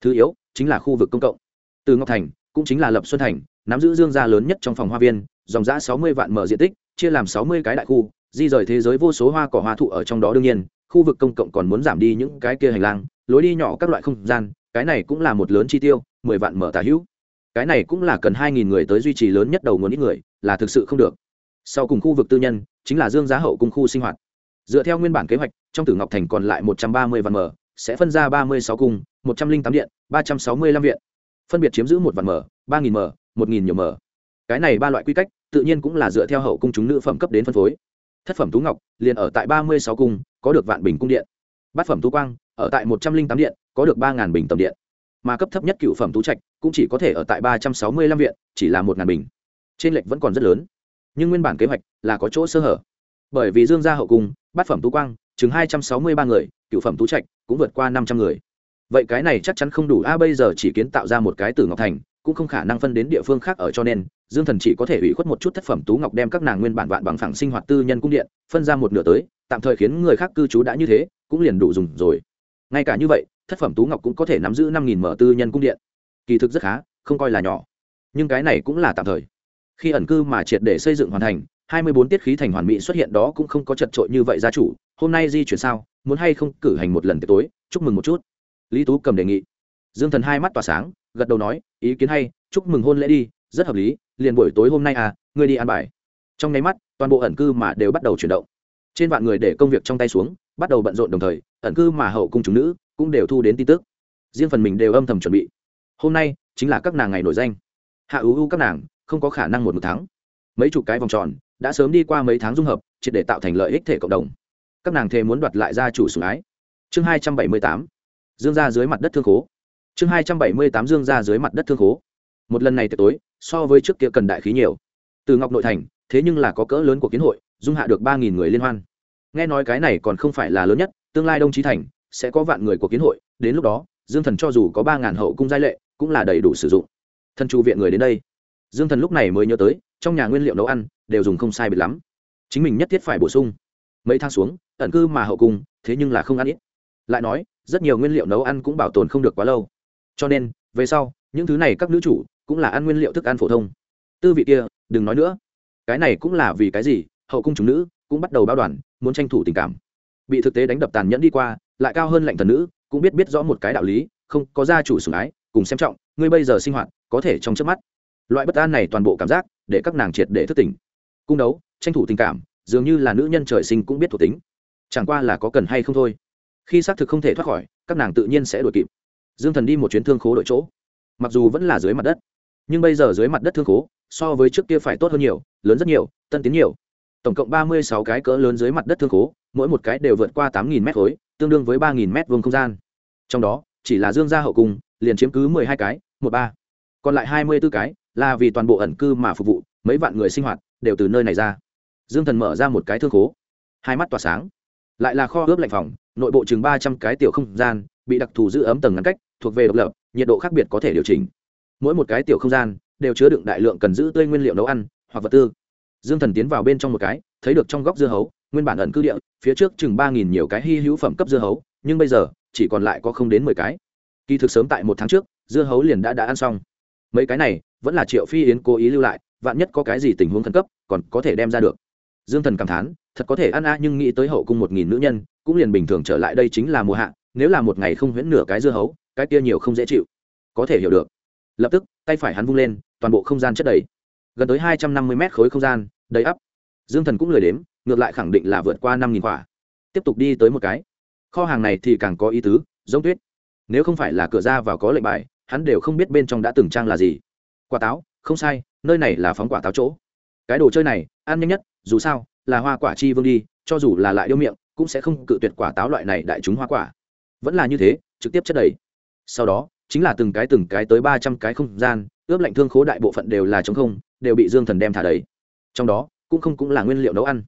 Thứ yếu, chính là khu vực công cộng. Từ ngọc thành cũng chính là lập xuân thành, nắm giữ dương gia lớn nhất trong phòng hoa viên, dòng giã sáu mươi vạn mở diện tích chia làm sáu mươi cái đại khu, di rời thế giới vô số hoa cỏ hoa thụ ở trong đó đương nhiên, khu vực công cộng còn muốn giảm đi những cái kia hành lang, lối đi nhỏ các loại không gian, cái này cũng là một lớn chi tiêu, mười vạn mở tà hữu. Cái này cũng là cần hai nghìn người tới duy trì lớn nhất đầu nguồn ít người, là thực sự không được. Sau cùng khu vực tư nhân, chính là dương giá hậu cung khu sinh hoạt. Dựa theo nguyên bản kế hoạch, trong tử ngọc thành còn lại một trăm ba mươi vạn mở, sẽ phân ra ba mươi sáu cung, một trăm linh tám điện, ba trăm sáu mươi lăm viện. Phân biệt chiếm giữ một vạn mở, ba nghìn mở, một nghìn nhiều mở. Cái này ba loại quy cách tự nhiên cũng là dựa theo hậu cung chúng nữ phẩm cấp đến phân phối. Thất phẩm tú ngọc, liền ở tại ba mươi sáu cung, có được vạn bình cung điện. Bát phẩm tú quang, ở tại một trăm linh tám điện, có được ba bình tầm điện. Mà cấp thấp nhất cựu phẩm tú trạch, cũng chỉ có thể ở tại ba trăm sáu mươi lăm viện, chỉ là một ngàn bình. Trên lệch vẫn còn rất lớn. Nhưng nguyên bản kế hoạch là có chỗ sơ hở. Bởi vì dương gia hậu cung, bát phẩm tú quang, chừng hai trăm sáu mươi ba người, cựu phẩm tú trạch cũng vượt qua năm trăm người. Vậy cái này chắc chắn không đủ. A, bây giờ chỉ kiến tạo ra một cái tử ngọc thành, cũng không khả năng phân đến địa phương khác ở cho nên dương thần chỉ có thể ủy khuất một chút thất phẩm tú ngọc đem các nàng nguyên bản vạn bằng phẳng sinh hoạt tư nhân cung điện, phân ra một nửa tới, tạm thời khiến người khác cư trú đã như thế, cũng liền đủ dùng rồi. Ngay cả như vậy, thất phẩm tú ngọc cũng có thể nắm giữ năm nghìn mở tư nhân cung điện. Kỳ thực rất khá, không coi là nhỏ. Nhưng cái này cũng là tạm thời. Khi ẩn cư mà triệt để xây dựng hoàn thành, hai mươi bốn tiết khí thành hoàn mỹ xuất hiện đó cũng không có chật trội như vậy gia chủ, hôm nay di chuyển sao, muốn hay không cử hành một lần tối, chúc mừng một chút. Lý tú cầm đề nghị. Dương thần hai mắt tỏa sáng, gật đầu nói, ý kiến hay, chúc mừng hôn lễ đi rất hợp lý, liền buổi tối hôm nay à ngươi đi ăn bài. Trong nháy mắt, toàn bộ ẩn cư mà đều bắt đầu chuyển động. Trên vạn người để công việc trong tay xuống, bắt đầu bận rộn đồng thời, ẩn cư mà hậu cung chúng nữ cũng đều thu đến tin tức. Riêng phần mình đều âm thầm chuẩn bị. Hôm nay chính là các nàng ngày nổi danh. Hạ ưu ưu các nàng, không có khả năng một một tháng mấy chục cái vòng tròn, đã sớm đi qua mấy tháng dung hợp, triệt để tạo thành lợi ích thể cộng đồng. Các nàng thề muốn đoạt lại gia chủ sủng ái. Chương hai trăm bảy mươi tám, dương ra dưới mặt đất thương khố. Chương hai trăm bảy mươi tám dương ra dưới mặt đất thương khố. Một lần này tới tối so với trước kia cần đại khí nhiều. Từ ngọc nội thành, thế nhưng là có cỡ lớn của kiến hội, dung hạ được ba nghìn người liên hoan. Nghe nói cái này còn không phải là lớn nhất, tương lai đông trí thành sẽ có vạn người của kiến hội, đến lúc đó, dương thần cho dù có ba ngàn hậu cung giai lệ, cũng là đầy đủ sử dụng. Thân chu viện người đến đây. Dương thần lúc này mới nhớ tới, trong nhà nguyên liệu nấu ăn đều dùng không sai biệt lắm. Chính mình nhất thiết phải bổ sung. Mấy tháng xuống, ẩn cư mà hậu cung, thế nhưng là không ăn ít. Lại nói, rất nhiều nguyên liệu nấu ăn cũng bảo tồn không được quá lâu. Cho nên, về sau, những thứ này các nữ chủ cũng là ăn nguyên liệu thức ăn phổ thông. Tư vị kia, đừng nói nữa. Cái này cũng là vì cái gì, hậu cung chúng nữ cũng bắt đầu báo đoàn, muốn tranh thủ tình cảm. Bị thực tế đánh đập tàn nhẫn đi qua, lại cao hơn lệnh thần nữ cũng biết biết rõ một cái đạo lý, không có gia chủ sủng ái, cùng xem trọng, ngươi bây giờ sinh hoạt có thể trong trước mắt. Loại bất an này toàn bộ cảm giác để các nàng triệt để thức tỉnh. Cung đấu, tranh thủ tình cảm, dường như là nữ nhân trời sinh cũng biết thuộc tính. Chẳng qua là có cần hay không thôi. Khi xác thực không thể thoát khỏi, các nàng tự nhiên sẽ đuổi kịp. Dương thần đi một chuyến thương khố đội chỗ. Mặc dù vẫn là dưới mặt đất nhưng bây giờ dưới mặt đất thương khố, so với trước kia phải tốt hơn nhiều, lớn rất nhiều, tân tiến nhiều. Tổng cộng ba mươi sáu cái cỡ lớn dưới mặt đất thương khố, mỗi một cái đều vượt qua tám nghìn mét khối, tương đương với ba nghìn mét vuông không gian. Trong đó, chỉ là dương gia hậu cung, liền chiếm cứ mười hai cái, một ba. Còn lại hai mươi b ố cái là vì toàn bộ ẩn cư mà phục vụ, mấy vạn người sinh hoạt đều từ nơi này ra. Dương thần mở ra một cái thương khố. Hai mắt tỏa sáng. Lại là kho ướp lạnh phòng, nội bộ chừng ba trăm cái tiểu không gian, bị đặc thù giữ ấm tầng ngăn cách, thuộc về độc lập, nhiệt độ khác biệt có thể điều chỉnh mỗi một cái tiểu không gian đều chứa đựng đại lượng cần giữ tươi nguyên liệu nấu ăn hoặc vật tư. Dương thần tiến vào bên trong một cái, thấy được trong góc dưa hấu, nguyên bản ẩn cư địa, phía trước chừng ba nghìn nhiều cái hy hữu phẩm cấp dưa hấu, nhưng bây giờ, chỉ còn lại có không đến mười cái. Kỳ thực sớm tại một tháng trước, dưa hấu liền đã đã ăn xong. Mấy cái này, vẫn là triệu phi yến cố ý lưu lại, vạn nhất có cái gì tình huống khẩn cấp, còn có thể đem ra được. Dương thần cảm thán, thật có thể ăn a, nhưng nghĩ tới hậu cung một nghìn nữ nhân, cũng liền bình thường trở lại đây chính là mùa hạ, nếu là một ngày không huyễn nửa cái dưa hấu, cái kia nhiều không dễ chịu. Có thể hiểu được lập tức, tay phải hắn vung lên, toàn bộ không gian chất đầy. Gần tới hai trăm năm mươi mét khối không gian, đầy ắp. Dương thần cũng lười đếm, ngược lại khẳng định là vượt qua năm nghìn quả. Tiếp tục đi tới một cái. Kho hàng này thì càng có ý tứ, giống tuyết. Nếu không phải là cửa ra vào có lệnh bài, hắn đều không biết bên trong đã từng trang là gì. Quả táo, không sai, nơi này là phóng quả táo chỗ. Cái đồ chơi này, ăn nhanh nhất, dù sao, là hoa quả chi vương đi, cho dù là lại yêu miệng, cũng sẽ không cự tuyệt quả táo loại này đại chúng hoa quả. Vẫn là như thế, trực tiếp chất đầy. Sau đó chính là từng cái từng cái tới ba trăm cái không gian, ướp lạnh thương khố đại bộ phận đều là chống không, đều bị dương thần đem thả đầy. Trong đó, cũng không cũng là nguyên liệu nấu ăn.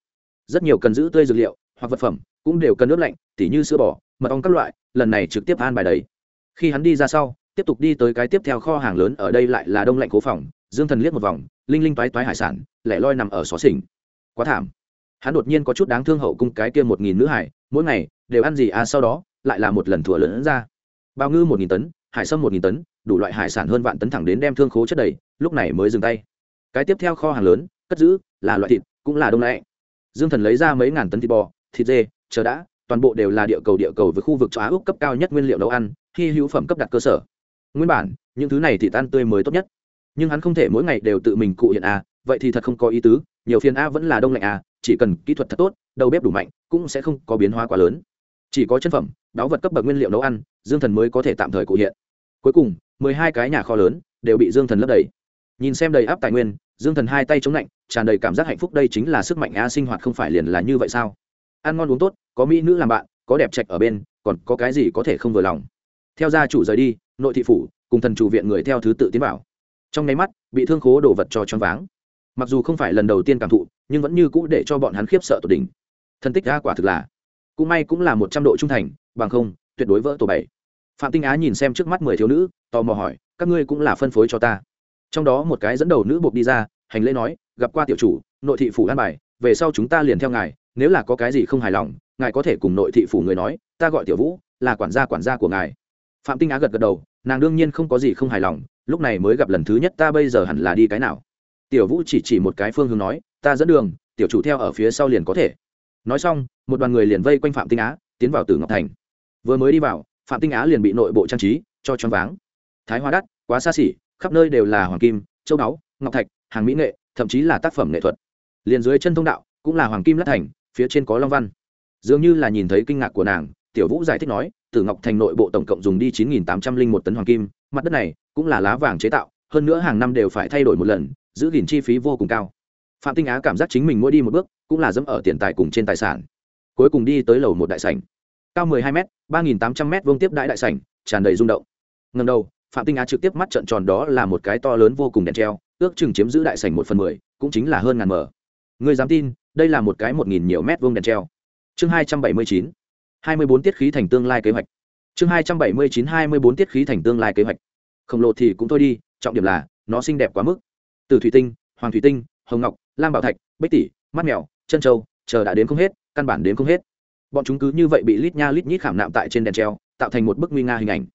Rất nhiều cần giữ tươi dược liệu, hoặc vật phẩm, cũng đều cần ướp lạnh, tỉ như sữa bò, mật ong các loại, lần này trực tiếp an bài đầy. Khi hắn đi ra sau, tiếp tục đi tới cái tiếp theo kho hàng lớn, ở đây lại là đông lạnh cố phòng, dương thần liếc một vòng, linh linh toái toái hải sản, lẻ loi nằm ở xó xỉnh. Quá thảm. Hắn đột nhiên có chút đáng thương hậu cung cái kia một nghìn nữ hải, mỗi ngày đều ăn gì à sau đó, lại là một lần thủa lớn ra. Bao ngư một nghìn tấn hải sâm một nghìn tấn, đủ loại hải sản hơn vạn tấn thẳng đến đem thương khố chất đầy, lúc này mới dừng tay. Cái tiếp theo kho hàng lớn, cất giữ, là loại thịt, cũng là đông lạnh. Dương thần lấy ra mấy ngàn tấn thịt bò, thịt dê, chờ đã, toàn bộ đều là địa cầu địa cầu với khu vực châu á úc cấp cao nhất nguyên liệu nấu ăn khi hữu phẩm cấp đặt cơ sở. Nguyên bản, những thứ này thì tan tươi mới tốt nhất. Nhưng hắn không thể mỗi ngày đều tự mình cụ hiện a vậy thì thật không có ý tứ, nhiều phiên a vẫn là đông lạnh a chỉ cần kỹ thuật thật tốt, đầu bếp đủ mạnh, cũng sẽ không có biến hóa quá lớn. Chỉ có chân phẩm, đáo vật cấp bậc nguyên liệu nấu ăn, dương thần mới có thể tạm thời cụ hiện cuối cùng, mười hai cái nhà kho lớn đều bị dương thần lấp đầy. Nhìn xem đầy áp tài nguyên, dương thần hai tay chống lạnh, tràn đầy cảm giác hạnh phúc đây chính là sức mạnh a sinh hoạt không phải liền là như vậy sao? Ăn ngon uống tốt, có mỹ nữ làm bạn, có đẹp trạch ở bên, còn có cái gì có thể không vừa lòng? Theo gia chủ rời đi, nội thị phủ, cùng thần chủ viện người theo thứ tự tiến vào. Trong nháy mắt, bị thương khố đổ vật cho choáng váng. Mặc dù không phải lần đầu tiên cảm thụ, nhưng vẫn như cũ để cho bọn hắn khiếp sợ tột đỉnh. Thân tích ra quả thực là, cũng may cũng là một trăm độ trung thành, bằng không, tuyệt đối vỡ tổ bảy phạm tinh á nhìn xem trước mắt mười thiếu nữ, tò mò hỏi, các ngươi cũng là phân phối cho ta? Trong đó một cái dẫn đầu nữ buộc đi ra, hành lễ nói, gặp qua tiểu chủ, nội thị phủ an bài, về sau chúng ta liền theo ngài, nếu là có cái gì không hài lòng, ngài có thể cùng nội thị phủ người nói, ta gọi tiểu vũ, là quản gia quản gia của ngài. Phạm tinh á gật gật đầu, nàng đương nhiên không có gì không hài lòng, lúc này mới gặp lần thứ nhất, ta bây giờ hẳn là đi cái nào? Tiểu vũ chỉ chỉ một cái phương hướng nói, ta dẫn đường, tiểu chủ theo ở phía sau liền có thể. Nói xong, một đoàn người liền vây quanh phạm tinh á, tiến vào tử ngọc thành. Vừa mới đi vào phạm tinh á liền bị nội bộ trang trí cho choáng váng. Thái hoa đắt, quá xa xỉ, khắp nơi đều là hoàng kim, châu báu, ngọc thạch, hàng mỹ nghệ, thậm chí là tác phẩm nghệ thuật. Liền dưới chân thông đạo cũng là hoàng kim lát thành, phía trên có long văn. Dường như là nhìn thấy kinh ngạc của nàng, tiểu vũ giải thích nói, tử ngọc thành nội bộ tổng cộng dùng đi chín nghìn tám trăm linh một tấn hoàng kim, mặt đất này cũng là lá vàng chế tạo, hơn nữa hàng năm đều phải thay đổi một lần, giữ gìn chi phí vô cùng cao. Phạm tinh á cảm giác chính mình mỗi đi một bước cũng là dẫm ở tiền tài cùng trên tài sản. Cuối cùng đi tới lầu một đại sảnh cao 12 m 3.800 m vuông tiếp đại đại sảnh, tràn đầy rung động. Ngầm đầu, phạm tinh á trực tiếp mắt trận tròn đó là một cái to lớn vô cùng đèn treo, ước chừng chiếm giữ đại sảnh một phần mười, cũng chính là hơn ngàn mở. Người dám tin, đây là một cái một nghìn nhiều mét vuông đèn treo. Chương hai trăm bảy mươi chín, hai mươi bốn tiết khí thành tương lai kế hoạch. Chương hai trăm bảy mươi chín, hai mươi bốn tiết khí thành tương lai kế hoạch. Khổng lồ thì cũng thôi đi, trọng điểm là, nó xinh đẹp quá mức. Từ thủy tinh, hoàng thủy tinh, hồng ngọc, lam bảo thạch, bích tỷ, mắt mèo, chân trâu chờ đã đến không hết, căn bản đến không hết bọn chúng cứ như vậy bị lít nha lít nhít khảm nạm tại trên đèn treo, tạo thành một bức nguy nga hình ảnh.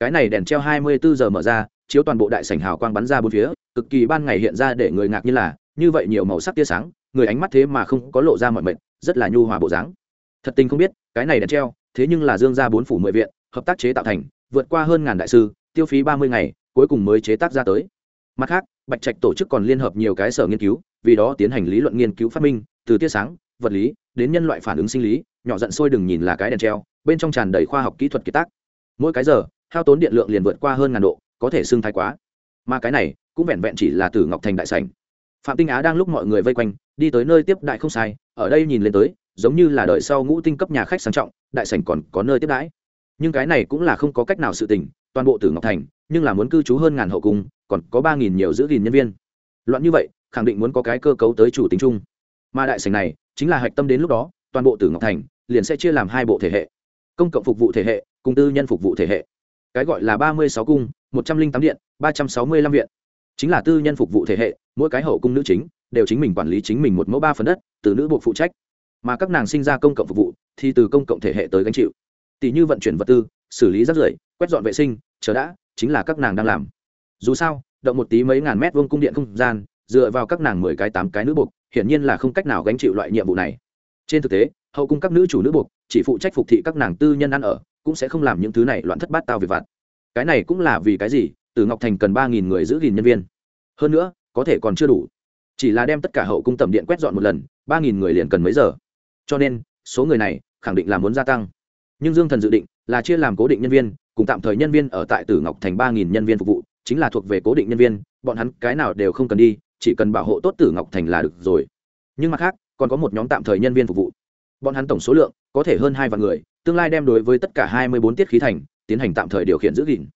Cái này đèn treo hai mươi bốn giờ mở ra, chiếu toàn bộ đại sảnh hào quang bắn ra bốn phía, cực kỳ ban ngày hiện ra để người ngạc như là, như vậy nhiều màu sắc tia sáng, người ánh mắt thế mà không có lộ ra mọi mệnh rất là nhu hòa bộ dáng. Thật tình không biết, cái này đèn treo, thế nhưng là dương gia bốn phủ mười viện, hợp tác chế tạo thành, vượt qua hơn ngàn đại sư, tiêu phí ba mươi ngày, cuối cùng mới chế tác ra tới. Mặt khác, bạch trạch tổ chức còn liên hợp nhiều cái sở nghiên cứu, vì đó tiến hành lý luận nghiên cứu phát minh, từ tia sáng, vật lý, đến nhân loại phản ứng sinh lý nhỏ giận sôi đừng nhìn là cái đèn treo, bên trong tràn đầy khoa học kỹ thuật kiệt tác. Mỗi cái giờ, hao tốn điện lượng liền vượt qua hơn ngàn độ, có thể xưng thái quá. Mà cái này, cũng vẹn vẹn chỉ là từ ngọc thành đại sảnh. Phạm tinh á đang lúc mọi người vây quanh, đi tới nơi tiếp đại không sai, ở đây nhìn lên tới, giống như là đợi sau ngũ tinh cấp nhà khách sang trọng, đại sảnh còn có nơi tiếp đãi. Nhưng cái này cũng là không có cách nào sự tình, toàn bộ tử ngọc thành, nhưng là muốn cư trú hơn ngàn hậu cung, còn có ba nghìn nhiều giữ gìn nhân viên. Loạn như vậy, khẳng định muốn có cái cơ cấu tới chủ tính chung. Mà đại sảnh này, chính là hạch tâm đến lúc đó toàn bộ tử ngọc thành liền sẽ chia làm hai bộ thể hệ. Công cộng phục vụ thể hệ, cùng tư nhân phục vụ thể hệ. Cái gọi là ba mươi sáu cung, một trăm linh tám điện, ba trăm sáu mươi lăm viện. Chính là tư nhân phục vụ thể hệ, mỗi cái hậu cung nữ chính đều chính mình quản lý chính mình một mẫu ba phần đất, từ nữ bộ phụ trách. Mà các nàng sinh ra công cộng phục vụ thì từ công cộng thể hệ tới gánh chịu. Tỷ như vận chuyển vật tư, xử lý rác rưởi, quét dọn vệ sinh, chờ đã, chính là các nàng đang làm. Dù sao, động một tí mấy ngàn mét vuông cung điện không gian, dựa vào các nàng mười cái tám cái nữ buộc hiển nhiên là không cách nào gánh chịu loại nhiệm vụ này trên thực tế, hậu cung các nữ chủ nữ buộc, chỉ phụ trách phục thị các nàng tư nhân ăn ở, cũng sẽ không làm những thứ này loạn thất bát tao về vặt. Cái này cũng là vì cái gì? Từ ngọc thành cần ba nghìn người giữ gìn nhân viên. Hơn nữa, có thể còn chưa đủ. Chỉ là đem tất cả hậu cung tầm điện quét dọn một lần, ba nghìn người liền cần mấy giờ. Cho nên, số người này khẳng định là muốn gia tăng. Nhưng dương thần dự định là chia làm cố định nhân viên, cùng tạm thời nhân viên ở tại tử ngọc thành ba nghìn nhân viên phục vụ, chính là thuộc về cố định nhân viên, bọn hắn cái nào đều không cần đi, chỉ cần bảo hộ tốt tử ngọc thành là được rồi. Nhưng mặt khác còn có một nhóm tạm thời nhân viên phục vụ. Bọn hắn tổng số lượng có thể hơn hai vạn người, tương lai đem đối với tất cả hai mươi bốn tiết khí thành, tiến hành tạm thời điều khiển giữ gìn.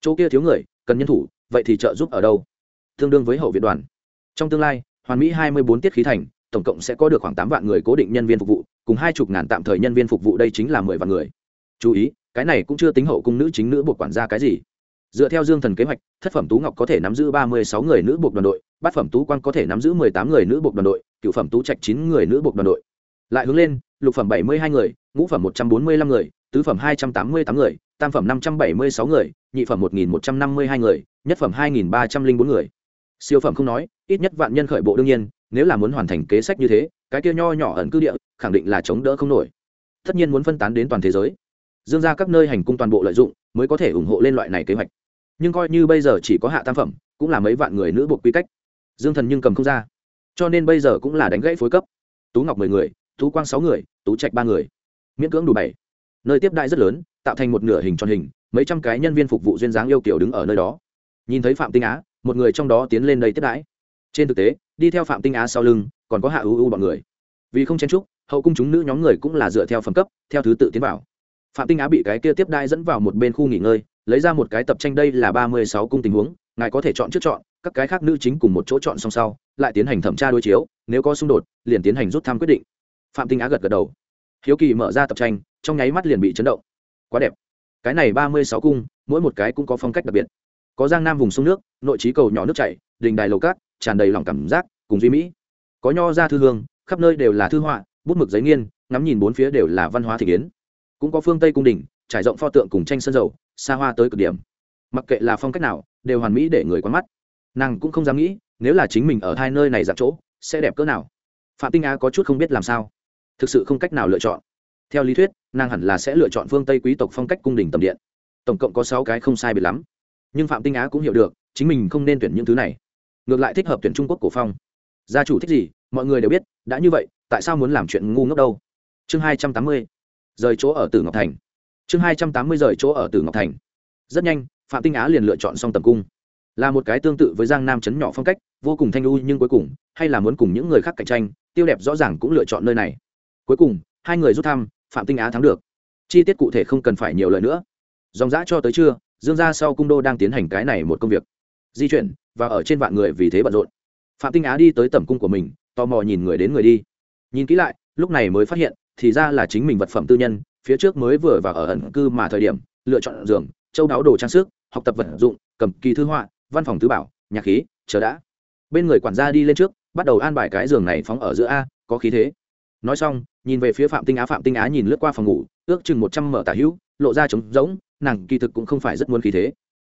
Chỗ kia thiếu người, cần nhân thủ, vậy thì trợ giúp ở đâu? Tương đương với hậu viện đoàn. Trong tương lai, hoàn mỹ hai mươi bốn tiết khí thành, tổng cộng sẽ có được khoảng tám vạn người cố định nhân viên phục vụ, cùng hai chục ngàn tạm thời nhân viên phục vụ đây chính là mười vạn người. Chú ý, cái này cũng chưa tính hậu cung nữ chính nữ buộc quản gia cái gì dựa theo dương thần kế hoạch, thất phẩm tú ngọc có thể nắm giữ ba mươi sáu người nữ buộc đoàn đội, bát phẩm tú quang có thể nắm giữ mười tám người nữ buộc đoàn đội, cựu phẩm tú trạch chín người nữ buộc đoàn đội. Lại hướng lên, lục phẩm bảy mươi hai người, ngũ phẩm một trăm bốn mươi lăm người, tứ phẩm hai trăm tám mươi tám người, tam phẩm năm trăm bảy mươi sáu người, nhị phẩm một nghìn một trăm năm mươi hai người, nhất phẩm hai nghìn ba trăm linh bốn người. Siêu phẩm không nói, ít nhất vạn nhân khởi bộ đương nhiên, nếu là muốn hoàn thành kế sách như thế, cái kia nho nhỏ ẩn cư địa, khẳng định là chống đỡ không nổi. Tất nhiên muốn phân tán đến toàn thế giới. Dương ra các nơi hành cung toàn bộ lợi dụng, mới có thể ủng hộ lên loại này kế hoạch nhưng coi như bây giờ chỉ có hạ tam phẩm, cũng là mấy vạn người nữ buộc quy cách. Dương thần nhưng cầm không ra. Cho nên bây giờ cũng là đánh gãy phối cấp. Tú ngọc mười người, tú quang sáu người, tú trạch ba người. Miễn cưỡng đủ bảy. Nơi tiếp đại rất lớn, tạo thành một nửa hình tròn hình, mấy trăm cái nhân viên phục vụ duyên dáng yêu kiểu đứng ở nơi đó. Nhìn thấy phạm tinh á, một người trong đó tiến lên đây tiếp đãi. Trên thực tế, đi theo phạm tinh á sau lưng, còn có hạ ưu ưu bọn người. Vì không chen trúc hậu cung chúng nữ nhóm người cũng là dựa theo phẩm cấp, theo thứ tự tiến vào. Phạm tinh á bị cái kia tiếp đai dẫn vào một bên khu nghỉ ngơi lấy ra một cái tập tranh đây là ba mươi sáu cung tình huống, ngài có thể chọn trước chọn, các cái khác nữ chính cùng một chỗ chọn song sau, lại tiến hành thẩm tra đối chiếu, nếu có xung đột, liền tiến hành rút thăm quyết định. Phạm tinh á gật gật đầu. Hiếu kỳ mở ra tập tranh, trong nháy mắt liền bị chấn động. Quá đẹp. Cái này ba mươi sáu cung, mỗi một cái cũng có phong cách đặc biệt. Có giang nam vùng sông nước, nội trí cầu nhỏ nước chảy, đình đài lầu cát, tràn đầy lòng cảm giác, cùng duy mỹ. Có nho ra thư hương, khắp nơi đều là thư họa, bút mực giấy nghiên, ngắm nhìn bốn phía đều là văn hóa thị kiến. Cũng có phương tây cung đình trải rộng pho tượng cùng tranh sân dầu, xa hoa tới cực điểm. Mặc kệ là phong cách nào, đều hoàn mỹ để người quán mắt. Nàng cũng không dám nghĩ, nếu là chính mình ở hai nơi này dạng chỗ, sẽ đẹp cỡ nào? Phạm tinh á có chút không biết làm sao. Thực sự không cách nào lựa chọn. Theo lý thuyết, nàng hẳn là sẽ lựa chọn phương tây quý tộc phong cách cung đình tầm điện. Tổng cộng có sáu cái không sai biệt lắm. Nhưng phạm tinh á cũng hiểu được, chính mình không nên tuyển những thứ này. Ngược lại thích hợp tuyển trung quốc cổ phong. Gia chủ thích gì, mọi người đều biết, đã như vậy, tại sao muốn làm chuyện ngu ngốc đâu? Chương hai trăm tám mươi. Rời chỗ ở tử ngọc thành chương hai trăm tám mươi rời chỗ ở tử ngọc thành. Rất nhanh, phạm tinh á liền lựa chọn xong tầm cung. Là một cái tương tự với giang nam chấn nhỏ phong cách, vô cùng thanh lưu nhưng cuối cùng, hay là muốn cùng những người khác cạnh tranh, tiêu đẹp rõ ràng cũng lựa chọn nơi này. Cuối cùng, hai người rút thăm, phạm tinh á thắng được. Chi tiết cụ thể không cần phải nhiều lời nữa. Dòng giã cho tới trưa, dương ra sau cung đô đang tiến hành cái này một công việc. Di chuyển, và ở trên vạn người vì thế bận rộn. Phạm tinh á đi tới tầm cung của mình, tò mò nhìn người đến người đi. Nhìn kỹ lại, lúc này mới phát hiện, thì ra là chính mình vật phẩm tư nhân phía trước mới vừa vào ở ẩn cư mà thời điểm, lựa chọn giường, châu đáo đồ trang sức, học tập vật dụng, cầm kỳ thư họa, văn phòng tứ bảo, nhạc khí, chờ đã. Bên người quản gia đi lên trước, bắt đầu an bài cái giường này phóng ở giữa a, có khí thế. Nói xong, nhìn về phía phạm tinh á, phạm tinh á nhìn lướt qua phòng ngủ, ước chừng một trăm mở tả hữu, lộ ra trống rỗng, nàng kỳ thực cũng không phải rất muốn khí thế.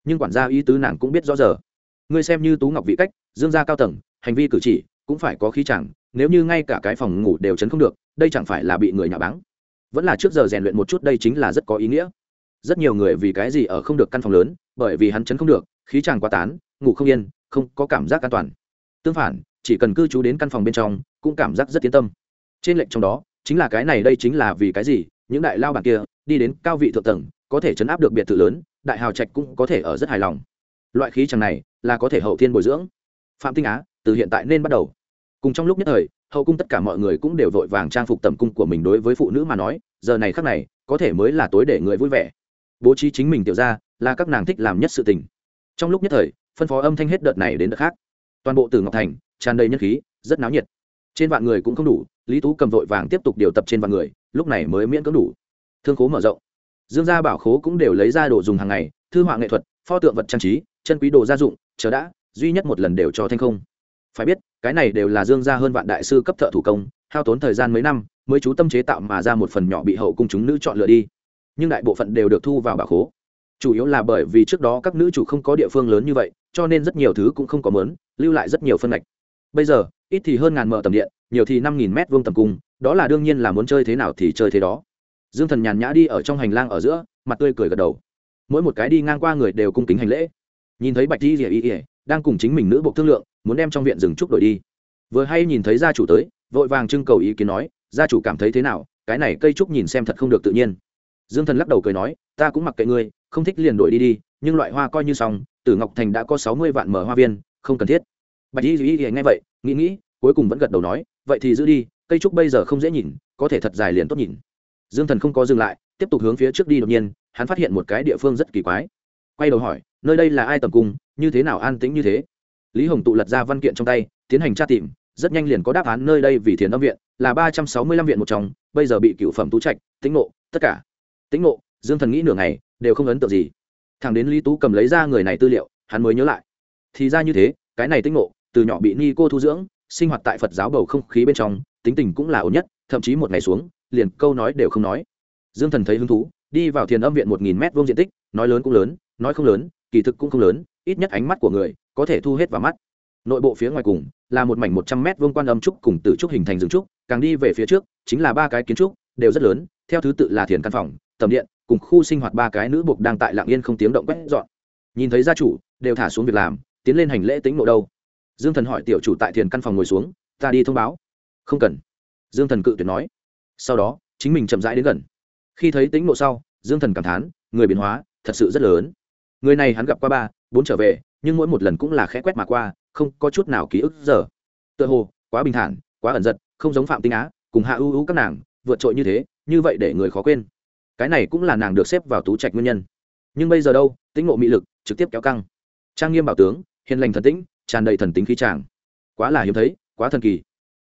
Nhưng quản gia ý tứ nàng cũng biết rõ giờ. Ngươi xem như tú ngọc vị cách, dương gia cao tầng, hành vi cử chỉ cũng phải có khí chẳng, nếu như ngay cả cái phòng ngủ đều chấn không được, đây chẳng phải là bị người nhà báng vẫn là trước giờ rèn luyện một chút đây chính là rất có ý nghĩa. Rất nhiều người vì cái gì ở không được căn phòng lớn, bởi vì hắn chấn không được, khí chàng quá tán, ngủ không yên, không có cảm giác an toàn. Tương phản, chỉ cần cư trú đến căn phòng bên trong, cũng cảm giác rất yên tâm. Trên lệnh trong đó, chính là cái này đây chính là vì cái gì, những đại lao bản kia, đi đến cao vị thượng tầng, có thể chấn áp được biệt thự lớn, đại hào trạch cũng có thể ở rất hài lòng. Loại khí chẳng này, là có thể hậu thiên bồi dưỡng. Phạm tinh á, từ hiện tại nên bắt đầu. Cùng trong lúc nhất thời hậu cung tất cả mọi người cũng đều vội vàng trang phục tầm cung của mình đối với phụ nữ mà nói, giờ này khác này, có thể mới là tối để người vui vẻ. Bố trí chính mình tiểu ra là các nàng thích làm nhất sự tình. Trong lúc nhất thời, phân phó âm thanh hết đợt này đến đợt khác. Toàn bộ từ ngọc thành, tràn đầy nhân khí, rất náo nhiệt. Trên vạn người cũng không đủ, lý tú cầm vội vàng tiếp tục điều tập trên vạn người, lúc này mới miễn cưỡng đủ. Thương khố mở rộng. Dương gia bảo khố cũng đều lấy ra đồ dùng hàng ngày, thư họa nghệ thuật, pho tượng vật trang trí, chân quý đồ gia dụng, chờ đã, duy nhất một lần đều cho thanh không phải biết, cái này đều là dương gia hơn vạn đại sư cấp thợ thủ công, hao tốn thời gian mấy năm, mới chú tâm chế tạo mà ra một phần nhỏ bị hậu cung chúng nữ chọn lựa đi. Nhưng đại bộ phận đều được thu vào bảo khố. Chủ yếu là bởi vì trước đó các nữ chủ không có địa phương lớn như vậy, cho nên rất nhiều thứ cũng không có mớn, lưu lại rất nhiều phân ngạch bây giờ, ít thì hơn ngàn mở tầm điện, nhiều thì năm nghìn mét vuông tầm cung, đó là đương nhiên là muốn chơi thế nào thì chơi thế đó. Dương thần nhàn nhã đi ở trong hành lang ở giữa, mặt tươi cười gật đầu. Mỗi một cái đi ngang qua người đều cung kính hành lễ. Nhìn thấy bạch di rỉa y ỉa đang cùng chính mình nữ bộ thương lượng, muốn đem trong viện rừng trúc đổi đi. Vừa hay nhìn thấy gia chủ tới, vội vàng trưng cầu ý kiến nói, gia chủ cảm thấy thế nào, cái này cây trúc nhìn xem thật không được tự nhiên. Dương thần lắc đầu cười nói, ta cũng mặc kệ ngươi, không thích liền đổi đi đi, nhưng loại hoa coi như xong, tử ngọc thành đã có sáu mươi vạn mở hoa viên, không cần thiết. Bạch y duy nghe vậy, nghĩ nghĩ, cuối cùng vẫn gật đầu nói, vậy thì giữ đi, cây trúc bây giờ không dễ nhìn, có thể thật dài liền tốt nhìn. Dương thần không có dừng lại, tiếp tục hướng phía trước đi đột nhiên, hắn phát hiện một cái địa phương rất kỳ quái quay đầu hỏi, nơi đây là ai tầm cung, như thế nào an tĩnh như thế? Lý hồng tụ lật ra văn kiện trong tay, tiến hành tra tìm, rất nhanh liền có đáp án nơi đây vì thiền âm viện, là ba trăm sáu mươi lăm viện một trong, bây giờ bị cựu phẩm tú trạch, tĩnh nộ tất cả. Tĩnh nộ dương thần nghĩ nửa ngày, đều không ấn tượng gì. Thằng đến lý tú cầm lấy ra người này tư liệu, hắn mới nhớ lại. Thì ra như thế, cái này tĩnh nộ từ nhỏ bị ni cô thu dưỡng, sinh hoạt tại phật giáo bầu không khí bên trong, tính tình cũng là ổn nhất, thậm chí một ngày xuống, liền câu nói đều không nói. Dương thần thấy hứng thú, đi vào thiền âm viện một nghìn m vuông diện tích, nói lớn cũng lớn nói không lớn, kỳ thực cũng không lớn, ít nhất ánh mắt của người có thể thu hết vào mắt. Nội bộ phía ngoài cùng là một mảnh một trăm m vuông quan âm trúc cùng tử trúc hình thành rừng trúc, càng đi về phía trước, chính là ba cái kiến trúc, đều rất lớn, theo thứ tự là thiền căn phòng, tầm điện, cùng khu sinh hoạt ba cái nữ buộc đang tại lạng yên không tiếng động quét dọn. Nhìn thấy gia chủ, đều thả xuống việc làm, tiến lên hành lễ tính nộ đâu. Dương thần hỏi tiểu chủ tại thiền căn phòng ngồi xuống, ta đi thông báo. Không cần. Dương thần cự tuyệt nói. Sau đó, chính mình chậm rãi đến gần. Khi thấy tính nộ sau, dương thần cảm thán, người biến hóa thật sự rất lớn người này hắn gặp qua ba, bốn trở về, nhưng mỗi một lần cũng là khẽ quét mà qua, không có chút nào ký ức giờ. Tựa hồ, quá bình thản, quá ẩn giật, không giống phạm tinh á, cùng hạ ưu ưu các nàng, vượt trội như thế, như vậy để người khó quên. Cái này cũng là nàng được xếp vào tú trạch nguyên nhân. Nhưng bây giờ đâu, tĩnh ngộ mị lực, trực tiếp kéo căng. Trang nghiêm bảo tướng, hiền lành thần tĩnh, tràn đầy thần tính khí tràng. Quá là hiếm thấy, quá thần kỳ.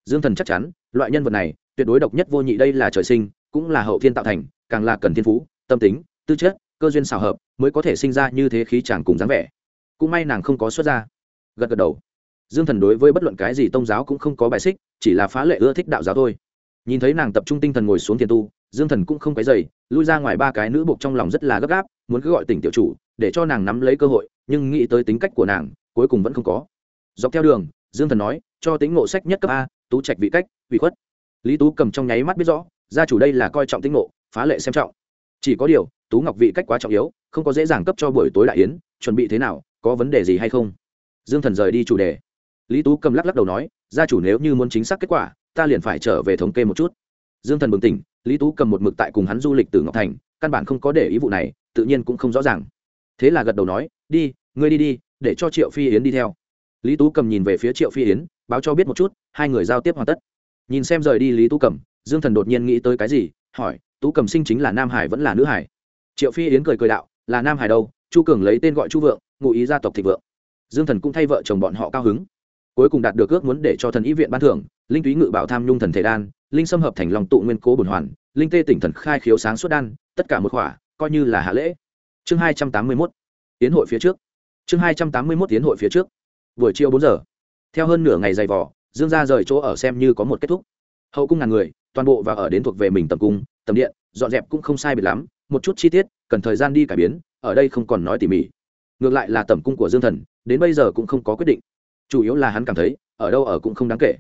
Dương thần chắc chắn, loại nhân vật này, tuyệt đối độc nhất vô nhị đây là trời sinh, cũng là hậu thiên tạo thành, càng là cần thiên phú, tâm tính, tư chất cơ duyên xào hợp, mới có thể sinh ra như thế khí chàng cùng dáng vẻ. Cũng may nàng không có xuất ra gật gật đầu. Dương thần đối với bất luận cái gì tôn giáo cũng không có bài xích, chỉ là phá lệ ưa thích đạo giáo thôi. Nhìn thấy nàng tập trung tinh thần ngồi xuống thiền tu, dương thần cũng không cái dày lui ra ngoài ba cái nữ buộc trong lòng rất là gấp gáp, muốn cứ gọi tỉnh tiểu chủ, để cho nàng nắm lấy cơ hội, nhưng nghĩ tới tính cách của nàng, cuối cùng vẫn không có. Dọc theo đường, dương thần nói, cho tính ngộ sách nhất cấp a, tú trạch vị cách, vị khuất. Lý tú cầm trong nháy mắt biết rõ, gia chủ đây là coi trọng tính ngộ, phá lệ xem trọng chỉ có điều, tú ngọc vị cách quá trọng yếu, không có dễ dàng cấp cho buổi tối đại yến, chuẩn bị thế nào, có vấn đề gì hay không? Dương thần rời đi chủ đề. Lý tú cầm lắc lắc đầu nói, gia chủ nếu như muốn chính xác kết quả, ta liền phải trở về thống kê một chút. Dương thần bừng tỉnh, lý tú cầm một mực tại cùng hắn du lịch từ ngọc thành, căn bản không có để ý vụ này, tự nhiên cũng không rõ ràng. Thế là gật đầu nói, đi, ngươi đi đi, để cho triệu phi yến đi theo. Lý tú cầm nhìn về phía triệu phi yến, báo cho biết một chút, hai người giao tiếp hoàn tất. Nhìn xem rời đi lý tú cầm, dương thần đột nhiên nghĩ tới cái gì hỏi, tú cầm sinh chính là nam hải vẫn là nữ hải? Triệu phi yến cười cười đạo, là nam hải đâu, chu cường lấy tên gọi chu vượng, ngụ ý gia tộc thịnh vượng. Dương thần cũng thay vợ chồng bọn họ cao hứng. Cuối cùng đạt được ước muốn để cho thần ý viện ban thưởng, linh túy ngự bảo tham nhung thần thể đan, linh xâm hợp thành lòng tụ nguyên cố bồn hoàn, linh tê tỉnh thần khai khiếu sáng suốt đan, tất cả một khỏa, coi như là hạ lễ. Chương hai trăm tám mươi mốt tiến hội phía trước. Chương hai trăm tám mươi mốt tiến hội phía trước. Buổi chiều bốn giờ. Theo hơn nửa ngày dày vỏ dương ra rời chỗ ở xem như có một kết thúc hậu cung ngàn người, toàn bộ và ở đến thuộc về mình tầm cung, tầm điện, dọn dẹp cũng không sai biệt lắm, một chút chi tiết, cần thời gian đi cải biến, ở đây không còn nói tỉ mỉ. Ngược lại là tầm cung của dương thần, đến bây giờ cũng không có quyết định. Chủ yếu là hắn cảm thấy, ở đâu ở cũng không đáng kể.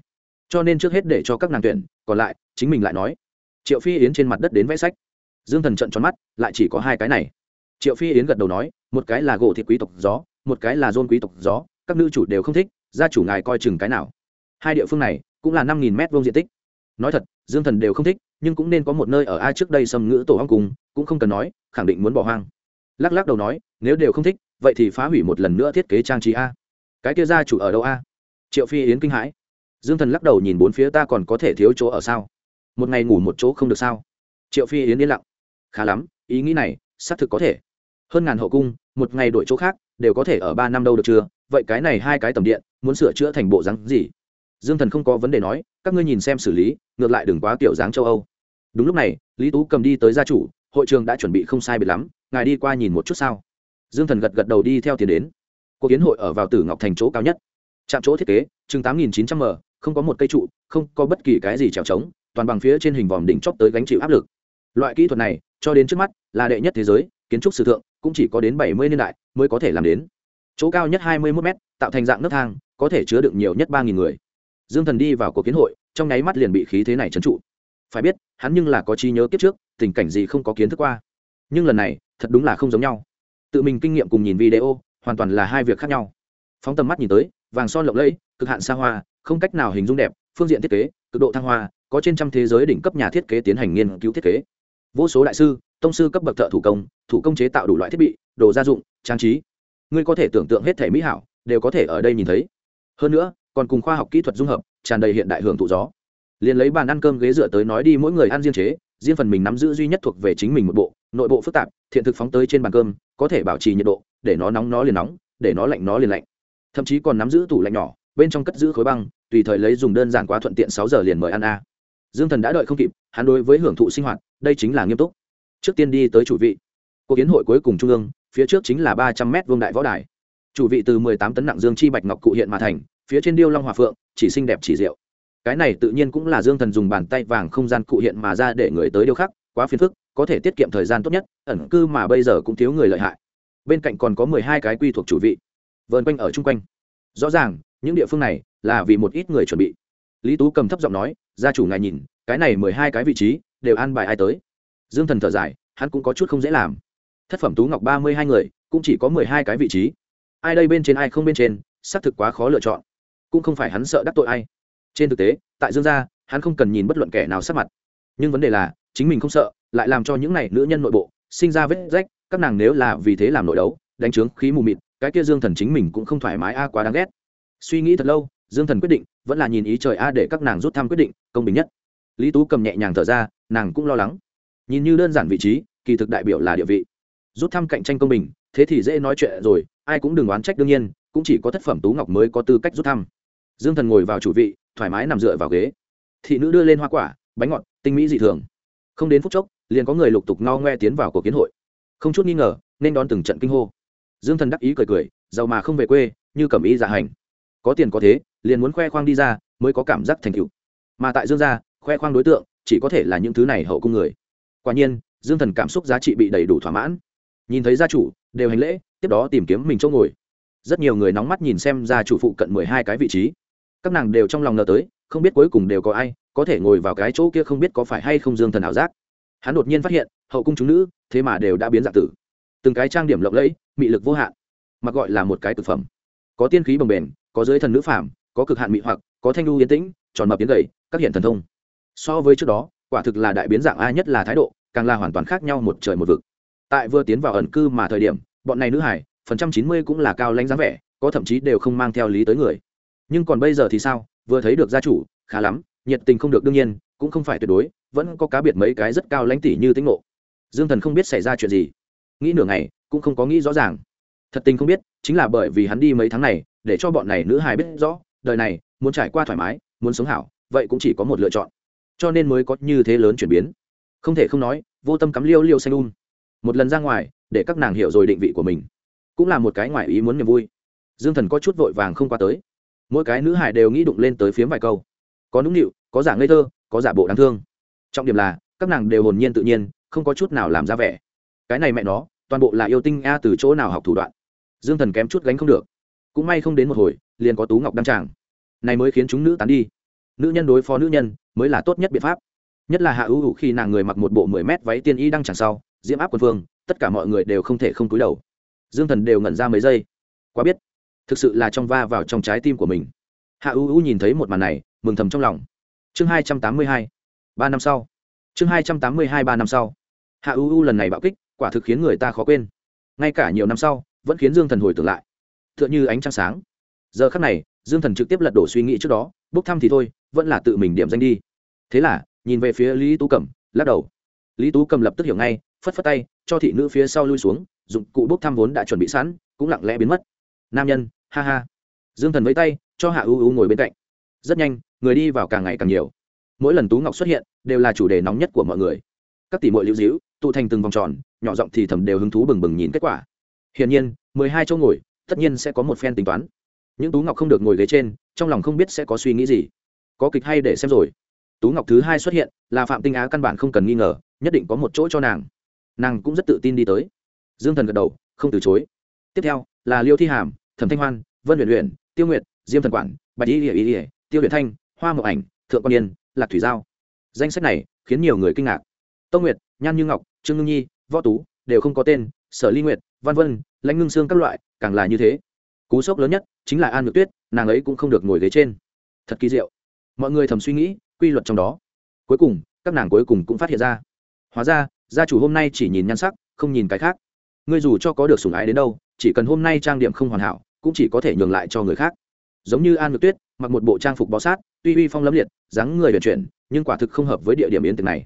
Cho nên trước hết để cho các nàng tuyển, còn lại, chính mình lại nói. Triệu phi yến trên mặt đất đến vẽ sách. Dương thần trận tròn mắt, lại chỉ có hai cái này. Triệu phi yến gật đầu nói, một cái là gỗ thị quý tộc gió, một cái là dôn quý tộc gió, các nữ chủ đều không thích, gia chủ ngài coi chừng cái nào. Hai địa phương này, cũng là năm nghìn m vông diện tích nói thật, dương thần đều không thích, nhưng cũng nên có một nơi ở ai trước đây xâm ngữ tổ hong cùng, cũng không cần nói, khẳng định muốn bỏ hoang. Lắc lắc đầu nói, nếu đều không thích, vậy thì phá hủy một lần nữa thiết kế trang trí a. Cái kia gia chủ ở đâu a? Triệu phi yến kinh hãi. Dương thần lắc đầu nhìn bốn phía ta còn có thể thiếu chỗ ở sao? Một ngày ngủ một chỗ không được sao? Triệu phi yến yên lặng. Khá lắm, ý nghĩ này, xác thực có thể. Hơn ngàn hậu cung, một ngày đổi chỗ khác, đều có thể ở ba năm đâu được chưa? Vậy cái này hai cái tầm điện, muốn sửa chữa thành bộ dáng gì? Dương thần không có vấn đề nói, các ngươi nhìn xem xử lý, ngược lại đừng quá kiểu dáng châu âu. Đúng lúc này, lý tú cầm đi tới gia chủ, hội trường đã chuẩn bị không sai biệt lắm, ngài đi qua nhìn một chút sao. Dương thần gật gật đầu đi theo tiền đến. Cuộc kiến hội ở vào tử ngọc thành chỗ cao nhất. Trạm chỗ thiết kế, chừng tám nghìn chín trăm m, không có một cây trụ, không có bất kỳ cái gì trèo trống, toàn bằng phía trên hình vòm đỉnh chóp tới gánh chịu áp lực. Loại kỹ thuật này, cho đến trước mắt, là đệ nhất thế giới, kiến trúc sử thượng, cũng chỉ có đến bảy mươi niên đại mới có thể làm đến. Chỗ cao nhất hai mươi một m tạo thành dạng nấc thang, có thể chứa được nhiều nhất ba nghìn người dương thần đi vào cuộc kiến hội, trong nháy mắt liền bị khí thế này trấn trụ. Phải biết, hắn nhưng là có trí nhớ kiếp trước, tình cảnh gì không có kiến thức qua. Nhưng lần này, thật đúng là không giống nhau. Tự mình kinh nghiệm cùng nhìn video, hoàn toàn là hai việc khác nhau. Phóng tầm mắt nhìn tới, vàng son lộng lẫy, cực hạn xa hoa, không cách nào hình dung đẹp, phương diện thiết kế, cực độ thăng hoa, có trên trăm thế giới đỉnh cấp nhà thiết kế tiến hành nghiên cứu thiết kế. Vô số đại sư, tông sư cấp bậc thợ thủ công thủ công chế tạo đủ loại thiết bị, đồ gia dụng, trang trí. Ngươi có thể tưởng tượng hết thể mỹ hảo, đều có thể ở đây nhìn thấy. Hơn nữa còn cùng khoa học kỹ thuật dung hợp, tràn đầy hiện đại hưởng thụ gió. Liền lấy bàn ăn cơm ghế dựa tới nói đi mỗi người ăn riêng chế, riêng phần mình nắm giữ duy nhất thuộc về chính mình một bộ, nội bộ phức tạp, thiện thực phóng tới trên bàn cơm, có thể bảo trì nhiệt độ, để nó nóng nó liền nóng, để nó lạnh nó liền lạnh. Thậm chí còn nắm giữ tủ lạnh nhỏ, bên trong cất giữ khối băng, tùy thời lấy dùng đơn giản quá thuận tiện sáu giờ liền mời ăn a. Dương thần đã đợi không kịp, hắn đối với hưởng thụ sinh hoạt, đây chính là nghiêm túc. Trước tiên đi tới chủ vị. Cuộc kiến hội cuối cùng trung ương, phía trước chính là ba trăm mét vương đại võ đài. Chủ vị từ mười tám tấn nặng dương chi bạch ngọc cụ hiện mà thành phía trên điêu long hòa phượng, chỉ xinh đẹp chỉ diệu. Cái này tự nhiên cũng là dương thần dùng bàn tay vàng không gian cụ hiện mà ra để người tới điêu khắc, quá phiền phức, có thể tiết kiệm thời gian tốt nhất, ẩn cư mà bây giờ cũng thiếu người lợi hại. Bên cạnh còn có mười hai cái quy thuộc chủ vị, vờn quanh ở chung quanh. Rõ ràng, những địa phương này là vì một ít người chuẩn bị. Lý tú cầm thấp giọng nói, gia chủ ngài nhìn, cái này mười hai cái vị trí đều an bài ai tới? Dương thần thở dài, hắn cũng có chút không dễ làm. Thất phẩm tú ngọc ba mươi hai người, cũng chỉ có mười hai cái vị trí. Ai đây bên trên, ai không bên trên, xác thực quá khó lựa chọn cũng không phải hắn sợ đắc tội ai. Trên thực tế, tại dương gia, hắn không cần nhìn bất luận kẻ nào sát mặt. Nhưng vấn đề là, chính mình không sợ, lại làm cho những này nữ nhân nội bộ, sinh ra vết rách, các nàng nếu là vì thế làm nội đấu, đánh trướng khí mù mịt, cái kia dương thần chính mình cũng không thoải mái a, quá đáng ghét. Suy nghĩ thật lâu, dương thần quyết định, vẫn là nhìn ý trời a để các nàng rút thăm quyết định, công bình nhất. Lý tú cầm nhẹ nhàng thở ra, nàng cũng lo lắng. Nhìn như đơn giản vị trí, kỳ thực đại biểu là địa vị. Rút thăm cạnh tranh công bình, thế thì dễ nói chuyện rồi, ai cũng đừng oán trách đương nhiên, cũng chỉ có thất phẩm tú ngọc mới có tư cách rút thăm dương thần ngồi vào chủ vị, thoải mái nằm dựa vào ghế. Thị nữ đưa lên hoa quả, bánh ngọt, tinh mỹ dị thường. Không đến phút chốc, liền có người lục tục no ngoe tiến vào cuộc kiến hội. Không chút nghi ngờ, nên đón từng trận kinh hô. Dương thần đắc ý cười cười, giàu mà không về quê, như cầm ý dạ hành. Có tiền có thế, liền muốn khoe khoang đi ra, mới có cảm giác thành tựu. Mà tại dương gia, khoe khoang đối tượng, chỉ có thể là những thứ này hậu cung người. Quả nhiên, dương thần cảm xúc giá trị bị đầy đủ thỏa mãn. Nhìn thấy gia chủ, đều hành lễ, tiếp đó tìm kiếm mình chỗ ngồi. Rất nhiều người nóng mắt nhìn xem gia chủ phụ cận mười hai cái vị trí các nàng đều trong lòng ngờ tới không biết cuối cùng đều có ai có thể ngồi vào cái chỗ kia không biết có phải hay không dương thần ảo giác. Hắn đột nhiên phát hiện hậu cung chúng nữ thế mà đều đã biến dạng tử. Từng cái trang điểm lộng lẫy mị lực vô hạn mặc gọi là một cái thực phẩm. Có tiên khí bồng bền, có giới thần nữ phàm, có cực hạn mị hoặc có thanh lưu yên tĩnh tròn mập biến gầy các hiện thần thông. So với trước đó quả thực là đại biến dạng ai nhất là thái độ càng là hoàn toàn khác nhau một trời một vực. Tại vừa tiến vào ẩn cư mà thời điểm bọn này nữ hải phần trăm chín mươi cũng là cao lãnh dáng vẻ có thậm chí đều không mang theo lý tới người nhưng còn bây giờ thì sao? Vừa thấy được gia chủ, khá lắm, nhiệt tình không được đương nhiên, cũng không phải tuyệt đối, vẫn có cá biệt mấy cái rất cao lãnh tỷ như tính ngộ. Dương thần không biết xảy ra chuyện gì. Nghĩ nửa ngày, cũng không có nghĩ rõ ràng. Thật tình không biết, chính là bởi vì hắn đi mấy tháng này, để cho bọn này nữ hài biết rõ, đời này, muốn trải qua thoải mái, muốn sống hảo, vậy cũng chỉ có một lựa chọn. Cho nên mới có như thế lớn chuyển biến. Không thể không nói, vô tâm cắm liêu liêu xanh un một lần ra ngoài, để các nàng hiểu rồi định vị của mình. Cũng là một cái ngoài ý muốn niềm vui. Dương thần có chút vội vàng không qua tới mỗi cái nữ hải đều nghĩ đụng lên tới phiếm vài câu. Có nũng nịu, có giả ngây thơ, có giả bộ đáng thương. Trọng điểm là, các nàng đều hồn nhiên tự nhiên, không có chút nào làm ra vẻ. Cái này mẹ nó, toàn bộ là yêu tinh a từ chỗ nào học thủ đoạn. Dương thần kém chút gánh không được. Cũng may không đến một hồi, liền có tú ngọc đăng tràng. Này mới khiến chúng nữ tán đi. Nữ nhân đối phó nữ nhân, mới là tốt nhất biện pháp. Nhất là hạ ưu hữu khi nàng người mặc một bộ mười mét váy tiên y đăng tràng sau, diễm áp quân phương, tất cả mọi người đều không thể không cúi đầu. Dương thần đều ngẩn ra mấy giây. Quá biết thực sự là trong va vào trong trái tim của mình. Hạ U U nhìn thấy một màn này, mừng thầm trong lòng. Chương hai trăm tám mươi hai, ba năm sau. Chương hai trăm tám mươi hai, ba năm sau. Hạ U U lần này bạo kích, quả thực khiến người ta khó quên. Ngay cả nhiều năm sau, vẫn khiến dương thần hồi tưởng lại. T h ư ợ n h ư ánh trăng sáng. Giờ khắc này, dương thần trực tiếp lật đổ suy nghĩ trước đó, bốc thăm thì thôi, vẫn là tự mình điểm danh đi. Thế là, nhìn về phía lý tú cẩm lắc đầu. Lý tú cầm lập tức hiểu ngay, phất phất tay, cho thị nữ phía sau lui xuống, dụng cụ bốc thăm vốn đã chuẩn bị sẵn, cũng lặng lẽ biến mất. Nam nhân ha ha. Dương thần với tay, cho hạ ưu ưu ngồi bên cạnh. Rất nhanh, người đi vào càng ngày càng nhiều. Mỗi lần tú ngọc xuất hiện, đều là chủ đề nóng nhất của mọi người. Các tỷ mội lưu dĩu tụ thành từng vòng tròn, nhỏ giọng thì thầm đều hứng thú bừng bừng nhìn kết quả. Hiển nhiên, mười hai chỗ ngồi, tất nhiên sẽ có một phen tính toán. Những tú ngọc không được ngồi ghế trên, trong lòng không biết sẽ có suy nghĩ gì. Có kịch hay để xem rồi. Tú ngọc thứ hai xuất hiện, là phạm tinh á căn bản không cần nghi ngờ, nhất định có một chỗ cho nàng. Nàng cũng rất tự tin đi tới. Dương thần gật đầu, không từ chối. Tiếp theo, là liêu thi hàm thẩm thanh hoan, vân luyện luyện tiêu nguyệt, diêm thần quản, bạch y ỉa ỉa tiêu luyện thanh, hoa mậu ảnh, thượng quan yên, lạc thủy giao. Danh sách này khiến nhiều người kinh ngạc. Tông nguyệt, nhan như ngọc, trương ngưng nhi, võ tú đều không có tên, sở ly nguyệt, văn vân, lãnh ngưng xương các loại càng là như thế. Cú sốc lớn nhất chính là an ngược tuyết, nàng ấy cũng không được ngồi ghế trên. Thật kỳ diệu. Mọi người thầm suy nghĩ, quy luật trong đó. Cuối cùng, các nàng cuối cùng cũng phát hiện ra. Hóa ra, gia chủ hôm nay chỉ nhìn nhan sắc, không nhìn cái khác. Ngươi dù cho có được sủng ái đến đâu, chỉ cần hôm nay trang điểm không hoàn hảo cũng chỉ có thể nhường lại cho người khác. Giống như an ngược tuyết, mặc một bộ trang phục bó sát, tuy uy phong lấm liệt, dáng người vận chuyển, nhưng quả thực không hợp với địa điểm yến tiệc này.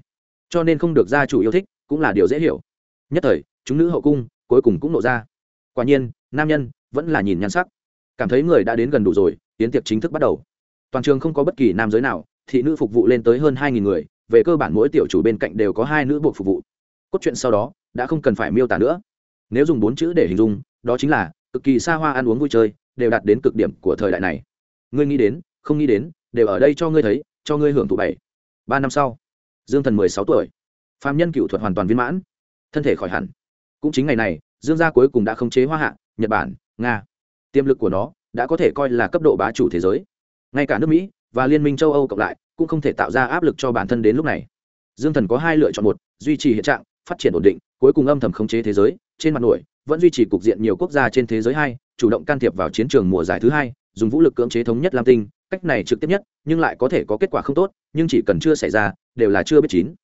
Cho nên không được gia chủ yêu thích, cũng là điều dễ hiểu. Nhất thời, chúng nữ hậu cung, cuối cùng cũng nộ ra. Quả nhiên, nam nhân vẫn là nhìn nhan sắc. Cảm thấy người đã đến gần đủ rồi, yến tiệc chính thức bắt đầu. Toàn trường không có bất kỳ nam giới nào, thị nữ phục vụ lên tới hơn hai nghìn người, về cơ bản mỗi tiểu chủ bên cạnh đều có hai nữ buộc phục vụ. Cốt truyện sau đó, đã không cần phải miêu tả nữa. Nếu dùng bốn chữ để hình dung, đó chính là cực kỳ xa hoa ăn uống vui chơi, đều đạt đến cực điểm của thời đại này. Ngươi nghĩ đến, không nghĩ đến, đều ở đây cho ngươi thấy, cho ngươi hưởng thụ bảy, ba năm sau. Dương thần mười sáu tuổi. Phạm nhân cựu thuật hoàn toàn viên mãn. Thân thể khỏi hẳn. Cũng chính ngày này, dương gia cuối cùng đã khống chế hoa hạ, nhật bản, nga. Tiềm lực của nó đã có thể coi là cấp độ bá chủ thế giới. Ngay cả nước mỹ và liên minh châu âu cộng lại cũng không thể tạo ra áp lực cho bản thân đến lúc này. Dương thần có hai lựa chọn một, duy trì hiện trạng, phát triển ổn định, cuối cùng âm thầm khống chế thế giới, trên mặt nổi vẫn duy trì cục diện nhiều quốc gia trên thế giới hai, chủ động can thiệp vào chiến trường mùa giải thứ hai, dùng vũ lực cưỡng chế thống nhất lam tinh, cách này trực tiếp nhất, nhưng lại có thể có kết quả không tốt, nhưng chỉ cần chưa xảy ra, đều là chưa biết chín.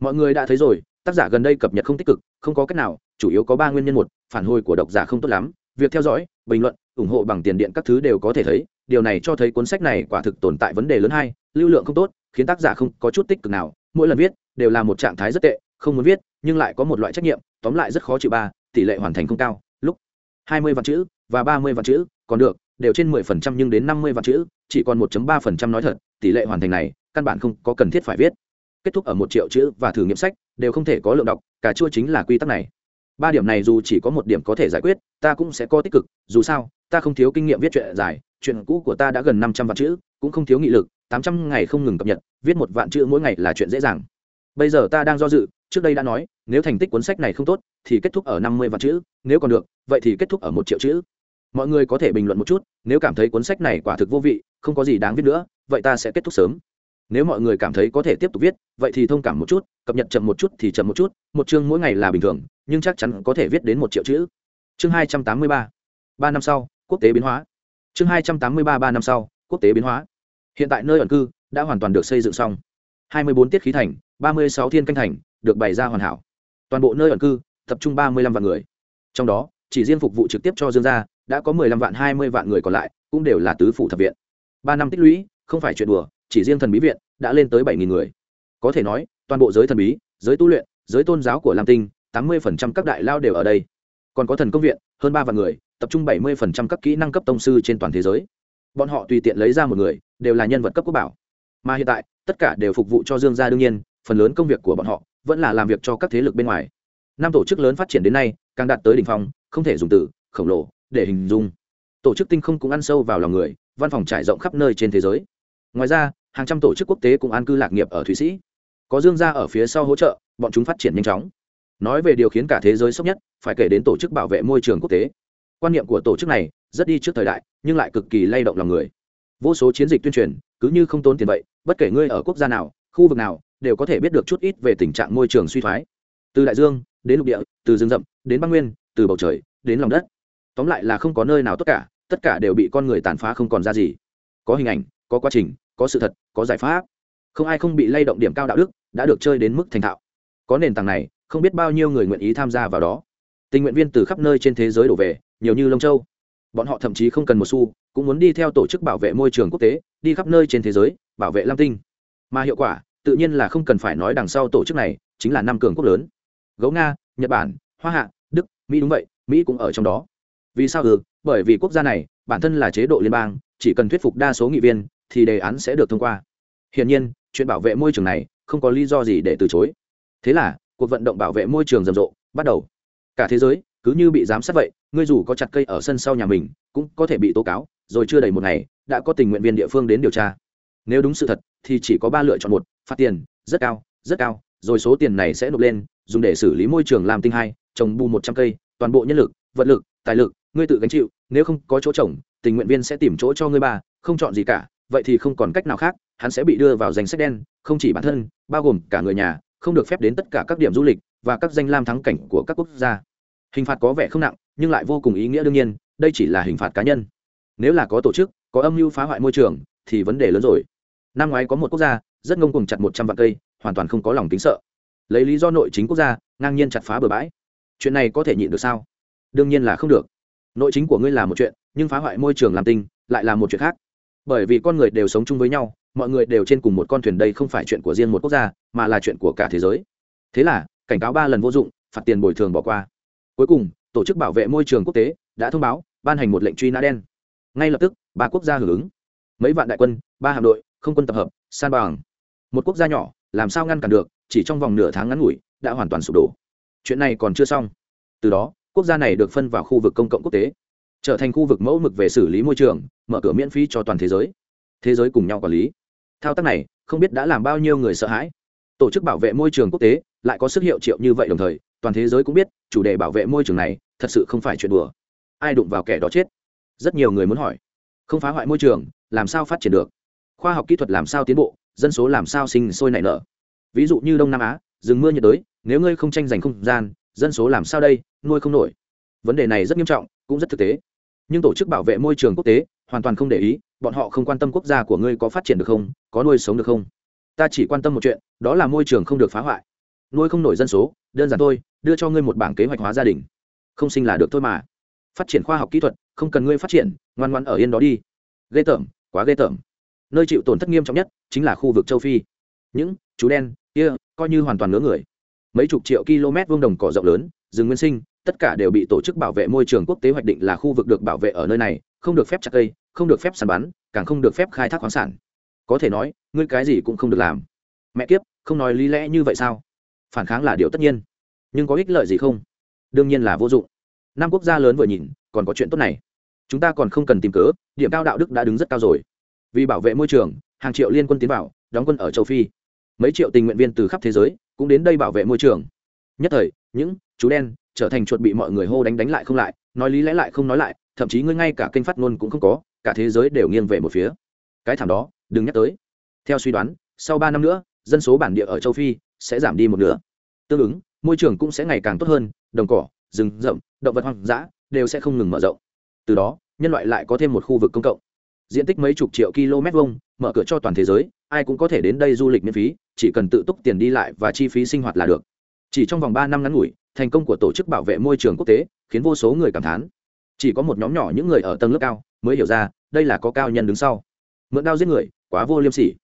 Mọi người đã thấy rồi, tác giả gần đây cập nhật không tích cực, không có cách nào, chủ yếu có ba nguyên nhân một, phản hồi của độc giả không tốt lắm, việc theo dõi, bình luận, ủng hộ bằng tiền điện các thứ đều có thể thấy, điều này cho thấy cuốn sách này quả thực tồn tại vấn đề lớn hai, lưu lượng không tốt, khiến tác giả không có chút tích cực nào, mỗi lần viết, đều là một trạng thái rất tệ, không muốn viết, nhưng lại có một loại trách nhiệm, tóm lại rất khó chịu ba tỷ lệ hoàn thành không cao, lúc hai mươi vạn chữ và ba mươi vạn chữ, còn được, đều trên mười phần trăm nhưng đến năm mươi vạn chữ, chỉ còn một ba phần trăm nói thật, tỷ lệ hoàn thành này, căn bản không có cần thiết phải viết. Kết thúc ở một triệu chữ và thử nghiệm sách, đều không thể có lượng đọc cả chua chính là quy tắc này. Ba điểm này dù chỉ có một điểm có thể giải quyết, ta cũng sẽ có tích cực, dù sao, ta không thiếu kinh nghiệm viết chuyện dài, chuyện cũ của ta đã gần năm trăm vạn chữ, cũng không thiếu nghị lực, tám trăm ngày không ngừng cập nhật, viết một vạn chữ mỗi ngày là chuyện dễ dàng bây giờ ta đang do dự, trước đây đã nói, nếu thành tích cuốn sách này không tốt, thì kết thúc ở năm mươi vạn chữ, nếu còn được, vậy thì kết thúc ở một triệu chữ. Mọi người có thể bình luận một chút, nếu cảm thấy cuốn sách này quả thực vô vị, không có gì đáng viết nữa, vậy ta sẽ kết thúc sớm. Nếu mọi người cảm thấy có thể tiếp tục viết, vậy thì thông cảm một chút, cập nhật chậm một chút thì chậm một chút, một chương mỗi ngày là bình thường, nhưng chắc chắn có thể viết đến một triệu chữ. Chương hai trăm tám mươi ba ba năm sau, quốc tế biến hóa. Chương hai trăm tám mươi ba ba năm sau, quốc tế biến hóa. Hiện tại nơi ẩn cư đã hoàn toàn được xây dựng xong. Hai mươi bốn tiết khí thành ba mươi sáu thiên canh thành, được bày ra hoàn hảo. Toàn bộ nơi ẩn cư, tập trung ba mươi lăm vạn người. Trong đó, chỉ riêng phục vụ trực tiếp cho dương gia, đã có mười lăm vạn, hai mươi vạn người còn lại, cũng đều là tứ phủ thập viện. Ba năm tích lũy, không phải chuyện đùa, chỉ riêng thần bí viện đã lên tới bảy nghìn người. Có thể nói, toàn bộ giới thần bí, giới tu luyện, giới tôn giáo của lam tinh, tám mươi phần trăm các đại lao đều ở đây. Còn có thần công viện, hơn ba vạn người, tập trung bảy mươi phần trăm các kỹ năng cấp tông sư trên toàn thế giới. Bọn họ tùy tiện lấy ra một người, đều là nhân vật cấp quốc bảo. Mà hiện tại, tất cả đều phục vụ cho dương gia đương nhiên phần lớn công việc của bọn họ vẫn là làm việc cho các thế lực bên ngoài. Năm tổ chức lớn phát triển đến nay, càng đạt tới đỉnh phong, không thể dùng từ, khổng lồ, để hình dung. Tổ chức tinh không cũng ăn sâu vào lòng người, văn phòng trải rộng khắp nơi trên thế giới. Ngoài ra, hàng trăm tổ chức quốc tế cũng an cư lạc nghiệp ở thụy sĩ. Có dương gia ở phía sau hỗ trợ, bọn chúng phát triển nhanh chóng. Nói về điều khiến cả thế giới sốc nhất, phải kể đến tổ chức bảo vệ môi trường quốc tế. Quan niệm của tổ chức này rất đi trước thời đại, nhưng lại cực kỳ lay động lòng người. Vô số chiến dịch tuyên truyền, cứ như không tốn tiền vậy, bất kể ngươi ở quốc gia nào, khu vực nào đều có thể biết được chút ít về tình trạng môi trường suy thoái. Từ đại dương, đến lục địa, từ rừng rậm, đến băng nguyên, từ bầu trời, đến lòng đất. Tóm lại là không có nơi nào tất cả tất cả đều bị con người tàn phá không còn ra gì. Có hình ảnh, có quá trình, có sự thật, có giải pháp. Không ai không bị lay động điểm cao đạo đức, đã được chơi đến mức thành thạo. Có nền tảng này, không biết bao nhiêu người nguyện ý tham gia vào đó. Tình nguyện viên từ khắp nơi trên thế giới đổ về, nhiều như lông châu. Bọn họ thậm chí không cần một xu, cũng muốn đi theo tổ chức bảo vệ môi trường quốc tế, đi khắp nơi trên thế giới, bảo vệ lam tinh. Mà hiệu quả tự nhiên là không cần phải nói đằng sau tổ chức này chính là năm cường quốc lớn. Gấu nga, nhật bản, hoa hạ, đức, mỹ đúng vậy, mỹ cũng ở trong đó. Vì sao? Ừ bởi vì quốc gia này, bản thân là chế độ liên bang, chỉ cần thuyết phục đa số nghị viên thì đề án sẽ được thông qua. Hiển nhiên, chuyện bảo vệ môi trường này không có lý do gì để từ chối. Thế là, cuộc vận động bảo vệ môi trường rầm rộ bắt đầu. Cả thế giới cứ như bị giám sát vậy, ngươi dù có chặt cây ở sân sau nhà mình cũng có thể bị tố cáo, rồi chưa đầy một ngày, đã có tình nguyện viên địa phương đến điều tra nếu đúng sự thật, thì chỉ có ba lựa chọn một, phạt tiền, rất cao rất cao, rồi số tiền này sẽ nộp lên, dùng để xử lý môi trường làm tinh hai, trồng bù một trăm cây, toàn bộ nhân lực, vật lực, tài lực, ngươi tự gánh chịu, nếu không có chỗ trồng, tình nguyện viên sẽ tìm chỗ cho ngươi ba, không chọn gì cả, vậy thì không còn cách nào khác, hắn sẽ bị đưa vào danh sách đen, không chỉ bản thân, bao gồm cả người nhà, không được phép đến tất cả các điểm du lịch và các danh lam thắng cảnh của các quốc gia. Hình phạt có vẻ không nặng, nhưng lại vô cùng ý nghĩa đương nhiên, đây chỉ là hình phạt cá nhân. Nếu là có tổ chức, có âm mưu phá hoại môi trường, thì vấn đề lớn rồi năm ngoái có một quốc gia, rất ngông cùng chặt một trăm vạn cây, hoàn toàn không có lòng tính sợ. Lấy lý do nội chính quốc gia, ngang nhiên chặt phá bừa bãi. Chuyện này có thể nhịn được sao? Đương nhiên là không được. Nội chính của ngươi là một chuyện, nhưng phá hoại môi trường làm tinh lại là một chuyện khác. Bởi vì con người đều sống chung với nhau, mọi người đều trên cùng một con thuyền đây không phải chuyện của riêng một quốc gia, mà là chuyện của cả thế giới. Thế là, cảnh cáo ba lần vô dụng, phạt tiền bồi thường bỏ qua. Cuối cùng, tổ chức bảo vệ môi trường quốc tế đã thông báo, ban hành một lệnh truy nã đen. Ngay lập tức, ba quốc gia hưởng ứng. Mấy vạn đại quân, ba hạm đội không quân tập hợp, san bằng. Một quốc gia nhỏ, làm sao ngăn cản được, chỉ trong vòng nửa tháng ngắn ngủi, đã hoàn toàn sụp đổ. Chuyện này còn chưa xong. Từ đó, quốc gia này được phân vào khu vực công cộng quốc tế, trở thành khu vực mẫu mực về xử lý môi trường, mở cửa miễn phí cho toàn thế giới. Thế giới cùng nhau quản lý. Thao tác này, không biết đã làm bao nhiêu người sợ hãi. Tổ chức bảo vệ môi trường quốc tế, lại có sức hiệu triệu như vậy đồng thời, toàn thế giới cũng biết, chủ đề bảo vệ môi trường này, thật sự không phải chuyện đùa. Ai đụng vào kẻ đó chết? Rất nhiều người muốn hỏi. Không phá hoại môi trường, làm sao phát triển được? Khoa học kỹ thuật làm sao tiến bộ, dân số làm sao sinh sôi nảy nở. Ví dụ như đông nam á, rừng mưa nhiệt đới, nếu ngươi không tranh giành không gian, dân số làm sao đây, nuôi không nổi. Vấn đề này rất nghiêm trọng, cũng rất thực tế. Nhưng tổ chức bảo vệ môi trường quốc tế, hoàn toàn không để ý, bọn họ không quan tâm quốc gia của ngươi có phát triển được không, có nuôi sống được không. Ta chỉ quan tâm một chuyện, đó là môi trường không được phá hoại. Nuôi không nổi dân số, đơn giản thôi, đưa cho ngươi một bảng kế hoạch hóa gia đình. Không sinh là được thôi mà. Phát triển khoa học kỹ thuật, không cần ngươi phát triển, ngoan ngoan ở yên đó đi. Ghê tởm, quá ghê tởm nơi chịu tổn thất nghiêm trọng nhất chính là khu vực châu phi những chú đen kia、yeah, coi như hoàn toàn ngớ người mấy chục triệu km vuông đồng cỏ rộng lớn rừng nguyên sinh tất cả đều bị tổ chức bảo vệ môi trường quốc tế hoạch định là khu vực được bảo vệ ở nơi này không được phép chặt cây không được phép săn bắn càng không được phép khai thác khoáng sản có thể nói ngươi cái gì cũng không được làm mẹ kiếp không nói lý lẽ như vậy sao phản kháng là điều tất nhiên nhưng có ích lợi gì không đương nhiên là vô dụng năm quốc gia lớn vừa nhìn còn có chuyện tốt này chúng ta còn không cần tìm cớ điểm cao đạo đức đã đứng rất cao rồi vì bảo vệ môi trường, hàng triệu liên quân tiến vào, đóng quân ở châu phi. Mấy triệu tình nguyện viên từ khắp thế giới cũng đến đây bảo vệ môi trường. Nhất thời, những chú đen trở thành chuột bị mọi người hô đánh đánh lại không lại, nói lý lẽ lại không nói lại, thậm chí ngươi ngay cả kênh phát ngôn cũng không có, cả thế giới đều nghiêng về một phía. Cái thảm đó, đừng nhắc tới. Theo suy đoán, sau ba năm nữa, dân số bản địa ở châu phi sẽ giảm đi một nửa. Tương ứng, môi trường cũng sẽ ngày càng tốt hơn, đồng cỏ, rừng rậm, động vật hoang dã đều sẽ không ngừng mở rộng. Từ đó, nhân loại lại có thêm một khu vực công cộng diện tích mấy chục triệu km vuông, mở cửa cho toàn thế giới, ai cũng có thể đến đây du lịch miễn phí, chỉ cần tự túc tiền đi lại và chi phí sinh hoạt là được. Chỉ trong vòng ba năm ngắn ngủi, thành công của tổ chức bảo vệ môi trường quốc tế khiến vô số người cảm thán. Chỉ có một nhóm nhỏ những người ở tầng lớp cao mới hiểu ra, đây là có cao nhân đứng sau. Mượn đao giết người, quá vô liêm sỉ.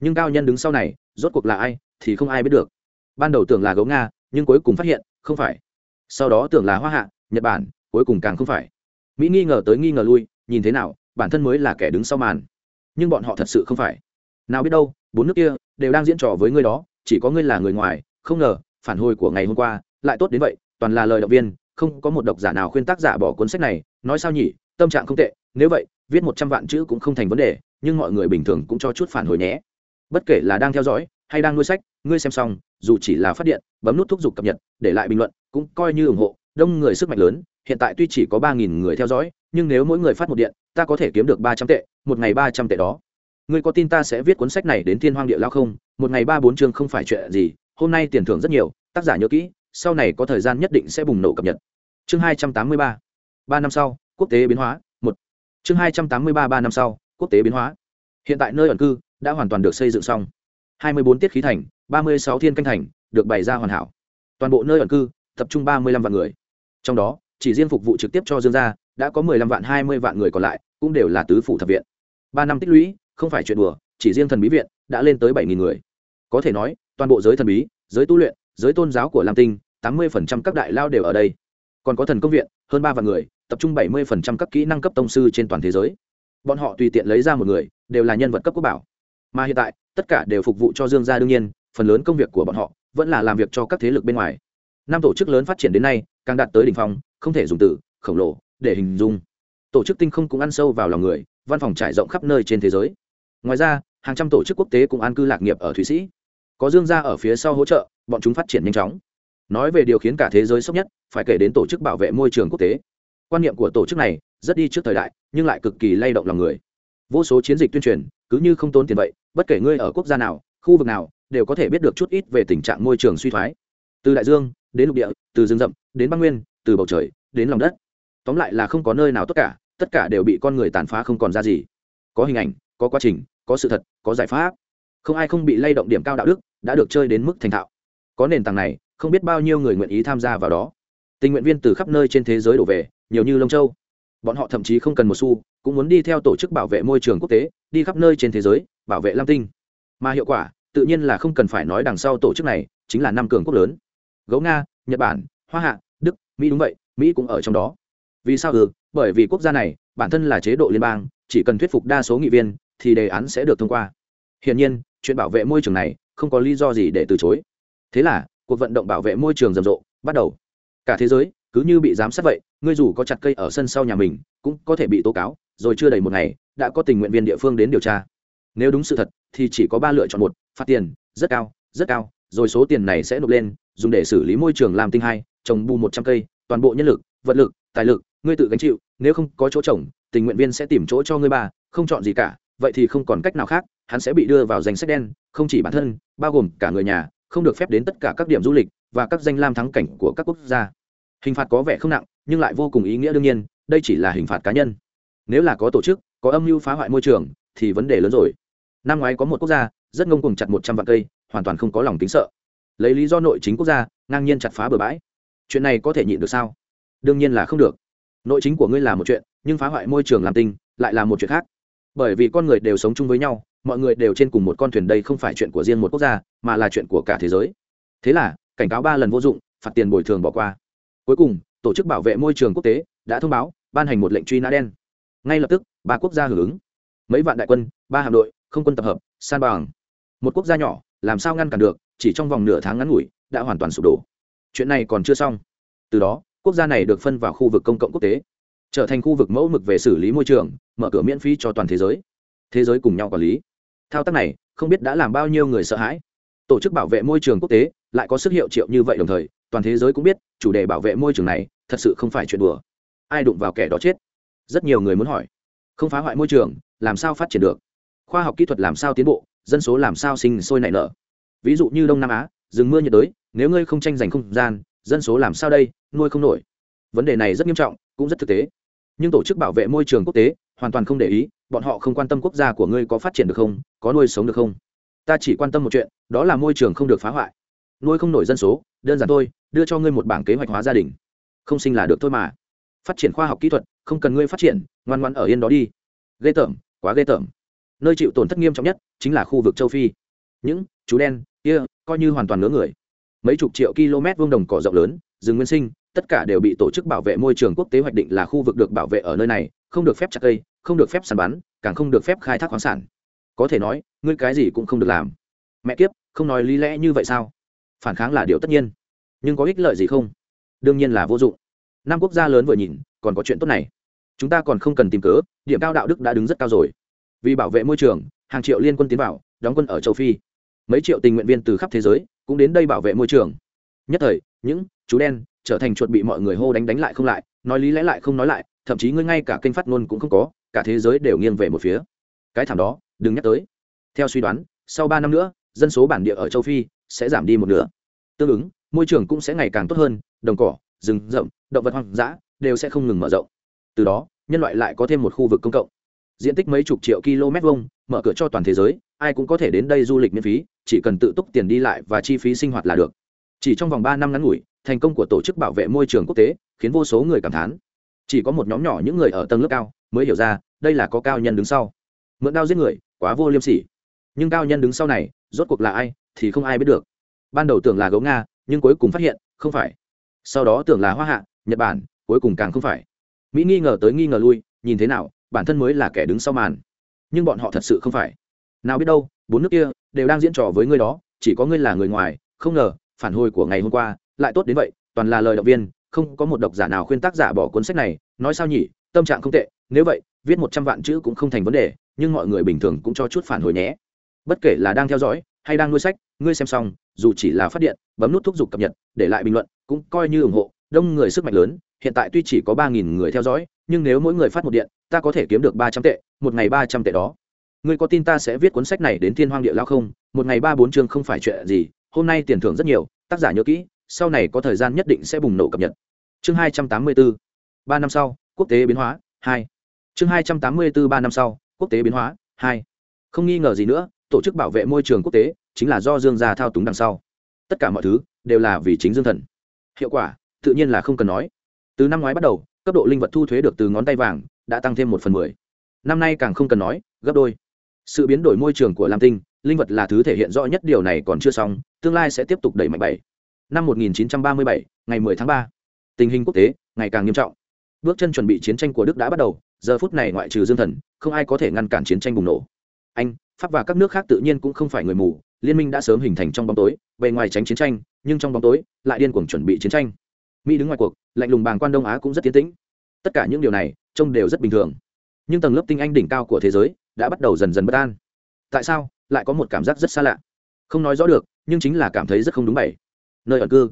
Nhưng cao nhân đứng sau này, rốt cuộc là ai thì không ai biết được. Ban đầu tưởng là gấu nga, nhưng cuối cùng phát hiện, không phải. Sau đó tưởng là hoa hạ, nhật bản, cuối cùng càng không phải. Mỹ nghi ngờ tới nghi ngờ lui, nhìn thế nào bản thân mới là kẻ đứng sau màn. Nhưng bọn họ thật sự không phải. Nào biết đâu, bốn nước kia đều đang diễn trò với ngươi đó, chỉ có ngươi là người ngoài, không ngờ, phản hồi của ngày hôm qua, lại tốt đến vậy, toàn là lời động viên, không có một độc giả nào khuyên tác giả bỏ cuốn sách này, nói sao nhỉ, tâm trạng không tệ, nếu vậy, viết một trăm vạn chữ cũng không thành vấn đề, nhưng mọi người bình thường cũng cho chút phản hồi nhé. Bất kể là đang theo dõi, hay đang nuôi sách, ngươi xem xong, dù chỉ là phát điện, bấm nút thúc giục cập nhật, để lại bình luận, cũng coi như ủng hộ đông người sức mạnh lớn, hiện tại tuy chỉ có ba nghìn người theo dõi, nhưng nếu mỗi người phát một điện, ta có thể kiếm được ba trăm tệ, một ngày ba trăm tệ đó. Ngươi có tin ta sẽ viết cuốn sách này đến thiên hoang địa lao không? Một ngày ba bốn chương không phải chuyện gì, hôm nay tiền thưởng rất nhiều, tác giả nhớ kỹ, sau này có thời gian nhất định sẽ bùng nổ cập nhật. Chương hai trăm tám mươi ba ba năm sau, quốc tế biến hóa, một. Chương hai trăm tám mươi ba ba năm sau, quốc tế biến hóa. Hiện tại nơi ẩn cư đã hoàn toàn được xây dựng xong. Hai mươi bốn tiết khí thành, ba mươi sáu thiên canh thành được bày ra hoàn hảo. Toàn bộ nơi ẩn cư, tập trung ba mươi lăm vạn người trong đó, chỉ riêng phục vụ trực tiếp cho dương gia, đã có mười lăm vạn, hai mươi vạn người còn lại, cũng đều là tứ phủ thập viện. Ba năm tích lũy, không phải chuyện đùa, chỉ riêng thần bí viện đã lên tới bảy nghìn người. Có thể nói, toàn bộ giới thần bí, giới tu luyện, giới tôn giáo của lam tinh, tám mươi phần trăm các đại lao đều ở đây. Còn có thần công viện, hơn ba vạn người, tập trung bảy mươi phần trăm các kỹ năng cấp tông sư trên toàn thế giới. Bọn họ tùy tiện lấy ra một người, đều là nhân vật cấp quốc bảo. Mà hiện tại, tất cả đều phục vụ cho dương gia đương nhiên, phần lớn công việc của bọn họ vẫn là làm việc cho các thế lực bên ngoài. Năm tổ chức lớn phát triển đến nay càng đạt tới đỉnh phong, không thể dùng từ, khổng lồ, để hình dung. Tổ chức tinh không cũng ăn sâu vào lòng người, văn phòng trải rộng khắp nơi trên thế giới. Ngoài ra, hàng trăm tổ chức quốc tế cũng an cư lạc nghiệp ở thụy sĩ. Có dương gia ở phía sau hỗ trợ, bọn chúng phát triển nhanh chóng. Nói về điều khiến cả thế giới sốc nhất, phải kể đến tổ chức bảo vệ môi trường quốc tế. Quan niệm của tổ chức này, rất đi trước thời đại, nhưng lại cực kỳ lay động lòng người. Vô số chiến dịch tuyên truyền, cứ như không tốn tiền vậy, bất kể ngươi ở quốc gia nào, khu vực nào, đều có thể biết được chút ít về tình trạng môi trường suy thoái. Từ đại dương đến lục địa, từ rừng rậm, đến băng nguyên, từ bầu trời, đến lòng đất. Tóm lại là không có nơi nào tất cả tất cả đều bị con người tàn phá không còn ra gì. Có hình ảnh, có quá trình, có sự thật, có giải pháp. Không ai không bị lay động điểm cao đạo đức, đã được chơi đến mức thành thạo. Có nền tảng này, không biết bao nhiêu người nguyện ý tham gia vào đó. Tình nguyện viên từ khắp nơi trên thế giới đổ về, nhiều như lông châu. Bọn họ thậm chí không cần một xu, cũng muốn đi theo tổ chức bảo vệ môi trường quốc tế, đi khắp nơi trên thế giới, bảo vệ lam tinh. Mà hiệu quả, tự nhiên là không cần phải nói đằng sau tổ chức này, chính là năm cường quốc lớn gấu nga, nhật bản, hoa hạ, đức, mỹ đúng vậy, mỹ cũng ở trong đó. Vì sao? Ừ bởi vì quốc gia này, bản thân là chế độ liên bang, chỉ cần thuyết phục đa số nghị viên, thì đề án sẽ được thông qua. Hiển nhiên, chuyện bảo vệ môi trường này, không có lý do gì để từ chối. Thế là, cuộc vận động bảo vệ môi trường rầm rộ, bắt đầu. Cả thế giới, cứ như bị giám sát vậy, ngươi dù có chặt cây ở sân sau nhà mình, cũng có thể bị tố cáo, rồi chưa đầy một ngày, đã có tình nguyện viên địa phương đến điều tra. Nếu đúng sự thật, thì chỉ có ba lựa chọn một, phạt tiền, rất cao rất cao rồi số tiền này sẽ nộp lên, dùng để xử lý môi trường làm tinh hai, trồng bù một trăm cây, toàn bộ nhân lực, vật lực, tài lực, ngươi tự gánh chịu, nếu không có chỗ trồng, tình nguyện viên sẽ tìm chỗ cho ngươi ba, không chọn gì cả, vậy thì không còn cách nào khác, hắn sẽ bị đưa vào danh sách đen, không chỉ bản thân, bao gồm cả người nhà, không được phép đến tất cả các điểm du lịch và các danh lam thắng cảnh của các quốc gia. Hình phạt có vẻ không nặng, nhưng lại vô cùng ý nghĩa đương nhiên, đây chỉ là hình phạt cá nhân. Nếu là có tổ chức, có âm mưu phá hoại môi trường, thì vấn đề lớn rồi. Năm ngoái có một quốc gia rất ngông cùng chặt một trăm vạn cây, hoàn toàn không có lòng tính sợ. Lấy lý do nội chính quốc gia, ngang nhiên chặt phá bờ bãi. Chuyện này có thể nhịn được sao? Đương nhiên là không được. Nội chính của ngươi là một chuyện, nhưng phá hoại môi trường làm tinh lại là một chuyện khác. Bởi vì con người đều sống chung với nhau, mọi người đều trên cùng một con thuyền đây không phải chuyện của riêng một quốc gia, mà là chuyện của cả thế giới. Thế là, cảnh cáo ba lần vô dụng, phạt tiền bồi thường bỏ qua. Cuối cùng, tổ chức bảo vệ môi trường quốc tế đã thông báo, ban hành một lệnh truy nã đen. Ngay lập tức, ba quốc gia hưởng ứng. Mấy vạn đại quân, ba hạm đội, không quân tập hợp, san bằng một quốc gia nhỏ, làm sao ngăn cản được, chỉ trong vòng nửa tháng ngắn ngủi, đã hoàn toàn sụp đổ. Chuyện này còn chưa xong. Từ đó, quốc gia này được phân vào khu vực công cộng quốc tế, trở thành khu vực mẫu mực về xử lý môi trường, mở cửa miễn phí cho toàn thế giới. Thế giới cùng nhau quản lý. Thao tác này, không biết đã làm bao nhiêu người sợ hãi. Tổ chức bảo vệ môi trường quốc tế, lại có sức hiệu triệu như vậy đồng thời, toàn thế giới cũng biết, chủ đề bảo vệ môi trường này, thật sự không phải chuyện đùa. Ai đụng vào kẻ đó chết? Rất nhiều người muốn hỏi. Không phá hoại môi trường, làm sao phát triển được? Khoa học kỹ thuật làm sao tiến bộ? Dân số làm sao sinh sôi nảy nở. Ví dụ như đông nam á, rừng mưa nhiệt đới, nếu ngươi không tranh giành không gian, dân số làm sao đây, nuôi không nổi. Vấn đề này rất nghiêm trọng, cũng rất thực tế. Nhưng tổ chức bảo vệ môi trường quốc tế hoàn toàn không để ý, bọn họ không quan tâm quốc gia của ngươi có phát triển được không, có nuôi sống được không. Ta chỉ quan tâm một chuyện, đó là môi trường không được phá hoại. Nuôi không nổi dân số, đơn giản thôi, đưa cho ngươi một bảng kế hoạch hóa gia đình. Không sinh là được thôi mà. Phát triển khoa học kỹ thuật, không cần ngươi phát triển, ngoan ngoan ở yên đó đi. Ghê tởm, quá ghê tởm. Nơi chịu tổn thất nghiêm trọng nhất chính là khu vực châu phi. Những chú đen kia、yeah, coi như hoàn toàn ngớ người. Mấy chục triệu km vuông đồng cỏ rộng lớn rừng nguyên sinh tất cả đều bị tổ chức bảo vệ môi trường quốc tế hoạch định là khu vực được bảo vệ ở nơi này không được phép chặt cây không được phép săn bắn càng không được phép khai thác khoáng sản. Có thể nói ngươi cái gì cũng không được làm. Mẹ kiếp không nói lý lẽ như vậy sao? Phản kháng là điều tất nhiên. Nhưng có ích lợi gì không? Đương nhiên là vô dụng. Năm quốc gia lớn vừa nhìn còn có chuyện tốt này. Chúng ta còn không cần tìm cớ điểm cao đạo đức đã đứng rất cao rồi. Vì bảo vệ môi trường hàng triệu liên quân tiến vào, đóng quân ở châu phi. Mấy triệu tình nguyện viên từ khắp thế giới cũng đến đây bảo vệ môi trường. Nhất thời, những chú đen trở thành chuột bị mọi người hô đánh đánh lại không lại, nói lý lẽ lại không nói lại, thậm chí ngươi ngay cả kênh phát ngôn cũng không có, cả thế giới đều nghiêng về một phía. Cái thảm đó, đừng nhắc tới. Theo suy đoán, sau ba năm nữa, dân số bản địa ở châu phi sẽ giảm đi một nửa. Tương ứng, môi trường cũng sẽ ngày càng tốt hơn, đồng cỏ, rừng rậm, động vật hoang dã đều sẽ không ngừng mở rộng. Từ đó, nhân loại lại có thêm một khu vực công cộng. Diện tích mấy chục triệu km vuông mở cửa cho toàn thế giới, ai cũng có thể đến đây du lịch miễn phí, chỉ cần tự túc tiền đi lại và chi phí sinh hoạt là được. Chỉ trong vòng ba năm ngắn ngủi, thành công của tổ chức bảo vệ môi trường quốc tế khiến vô số người cảm thán. Chỉ có một nhóm nhỏ những người ở tầng lớp cao mới hiểu ra, đây là có cao nhân đứng sau. Mượn đao giết người, quá vô liêm sỉ. Nhưng cao nhân đứng sau này, rốt cuộc là ai thì không ai biết được. Ban đầu tưởng là gấu nga, nhưng cuối cùng phát hiện, không phải. Sau đó tưởng là hoa hạ, nhật bản, cuối cùng càng không phải. Mỹ nghi ngờ tới nghi ngờ lui, nhìn thế nào, bản thân mới là kẻ đứng sau màn nhưng bọn họ thật sự không phải. Nào biết đâu, bốn nước kia đều đang diễn trò với ngươi đó, chỉ có ngươi là người ngoài, không ngờ, phản hồi của ngày hôm qua, lại tốt đến vậy, toàn là lời động viên, không có một độc giả nào khuyên tác giả bỏ cuốn sách này, nói sao nhỉ, tâm trạng không tệ, nếu vậy, viết một trăm vạn chữ cũng không thành vấn đề, nhưng mọi người bình thường cũng cho chút phản hồi nhé. Bất kể là đang theo dõi hay đang nuôi sách, ngươi xem xong, dù chỉ là phát điện, bấm nút thúc giục cập nhật, để lại bình luận, cũng coi như ủng hộ, đông người sức mạnh lớn hiện tại tuy chỉ có ba nghìn người theo dõi, nhưng nếu mỗi người phát một điện, ta có thể kiếm được ba trăm tệ, một ngày ba trăm tệ đó. Ngươi có tin ta sẽ viết cuốn sách này đến thiên hoang địa lao không? Một ngày ba bốn chương không phải chuyện gì, hôm nay tiền thưởng rất nhiều, tác giả nhớ kỹ, sau này có thời gian nhất định sẽ bùng nổ cập nhật. Chương hai trăm tám mươi bốn ba năm sau, quốc tế biến hóa, hai. Chương hai trăm tám mươi bốn ba năm sau, quốc tế biến hóa, hai. Không nghi ngờ gì nữa, tổ chức bảo vệ môi trường quốc tế, chính là do dương gia thao túng đằng sau. Tất cả mọi thứ đều là vì chính dương thần. Hiệu quả, tự nhiên là không cần nói từ năm ngoái bắt đầu cấp độ linh vật thu thuế được từ ngón tay vàng đã tăng thêm một phần mười. Năm nay càng không cần nói gấp đôi. Sự biến đổi môi trường của lam tinh linh vật là thứ thể hiện rõ nhất điều này còn chưa xong tương lai sẽ tiếp tục đẩy mạnh bảy. Năm 1937, ngày 10 tháng 3, tình hình quốc tế ngày càng nghiêm trọng. Bước chân chuẩn bị chiến tranh của đức đã bắt đầu giờ phút này ngoại trừ dương thần không ai có thể ngăn cản chiến tranh bùng nổ. Anh pháp và các nước khác tự nhiên cũng không phải người mù liên minh đã sớm hình thành trong bóng tối bề ngoài tránh chiến tranh nhưng trong bóng tối lại điên cuồng chuẩn bị chiến tranh mỹ đứng ngoài cuộc lạnh lùng bàng quan đông á cũng rất tiến tĩnh tất cả những điều này trông đều rất bình thường nhưng tầng lớp tinh anh đỉnh cao của thế giới đã bắt đầu dần dần bất an tại sao lại có một cảm giác rất xa lạ không nói rõ được nhưng chính là cảm thấy rất không đúng bảy nơi ẩn cư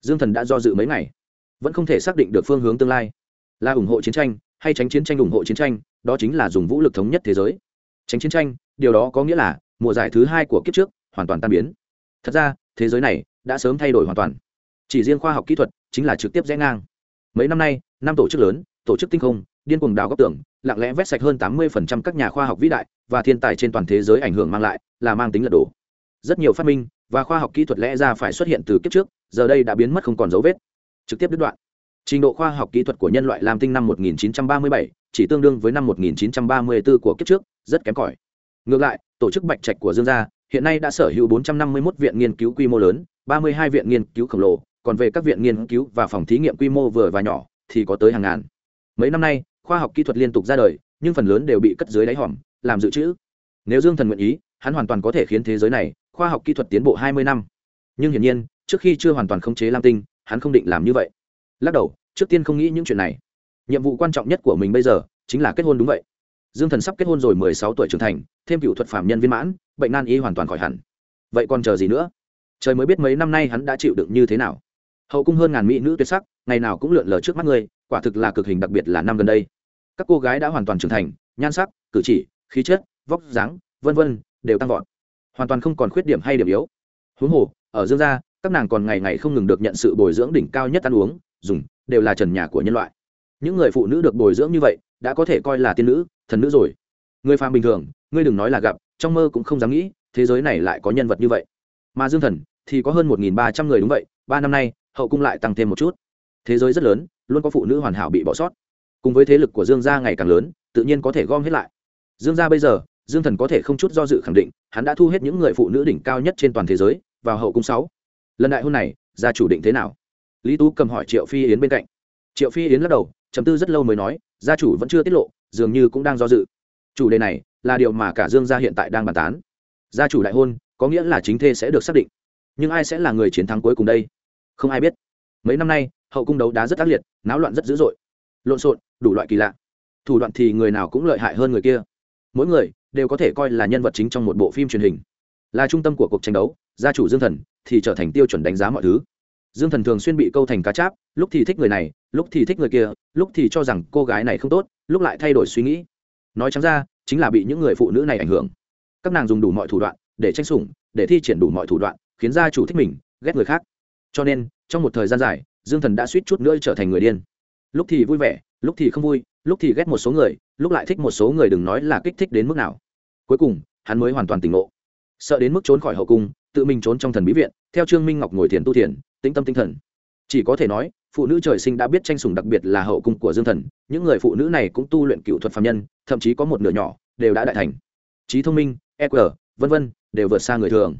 dương thần đã do dự mấy ngày vẫn không thể xác định được phương hướng tương lai là ủng hộ chiến tranh hay tránh chiến tranh ủng hộ chiến tranh đó chính là dùng vũ lực thống nhất thế giới tránh chiến tranh điều đó có nghĩa là mùa giải thứ hai của kiếp trước hoàn toàn tan biến thật ra thế giới này đã sớm thay đổi hoàn toàn chỉ riêng khoa học kỹ thuật chính là trực tiếp rẽ ngang. Mấy năm nay, năm tổ chức lớn, tổ chức tinh không, điên cuồng đào góc tưởng lặng lẽ vét sạch hơn tám mươi các nhà khoa học vĩ đại và thiên tài trên toàn thế giới ảnh hưởng mang lại, là mang tính lật đổ. Rất nhiều phát minh và khoa học kỹ thuật lẽ ra phải xuất hiện từ kiếp trước, giờ đây đã biến mất không còn dấu vết. Trực tiếp đứt đoạn. Trình độ khoa học kỹ thuật của nhân loại làm tinh năm 1937 chỉ tương đương với năm 1934 của kiếp trước, rất kém cỏi. Ngược lại, tổ chức bạch trạch của dương gia hiện nay đã sở hữu 451 viện nghiên cứu quy mô lớn 32 viện nghiên cứu khổng lồ còn về các viện nghiên cứu và phòng thí nghiệm quy mô vừa và nhỏ, thì có tới hàng ngàn. Mấy năm nay, khoa học kỹ thuật liên tục ra đời, nhưng phần lớn đều bị cất dưới đáy hòm, làm dự trữ. Nếu dương thần nguyện ý, hắn hoàn toàn có thể khiến thế giới này khoa học kỹ thuật tiến bộ hai mươi năm. Nhưng hiển nhiên, trước khi chưa hoàn toàn khống chế lam tinh, hắn không định làm như vậy. Lắc đầu, trước tiên không nghĩ những chuyện này. Nhiệm vụ quan trọng nhất của mình bây giờ chính là kết hôn đúng vậy. Dương thần sắp kết hôn rồi mười sáu tuổi trưởng thành, thêm cựu thuật phạm nhân viên mãn, bệnh nan y hoàn toàn khỏi hẳn. Vậy còn chờ gì nữa? Trời mới biết mấy năm nay hắn đã chịu đựng như thế nào hậu cung hơn ngàn mỹ nữ tuyệt sắc, ngày nào cũng lượn lờ trước mắt người quả thực là cực hình đặc biệt là năm gần đây. Các cô gái đã hoàn toàn trưởng thành, nhan sắc, cử chỉ, khí chất, vóc dáng, vân vân, đều tăng vọt. Hoàn toàn không còn khuyết điểm hay điểm yếu. Huống hồ, ở dương gia, các nàng còn ngày ngày không ngừng được nhận sự bồi dưỡng đỉnh cao nhất ăn uống, dùng, đều là trần nhà của nhân loại. Những người phụ nữ được bồi dưỡng như vậy, đã có thể coi là tiên nữ, thần nữ rồi. Người phàm bình thường, ngươi đừng nói là gặp, trong mơ cũng không dám nghĩ, thế giới này lại có nhân vật như vậy. Mà dương thần thì có hơn một ba trăm người đúng vậy, ba năm nay hậu cung lại tăng thêm một chút. Thế giới rất lớn, luôn có phụ nữ hoàn hảo bị bỏ sót. Cùng với thế lực của dương gia ngày càng lớn, tự nhiên có thể gom hết lại. Dương gia bây giờ, dương thần có thể không chút do dự khẳng định, hắn đã thu hết những người phụ nữ đỉnh cao nhất trên toàn thế giới, vào hậu cung sáu. Lần đại hôn này, gia chủ định thế nào? Lý tú cầm hỏi triệu phi yến bên cạnh. Triệu phi yến lắc đầu chấm tư rất lâu mới nói, gia chủ vẫn chưa tiết lộ, dường như cũng đang do dự. Chủ đề này là điều mà cả dương gia hiện tại đang bàn tán. Gia chủ đại hôn, có nghĩa là chính thê sẽ được xác định. Nhưng ai sẽ là người chiến thắng cuối cùng đây? Không ai biết. Mấy năm nay, hậu cung đấu đá rất ác liệt, náo loạn rất dữ dội. Lộn xộn, đủ loại kỳ lạ. Thủ đoạn thì người nào cũng lợi hại hơn người kia. Mỗi người đều có thể coi là nhân vật chính trong một bộ phim truyền hình. Là trung tâm của cuộc tranh đấu, gia chủ dương thần thì trở thành tiêu chuẩn đánh giá mọi thứ. Dương thần thường xuyên bị câu thành cá cháp, lúc thì thích người này, lúc thì thích người kia, lúc thì cho rằng cô gái này không tốt, lúc lại thay đổi suy nghĩ. Nói chẳng ra, chính là bị những người phụ nữ này ảnh hưởng. Các nàng dùng đủ mọi thủ đoạn để tranh sủng, để thi triển đủ mọi thủ đoạn, khiến gia chủ thích mình, ghét người khác cho nên, trong một thời gian dài, dương thần đã suýt chút nữa trở thành người điên. Lúc thì vui vẻ, lúc thì không vui, lúc thì ghét một số người, lúc lại thích một số người đừng nói là kích thích đến mức nào. Cuối cùng, hắn mới hoàn toàn tỉnh ngộ. Sợ đến mức trốn khỏi hậu cung, tự mình trốn trong thần bí viện, theo trương minh ngọc ngồi thiền tu thiền, tĩnh tâm tinh thần. Chỉ có thể nói, phụ nữ trời sinh đã biết tranh sủng đặc biệt là hậu cung của dương thần, những người phụ nữ này cũng tu luyện cựu thuật phạm nhân, thậm chí có một nửa nhỏ, đều đã đại thành. Trí thông minh eq vân vân, đều vượt xa người thường.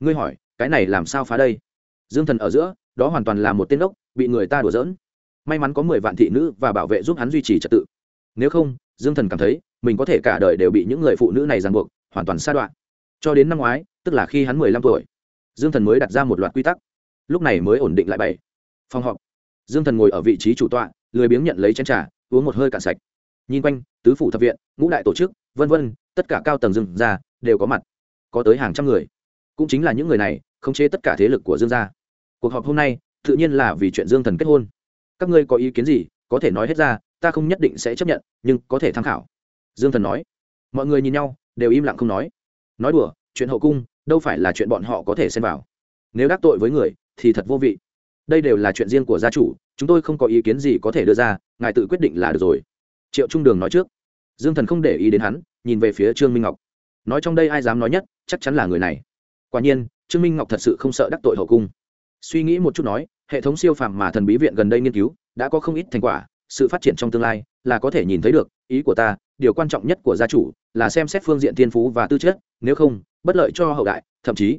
Ngươi hỏi, cái này làm sao phá đây? Dương thần ở giữa, đó hoàn toàn là một tên ốc bị người ta đùa giỡn. May mắn có mười vạn thị nữ và bảo vệ giúp hắn duy trì trật tự. Nếu không, dương thần cảm thấy, mình có thể cả đời đều bị những người phụ nữ này ràng buộc, hoàn toàn xa đoạn. Cho đến năm ngoái, tức là khi hắn mười lăm tuổi, dương thần mới đặt ra một loạt quy tắc. Lúc này mới ổn định lại bảy. Phòng họp. Dương thần ngồi ở vị trí chủ tọa, lười biếng nhận lấy chén trà, uống một hơi cạn sạch. Nhìn quanh, tứ phủ thập viện, ngũ đại tổ chức, vân vân, tất cả cao tầng dương gia đều có mặt, có tới hàng trăm người. Cũng chính là những người này, khống chế tất cả thế lực của dương gia cuộc họp hôm nay, tự nhiên là vì chuyện dương thần kết hôn. Các ngươi có ý kiến gì, có thể nói hết ra, ta không nhất định sẽ chấp nhận, nhưng có thể tham khảo. Dương thần nói. Mọi người nhìn nhau, đều im lặng không nói. Nói đùa, chuyện hậu cung, đâu phải là chuyện bọn họ có thể xem vào. Nếu đắc tội với người, thì thật vô vị. Đây đều là chuyện riêng của gia chủ, chúng tôi không có ý kiến gì có thể đưa ra, ngài tự quyết định là được rồi. Triệu trung đường nói trước. Dương thần không để ý đến hắn, nhìn về phía trương minh ngọc. Nói trong đây ai dám nói nhất, chắc chắn là người này. Quả nhiên, trương minh ngọc thật sự không sợ đắc tội hậu cung suy nghĩ một chút nói, hệ thống siêu phàm mà thần bí viện gần đây nghiên cứu, đã có không ít thành quả, sự phát triển trong tương lai, là có thể nhìn thấy được, ý của ta, điều quan trọng nhất của gia chủ, là xem xét phương diện thiên phú và tư chất, nếu không, bất lợi cho hậu đại, thậm chí.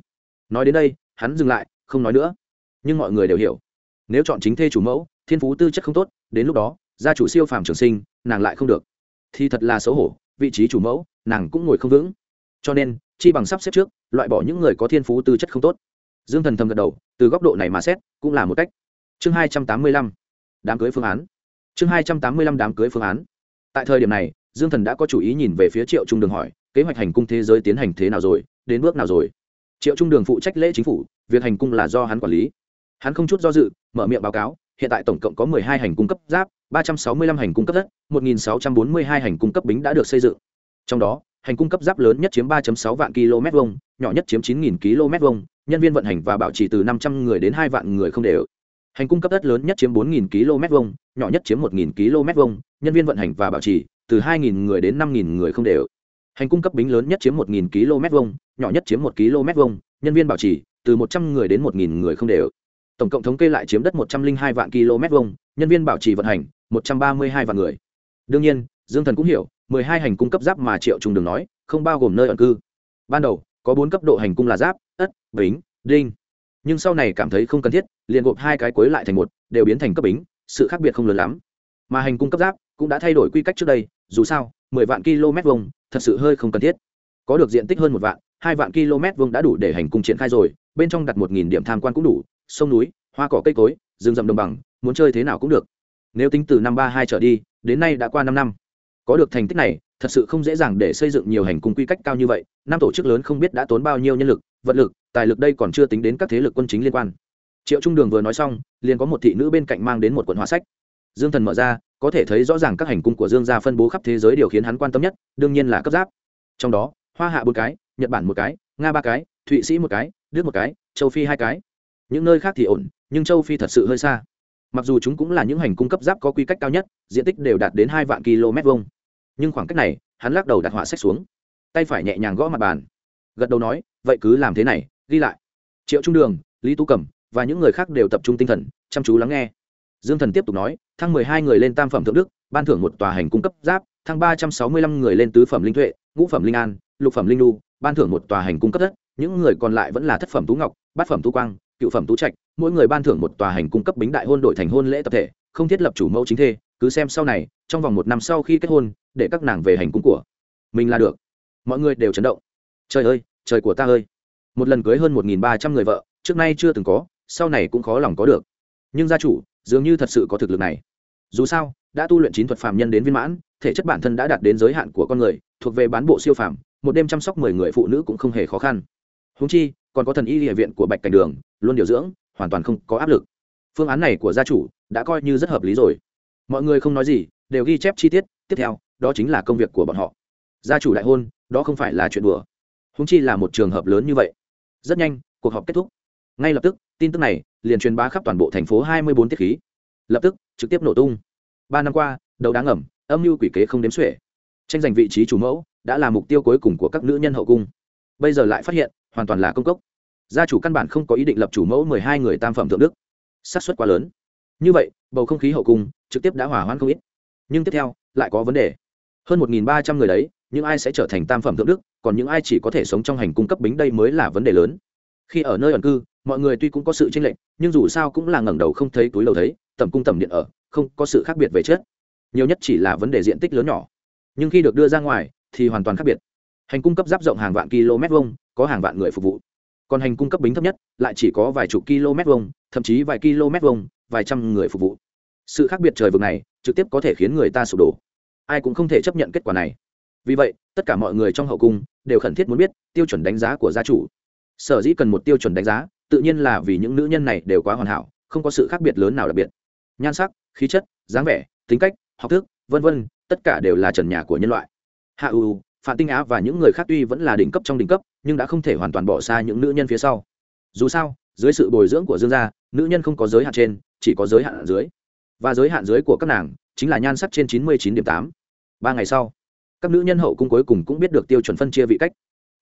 Nói đến đây, hắn dừng lại, không nói nữa. Nhưng mọi người đều hiểu, nếu chọn chính thê chủ mẫu, thiên phú tư chất không tốt, đến lúc đó, gia chủ siêu phàm trường sinh, nàng lại không được. Thì thật là xấu hổ, vị trí chủ mẫu, nàng cũng ngồi không vững. Cho nên, chi bằng sắp xếp trước, loại bỏ những người có thiên phú tư chất không tốt dương thần thầm gật đầu, từ góc độ này mà xét, cũng là một cách. Chương hai trăm tám mươi lăm, đám cưới phương án. Chương hai trăm tám mươi lăm đám cưới phương án. Tại thời điểm này, dương thần đã có chủ ý nhìn về phía triệu trung đường hỏi, kế hoạch hành cung thế giới tiến hành thế nào rồi, đến bước nào rồi? Triệu trung đường phụ trách lễ chính phủ, việc hành cung là do hắn quản lý. Hắn không chút do dự, mở miệng báo cáo, hiện tại tổng cộng có mười hai hành cung cấp giáp, ba trăm sáu mươi lăm hành cung cấp đất, một nghìn sáu trăm bốn mươi hai hành cung cấp bính đã được xây dựng. Trong đó hành cung cấp giáp lớn nhất chiếm 3.6 vạn km vuông, nhỏ nhất chiếm 9000 km vuông, nhân viên vận hành và bảo trì từ 500 người đến 2 vạn người không đều. Hành cung cấp đất lớn nhất chiếm 4000 km vuông, nhỏ nhất chiếm 1000 km vuông, nhân viên vận hành và bảo trì từ 2000 người đến 5000 người không đều. Hành cung cấp bính lớn nhất chiếm 1000 km vuông, nhỏ nhất chiếm 1 km vuông, nhân viên bảo trì từ 100 người đến 1000 người không đều. Tổng cộng thống kê lại chiếm đất 102 vạn km vuông, nhân viên bảo trì vận hành 132 vạn người. Đương nhiên, Dương Thần cũng hiểu, mười hai hành cung cấp giáp mà triệu trung đường nói, không bao gồm nơi ẩn cư. Ban đầu, có bốn cấp độ hành cung là giáp, ất, bính, đinh. Nhưng sau này cảm thấy không cần thiết, liền gộp hai cái cuối lại thành một, đều biến thành cấp bính, sự khác biệt không lớn lắm. Mà hành cung cấp giáp cũng đã thay đổi quy cách trước đây, dù sao, mười vạn km vông thật sự hơi không cần thiết. Có được diện tích hơn một vạn, hai vạn km vông đã đủ để hành cung triển khai rồi, bên trong đặt một nghìn điểm tham quan cũng đủ, sông núi, hoa cỏ cây cối, rừng rậm đồng bằng, muốn chơi thế nào cũng được. Nếu tính từ năm ba hai trở đi, đến nay đã qua năm năm có được thành tích này, thật sự không dễ dàng để xây dựng nhiều hành cung quy cách cao như vậy, năm tổ chức lớn không biết đã tốn bao nhiêu nhân lực, vật lực, tài lực đây còn chưa tính đến các thế lực quân chính liên quan. Triệu trung đường vừa nói xong, liền có một thị nữ bên cạnh mang đến một quận hóa sách. Dương thần mở ra, có thể thấy rõ ràng các hành cung của dương gia phân bố khắp thế giới điều khiến hắn quan tâm nhất, đương nhiên là cấp giáp. Trong đó, hoa hạ bốn cái, nhật bản một cái, nga ba cái, thụy sĩ một cái, đức một cái, châu phi hai cái. Những nơi khác thì ổn, nhưng châu phi thật sự hơi xa mặc dù chúng cũng là những hành cung cấp giáp có quy cách cao nhất, diện tích đều đạt đến hai vạn km vuông. Nhưng khoảng cách này, hắn lắc đầu đặt họa sách xuống. Tay phải nhẹ nhàng gõ mặt bàn. Gật đầu nói, vậy cứ làm thế này, ghi lại. Triệu trung đường, lý tú cẩm và những người khác đều tập trung tinh thần, chăm chú lắng nghe. Dương thần tiếp tục nói, thăng mười hai người lên tam phẩm thượng đức, ban thưởng một tòa hành cung cấp giáp, thăng ba trăm sáu mươi lăm người lên tứ phẩm linh tuệ, ngũ phẩm linh an, lục phẩm linh lu ban thưởng một tòa hành cung cấp đất những người còn lại vẫn là thất phẩm tú ngọc, bát phẩm tú quang cựu phẩm tú trạch, mỗi người ban thưởng một tòa hành cung cấp bính đại hôn đổi thành hôn lễ tập thể, không thiết lập chủ mẫu chính thê, cứ xem sau này, trong vòng một năm sau khi kết hôn, để các nàng về hành cung của mình là được. Mọi người đều chấn động. Trời ơi, trời của ta ơi. Một lần cưới hơn một nghìn ba trăm người vợ, trước nay chưa từng có, sau này cũng khó lòng có được. Nhưng gia chủ, dường như thật sự có thực lực này. Dù sao, đã tu luyện chín thuật phàm nhân đến viên mãn, thể chất bản thân đã đạt đến giới hạn của con người, thuộc về bán bộ siêu phàm, một đêm chăm sóc mười người phụ nữ cũng không hề khó khăn. Húng chi, còn có thần y địa viện của bạch cảnh đường luôn điều dưỡng, hoàn toàn không có áp lực. Phương án này của gia chủ đã coi như rất hợp lý rồi. Mọi người không nói gì, đều ghi chép chi tiết, tiếp theo, đó chính là công việc của bọn họ. Gia chủ đại hôn, đó không phải là chuyện đùa. Húng chi là một trường hợp lớn như vậy. Rất nhanh, cuộc họp kết thúc. Ngay lập tức, tin tức này liền truyền bá khắp toàn bộ thành phố hai mươi bốn tiết khí. Lập tức, trực tiếp nổ tung. Ba năm qua đầu đáng ẩm âm mưu quỷ kế không đếm xuể. Tranh giành vị trí chủ mẫu đã là mục tiêu cuối cùng của các nữ nhân hậu cung. Bây giờ lại phát hiện, hoàn toàn là công cốc gia chủ căn bản không có ý định lập chủ mẫu mười hai người tam phẩm thượng đức. Xác suất quá lớn. Như vậy bầu không khí hậu cung trực tiếp đã hỏa hoãn không ít. Nhưng tiếp theo lại có vấn đề. Hơn một ba trăm người đấy những ai sẽ trở thành tam phẩm thượng đức còn những ai chỉ có thể sống trong hành cung cấp bính đây mới là vấn đề lớn. Khi ở nơi ẩn cư mọi người tuy cũng có sự tranh lệch nhưng dù sao cũng là ngẩng đầu không thấy túi đầu thấy tầm cung tầm điện ở không có sự khác biệt về chết, nhiều nhất chỉ là vấn đề diện tích lớn nhỏ. Nhưng khi được đưa ra ngoài thì hoàn toàn khác biệt. Hành cung cấp giáp rộng hàng vạn km vuông có hàng vạn người phục vụ còn hành cung cấp bính thấp nhất, lại chỉ có vài chục km vuông, thậm chí vài km vuông, vài trăm người phục vụ. Sự khác biệt trời vực này, trực tiếp có thể khiến người ta sụp đổ. Ai cũng không thể chấp nhận kết quả này. Vì vậy, tất cả mọi người trong hậu cung đều khẩn thiết muốn biết tiêu chuẩn đánh giá của gia chủ. Sở dĩ cần một tiêu chuẩn đánh giá, tự nhiên là vì những nữ nhân này đều quá hoàn hảo, không có sự khác biệt lớn nào đặc biệt. Nhan sắc, khí chất, dáng vẻ, tính cách, học thức, vân vân, tất cả đều là trần nhà của nhân loại. Hạ u phạm tinh á và những người khác tuy vẫn là đỉnh cấp trong đỉnh cấp, nhưng đã không thể hoàn toàn bỏ xa những nữ nhân phía sau. Dù sao, dưới sự bồi dưỡng của dương gia, nữ nhân không có giới hạn trên, chỉ có giới hạn ở dưới. Và giới hạn dưới của các nàng chính là nhan sắc trên chín mươi chín điểm tám. Ba ngày sau, các nữ nhân hậu cung cuối cùng cũng biết được tiêu chuẩn phân chia vị cách.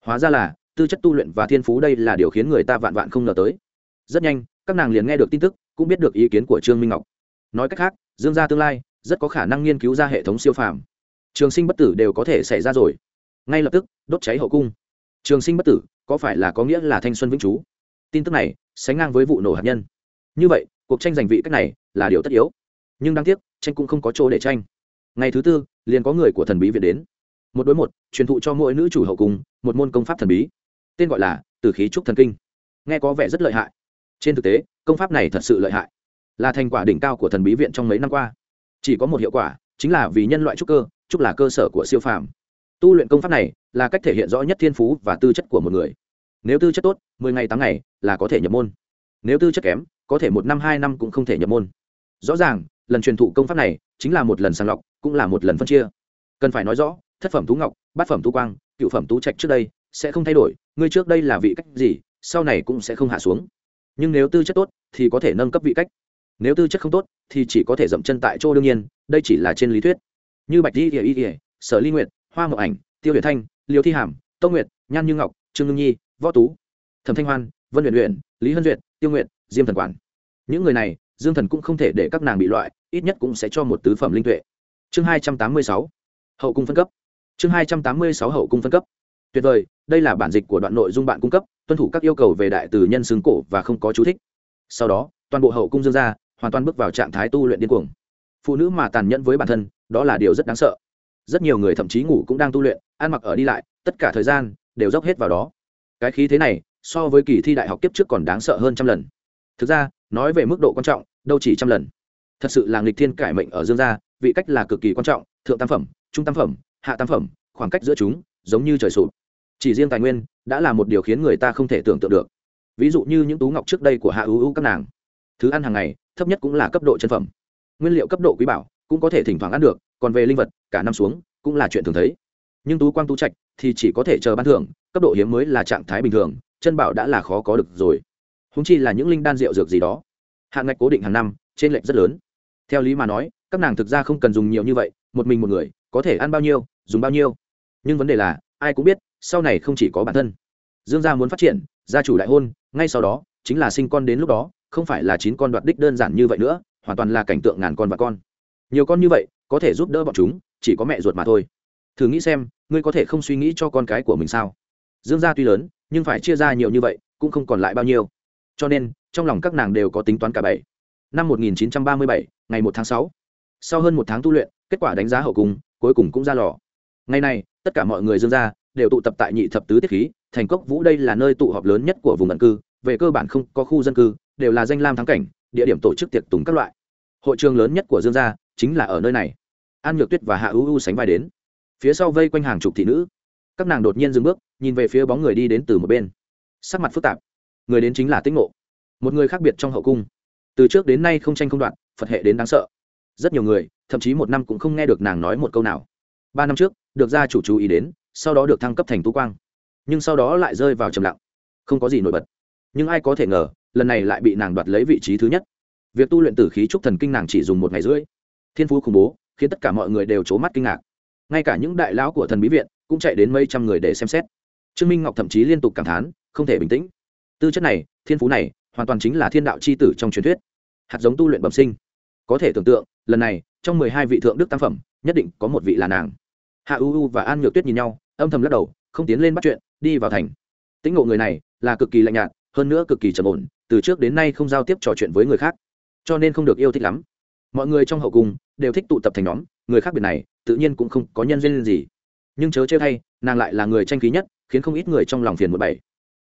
Hóa ra là, tư chất tu luyện và thiên phú đây là điều khiến người ta vạn vạn không ngờ tới. Rất nhanh, các nàng liền nghe được tin tức, cũng biết được ý kiến của trương minh ngọc. Nói cách khác, dương gia tương lai rất có khả năng nghiên cứu ra hệ thống siêu phàm. Trường sinh bất tử đều có thể xảy ra rồi ngay lập tức, đốt cháy hậu cung. Trường sinh bất tử, có phải là có nghĩa là thanh xuân vĩnh chú tin tức này, sánh ngang với vụ nổ hạt nhân. Như vậy, cuộc tranh giành vị cách này là điều tất yếu. Nhưng đáng tiếc, tranh cũng không có chỗ để tranh. Ngày thứ tư, liền có người của thần bí viện đến. Một đối một, truyền thụ cho mỗi nữ chủ hậu cung một môn công pháp thần bí. Tên gọi là từ khí trúc thần kinh. Nghe có vẻ rất lợi hại. Trên thực tế, công pháp này thật sự lợi hại. Là thành quả đỉnh cao của thần bí viện trong mấy năm qua. Chỉ có một hiệu quả, chính là vì nhân loại trúc cơ, trúc là cơ sở của siêu phàm tu luyện công pháp này là cách thể hiện rõ nhất thiên phú và tư chất của một người. Nếu tư chất tốt, mười ngày tám ngày là có thể nhập môn. Nếu tư chất kém, có thể một năm, hai năm cũng không thể nhập môn. Rõ ràng, lần truyền thụ công pháp này chính là một lần sàng lọc, cũng là một lần phân chia. Cần phải nói rõ, thất phẩm tú ngọc, bát phẩm tú quang, cựu phẩm tú trạch trước đây sẽ không thay đổi, ngươi trước đây là vị cách gì, sau này cũng sẽ không hạ xuống. Nhưng nếu tư chất tốt thì có thể nâng cấp vị cách. Nếu tư chất không tốt thì chỉ có thể dậm chân tại chỗ đương nhiên, đây chỉ là trên lý thuyết. Như bạch di ỉa ỉa sở ly nguyện hoa mậu ảnh, tiêu huyền thanh liều thi hàm Tô nguyệt, nhan như ngọc, trương ngưng nhi, võ tú, thẩm thanh hoan, vân huyền luyện lý hân duyệt, tiêu nguyệt, diêm thần quản. Những người này, dương thần cũng không thể để các nàng bị loại, ít nhất cũng sẽ cho một tứ phẩm linh tuệ. Chương hai trăm tám mươi sáu, hậu cung phân cấp. Chương hai trăm tám mươi sáu hậu cung phân cấp. Tuyệt vời, đây là bản dịch của đoạn nội dung bạn cung cấp, tuân thủ các yêu cầu về đại từ nhân xương cổ và không có chú thích. Sau đó, toàn bộ hậu cung dương ra, hoàn toàn bước vào trạng thái tu luyện điên cuồng. Phụ nữ mà tàn nhẫn với bản thân, đó là điều rất đáng sợ rất nhiều người thậm chí ngủ cũng đang tu luyện, ăn mặc ở đi lại, tất cả thời gian đều dốc hết vào đó. Cái khí thế này so với kỳ thi đại học kiếp trước còn đáng sợ hơn trăm lần. Thực ra, nói về mức độ quan trọng, đâu chỉ trăm lần. Thật sự là nghịch thiên cải mệnh ở dương gia, vị cách là cực kỳ quan trọng, thượng tam phẩm, trung tam phẩm, hạ tam phẩm, khoảng cách giữa chúng giống như trời sụp. Chỉ riêng tài nguyên đã là một điều khiến người ta không thể tưởng tượng được. Ví dụ như những tú ngọc trước đây của hạ ưu ưu các nàng. Thứ ăn hàng ngày, thấp nhất cũng là cấp độ chân phẩm. Nguyên liệu cấp độ quý bảo cũng có thể thỉnh thoảng ăn được, còn về linh vật, cả năm xuống, cũng là chuyện thường thấy. Nhưng tú quang tú trạch thì chỉ có thể chờ ban thưởng, cấp độ hiếm mới là trạng thái bình thường, chân bảo đã là khó có được rồi. Húng chi là những linh đan rượu dược gì đó. Hạn ngạch cố định hàng năm, trên lệnh rất lớn. Theo lý mà nói, các nàng thực ra không cần dùng nhiều như vậy, một mình một người, có thể ăn bao nhiêu, dùng bao nhiêu. Nhưng vấn đề là, ai cũng biết, sau này không chỉ có bản thân. Dương gia muốn phát triển, gia chủ đại hôn, ngay sau đó, chính là sinh con đến lúc đó, không phải là chín con đoạt đích đơn giản như vậy nữa, hoàn toàn là cảnh tượng ngàn con và con nhiều con như vậy có thể giúp đỡ bọn chúng chỉ có mẹ ruột mà thôi. Thử nghĩ xem ngươi có thể không suy nghĩ cho con cái của mình sao? Dương gia tuy lớn nhưng phải chia ra nhiều như vậy cũng không còn lại bao nhiêu. Cho nên trong lòng các nàng đều có tính toán cả bảy. Năm 1937, ngày 1 tháng 6. sau hơn một tháng tu luyện kết quả đánh giá hậu cung cuối cùng cũng ra lò. Ngày này tất cả mọi người dương gia đều tụ tập tại nhị thập tứ tiết khí thành cốc vũ đây là nơi tụ họp lớn nhất của vùng tận cư về cơ bản không có khu dân cư đều là danh lam thắng cảnh địa điểm tổ chức tiệc tùng các loại. Hội trường lớn nhất của dương gia chính là ở nơi này. An nhược tuyết và hạ ưu ưu sánh vai đến. Phía sau vây quanh hàng chục thị nữ. Các nàng đột nhiên dừng bước, nhìn về phía bóng người đi đến từ một bên. Sắc mặt phức tạp. Người đến chính là tĩnh ngộ. Một người khác biệt trong hậu cung. Từ trước đến nay không tranh không đoạn phật hệ đến đáng sợ. Rất nhiều người, thậm chí một năm cũng không nghe được nàng nói một câu nào. Ba năm trước, được gia chủ chú ý đến, sau đó được thăng cấp thành tú quang. Nhưng sau đó lại rơi vào trầm lặng. Không có gì nổi bật. Nhưng ai có thể ngờ, lần này lại bị nàng đoạt lấy vị trí thứ nhất. Việc tu luyện tử khí trúc thần kinh nàng chỉ dùng một ngày rưỡi thiên phú khủng bố, khiến tất cả mọi người đều c h ố mắt kinh ngạc. Ngay cả những đại lão của thần bí viện cũng chạy đến mấy trăm người để xem xét. Trương minh ngọc thậm chí liên tục cảm thán, không thể bình tĩnh. Tư chất này, thiên phú này, hoàn toàn chính là thiên đạo c h i tử trong truyền thuyết. Hạt giống tu luyện bẩm sinh. Có thể tưởng tượng, lần này, trong mười hai vị thượng đức tam phẩm, nhất định có một vị là nàng. Hạ u u và an nhược tuyết nhìn nhau, âm thầm lắc đầu, không tiến lên bắt chuyện, đi vào thành. Tĩnh ngộ người này, là cực kỳ lạnh nhạt, hơn nữa cực kỳ trầm ổn, từ trước đến nay không giao tiếp trò chuyện với người khác. Cho nên không được yêu thích lắm mọi người trong hậu cung đều thích tụ tập thành nhóm, người khác biệt này tự nhiên cũng không có nhân duyên gì. Nhưng chớ chơi thay, nàng lại là người tranh khí nhất, khiến không ít người trong lòng phiền một bảy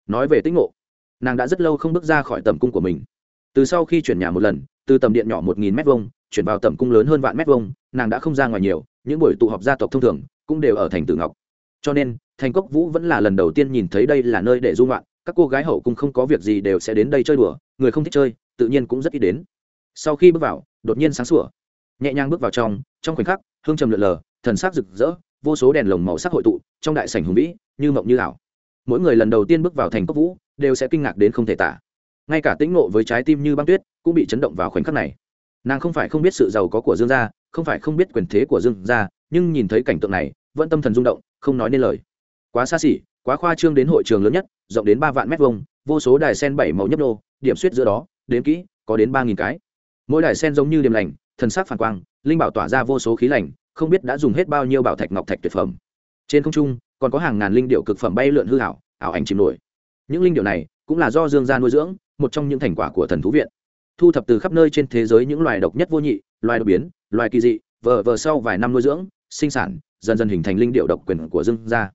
nói về tích ngộ, nàng đã rất lâu không bước ra khỏi tầm cung của mình. Từ sau khi chuyển nhà một lần, từ tầm điện nhỏ một nghìn m hai chuyển vào tầm cung lớn hơn vạn m hai nàng đã không ra ngoài nhiều, những buổi tụ họp gia tộc thông thường cũng đều ở thành tử ngọc. Cho nên, thành cốc vũ vẫn là lần đầu tiên nhìn thấy đây là nơi để dung loạn các cô gái hậu cung không có việc gì đều sẽ đến đây chơi đùa, người không thích chơi, tự nhiên cũng rất ít đến. Sau khi bước vào đột nhiên sáng sủa. Nhẹ nhàng bước vào trong trong khoảnh khắc, hương trầm lượn lờ, thần sắc rực rỡ, vô số đèn lồng màu sắc hội tụ, trong đại sảnh hùng vĩ, như mộng như ảo. Mỗi người lần đầu tiên bước vào thành cốc vũ, đều sẽ kinh ngạc đến không thể tả. Ngay cả tĩnh nộ với trái tim như băng tuyết, cũng bị chấn động vào khoảnh khắc này. Nàng không phải không biết sự giàu có của dương gia, không phải không biết quyền thế của dương gia, nhưng nhìn thấy cảnh tượng này, vẫn tâm thần rung động, không nói nên lời. Quá xa xỉ, quá khoa trương đến hội trường lớn nhất, rộng đến ba vạn mét vuông, vô số đài sen bảy màu nhấp nô điểm suýt giữa đó đến kỹ, có đến ba nghìn cái mỗi đài sen giống như điềm lành, thần sắc phản quang, linh bảo tỏa ra vô số khí lành, không biết đã dùng hết bao nhiêu bảo thạch ngọc thạch tuyệt phẩm. Trên không trung, còn có hàng ngàn linh điệu cực phẩm bay lượn hư ảo ảo ảnh chìm nổi. Những linh điệu này cũng là do dương gia nuôi dưỡng, một trong những thành quả của thần thú viện. Thu thập từ khắp nơi trên thế giới những loài độc nhất vô nhị, loài đột biến, loài kỳ dị, vờ vờ sau vài năm nuôi dưỡng, sinh sản, dần dần hình thành linh điệu độc quyền của dương gia.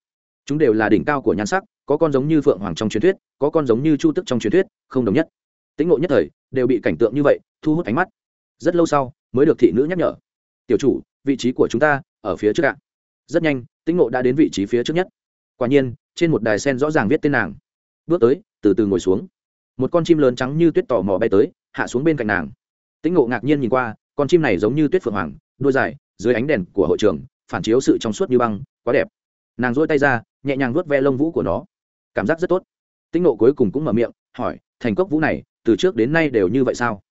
Chúng đều là đỉnh cao của nhan sắc, có con giống như phượng hoàng trong truyền thuyết, có con giống như chu tức trong truyền thuyết, không đồng nhất. Tĩnh ngộ nhất thời, đều bị cảnh tượng như vậy thu hút ánh mắt. Rất lâu sau, mới được thị nữ nhắc nhở. Tiểu chủ, vị trí của chúng ta ở phía trước ạ. Rất nhanh, tĩnh ngộ đã đến vị trí phía trước nhất. Quả nhiên, trên một đài sen rõ ràng viết tên nàng. Bước tới, từ từ ngồi xuống. Một con chim lớn trắng như tuyết tò mò bay tới, hạ xuống bên cạnh nàng. Tĩnh ngộ ngạc nhiên nhìn qua, con chim này giống như tuyết phượng hoàng đôi dài, dưới ánh đèn của hội trường, phản chiếu sự trong suốt như băng, quá đẹp. Nàng dỗi tay ra, nhẹ nhàng vuốt ve lông vũ của nó. Cảm giác rất tốt. Tĩnh nộ cuối cùng cũng mở miệng, hỏi, thành cốc vũ này, từ trước đến nay đều như vậy sao?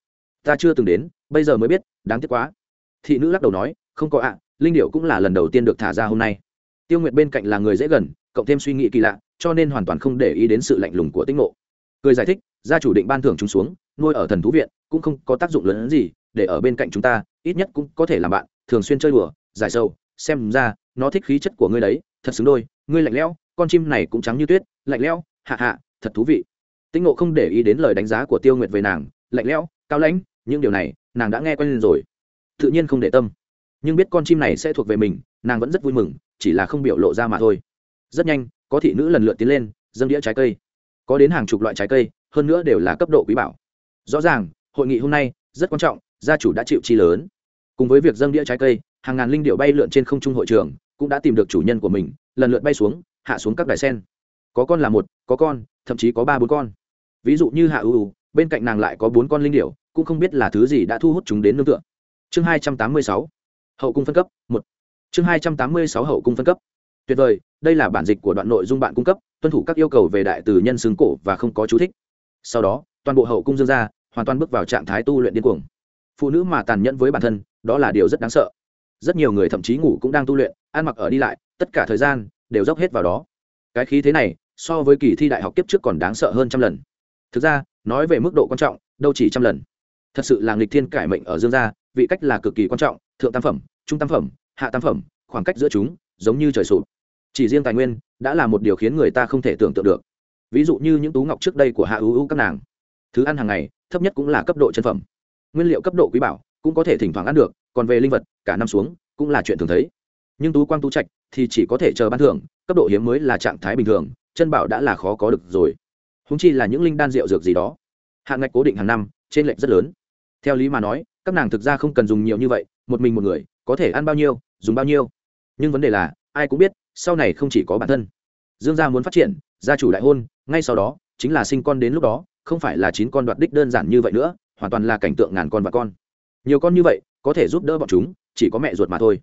Ta chưa từng đến, bây giờ mới biết, đáng tiếc quá. Thị nữ lắc đầu nói, không có ạ, linh điệu cũng là lần đầu tiên được thả ra hôm nay. Tiêu nguyệt bên cạnh là người dễ gần, cộng thêm suy nghĩ kỳ lạ, cho nên hoàn toàn không để ý đến sự lạnh lùng của tinh ngộ. Cười giải thích, gia chủ định ban thưởng chúng xuống, nuôi ở thần thú viện, cũng không có tác dụng lớn hơn gì, để ở bên cạnh chúng ta, ít nhất cũng có thể làm bạn, thường xuyên chơi đùa, giải sâu xem ra, nó thích khí chất của ngươi đấy, thật xứng đôi, ngươi lạnh lẽo, con chim này cũng trắng như tuyết, lạnh lẽo, hạ hạ, thật thú vị. Tinh ngộ không để ý đến lời đánh giá của tiêu nguyệt về nàng, lạnh lẽo, cao lãnh những điều này, nàng đã nghe quen lên rồi. Tự nhiên không để tâm. Nhưng biết con chim này sẽ thuộc về mình, nàng vẫn rất vui mừng, chỉ là không biểu lộ ra mà thôi. Rất nhanh, có thị nữ lần lượt tiến lên, dâng đĩa trái cây. Có đến hàng chục loại trái cây, hơn nữa đều là cấp độ quý bảo. Rõ ràng, hội nghị hôm nay rất quan trọng, gia chủ đã chịu chi lớn. Cùng với việc dâng đĩa trái cây, hàng ngàn linh điệu bay lượn trên không trung hội trường cũng đã tìm được chủ nhân của mình, lần lượt bay xuống, hạ xuống các đài sen. Có con là một, có con, thậm chí có ba bốn con. Ví dụ như hạ ưu bên cạnh nàng lại có bốn con linh điệu cũng không biết là thứ gì đã thu hút chúng đến nương tựa. Chương hai trăm tám mươi sáu, hậu cung phân cấp, một. Chương hai trăm tám mươi sáu, hậu cung phân cấp. Tuyệt vời, đây là bản dịch của đoạn nội dung bạn cung cấp, tuân thủ các yêu cầu về đại từ nhân xương cổ và không có chú thích. Sau đó, toàn bộ hậu cung dương ra, hoàn toàn bước vào trạng thái tu luyện điên cuồng. Phụ nữ mà tàn nhẫn với bản thân, đó là điều rất đáng sợ. Rất nhiều người thậm chí ngủ cũng đang tu luyện, ăn mặc ở đi lại, tất cả thời gian đều dốc hết vào đó. Cái khí thế này, so với kỳ thi đại học kiếp trước còn đáng sợ hơn trăm lần. Thực ra, nói về mức độ quan trọng, đâu chỉ trăm lần thật sự là nghịch thiên cải mệnh ở dương gia, vị cách là cực kỳ quan trọng, thượng tam phẩm, trung tam phẩm, hạ tam phẩm, khoảng cách giữa chúng, giống như trời sụp. Chỉ riêng tài nguyên đã là một điều khiến người ta không thể tưởng tượng được. Ví dụ như những tú ngọc trước đây của hạ ưu ưu các nàng. Thứ ăn hàng ngày, thấp nhất cũng là cấp độ chân phẩm. Nguyên liệu cấp độ quý bảo cũng có thể thỉnh thoảng ăn được, còn về linh vật, cả năm xuống, cũng là chuyện thường thấy. Nhưng tú quang tú trạch thì chỉ có thể chờ ban thưởng, cấp độ hiếm mới là trạng thái bình thường, chân bảo đã là khó có được rồi. Húng chi là những linh đan rượu dược gì đó. Hạn ngạch cố định hàng năm, trên lệnh rất lớn theo lý mà nói, các nàng thực ra không cần dùng nhiều như vậy, một mình một người, có thể ăn bao nhiêu, dùng bao nhiêu. Nhưng vấn đề là, ai cũng biết, sau này không chỉ có bản thân. Dương gia muốn phát triển, gia chủ đại hôn, ngay sau đó, chính là sinh con đến lúc đó, không phải là chín con đoạt đích đơn giản như vậy nữa, hoàn toàn là cảnh tượng ngàn con và con. Nhiều con như vậy, có thể giúp đỡ bọn chúng, chỉ có mẹ ruột mà thôi.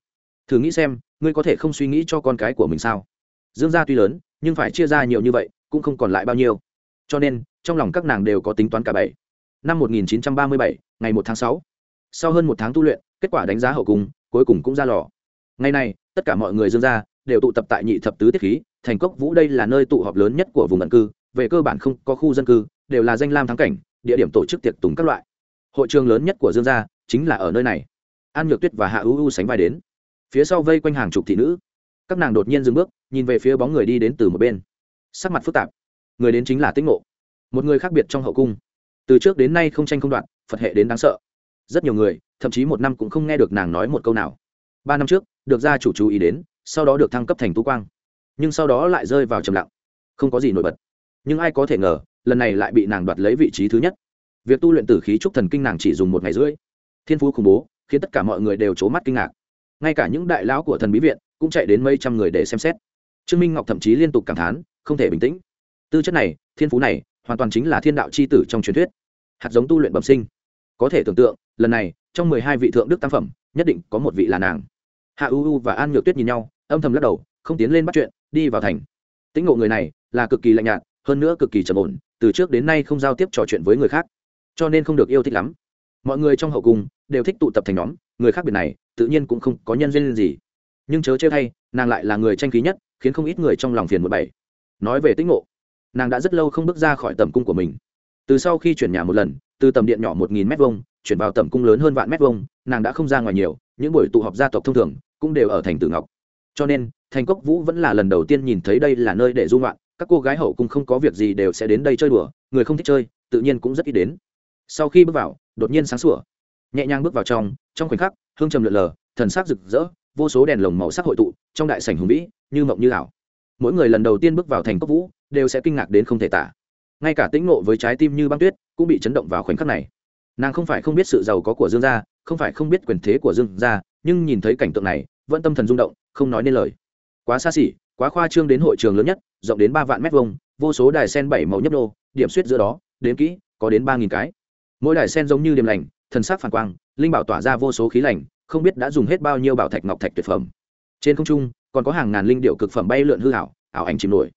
Thử nghĩ xem, ngươi có thể không suy nghĩ cho con cái của mình sao? Dương gia tuy lớn, nhưng phải chia ra nhiều như vậy, cũng không còn lại bao nhiêu. Cho nên, trong lòng các nàng đều có tính toán cả bảy năm 1937, ngày 1 tháng 6. sau hơn một tháng tu luyện kết quả đánh giá hậu cung cuối cùng cũng ra lò. Ngày này, tất cả mọi người dương gia đều tụ tập tại nhị thập tứ tiết khí thành cốc vũ đây là nơi tụ họp lớn nhất của vùng ẩn cư về cơ bản không có khu dân cư đều là danh lam thắng cảnh địa điểm tổ chức tiệc tùng các loại. Hội trường lớn nhất của dương gia chính là ở nơi này. An nhược tuyết và hạ U U sánh vai đến. Phía sau vây quanh hàng chục thị nữ. Các nàng đột nhiên dừng bước nhìn về phía bóng người đi đến từ một bên. Sắc mặt phức tạp. Người đến chính là tĩnh ngộ. Một người khác biệt trong hậu cung từ trước đến nay không tranh không đoạn phật hệ đến đáng sợ. Rất nhiều người, thậm chí một năm cũng không nghe được nàng nói một câu nào. Ba năm trước, được gia chủ chú ý đến, sau đó được thăng cấp thành tú quang. Nhưng sau đó lại rơi vào trầm lặng. Không có gì nổi bật. Nhưng ai có thể ngờ, lần này lại bị nàng đoạt lấy vị trí thứ nhất. Việc tu luyện tử khí trúc thần kinh nàng chỉ dùng một ngày rưỡi. Thiên phú khủng bố, khiến tất cả mọi người đều c h ố mắt kinh ngạc. Ngay cả những đại lão của thần bí viện cũng chạy đến mấy trăm người để xem xét. Trương minh ngọc thậm chí liên tục cảm thán, không thể bình tĩnh. Tư chất này, thiên phú này hoàn toàn chính là thiên đạo c h i tử trong truyền thuyết. Hạt giống tu luyện bẩm sinh. Có thể tưởng tượng, lần này, trong mười hai vị thượng đức tam phẩm, nhất định có một vị là nàng. Hạ u u và an nhược tuyết nhìn nhau, âm thầm lắc đầu, không tiến lên bắt chuyện, đi vào thành. Tĩnh ngộ người này, là cực kỳ lạnh nhạt, hơn nữa cực kỳ trầm ổn, từ trước đến nay không giao tiếp trò chuyện với người khác. Cho nên không được yêu thích lắm. Mọi người trong hậu cung, đều thích tụ tập thành nhóm, người khác biệt này, tự nhiên cũng không có nhân duyên gì. Nhưng chớ trêu thay, nàng lại là người tranh khí nhất, khiến không ít người trong lòng phiền một bảy nói về tĩnh ngộ nàng đã rất lâu không bước ra khỏi tầm cung của mình. Từ sau khi chuyển nhà một lần, từ tầm điện nhỏ một nghìn m hai chuyển vào tầm cung lớn hơn vạn m hai nàng đã không ra ngoài nhiều, những buổi tụ họp gia tộc thông thường cũng đều ở thành tử ngọc. Cho nên, thành cốc vũ vẫn là lần đầu tiên nhìn thấy đây là nơi để dung loạn các cô gái hậu cung không có việc gì đều sẽ đến đây chơi đùa, người không thích chơi, tự nhiên cũng rất ít đến. Sau khi bước vào, đột nhiên sáng sủa. Nhẹ nhàng bước vào trong trong khoảnh khắc, hương trầm lượn lờ, thần sắc rực rỡ, vô số đèn lồng màu sắc hội tụ, trong đại sảnh hùng vĩ, như mộng như ảo. Mỗi người lần đầu tiên bước vào thành cốc vũ đều sẽ kinh ngạc đến không thể tả. Ngay cả tĩnh nộ với trái tim như băng tuyết cũng bị chấn động vào khoảnh khắc này. Nàng không phải không biết sự giàu có của dương gia, không phải không biết quyền thế của dương gia, nhưng nhìn thấy cảnh tượng này, vẫn tâm thần rung động, không nói nên lời. Quá xa xỉ, quá khoa trương đến hội trường lớn nhất, rộng đến ba vạn mét vuông, vô số đài sen bảy màu nhấp nô, điểm suýt giữa đó đến kỹ, có đến ba nghìn cái. Mỗi đài sen giống như điểm lành, thần sắc phản quang, linh bảo tỏa ra vô số khí lành, không biết đã dùng hết bao nhiêu bảo thạch ngọc thạch tuyệt phẩm. Trên không trung, còn có hàng ngàn linh điệu cực phẩm bay lượn hư hảo ảo ảnh chìm nổi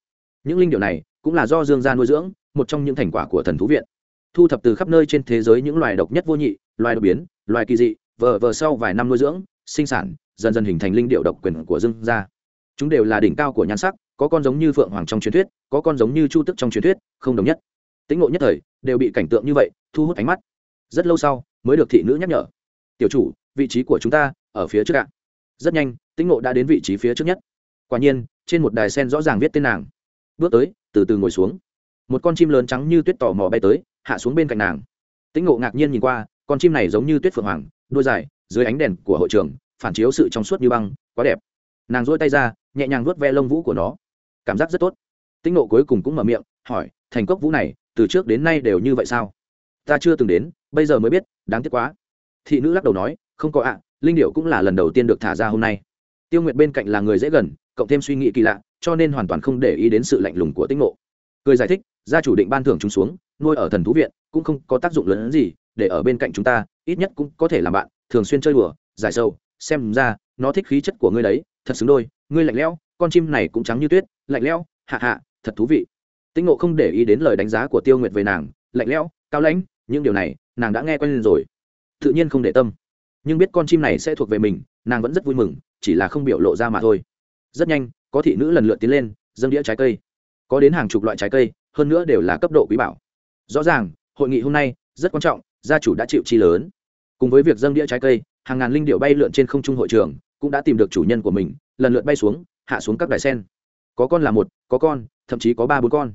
những linh điệu này cũng là do dương gia nuôi dưỡng, một trong những thành quả của thần thú viện. Thu thập từ khắp nơi trên thế giới những loài độc nhất vô nhị, loài đột biến, loài kỳ dị, vờ vờ sau vài năm nuôi dưỡng, sinh sản, dần dần hình thành linh điệu độc quyền của dương gia. Chúng đều là đỉnh cao của nhan sắc, có con giống như phượng hoàng trong truyền thuyết, có con giống như chu tức trong truyền thuyết, không đồng nhất. Tĩnh ngộ nhất thời, đều bị cảnh tượng như vậy thu hút ánh mắt. Rất lâu sau, mới được thị nữ nhắc nhở. Tiểu chủ, vị trí của chúng ta ở phía trước ạ. Rất nhanh, tĩnh ngộ đã đến vị trí phía trước nhất. Quả nhiên, trên một đài sen rõ ràng viết tên nàng bước tới, từ từ ngồi xuống. Một con chim lớn trắng như tuyết tò mò bay tới, hạ xuống bên cạnh nàng. Tĩnh ngộ ngạc nhiên nhìn qua, con chim này giống như tuyết phượng hoàng, đuôi dài, dưới ánh đèn của hội trường, phản chiếu sự trong suốt như băng, quá đẹp. Nàng dỗi tay ra, nhẹ nhàng vuốt ve lông vũ của nó. Cảm giác rất tốt. Tinh nộ cuối cùng cũng mở miệng, hỏi, thành cốc vũ này, từ trước đến nay đều như vậy sao? Ta chưa từng đến, bây giờ mới biết, đáng tiếc quá. Thị nữ lắc đầu nói, không có ạ, linh điệu cũng là lần đầu tiên được thả ra hôm nay tiêu nguyệt bên cạnh là người dễ gần, cộng thêm suy nghĩ kỳ lạ, cho nên hoàn toàn không để ý đến sự lạnh lùng của tinh nộ cười giải thích, gia chủ định ban thưởng chúng xuống, nuôi ở thần thú viện, cũng không có tác dụng lớn hơn gì, để ở bên cạnh chúng ta, ít nhất cũng có thể làm bạn, thường xuyên chơi đùa, giải sâu xem ra, nó thích khí chất của ngươi đấy, thật xứng đôi, ngươi lạnh lẽo, con chim này cũng trắng như tuyết, lạnh lẽo, hạ hạ, thật thú vị. Tĩnh ngộ không để ý đến lời đánh giá của tiêu nguyệt về nàng, lạnh lẽo, cao lãnh, những điều này, nàng đã nghe quen lên rồi. Tự nhiên không để tâm. Nhưng biết con chim này sẽ thuộc về mình, nàng vẫn rất vui mừng chỉ là không biểu lộ ra mà thôi. Rất nhanh, có thị nữ lần lượt tiến lên, dâng đĩa trái cây. Có đến hàng chục loại trái cây, hơn nữa đều là cấp độ quý bảo. Rõ ràng, hội nghị hôm nay rất quan trọng, gia chủ đã chịu chi lớn. Cùng với việc dâng đĩa trái cây, hàng ngàn linh điệu bay lượn trên không trung hội trường cũng đã tìm được chủ nhân của mình, lần lượt bay xuống, hạ xuống các đài sen. Có con là một, có con, thậm chí có ba bốn con.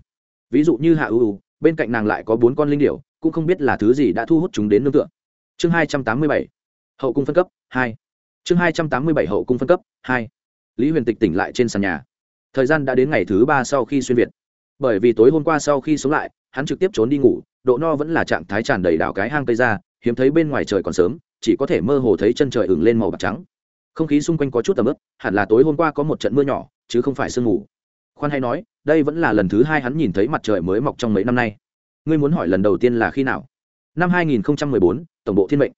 Ví dụ như hạ ưu bên cạnh nàng lại có bốn con linh điệu cũng không biết là thứ gì đã thu hút chúng đến nương tựa. Chương hai trăm tám mươi bảy, hậu cung phân cấp hai chương hai trăm tám mươi bảy hậu cung phân cấp hai. Lý huyền tịch tỉnh lại trên sàn nhà. Thời gian đã đến ngày thứ ba sau khi xuyên việt. Bởi vì tối hôm qua sau khi sống lại hắn trực tiếp trốn đi ngủ độ no vẫn là trạng thái tràn đầy đảo cái hang cây ra hiếm thấy bên ngoài trời còn sớm chỉ có thể mơ hồ thấy chân trời ửng lên màu bạc trắng. Không khí xung quanh có chút tầm ướp hẳn là tối hôm qua có một trận mưa nhỏ chứ không phải sương mù. Khoan hay nói đây vẫn là lần thứ hai hắn nhìn thấy mặt trời mới mọc trong mấy năm nay. Ngươi muốn hỏi lần đầu tiên là khi nào? Năm 2014, tổng bộ thiên mệnh.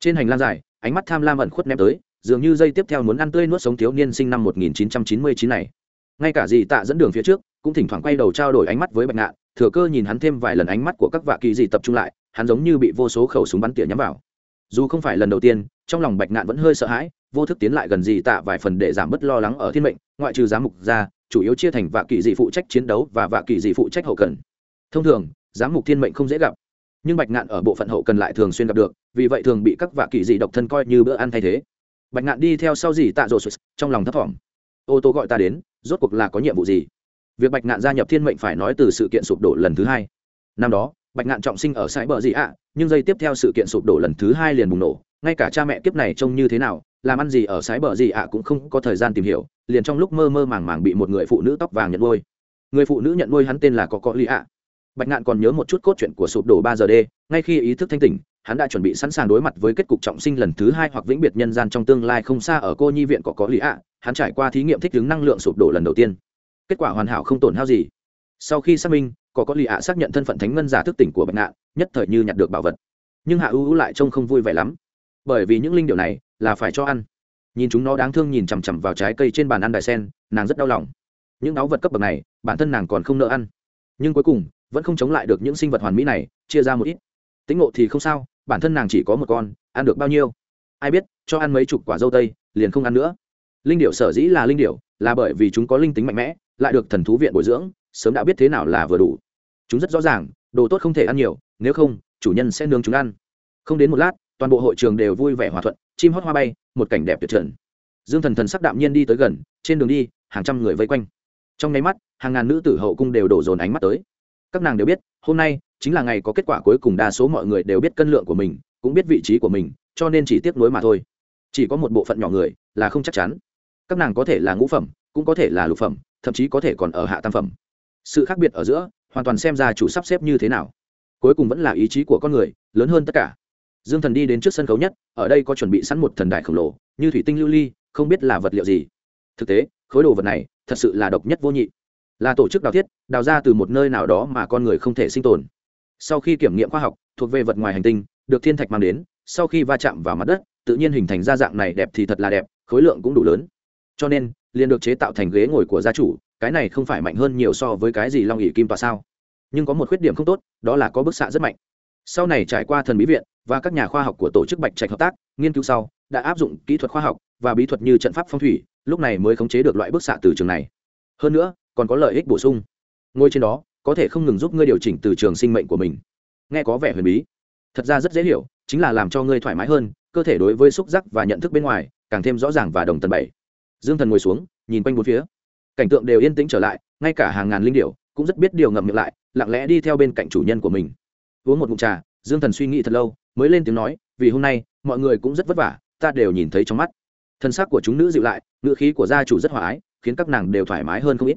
Trên hành lang dài ánh mắt tham lam ẩn khuất ném tới dường như dây tiếp theo muốn ăn tươi nuốt sống thiếu niên sinh năm 1999 này. Ngay cả dì tạ dẫn đường phía trước, cũng thỉnh thoảng quay đầu trao đổi ánh mắt với bạch ngạn, thừa cơ nhìn hắn thêm vài lần ánh mắt của các vạ kỳ dị tập trung lại, hắn giống như bị vô số khẩu súng bắn tỉa nhắm vào. Dù không phải lần đầu tiên, trong lòng bạch ngạn vẫn hơi sợ hãi, vô thức tiến lại gần dì tạ vài phần để giảm bớt lo lắng ở thiên mệnh, ngoại trừ giám mục ra, chủ yếu chia thành vạ kỳ dị phụ trách chiến đấu và vạ kỳ dị phụ trách hậu cần. Thông thường, giám mục thiên mệnh không dễ gặp, nhưng bạch ngạn ở bộ phận hậu cần lại thường xuyên gặp được, vì vậy thường bị các vạ kỳ dị độc thân coi như bữa ăn thay thế bạch ngạn đi theo sau dì tạ rồ trong lòng thấp thỏm. Ô tô gọi ta đến, rốt cuộc là có nhiệm vụ gì? Việc bạch ngạn gia nhập thiên mệnh phải nói từ sự kiện sụp đổ lần thứ hai. Năm đó, bạch ngạn trọng sinh ở sãi bờ gì ạ, nhưng giây tiếp theo sự kiện sụp đổ lần thứ hai liền bùng nổ. Ngay cả cha mẹ kiếp này trông như thế nào, làm ăn gì ở sái bờ gì ạ cũng không có thời gian tìm hiểu, liền trong lúc mơ mơ màng màng bị một người phụ nữ tóc vàng nhận nuôi. Người phụ nữ nhận nuôi hắn tên là có có lì ạ. Bạch ngạn còn nhớ một chút cốt truyện của sụp đổ ba giờ đê, ngay khi ý thức thanh tỉnh hắn đã chuẩn bị sẵn sàng đối mặt với kết cục trọng sinh lần thứ hai hoặc vĩnh biệt nhân gian trong tương lai không xa ở cô nhi viện có có Lý ạ. Hắn trải qua thí nghiệm thích ứng năng lượng sụp đổ lần đầu tiên. Kết quả hoàn hảo không tổn hao gì. Sau khi xác minh, có có lì ạ xác nhận thân phận thánh ngân giả thức tỉnh của bệnh nạn nhất thời như nhặt được bảo vật. Nhưng hạ ưu lại trông không vui vẻ lắm. Bởi vì những linh điệu này là phải cho ăn. Nhìn chúng nó đáng thương nhìn chằm chằm vào trái cây trên bàn ăn đại sen, nàng rất đau lòng. Những náu vật cấp bậc này, bản thân nàng còn không nợ ăn. Nhưng cuối cùng, vẫn không chống lại được những sinh vật hoàn mỹ này, chia ra một ít. Tính ngộ thì không sao bản thân nàng chỉ có một con, ăn được bao nhiêu? Ai biết, cho ăn mấy chục quả dâu tây, liền không ăn nữa. Linh điệu sở dĩ là linh điệu là bởi vì chúng có linh tính mạnh mẽ, lại được thần thú viện bồi dưỡng, sớm đã biết thế nào là vừa đủ. Chúng rất rõ ràng, đồ tốt không thể ăn nhiều, nếu không, chủ nhân sẽ nướng chúng ăn. Không đến một lát, toàn bộ hội trường đều vui vẻ hòa thuận, chim hót hoa bay, một cảnh đẹp tuyệt trần. Dương thần thần sắc đạm nhiên đi tới gần, trên đường đi, hàng trăm người vây quanh. Trong nháy mắt, hàng ngàn nữ tử hậu cung đều đổ dồn ánh mắt tới. Các nàng đều biết, hôm nay chính là ngày có kết quả cuối cùng đa số mọi người đều biết cân lượng của mình, cũng biết vị trí của mình, cho nên chỉ tiếc nuối mà thôi. Chỉ có một bộ phận nhỏ người là không chắc chắn. Các nàng có thể là ngũ phẩm, cũng có thể là lục phẩm, thậm chí có thể còn ở hạ tam phẩm. Sự khác biệt ở giữa, hoàn toàn xem ra chủ sắp xếp như thế nào. Cuối cùng vẫn là ý chí của con người, lớn hơn tất cả. Dương thần đi đến trước sân khấu nhất, ở đây có chuẩn bị sẵn một thần đại khổng lồ, như thủy tinh lưu ly, không biết là vật liệu gì. Thực tế, khối đồ vật này thật sự là độc nhất vô nhị. Là tổ chức đào thiết, đào ra từ một nơi nào đó mà con người không thể sinh tồn sau khi kiểm nghiệm khoa học, thuộc về vật ngoài hành tinh, được thiên thạch mang đến, sau khi va chạm vào mặt đất, tự nhiên hình thành ra dạng này đẹp thì thật là đẹp, khối lượng cũng đủ lớn. Cho nên, liền được chế tạo thành ghế ngồi của gia chủ, cái này không phải mạnh hơn nhiều so với cái gì long ỉ kim tòa sao. Nhưng có một khuyết điểm không tốt, đó là có bức xạ rất mạnh. Sau này trải qua thần bí viện, và các nhà khoa học của tổ chức bạch trạch hợp tác, nghiên cứu sau, đã áp dụng kỹ thuật khoa học, và bí thuật như trận pháp phong thủy, lúc này mới khống chế được loại bức xạ từ trường này. Hơn nữa, còn có lợi ích bổ sung. Ngôi trên đó có thể không ngừng giúp ngươi điều chỉnh từ trường sinh mệnh của mình. Nghe có vẻ huyền bí. Thật ra rất dễ hiểu, chính là làm cho ngươi thoải mái hơn, cơ thể đối với xúc giác và nhận thức bên ngoài càng thêm rõ ràng và đồng tần bảy. Dương thần ngồi xuống, nhìn quanh bốn phía. Cảnh tượng đều yên tĩnh trở lại, ngay cả hàng ngàn linh điệu cũng rất biết điều ngậm miệng lại, lặng lẽ đi theo bên cạnh chủ nhân của mình. Uống một mụn trà, dương thần suy nghĩ thật lâu, mới lên tiếng nói, vì hôm nay, mọi người cũng rất vất vả, ta đều nhìn thấy trong mắt. Thân xác của chúng nữ dịu lại ngựa khí của gia chủ rất hòa ái, khiến các nàng đều thoải mái hơn không ít.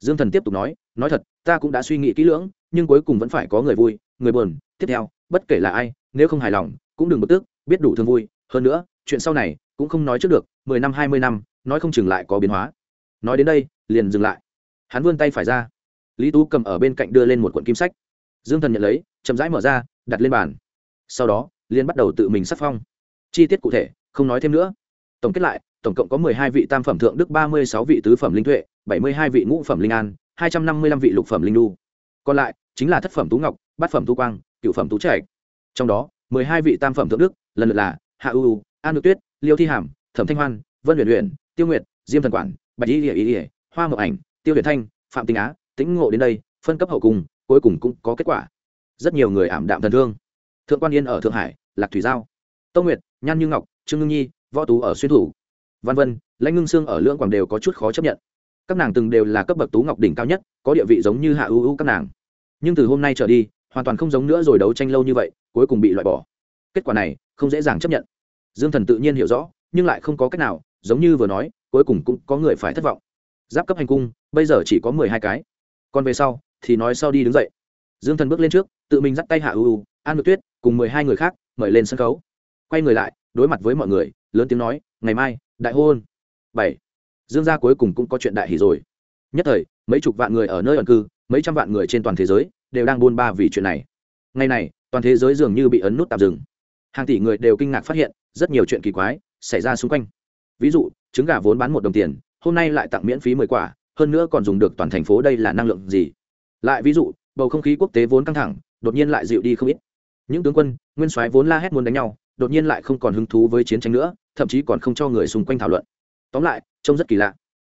Dương thần tiếp tục nói nói thật, ta cũng đã suy nghĩ kỹ lưỡng, nhưng cuối cùng vẫn phải có người vui, người buồn. Tiếp theo, bất kể là ai, nếu không hài lòng, cũng đừng bực tức, biết đủ thương vui. Hơn nữa, chuyện sau này cũng không nói trước được, mười năm, hai mươi năm, nói không chừng lại có biến hóa. Nói đến đây, liền dừng lại. Hắn vươn tay phải ra. Lý tú cầm ở bên cạnh đưa lên một cuộn kim sách. Dương thần nhận lấy, chậm rãi mở ra, đặt lên bàn. Sau đó liên bắt đầu tự mình sắc phong. Chi tiết cụ thể, không nói thêm nữa. Tổng kết lại, tổng cộng có mười hai vị tam phẩm thượng đức, ba mươi sáu vị tứ phẩm linh tuệ, bảy mươi hai vị ngũ phẩm linh an hai trăm năm mươi lăm vị lục phẩm linh đu. Còn lại, chính là thất phẩm tú ngọc, bát phẩm tú quang cựu phẩm tú trạch. Trong đó, mười hai vị tam phẩm thượng đức, lần lượt là hạ ưu an được tuyết, liêu thi hàm, thẩm thanh hoan, vân huyền huyền tiêu nguyệt, diêm thần quản, bạch y ỉa ỉa hoa mậu ảnh, tiêu huyền thanh, phạm tinh á, tĩnh ngộ đến đây, phân cấp hậu cùng cuối cùng cũng có kết quả. Rất nhiều người ảm đạm thần thương. Thượng quan yên ở thượng hải, lạc thủy giao. Tông nguyệt, nhan như ngọc, trương ngưng nhi, võ tú ở xuyên thủ. Văn vân, lãnh ngưng sương ở lưỡng quảng đều có chút khó chấp nhận các nàng từng đều là cấp bậc tú ngọc đỉnh cao nhất, có địa vị giống như hạ ưu ưu các nàng. Nhưng từ hôm nay trở đi, hoàn toàn không giống nữa rồi đấu tranh lâu như vậy, cuối cùng bị loại bỏ. Kết quả này, không dễ dàng chấp nhận. Dương thần tự nhiên hiểu rõ, nhưng lại không có cách nào, giống như vừa nói, cuối cùng cũng có người phải thất vọng. Giáp cấp hành cung, bây giờ chỉ có mười hai cái. Còn về sau, thì nói sau đi đứng dậy. Dương thần bước lên trước, tự mình dắt tay hạ ưu an ngược tuyết, cùng mười hai người khác, mời lên sân khấu. Quay người lại, đối mặt với mọi người, lớn tiếng nói, ngày mai, đại hôn. Bảy dương gia cuối cùng cũng có chuyện đại hỷ rồi. Nhất thời, mấy chục vạn người ở nơi ẩn cư, mấy trăm vạn người trên toàn thế giới đều đang buôn ba vì chuyện này. Ngày này, toàn thế giới dường như bị ấn nút tạm dừng. Hàng tỷ người đều kinh ngạc phát hiện, rất nhiều chuyện kỳ quái xảy ra xung quanh. Ví dụ, trứng gà vốn bán một đồng tiền, hôm nay lại tặng miễn phí mười quả, hơn nữa còn dùng được toàn thành phố đây là năng lượng gì? Lại ví dụ, bầu không khí quốc tế vốn căng thẳng, đột nhiên lại dịu đi không ít. Những tướng quân, nguyên soái vốn la hét muốn đánh nhau, đột nhiên lại không còn hứng thú với chiến tranh nữa, thậm chí còn không cho người xung quanh thảo luận tóm lại, trông rất kỳ lạ.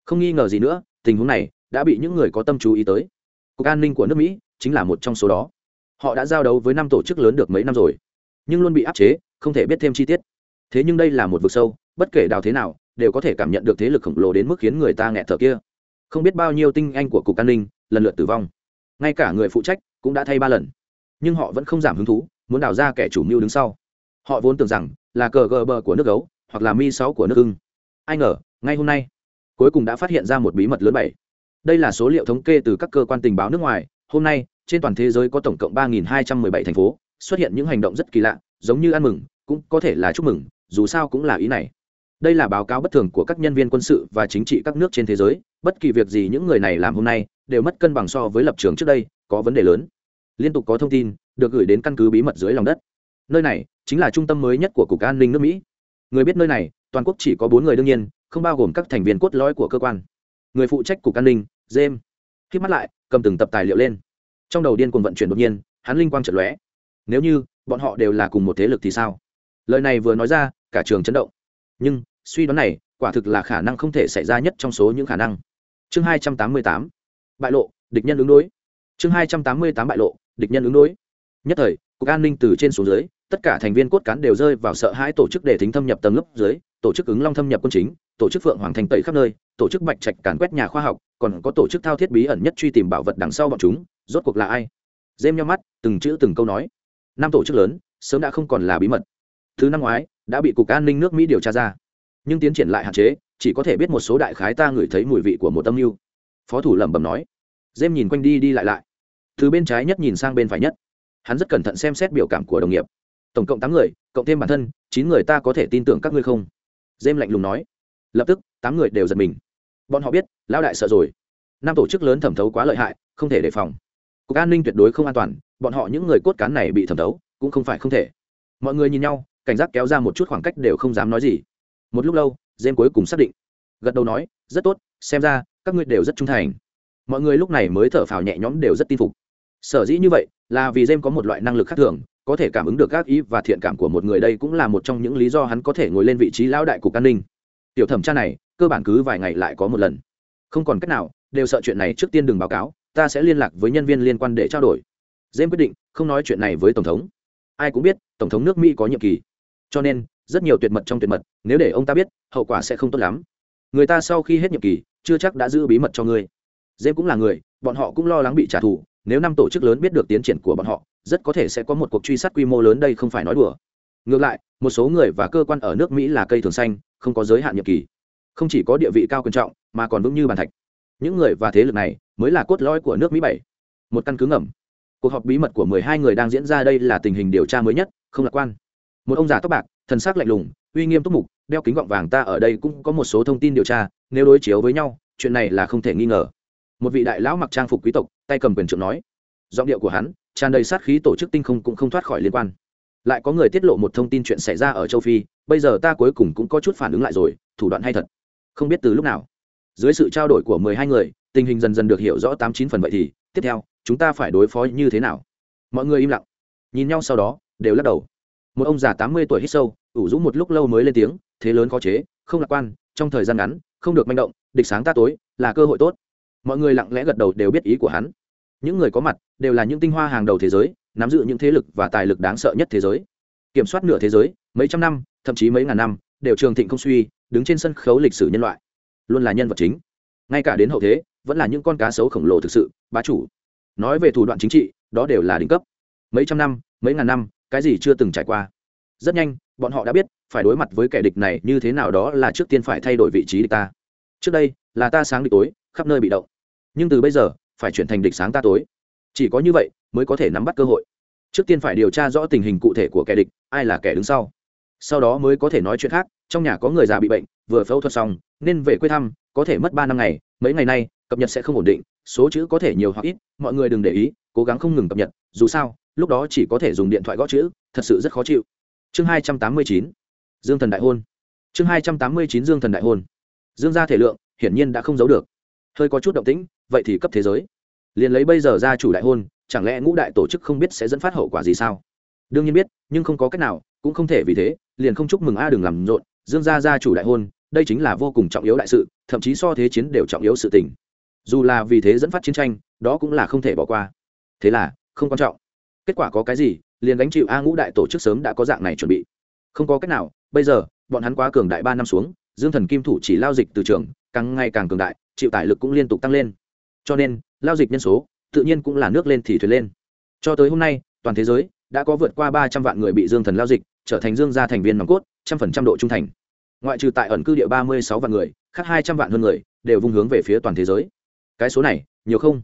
Không nghi ngờ gì nữa, tình huống này đã bị những người có tâm chú ý tới. Cục an ninh của nước mỹ chính là một trong số đó. Họ đã giao đấu với năm tổ chức lớn được mấy năm rồi, nhưng luôn bị áp chế, không thể biết thêm chi tiết. Thế nhưng đây là một vực sâu, bất kể đào thế nào, đều có thể cảm nhận được thế lực khổng lồ đến mức khiến người ta nghẹt thở kia. Không biết bao nhiêu tinh anh của cục an ninh lần lượt tử vong. Ngay cả người phụ trách cũng đã thay ba lần. Nhưng họ vẫn không giảm hứng thú, muốn đào ra kẻ chủ mưu đứng sau. Họ vốn tưởng rằng là cờ gờ bờ của nước gấu hoặc là mi sáu của nước ưng ai ngờ, ngay hôm nay, cuối cùng đã phát hiện ra một bí mật lớn bảy. Đây là số liệu thống kê từ các cơ quan tình báo nước ngoài. Hôm nay, trên toàn thế giới có tổng cộng ba hai trăm mười bảy thành phố xuất hiện những hành động rất kỳ lạ, giống như ăn mừng, cũng có thể là chúc mừng, dù sao cũng là ý này. Đây là báo cáo bất thường của các nhân viên quân sự và chính trị các nước trên thế giới. Bất kỳ việc gì những người này làm hôm nay đều mất cân bằng so với lập trường trước đây, có vấn đề lớn. Liên tục có thông tin được gửi đến căn cứ bí mật dưới lòng đất. Nơi này chính là trung tâm mới nhất của cục an ninh nước mỹ. Người biết nơi này toàn quốc chỉ có bốn người đương nhiên, không bao gồm các thành viên cốt lõi của cơ quan. Người phụ trách cục an ninh, james khi mắt lại, cầm từng tập tài liệu lên. Trong đầu điên cuồng vận chuyển đột nhiên, hắn linh quang trận lóe. Nếu như, bọn họ đều là cùng một thế lực thì sao? Lời này vừa nói ra, cả trường chấn động. Nhưng, suy đoán này, quả thực là khả năng không thể xảy ra nhất trong số những khả năng. Chương hai trăm tám mươi tám, bại lộ, địch nhân ứng đối. Chương hai trăm tám mươi tám bại lộ, địch nhân ứng đối. Nhất thời, cục an ninh từ trên xuống dưới tất cả thành viên cốt cán đều rơi vào sợ hãi tổ chức để thính thâm nhập tầng lớp dưới, tổ chức ứng long thâm nhập quân chính, tổ chức phượng hoàng thành tẩy khắp nơi, tổ chức bạch trạch càn quét nhà khoa học, còn có tổ chức thao thiết bí ẩn nhất truy tìm bảo vật đằng sau bọn chúng, rốt cuộc là ai? Dêm nhau mắt, từng chữ từng câu nói. Năm tổ chức lớn, sớm đã không còn là bí mật. Thứ năm ngoái, đã bị cục an ninh nước mỹ điều tra ra. Nhưng tiến triển lại hạn chế, chỉ có thể biết một số đại khái ta ngửi thấy mùi vị của một tâm mưu. Phó thủ lẩm bẩm nói. Dêm nhìn quanh đi đi lại lại. Từ bên trái nhất nhìn sang bên phải nhất. Hắn rất cẩn thận xem xét biểu cảm của đồng nghiệp tổng cộng tám người, cộng thêm bản thân, chín người ta có thể tin tưởng các ngươi không? Dêm lạnh lùng nói. Lập tức, tám người đều giật mình. Bọn họ biết, lão đại sợ rồi. Năm tổ chức lớn thẩm thấu quá lợi hại, không thể đề phòng. Cục an ninh tuyệt đối không an toàn, bọn họ những người cốt cán này bị thẩm thấu, cũng không phải không thể. Mọi người nhìn nhau, cảnh giác kéo ra một chút khoảng cách đều không dám nói gì. Một lúc lâu, dêm cuối cùng xác định. Gật đầu nói, rất tốt, xem ra, các ngươi đều rất trung thành. Mọi người lúc này mới thở phào nhẹ nhõm đều rất tin phục. Sở dĩ như vậy, là vì dêm có một loại năng lực khác thường có thể cảm ứng được các ý và thiện cảm của một người đây cũng là một trong những lý do hắn có thể ngồi lên vị trí lão đại cục an ninh. Tiểu thẩm tra này, cơ bản cứ vài ngày lại có một lần. Không còn cách nào, đều sợ chuyện này trước tiên đừng báo cáo, ta sẽ liên lạc với nhân viên liên quan để trao đổi. James quyết định, không nói chuyện này với tổng thống. Ai cũng biết, tổng thống nước mỹ có nhiệm kỳ. Cho nên, rất nhiều tuyệt mật trong tuyệt mật, nếu để ông ta biết, hậu quả sẽ không tốt lắm. Người ta sau khi hết nhiệm kỳ, chưa chắc đã giữ bí mật cho ngươi. James cũng là người, bọn họ cũng lo lắng bị trả thù, nếu năm tổ chức lớn biết được tiến triển của bọn họ rất có thể sẽ có một cuộc truy sát quy mô lớn đây không phải nói đùa. Ngược lại, một số người và cơ quan ở nước mỹ là cây thường xanh, không có giới hạn nhiệm kỳ. Không chỉ có địa vị cao quan trọng, mà còn vững như bàn thạch. Những người và thế lực này mới là cốt lõi của nước mỹ bảy. Một căn cứ ngầm. Cuộc họp bí mật của mười hai người đang diễn ra đây là tình hình điều tra mới nhất, không lạc quan. Một ông già tóc bạc, thần sắc lạnh lùng, uy nghiêm túc mục, đeo kính gọng vàng ta ở đây cũng có một số thông tin điều tra, nếu đối chiếu với nhau, chuyện này là không thể nghi ngờ. Một vị đại lão mặc trang phục quý tộc, tay cầm quyền trượng nói. Giọng điệu của hắn tràn đầy sát khí tổ chức tinh không cũng không thoát khỏi liên quan. Lại có người tiết lộ một thông tin chuyện xảy ra ở châu phi, bây giờ ta cuối cùng cũng có chút phản ứng lại rồi, thủ đoạn hay thật. Không biết từ lúc nào. Dưới sự trao đổi của mười hai người, tình hình dần dần được hiểu rõ tám chín phần vậy thì, tiếp theo, chúng ta phải đối phó như thế nào? Mọi người im lặng. Nhìn nhau sau đó, đều lắc đầu. Một ông già tám mươi tuổi hít sâu, ủ rũ một lúc lâu mới lên tiếng, thế lớn khó chế, không lạc quan, trong thời gian ngắn, không được manh động, địch sáng ta tối, là cơ hội tốt. Mọi người lặng lẽ gật đầu đều biết ý của hắn những người có mặt đều là những tinh hoa hàng đầu thế giới, nắm giữ những thế lực và tài lực đáng sợ nhất thế giới. Kiểm soát nửa thế giới, mấy trăm năm, thậm chí mấy ngàn năm, đều trường thịnh không suy, đứng trên sân khấu lịch sử nhân loại. Luôn là nhân vật chính. Ngay cả đến hậu thế, vẫn là những con cá sấu khổng lồ thực sự, bá chủ. Nói về thủ đoạn chính trị, đó đều là đỉnh cấp. Mấy trăm năm, mấy ngàn năm, cái gì chưa từng trải qua. Rất nhanh, bọn họ đã biết, phải đối mặt với kẻ địch này như thế nào đó là trước tiên phải thay đổi vị trí địch ta. Trước đây, là ta sáng địch tối, khắp nơi bị động. Nhưng từ bây giờ phải chuyển thành địch sáng ta tối. Chỉ có như vậy mới có thể nắm bắt cơ hội. Trước tiên phải điều tra rõ tình hình cụ thể của kẻ địch, ai là kẻ đứng sau. Sau đó mới có thể nói chuyện khác, trong nhà có người già bị bệnh, vừa phẫu thuật xong, nên về quê thăm, có thể mất ba năm ngày, mấy ngày nay, cập nhật sẽ không ổn định, số chữ có thể nhiều hoặc ít, mọi người đừng để ý, cố gắng không ngừng cập nhật, dù sao, lúc đó chỉ có thể dùng điện thoại gõ chữ, thật sự rất khó chịu. Chương hai trăm tám mươi chín, dương thần đại hôn. Chương hai trăm tám mươi chín, dương thần đại hôn. Dương gia thể lượng hiển nhiên đã không giấu được. Hơi có chút động tĩnh vậy thì cấp thế giới. Liền lấy bây giờ ra chủ đại hôn, chẳng lẽ ngũ đại tổ chức không biết sẽ dẫn phát hậu quả gì sao? Đương nhiên biết, nhưng không có cách nào, cũng không thể vì thế, liền không chúc mừng a đừng làm rộn, dương gia gia chủ đại hôn, đây chính là vô cùng trọng yếu đại sự, thậm chí so thế chiến đều trọng yếu sự tình. Dù là vì thế dẫn phát chiến tranh, đó cũng là không thể bỏ qua. Thế là, không quan trọng. Kết quả có cái gì, liền đánh chịu a ngũ đại tổ chức sớm đã có dạng này chuẩn bị. Không có cách nào, bây giờ, bọn hắn quá cường đại ba năm xuống, dương thần kim thủ chỉ lao dịch từ trường, càng ngày càng cường đại, chịu tải lực cũng liên tục tăng lên cho nên, lao dịch nhân số tự nhiên cũng là nước lên thì thuyền lên. Cho tới hôm nay, toàn thế giới đã có vượt qua ba trăm vạn người bị dương thần lao dịch, trở thành dương gia thành viên nòng cốt, trăm phần trăm độ trung thành. Ngoại trừ tại ẩn cư địa ba mươi sáu vạn người, khác hai trăm vạn hơn người đều vung hướng về phía toàn thế giới. Cái số này, nhiều không?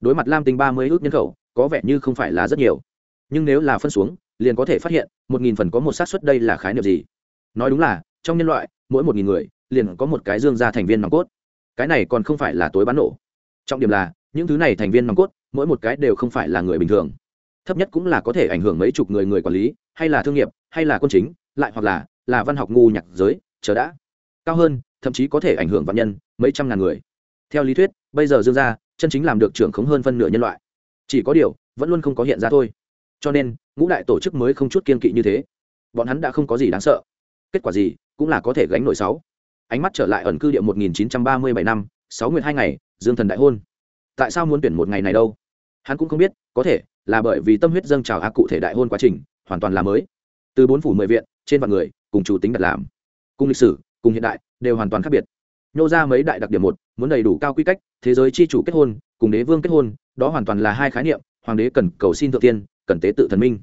Đối mặt lam tinh ba mươi ước nhân khẩu, có vẻ như không phải là rất nhiều. Nhưng nếu là phân xuống, liền có thể phát hiện, một nghìn phần có một xác suất đây là khái niệm gì? Nói đúng là, trong nhân loại, mỗi một nghìn người liền có một cái dương gia thành viên nòng cốt. Cái này còn không phải là tối bán nổ trọng điểm là, những thứ này thành viên nòng cốt, mỗi một cái đều không phải là người bình thường. Thấp nhất cũng là có thể ảnh hưởng mấy chục người người quản lý, hay là thương nghiệp, hay là quân chính, lại hoặc là là văn học ngu nhạc giới, chờ đã. Cao hơn, thậm chí có thể ảnh hưởng vạn nhân, mấy trăm ngàn người. Theo lý thuyết, bây giờ dương gia, chân chính làm được trưởng khống hơn phân nửa nhân loại. Chỉ có điều, vẫn luôn không có hiện ra thôi. Cho nên, ngũ đại tổ chức mới không chút kiên kỵ như thế. Bọn hắn đã không có gì đáng sợ. Kết quả gì, cũng là có thể gánh nổi sáu. Ánh mắt trở lại ẩn cư địa 1937 năm, sáu nguyệt hai ngày dương thần đại hôn. Tại sao muốn tuyển một ngày này đâu? Hắn cũng không biết, có thể là bởi vì tâm huyết dâng trào ác cụ thể đại hôn quá trình, hoàn toàn là mới. Từ bốn phủ mười viện, trên vạn người, cùng chủ tính đặt làm. Cùng lịch sử, cùng hiện đại, đều hoàn toàn khác biệt. Nhô ra mấy đại đặc điểm một, muốn đầy đủ cao quy cách, thế giới chi chủ kết hôn, cùng đế vương kết hôn, đó hoàn toàn là hai khái niệm, hoàng đế cần cầu xin thượng tiên, cần tế tự thần minh.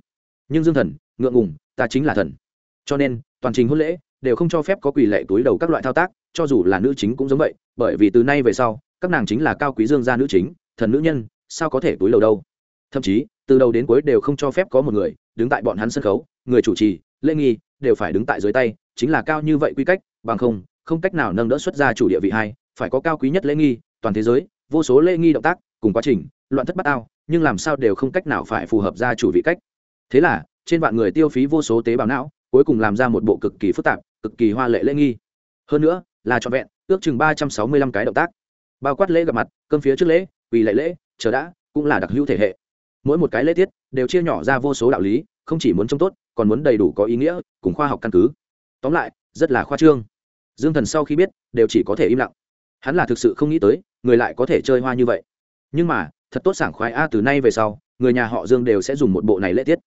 Nhưng dương thần, ngượng ngùng, ta chính là thần. Cho nên, toàn trình hôn lễ, đều không cho phép có quỳ lệ túi đầu các loại thao tác, cho dù là nữ chính cũng giống vậy, bởi vì từ nay về sau các nàng chính là cao quý dương gia nữ chính, thần nữ nhân, sao có thể túi lầu đâu? Thậm chí, từ đầu đến cuối đều không cho phép có một người đứng tại bọn hắn sân khấu, người chủ trì, lễ nghi, đều phải đứng tại dưới tay, chính là cao như vậy quy cách, bằng không không cách nào nâng đỡ xuất ra chủ địa vị hai, phải có cao quý nhất lễ nghi, toàn thế giới, vô số lễ nghi động tác, cùng quá trình, loạn thất bát ao, nhưng làm sao đều không cách nào phải phù hợp ra chủ vị cách. Thế là, trên vạn người tiêu phí vô số tế bào não, cuối cùng làm ra một bộ cực kỳ phức tạp, cực kỳ hoa lệ lễ nghi. Hơn nữa, là trọn vẹn, ước chừng ba trăm sáu mươi lăm cái động tác bao quát lễ gặp mặt, cơm phía trước lễ, quỳ lệ lễ, chờ đã, cũng là đặc hữu thể hệ. Mỗi một cái lễ tiết đều chia nhỏ ra vô số đạo lý, không chỉ muốn trông tốt, còn muốn đầy đủ có ý nghĩa, cùng khoa học căn cứ. Tóm lại, rất là khoa trương. Dương thần sau khi biết, đều chỉ có thể im lặng. Hắn là thực sự không nghĩ tới, người lại có thể chơi hoa như vậy. Nhưng mà, thật tốt sảng khoái a, từ nay về sau, người nhà họ dương đều sẽ dùng một bộ này lễ tiết.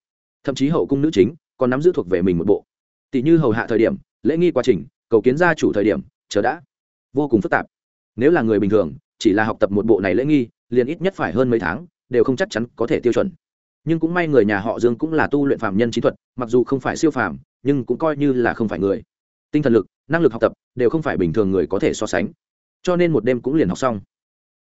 Thậm chí hậu cung nữ chính còn nắm giữ thuộc về mình một bộ. Tỷ như hầu hạ thời điểm, lễ nghi quá trình, cầu kiến gia chủ thời điểm, chờ đã. Vô cùng phức tạp nếu là người bình thường, chỉ là học tập một bộ này lễ nghi, liền ít nhất phải hơn mấy tháng, đều không chắc chắn có thể tiêu chuẩn. Nhưng cũng may người nhà họ dương cũng là tu luyện phạm nhân trí thuật, mặc dù không phải siêu phàm, nhưng cũng coi như là không phải người. Tinh thần lực, năng lực học tập, đều không phải bình thường người có thể so sánh. Cho nên một đêm cũng liền học xong.